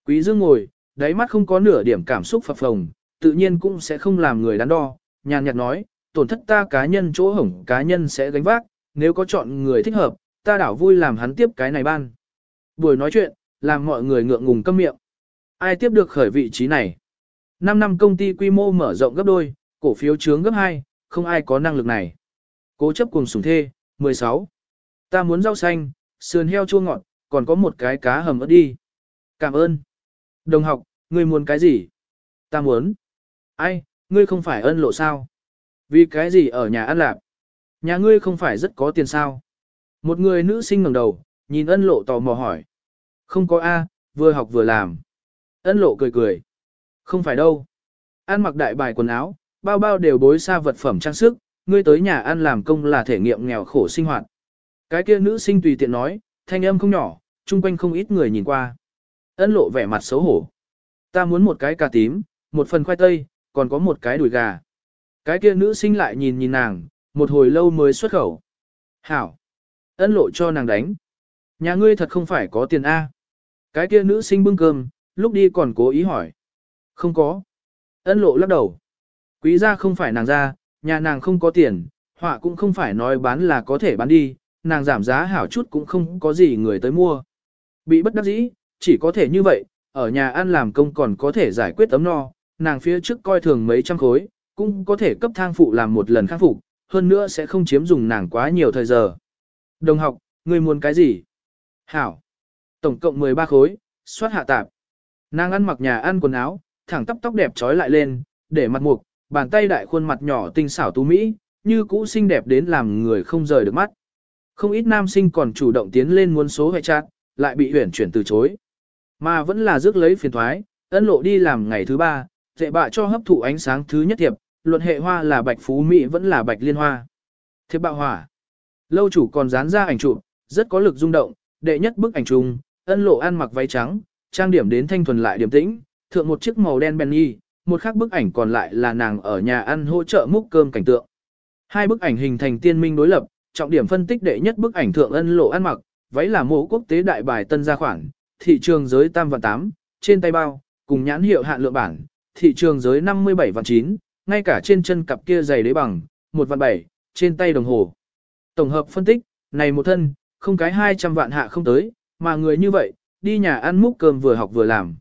Quý Dương ngồi, đáy mắt không có nửa điểm cảm xúc phập phồng, tự nhiên cũng sẽ không làm người đắn đo, nhàn nhạt nói, tổn thất ta cá nhân chỗ hổng cá nhân sẽ gánh vác, nếu có chọn người thích hợp, ta đảo vui làm hắn tiếp cái này ban. Buổi nói chuyện, làm mọi người ngượng ngùng câm miệng. Ai tiếp được khởi vị trí này? 5 năm công ty quy mô mở rộng gấp đôi, cổ phiếu trướng gấp 2, không ai có năng lực này. Cố chấp cùng sủng thê, 16. Ta muốn rau xanh, sườn heo chua ngọt, còn có một cái cá hầm ớt đi. Cảm ơn. Đồng học, ngươi muốn cái gì? Ta muốn. Ai, ngươi không phải ân lộ sao? Vì cái gì ở nhà ăn lạp? Nhà ngươi không phải rất có tiền sao? Một người nữ sinh ngẩng đầu, nhìn ân lộ tò mò hỏi. Không có A, vừa học vừa làm. Ân lộ cười cười. Không phải đâu. an mặc đại bài quần áo, bao bao đều bối xa vật phẩm trang sức, ngươi tới nhà ăn làm công là thể nghiệm nghèo khổ sinh hoạt. Cái kia nữ sinh tùy tiện nói, thanh âm không nhỏ, chung quanh không ít người nhìn qua. Ân lộ vẻ mặt xấu hổ. Ta muốn một cái cà tím, một phần khoai tây, còn có một cái đùi gà. Cái kia nữ sinh lại nhìn nhìn nàng, một hồi lâu mới xuất khẩu. Hảo. Ân lộ cho nàng đánh. Nhà ngươi thật không phải có tiền A. Cái kia nữ sinh bưng cơm, lúc đi còn cố ý hỏi. Không có. Ân lộ lắc đầu. Quý gia không phải nàng ra, nhà nàng không có tiền, họa cũng không phải nói bán là có thể bán đi, nàng giảm giá hảo chút cũng không có gì người tới mua. Bị bất đắc dĩ, chỉ có thể như vậy, ở nhà ăn làm công còn có thể giải quyết tấm no, nàng phía trước coi thường mấy trăm khối, cũng có thể cấp thang phụ làm một lần khắc phục, hơn nữa sẽ không chiếm dùng nàng quá nhiều thời giờ. Đồng học, người muốn cái gì? Hảo. Tổng cộng 13 khối, soát hạ tạp. Nàng ăn mặc nhà ăn quần áo, thẳng tóc tóc đẹp trói lại lên, để mặt mục, bàn tay đại khuôn mặt nhỏ tinh xảo tú mỹ, như cũ xinh đẹp đến làm người không rời được mắt. Không ít nam sinh còn chủ động tiến lên muốn số hệ chặt, lại bị huyển chuyển từ chối. Mà vẫn là rước lấy phiền thoái, ân lộ đi làm ngày thứ ba, dệ bạ cho hấp thụ ánh sáng thứ nhất thiệp, luận hệ hoa là bạch phú mỹ vẫn là bạch liên hoa. Thiệp bạo hỏa. Lâu chủ còn dán ra ảnh chụp, rất có lực rung động, đệ nhất bức ảnh chung, ân lộ ăn mặc váy trắng, trang điểm đến thanh thuần lại điềm tĩnh, thượng một chiếc màu đen Benny, một khác bức ảnh còn lại là nàng ở nhà ăn hỗ trợ múc cơm cảnh tượng. Hai bức ảnh hình thành tiên minh đối lập, trọng điểm phân tích đệ nhất bức ảnh thượng ân lộ ăn mặc, váy là mẫu quốc tế đại bài tân gia khoản, thị trường giới tam và 8, trên tay bao, cùng nhãn hiệu hạn lượng bản, thị trường giới 57 và 9, ngay cả trên chân cặp kia giày đế bằng, 1 và 7, trên tay đồng hồ. Tổng hợp phân tích, này một thân, không cái 200 vạn hạ không tới, mà người như vậy, đi nhà ăn múc cơm vừa học vừa làm.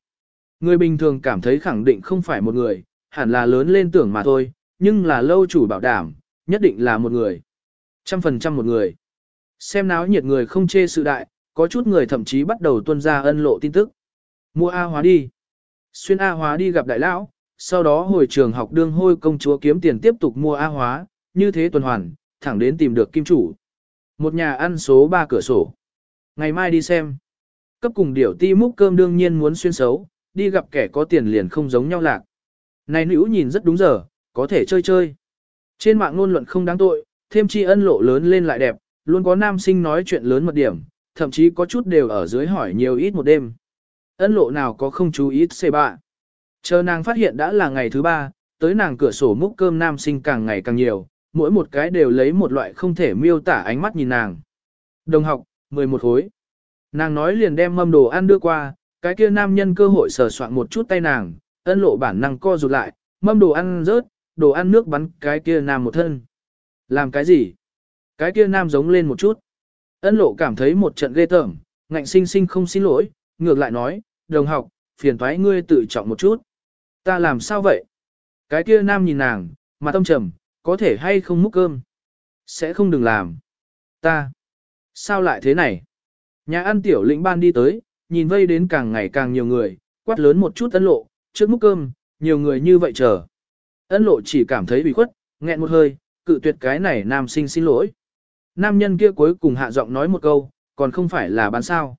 Người bình thường cảm thấy khẳng định không phải một người, hẳn là lớn lên tưởng mà thôi, nhưng là lâu chủ bảo đảm, nhất định là một người. Trăm phần trăm một người. Xem náo nhiệt người không chê sự đại, có chút người thậm chí bắt đầu tuân ra ân lộ tin tức. Mua A hóa đi. Xuyên A hóa đi gặp đại lão, sau đó hồi trường học đương hôi công chúa kiếm tiền tiếp tục mua A hóa, như thế tuần hoàn, thẳng đến tìm được kim chủ. Một nhà ăn số 3 cửa sổ. Ngày mai đi xem. Cấp cùng điểu ti múc cơm đương nhiên muốn xuyên xấu, đi gặp kẻ có tiền liền không giống nhau lạc. Này nữ nhìn rất đúng giờ, có thể chơi chơi. Trên mạng ngôn luận không đáng tội, thêm chi ân lộ lớn lên lại đẹp, luôn có nam sinh nói chuyện lớn một điểm, thậm chí có chút đều ở dưới hỏi nhiều ít một đêm. Ân lộ nào có không chú ý xê bạ. Chờ nàng phát hiện đã là ngày thứ ba, tới nàng cửa sổ múc cơm nam sinh càng ngày càng nhiều, mỗi một cái đều lấy một loại không thể miêu tả ánh mắt nhìn nàng. Đồng học, 11 khối. Nàng nói liền đem mâm đồ ăn đưa qua, cái kia nam nhân cơ hội sờ soạn một chút tay nàng, ân lộ bản năng co rụt lại, mâm đồ ăn rớt, đồ ăn nước bắn cái kia nam một thân. Làm cái gì? Cái kia nam giống lên một chút. Ân lộ cảm thấy một trận ghê tởm, ngạnh sinh sinh không xin lỗi, ngược lại nói, đồng học, phiền thoái ngươi tự trọng một chút. Ta làm sao vậy? Cái kia nam nhìn nàng, mặt tâm trầm, có thể hay không múc cơm? Sẽ không đừng làm. Ta. Sao lại thế này? Nhà ăn tiểu lĩnh ban đi tới, nhìn vây đến càng ngày càng nhiều người, quát lớn một chút ấn lộ, trước múc cơm, nhiều người như vậy chờ. Ấn lộ chỉ cảm thấy bị khuất, nghẹn một hơi, cự tuyệt cái này nam sinh xin lỗi. Nam nhân kia cuối cùng hạ giọng nói một câu, còn không phải là bán sao.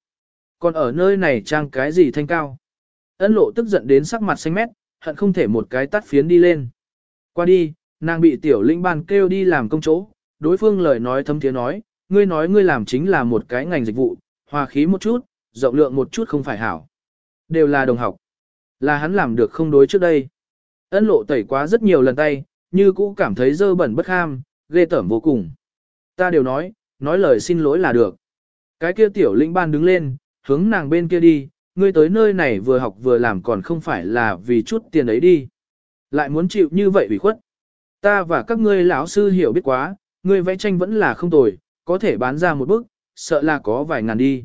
Còn ở nơi này trang cái gì thanh cao. Ấn lộ tức giận đến sắc mặt xanh mét, hận không thể một cái tắt phiến đi lên. Qua đi, nàng bị tiểu linh ban kêu đi làm công chỗ, đối phương lời nói thâm tiếng nói, ngươi nói ngươi làm chính là một cái ngành dịch vụ, hòa khí một chút, rộng lượng một chút không phải hảo. Đều là đồng học. Là hắn làm được không đối trước đây. Ân lộ tẩy quá rất nhiều lần tay, như cũ cảm thấy dơ bẩn bất ham, ghê tởm vô cùng. Ta đều nói, nói lời xin lỗi là được. Cái kia tiểu lĩnh ban đứng lên, hướng nàng bên kia đi, ngươi tới nơi này vừa học vừa làm còn không phải là vì chút tiền ấy đi. Lại muốn chịu như vậy bị khuất. Ta và các ngươi lão sư hiểu biết quá, ngươi vẽ tranh vẫn là không tồi, có thể bán ra một bức, sợ là có vài ngàn đi.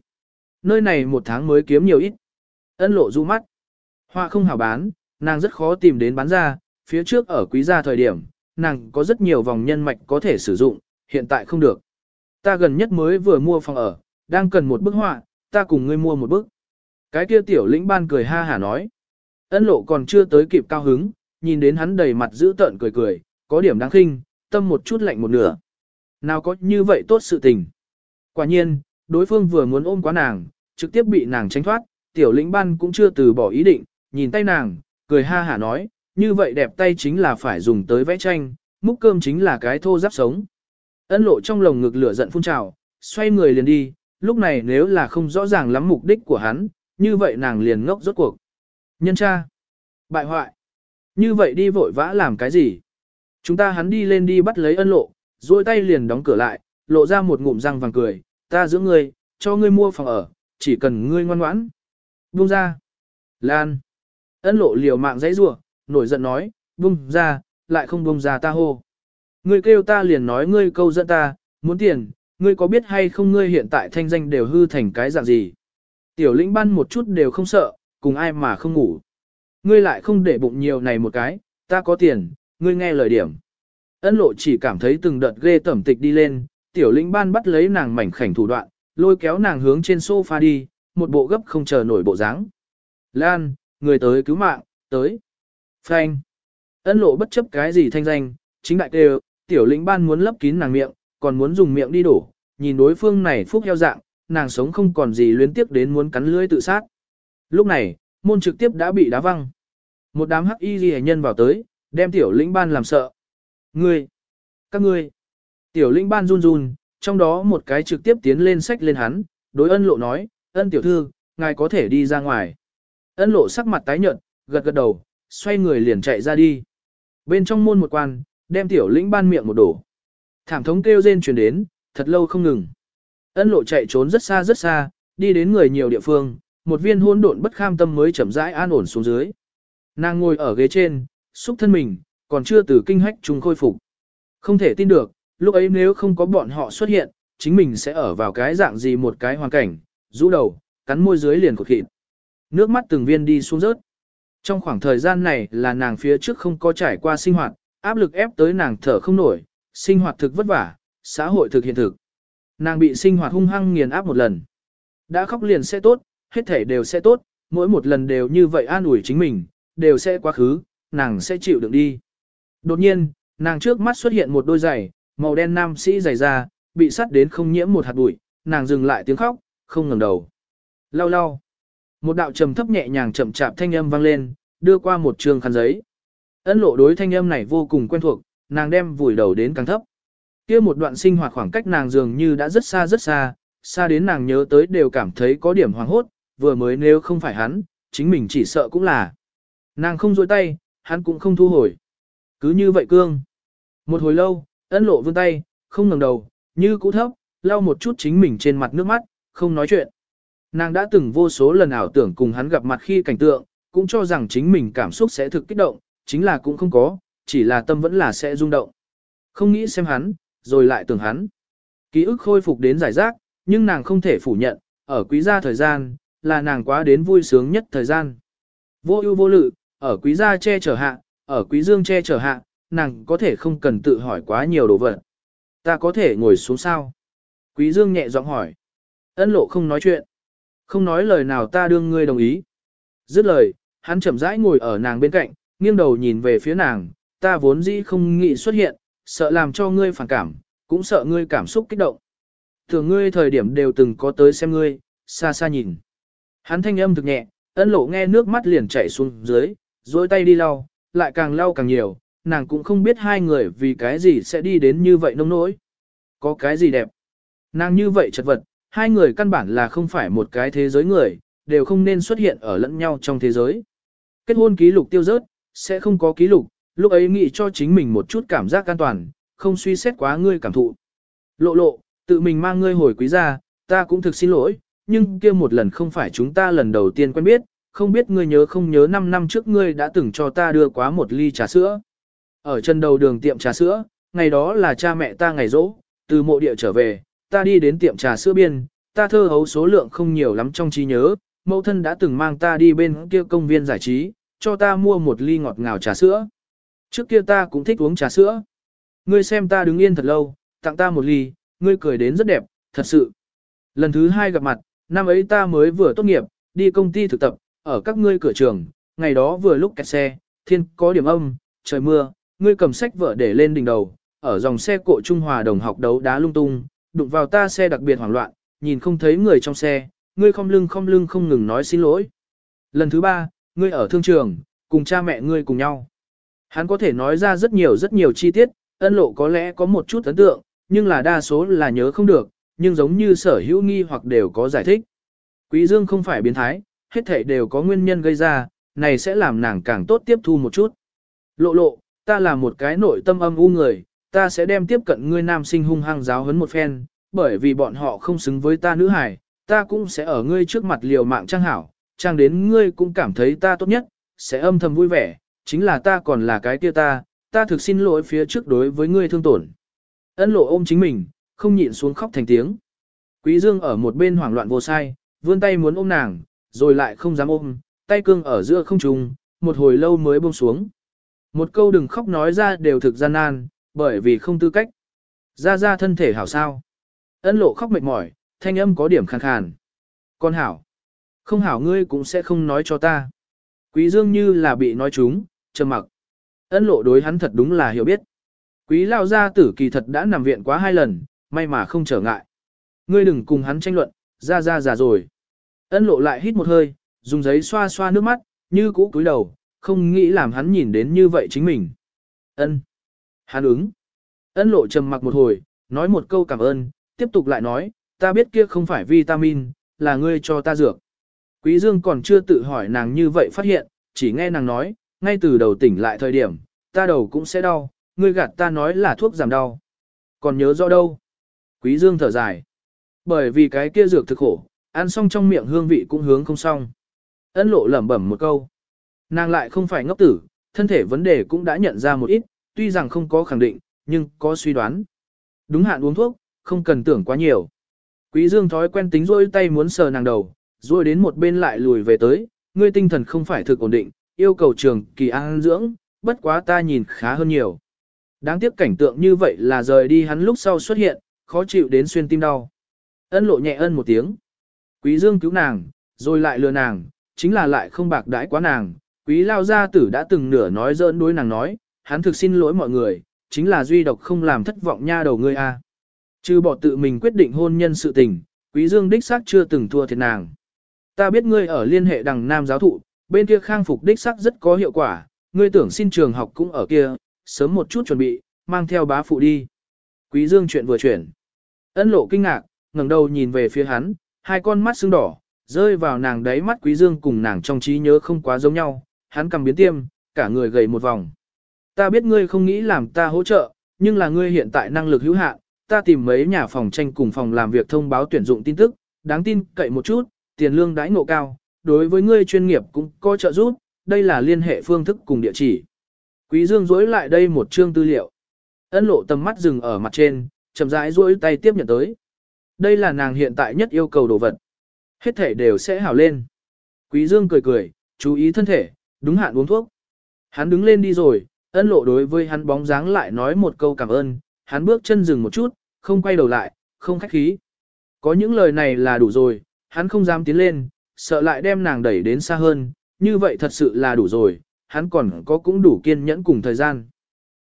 Nơi này một tháng mới kiếm nhiều ít. Ân lộ du mắt. Họa không hảo bán, nàng rất khó tìm đến bán ra, phía trước ở quý gia thời điểm, nàng có rất nhiều vòng nhân mạch có thể sử dụng, hiện tại không được. Ta gần nhất mới vừa mua phòng ở, đang cần một bức họa, ta cùng ngươi mua một bức. Cái kia tiểu lĩnh ban cười ha hả nói. Ân lộ còn chưa tới kịp cao hứng, nhìn đến hắn đầy mặt giữ tợn cười cười, có điểm đáng khinh, tâm một chút lạnh một nửa. Nào có như vậy tốt sự tình. Quả nhiên, đối phương vừa muốn ôm quá nàng, trực tiếp bị nàng tránh thoát, tiểu lĩnh ban cũng chưa từ bỏ ý định, nhìn tay nàng, cười ha hả nói, như vậy đẹp tay chính là phải dùng tới vẽ tranh, múc cơm chính là cái thô giáp sống. Ân lộ trong lồng ngực lửa giận phun trào, xoay người liền đi, lúc này nếu là không rõ ràng lắm mục đích của hắn, như vậy nàng liền ngốc rốt cuộc. Nhân cha, bại hoại, như vậy đi vội vã làm cái gì? Chúng ta hắn đi lên đi bắt lấy ân lộ, duỗi tay liền đóng cửa lại, lộ ra một ngụm răng vàng cười, ta giữ ngươi, cho ngươi mua phòng ở, chỉ cần ngươi ngoan ngoãn. Buông ra. Lan. Ân lộ liều mạng dãy rủa, nổi giận nói, buông ra, lại không buông ra ta hô. Ngươi kêu ta liền nói ngươi câu dẫn ta, muốn tiền, ngươi có biết hay không ngươi hiện tại thanh danh đều hư thành cái dạng gì. Tiểu lĩnh ban một chút đều không sợ, cùng ai mà không ngủ. Ngươi lại không để bụng nhiều này một cái, ta có tiền, ngươi nghe lời điểm. Ân lộ chỉ cảm thấy từng đợt ghê tẩm tịch đi lên, tiểu lĩnh ban bắt lấy nàng mảnh khảnh thủ đoạn, lôi kéo nàng hướng trên sofa đi, một bộ gấp không chờ nổi bộ dáng. Lan, người tới cứu mạng, tới. Phanh. Ân lộ bất chấp cái gì thanh danh, chính đại kêu, tiểu lĩnh ban muốn lấp kín nàng miệng, còn muốn dùng miệng đi đổ, nhìn đối phương này phúc heo dạng, nàng sống không còn gì luyến tiếp đến muốn cắn lưỡi tự sát. Lúc này, môn trực tiếp đã bị đá văng. Một đám hắc y ghi nhân vào tới, đem tiểu lĩnh ban làm sợ. Ngươi! Các ngươi! Tiểu lĩnh ban run run, trong đó một cái trực tiếp tiến lên sách lên hắn, đối ân lộ nói, ân tiểu thư, ngài có thể đi ra ngoài. Ân lộ sắc mặt tái nhợt, gật gật đầu, xoay người liền chạy ra đi. Bên trong môn một quan, đem tiểu lĩnh ban miệng một đổ. Thảm thống kêu rên truyền đến, thật lâu không ngừng. Ân lộ chạy trốn rất xa rất xa, đi đến người nhiều địa phương, một viên hôn độn bất kham tâm mới chậm rãi an ổn xuống dưới. Nàng ngồi ở ghế trên, xúc thân mình, còn chưa từ kinh hách trùng khôi phục. Không thể tin được, lúc ấy nếu không có bọn họ xuất hiện, chính mình sẽ ở vào cái dạng gì một cái hoàn cảnh, rũ đầu, cắn môi dưới liền cột khịt. Nước mắt từng viên đi xuống rớt. Trong khoảng thời gian này là nàng phía trước không có trải qua sinh hoạt, áp lực ép tới nàng thở không nổi, sinh hoạt thực vất vả, xã hội thực hiện thực. Nàng bị sinh hoạt hung hăng nghiền áp một lần. Đã khóc liền sẽ tốt, hết thể đều sẽ tốt, mỗi một lần đều như vậy an ủi chính mình, đều sẽ quá khứ, nàng sẽ chịu đựng đi. Đột nhiên, nàng trước mắt xuất hiện một đôi giày, màu đen nam sĩ giày ra bị sắt đến không nhiễm một hạt bụi, nàng dừng lại tiếng khóc, không ngẩng đầu. Lau lau. Một đạo trầm thấp nhẹ nhàng chậm chạp thanh âm vang lên, đưa qua một trường khăn giấy. Ân lộ đối thanh âm này vô cùng quen thuộc, nàng đem vùi đầu đến càng thấp. Kia một đoạn sinh hoạt khoảng cách nàng dường như đã rất xa rất xa, xa đến nàng nhớ tới đều cảm thấy có điểm hoàng hốt, vừa mới nếu không phải hắn, chính mình chỉ sợ cũng là. Nàng không dôi tay, hắn cũng không thu hồi. Cứ như vậy cương. Một hồi lâu, ân lộ vươn tay, không ngẩng đầu, như cũ thấp, lau một chút chính mình trên mặt nước mắt, không nói chuyện. Nàng đã từng vô số lần ảo tưởng cùng hắn gặp mặt khi cảnh tượng, cũng cho rằng chính mình cảm xúc sẽ thực kích động, chính là cũng không có, chỉ là tâm vẫn là sẽ rung động. Không nghĩ xem hắn, rồi lại tưởng hắn. Ký ức khôi phục đến giải rác, nhưng nàng không thể phủ nhận, ở quý gia thời gian, là nàng quá đến vui sướng nhất thời gian. Vô ưu vô lự, ở quý gia che chở hạ, ở quý dương che chở hạ, nàng có thể không cần tự hỏi quá nhiều đồ vật. Ta có thể ngồi xuống sao? Quý dương nhẹ giọng hỏi. Ân lộ không nói chuyện. Không nói lời nào ta đương ngươi đồng ý. Dứt lời, hắn chậm rãi ngồi ở nàng bên cạnh, nghiêng đầu nhìn về phía nàng, ta vốn dĩ không nghĩ xuất hiện, sợ làm cho ngươi phản cảm, cũng sợ ngươi cảm xúc kích động. Thường ngươi thời điểm đều từng có tới xem ngươi, xa xa nhìn. Hắn thanh âm thực nhẹ, ân lộ nghe nước mắt liền chảy xuống dưới, duỗi tay đi lau, lại càng lau càng nhiều, nàng cũng không biết hai người vì cái gì sẽ đi đến như vậy nông nỗi. Có cái gì đẹp. Nàng như vậy chật vật, hai người căn bản là không phải một cái thế giới người, đều không nên xuất hiện ở lẫn nhau trong thế giới. Kết hôn ký lục tiêu rớt, sẽ không có ký lục, lúc ấy nghĩ cho chính mình một chút cảm giác an toàn, không suy xét quá ngươi cảm thụ. Lộ lộ, tự mình mang ngươi hồi quý gia, ta cũng thực xin lỗi, nhưng kia một lần không phải chúng ta lần đầu tiên quen biết, không biết ngươi nhớ không nhớ 5 năm trước ngươi đã từng cho ta đưa quá một ly trà sữa. Ở chân đầu đường tiệm trà sữa, ngày đó là cha mẹ ta ngày rỗ, từ mộ địa trở về, ta đi đến tiệm trà sữa biên, ta thơ hấu số lượng không nhiều lắm trong trí nhớ, mẫu thân đã từng mang ta đi bên kia công viên giải trí, cho ta mua một ly ngọt ngào trà sữa. Trước kia ta cũng thích uống trà sữa. Ngươi xem ta đứng yên thật lâu, tặng ta một ly, ngươi cười đến rất đẹp, thật sự. Lần thứ hai gặp mặt, năm ấy ta mới vừa tốt nghiệp, đi công ty thực tập, ở các ngươi cửa trường, ngày đó vừa lúc kẹt xe, thiên có điểm âm, trời mưa, ngươi cầm sách vợ để lên đỉnh đầu, ở dòng xe cộ Trung Hòa đồng học đấu đá lung tung, đụng vào ta xe đặc biệt hoảng loạn, nhìn không thấy người trong xe, ngươi không lưng không lưng không ngừng nói xin lỗi. Lần thứ ba, ngươi ở thương trường, cùng cha mẹ ngươi cùng nhau. Hắn có thể nói ra rất nhiều rất nhiều chi tiết, ân lộ có lẽ có một chút ấn tượng, nhưng là đa số là nhớ không được, nhưng giống như sở hữu nghi hoặc đều có giải thích. Quý Dương không phải biến thái, hết thảy đều có nguyên nhân gây ra, này sẽ làm nàng càng tốt tiếp thu một chút. Lộ lộ, ta là một cái nội tâm âm u người, ta sẽ đem tiếp cận ngươi nam sinh hung hăng giáo huấn một phen, bởi vì bọn họ không xứng với ta nữ hài, ta cũng sẽ ở ngươi trước mặt liều mạng trang hảo, trang đến ngươi cũng cảm thấy ta tốt nhất, sẽ âm thầm vui vẻ, chính là ta còn là cái kia ta, ta thực xin lỗi phía trước đối với ngươi thương tổn. Ân lộ ôm chính mình, không nhịn xuống khóc thành tiếng. Quý Dương ở một bên hoảng loạn vô sai, vươn tay muốn ôm nàng, rồi lại không dám ôm, tay cương ở giữa không trung, một hồi lâu mới buông xuống. Một câu đừng khóc nói ra đều thực gian nan, bởi vì không tư cách. Ra ra thân thể hảo sao. Ân lộ khóc mệt mỏi, thanh âm có điểm khàn khàn. Con hảo. Không hảo ngươi cũng sẽ không nói cho ta. Quý dương như là bị nói trúng, trầm mặc. Ân lộ đối hắn thật đúng là hiểu biết. Quý lao gia tử kỳ thật đã nằm viện quá hai lần, may mà không trở ngại. Ngươi đừng cùng hắn tranh luận, ra ra già rồi. Ân lộ lại hít một hơi, dùng giấy xoa xoa nước mắt, như cũ cúi đầu, không nghĩ làm hắn nhìn đến như vậy chính mình. Ân. Hắn ứng. Ân lộ trầm mặc một hồi, nói một câu cảm ơn, tiếp tục lại nói, ta biết kia không phải vitamin, là ngươi cho ta dược. Quý Dương còn chưa tự hỏi nàng như vậy phát hiện, chỉ nghe nàng nói, ngay từ đầu tỉnh lại thời điểm, ta đầu cũng sẽ đau, ngươi gạt ta nói là thuốc giảm đau. Còn nhớ rõ đâu? Quý Dương thở dài. Bởi vì cái kia dược thực khổ, ăn xong trong miệng hương vị cũng hướng không xong. Ân lộ lẩm bẩm một câu. Nàng lại không phải ngốc tử, thân thể vấn đề cũng đã nhận ra một ít, tuy rằng không có khẳng định, nhưng có suy đoán. Đúng hạn uống thuốc, không cần tưởng quá nhiều. Quý Dương thói quen tính rôi tay muốn sờ nàng đầu, rồi đến một bên lại lùi về tới, ngươi tinh thần không phải thực ổn định, yêu cầu trường kỳ an dưỡng, bất quá ta nhìn khá hơn nhiều. Đáng tiếc cảnh tượng như vậy là rời đi hắn lúc sau xuất hiện, khó chịu đến xuyên tim đau. Ân lộ nhẹ ân một tiếng. Quý Dương cứu nàng, rồi lại lừa nàng, chính là lại không bạc đãi quá nàng. Quý lao gia tử đã từng nửa nói dỡn đối nàng nói, hắn thực xin lỗi mọi người, chính là duy độc không làm thất vọng nha đầu ngươi a. chứ bỏ tự mình quyết định hôn nhân sự tình, Quý Dương đích xác chưa từng thua thiệt nàng. Ta biết ngươi ở liên hệ đằng nam giáo thụ, bên kia khang phục đích xác rất có hiệu quả, ngươi tưởng xin trường học cũng ở kia, sớm một chút chuẩn bị, mang theo bá phụ đi. Quý Dương chuyện vừa chuyển. Ân lộ kinh ngạc, ngẩng đầu nhìn về phía hắn, hai con mắt sưng đỏ, rơi vào nàng đáy mắt Quý Dương cùng nàng trong trí nhớ không quá giống nhau, hắn cầm biến tiêm, cả người gầy một vòng. Ta biết ngươi không nghĩ làm ta hỗ trợ, nhưng là ngươi hiện tại năng lực hữu hạn, ta tìm mấy nhà phòng tranh cùng phòng làm việc thông báo tuyển dụng tin tức, đáng tin cậy một chút, tiền lương đãi ngộ cao, đối với ngươi chuyên nghiệp cũng có trợ giúp, đây là liên hệ phương thức cùng địa chỉ. Quý Dương rối lại đây một chương tư liệu. Ân lộ tầm mắt dừng ở mặt trên, chậm rãi duỗi tay tiếp nhận tới. Đây là nàng hiện tại nhất yêu cầu đồ vật. Hết thể đều sẽ hảo lên. Quý Dương cười cười, chú ý thân thể, đúng hạn uống thuốc. Hắn đứng lên đi rồi, ân lộ đối với hắn bóng dáng lại nói một câu cảm ơn, hắn bước chân dừng một chút, không quay đầu lại, không khách khí. Có những lời này là đủ rồi, hắn không dám tiến lên, sợ lại đem nàng đẩy đến xa hơn, như vậy thật sự là đủ rồi, hắn còn có cũng đủ kiên nhẫn cùng thời gian.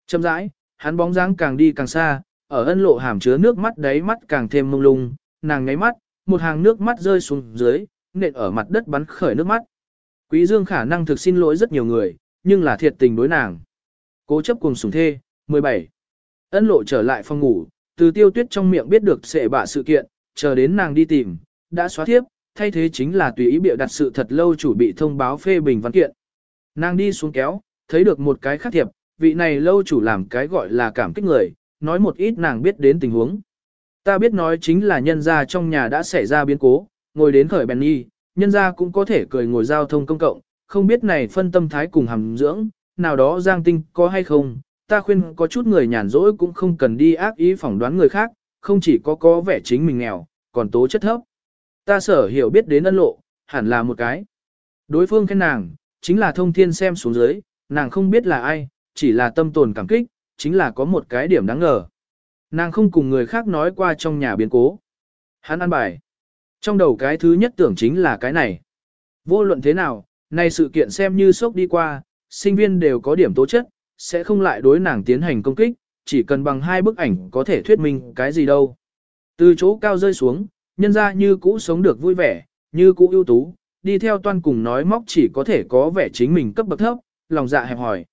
Chậm rãi, hắn bóng dáng càng đi càng xa, ở ân lộ hàm chứa nước mắt đáy mắt càng thêm mông lung, nàng ngáy mắt, một hàng nước mắt rơi xuống dưới, nện ở mặt đất bắn khởi nước mắt. Quý Dương khả năng thực xin lỗi rất nhiều người, nhưng là thiệt tình đối nàng. Cố chấp cùng sủng thê, 17. Ân lộ trở lại phòng ngủ, từ tiêu tuyết trong miệng biết được sẽ bạ sự kiện, chờ đến nàng đi tìm, đã xóa thiếp, thay thế chính là tùy ý bịa đặt sự thật lâu chủ bị thông báo phê bình văn kiện. Nàng đi xuống kéo, thấy được một cái khác thiệp, vị này lâu chủ làm cái gọi là cảm kích người, nói một ít nàng biết đến tình huống. Ta biết nói chính là nhân gia trong nhà đã xảy ra biến cố, ngồi đến khởi bèn nhi, nhân gia cũng có thể cười ngồi giao thông công cộng, không biết này phân tâm thái cùng hàm dưỡng, nào đó giang tinh có hay không, ta khuyên có chút người nhàn rỗi cũng không cần đi ác ý phỏng đoán người khác, không chỉ có có vẻ chính mình nghèo, còn tố chất thấp. Ta sở hiểu biết đến ân lộ, hẳn là một cái. Đối phương khen nàng, chính là thông thiên xem xuống dưới, nàng không biết là ai, chỉ là tâm tồn cảm kích, chính là có một cái điểm đáng ngờ. Nàng không cùng người khác nói qua trong nhà biến cố. Hắn ăn bài. Trong đầu cái thứ nhất tưởng chính là cái này. Vô luận thế nào, này sự kiện xem như sốc đi qua, sinh viên đều có điểm tố chất, sẽ không lại đối nàng tiến hành công kích, chỉ cần bằng hai bức ảnh có thể thuyết minh cái gì đâu. Từ chỗ cao rơi xuống, nhân ra như cũ sống được vui vẻ, như cũ ưu tú, đi theo toan cùng nói móc chỉ có thể có vẻ chính mình cấp bậc thấp, lòng dạ hẹp hỏi.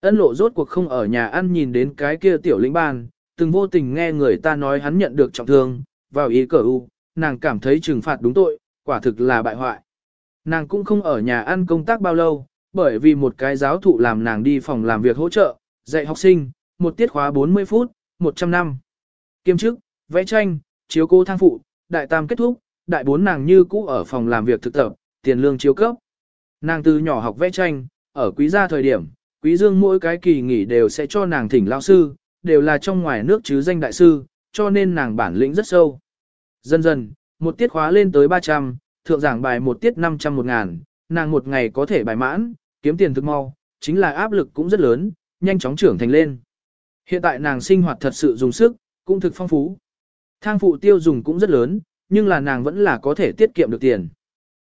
Ân lộ rốt cuộc không ở nhà ăn nhìn đến cái kia tiểu lĩnh ban, từng vô tình nghe người ta nói hắn nhận được trọng thương, vào ý cờ u, nàng cảm thấy trừng phạt đúng tội, quả thực là bại hoại. Nàng cũng không ở nhà ăn công tác bao lâu, bởi vì một cái giáo thụ làm nàng đi phòng làm việc hỗ trợ, dạy học sinh, một tiết khóa 40 phút, 100 năm. Kiêm chức, vẽ tranh, chiếu cô thang phụ, đại tam kết thúc, đại bốn nàng như cũ ở phòng làm việc thực tập, tiền lương chiếu cấp. Nàng từ nhỏ học vẽ tranh, ở quý gia thời điểm, quý dương mỗi cái kỳ nghỉ đều sẽ cho nàng thỉnh lao sư, đều là trong ngoài nước chứ danh đại sư, cho nên nàng bản lĩnh rất sâu. Dần dần, một tiết khóa lên tới 300, thượng giảng bài một tiết 500 một ngàn, nàng một ngày có thể bài mãn, kiếm tiền thực mau, chính là áp lực cũng rất lớn, nhanh chóng trưởng thành lên. Hiện tại nàng sinh hoạt thật sự dùng sức, cũng thực phong phú. Thang phụ tiêu dùng cũng rất lớn, nhưng là nàng vẫn là có thể tiết kiệm được tiền.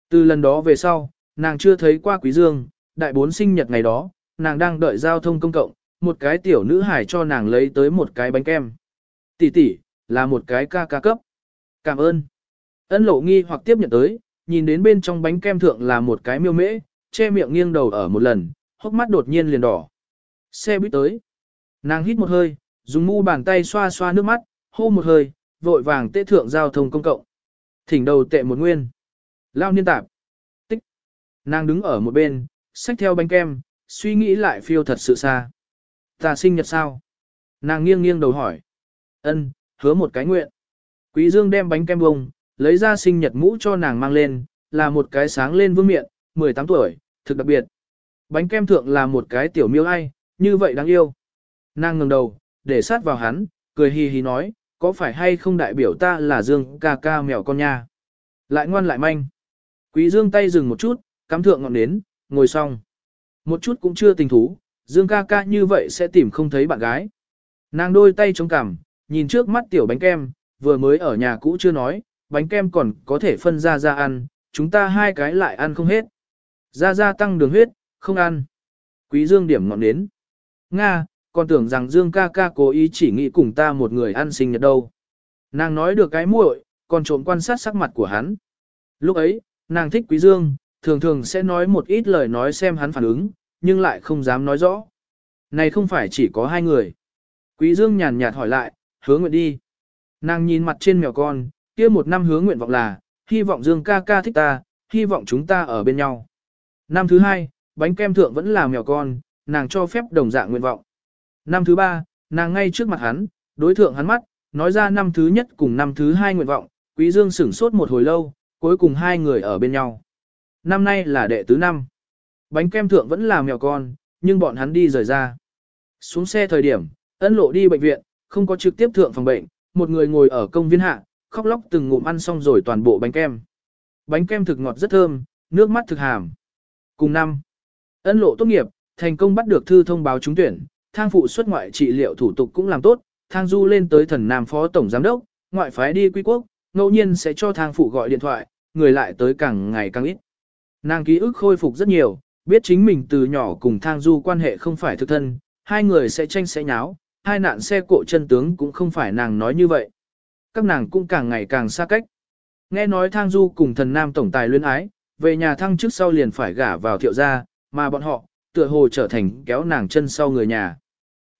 Từ lần đó về sau, nàng chưa thấy qua quý dương, đại bốn sinh nhật ngày đó, nàng đang đợi giao thông công cộng, một cái tiểu nữ hải cho nàng lấy tới một cái bánh kem. Tỷ tỷ, là một cái ca ca cấp. Cảm ơn. Ân lộ nghi hoặc tiếp nhận tới, nhìn đến bên trong bánh kem thượng là một cái miêu mễ, che miệng nghiêng đầu ở một lần, hốc mắt đột nhiên liền đỏ. Xe buýt tới. Nàng hít một hơi, dùng mu bàn tay xoa xoa nước mắt, hô một hơi, vội vàng tê thượng giao thông công cộng. Thỉnh đầu tệ một nguyên. Lao niên tạp. Tích. Nàng đứng ở một bên, xách theo bánh kem, suy nghĩ lại phiêu thật sự xa. Ta sinh nhật sao? Nàng nghiêng nghiêng đầu hỏi. Ân, hứa một cái nguyện. Quý Dương đem bánh kem bông, lấy ra sinh nhật mũ cho nàng mang lên, là một cái sáng lên vương miệng, 18 tuổi, thực đặc biệt. Bánh kem thượng là một cái tiểu miêu ai, như vậy đáng yêu. Nàng ngẩng đầu, để sát vào hắn, cười hì hì nói, có phải hay không đại biểu ta là Dương ca ca mèo con nha. Lại ngoan lại manh. Quý Dương tay dừng một chút, cắm thượng ngọn nến, ngồi xong. Một chút cũng chưa tình thú, Dương ca ca như vậy sẽ tìm không thấy bạn gái. Nàng đôi tay chống cằm, nhìn trước mắt tiểu bánh kem, vừa mới ở nhà cũ chưa nói, bánh kem còn có thể phân ra ra ăn, chúng ta hai cái lại ăn không hết. Ra ra tăng đường huyết, không ăn. Quý Dương điểm ngọn nến. Nga, còn tưởng rằng Dương ca ca cố ý chỉ nghĩ cùng ta một người ăn sinh nhật đâu. Nàng nói được cái muội, còn trộm quan sát sắc mặt của hắn. Lúc ấy, nàng thích Quý Dương, thường thường sẽ nói một ít lời nói xem hắn phản ứng, nhưng lại không dám nói rõ. Này không phải chỉ có hai người. Quý Dương nhàn nhạt hỏi lại, hứa nguyện đi. Nàng nhìn mặt trên mèo con, kia một năm hứa nguyện vọng là, hy vọng Dương ca ca thích ta, hy vọng chúng ta ở bên nhau. Năm thứ hai, bánh kem thượng vẫn là mèo con, nàng cho phép đồng dạng nguyện vọng. Năm thứ ba, nàng ngay trước mặt hắn, đối thượng hắn mắt, nói ra năm thứ nhất cùng năm thứ hai nguyện vọng, Quý Dương sửng sốt một hồi lâu, cuối cùng hai người ở bên nhau. Năm nay là đệ tứ năm. Bánh kem thượng vẫn là mèo con, nhưng bọn hắn đi rời ra. Xuống xe thời điểm, ân lộ đi bệnh viện, không có trực tiếp thượng phòng bệnh, một người ngồi ở công viên hạ, khóc lóc từng ngụm ăn xong rồi toàn bộ bánh kem. Bánh kem thực ngọt rất thơm, nước mắt thực hàm. Cùng năm, ân lộ tốt nghiệp, thành công bắt được thư thông báo trúng tuyển, thang phụ xuất ngoại trị liệu thủ tục cũng làm tốt, thang du lên tới thần nam phó tổng giám đốc, ngoại phái đi quy quốc, ngẫu nhiên sẽ cho thang phụ gọi điện thoại, người lại tới càng ngày càng ít. Nàng ký ức khôi phục rất nhiều, biết chính mình từ nhỏ cùng thang du quan hệ không phải thực thân, hai người sẽ tranh sẽ nháo, hai nạn xe cộ chân tướng cũng không phải nàng nói như vậy. Các nàng cũng càng ngày càng xa cách. Nghe nói thang du cùng thần nam tổng tài luyến ái, về nhà thăng trước sau liền phải gả vào thiệu gia, mà bọn họ, tựa hồ trở thành kéo nàng chân sau người nhà.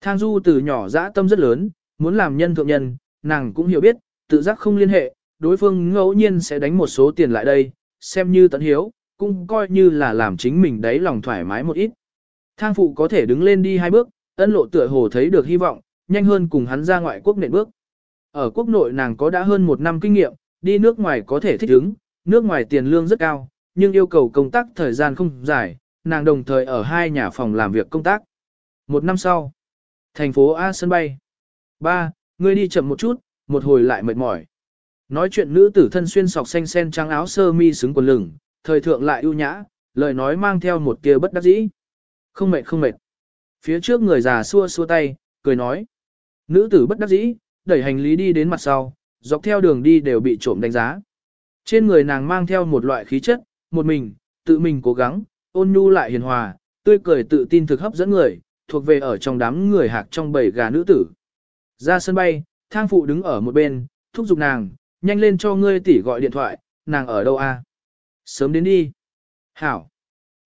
Thang du từ nhỏ dã tâm rất lớn, muốn làm nhân thượng nhân, nàng cũng hiểu biết, tự giác không liên hệ, đối phương ngẫu nhiên sẽ đánh một số tiền lại đây, xem như tận hiếu, cũng coi như là làm chính mình đấy lòng thoải mái một ít. Thang phụ có thể đứng lên đi hai bước, ân lộ tựa hồ thấy được hy vọng, nhanh hơn cùng hắn ra ngoại quốc nền bước. Ở quốc nội nàng có đã hơn một năm kinh nghiệm, đi nước ngoài có thể thích ứng, nước ngoài tiền lương rất cao, nhưng yêu cầu công tác thời gian không dài, nàng đồng thời ở hai nhà phòng làm việc công tác. Một năm sau, thành phố A sân bay. Ba, ngươi đi chậm một chút, một hồi lại mệt mỏi. Nói chuyện nữ tử thân xuyên sọc xanh sen trắng áo sơ mi xứng quần lửng, thời thượng lại ưu nhã, lời nói mang theo một tia bất đắc dĩ. Không mệt không mệt. Phía trước người già xua xua tay, cười nói. Nữ tử bất đắc dĩ, đẩy hành lý đi đến mặt sau, dọc theo đường đi đều bị trộm đánh giá. Trên người nàng mang theo một loại khí chất, một mình, tự mình cố gắng, ôn nhu lại hiền hòa, tươi cười tự tin thực hấp dẫn người, thuộc về ở trong đám người hạc trong bầy gà nữ tử. Ra sân bay, thang phụ đứng ở một bên, thúc giục nàng, nhanh lên cho ngươi tỷ gọi điện thoại, nàng ở đâu a? Sớm đến đi. Hảo.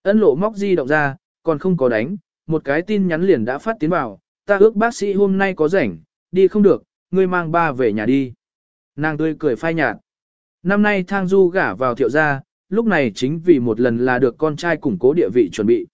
Ân lộ móc di động ra, còn không có đánh, một cái tin nhắn liền đã phát tiến vào, ta ước bác sĩ hôm nay có rảnh, đi không được, ngươi mang ba về nhà đi. Nàng tươi cười phai nhạt. Năm nay thang du gả vào thiệu gia, lúc này chính vì một lần là được con trai củng cố địa vị chuẩn bị.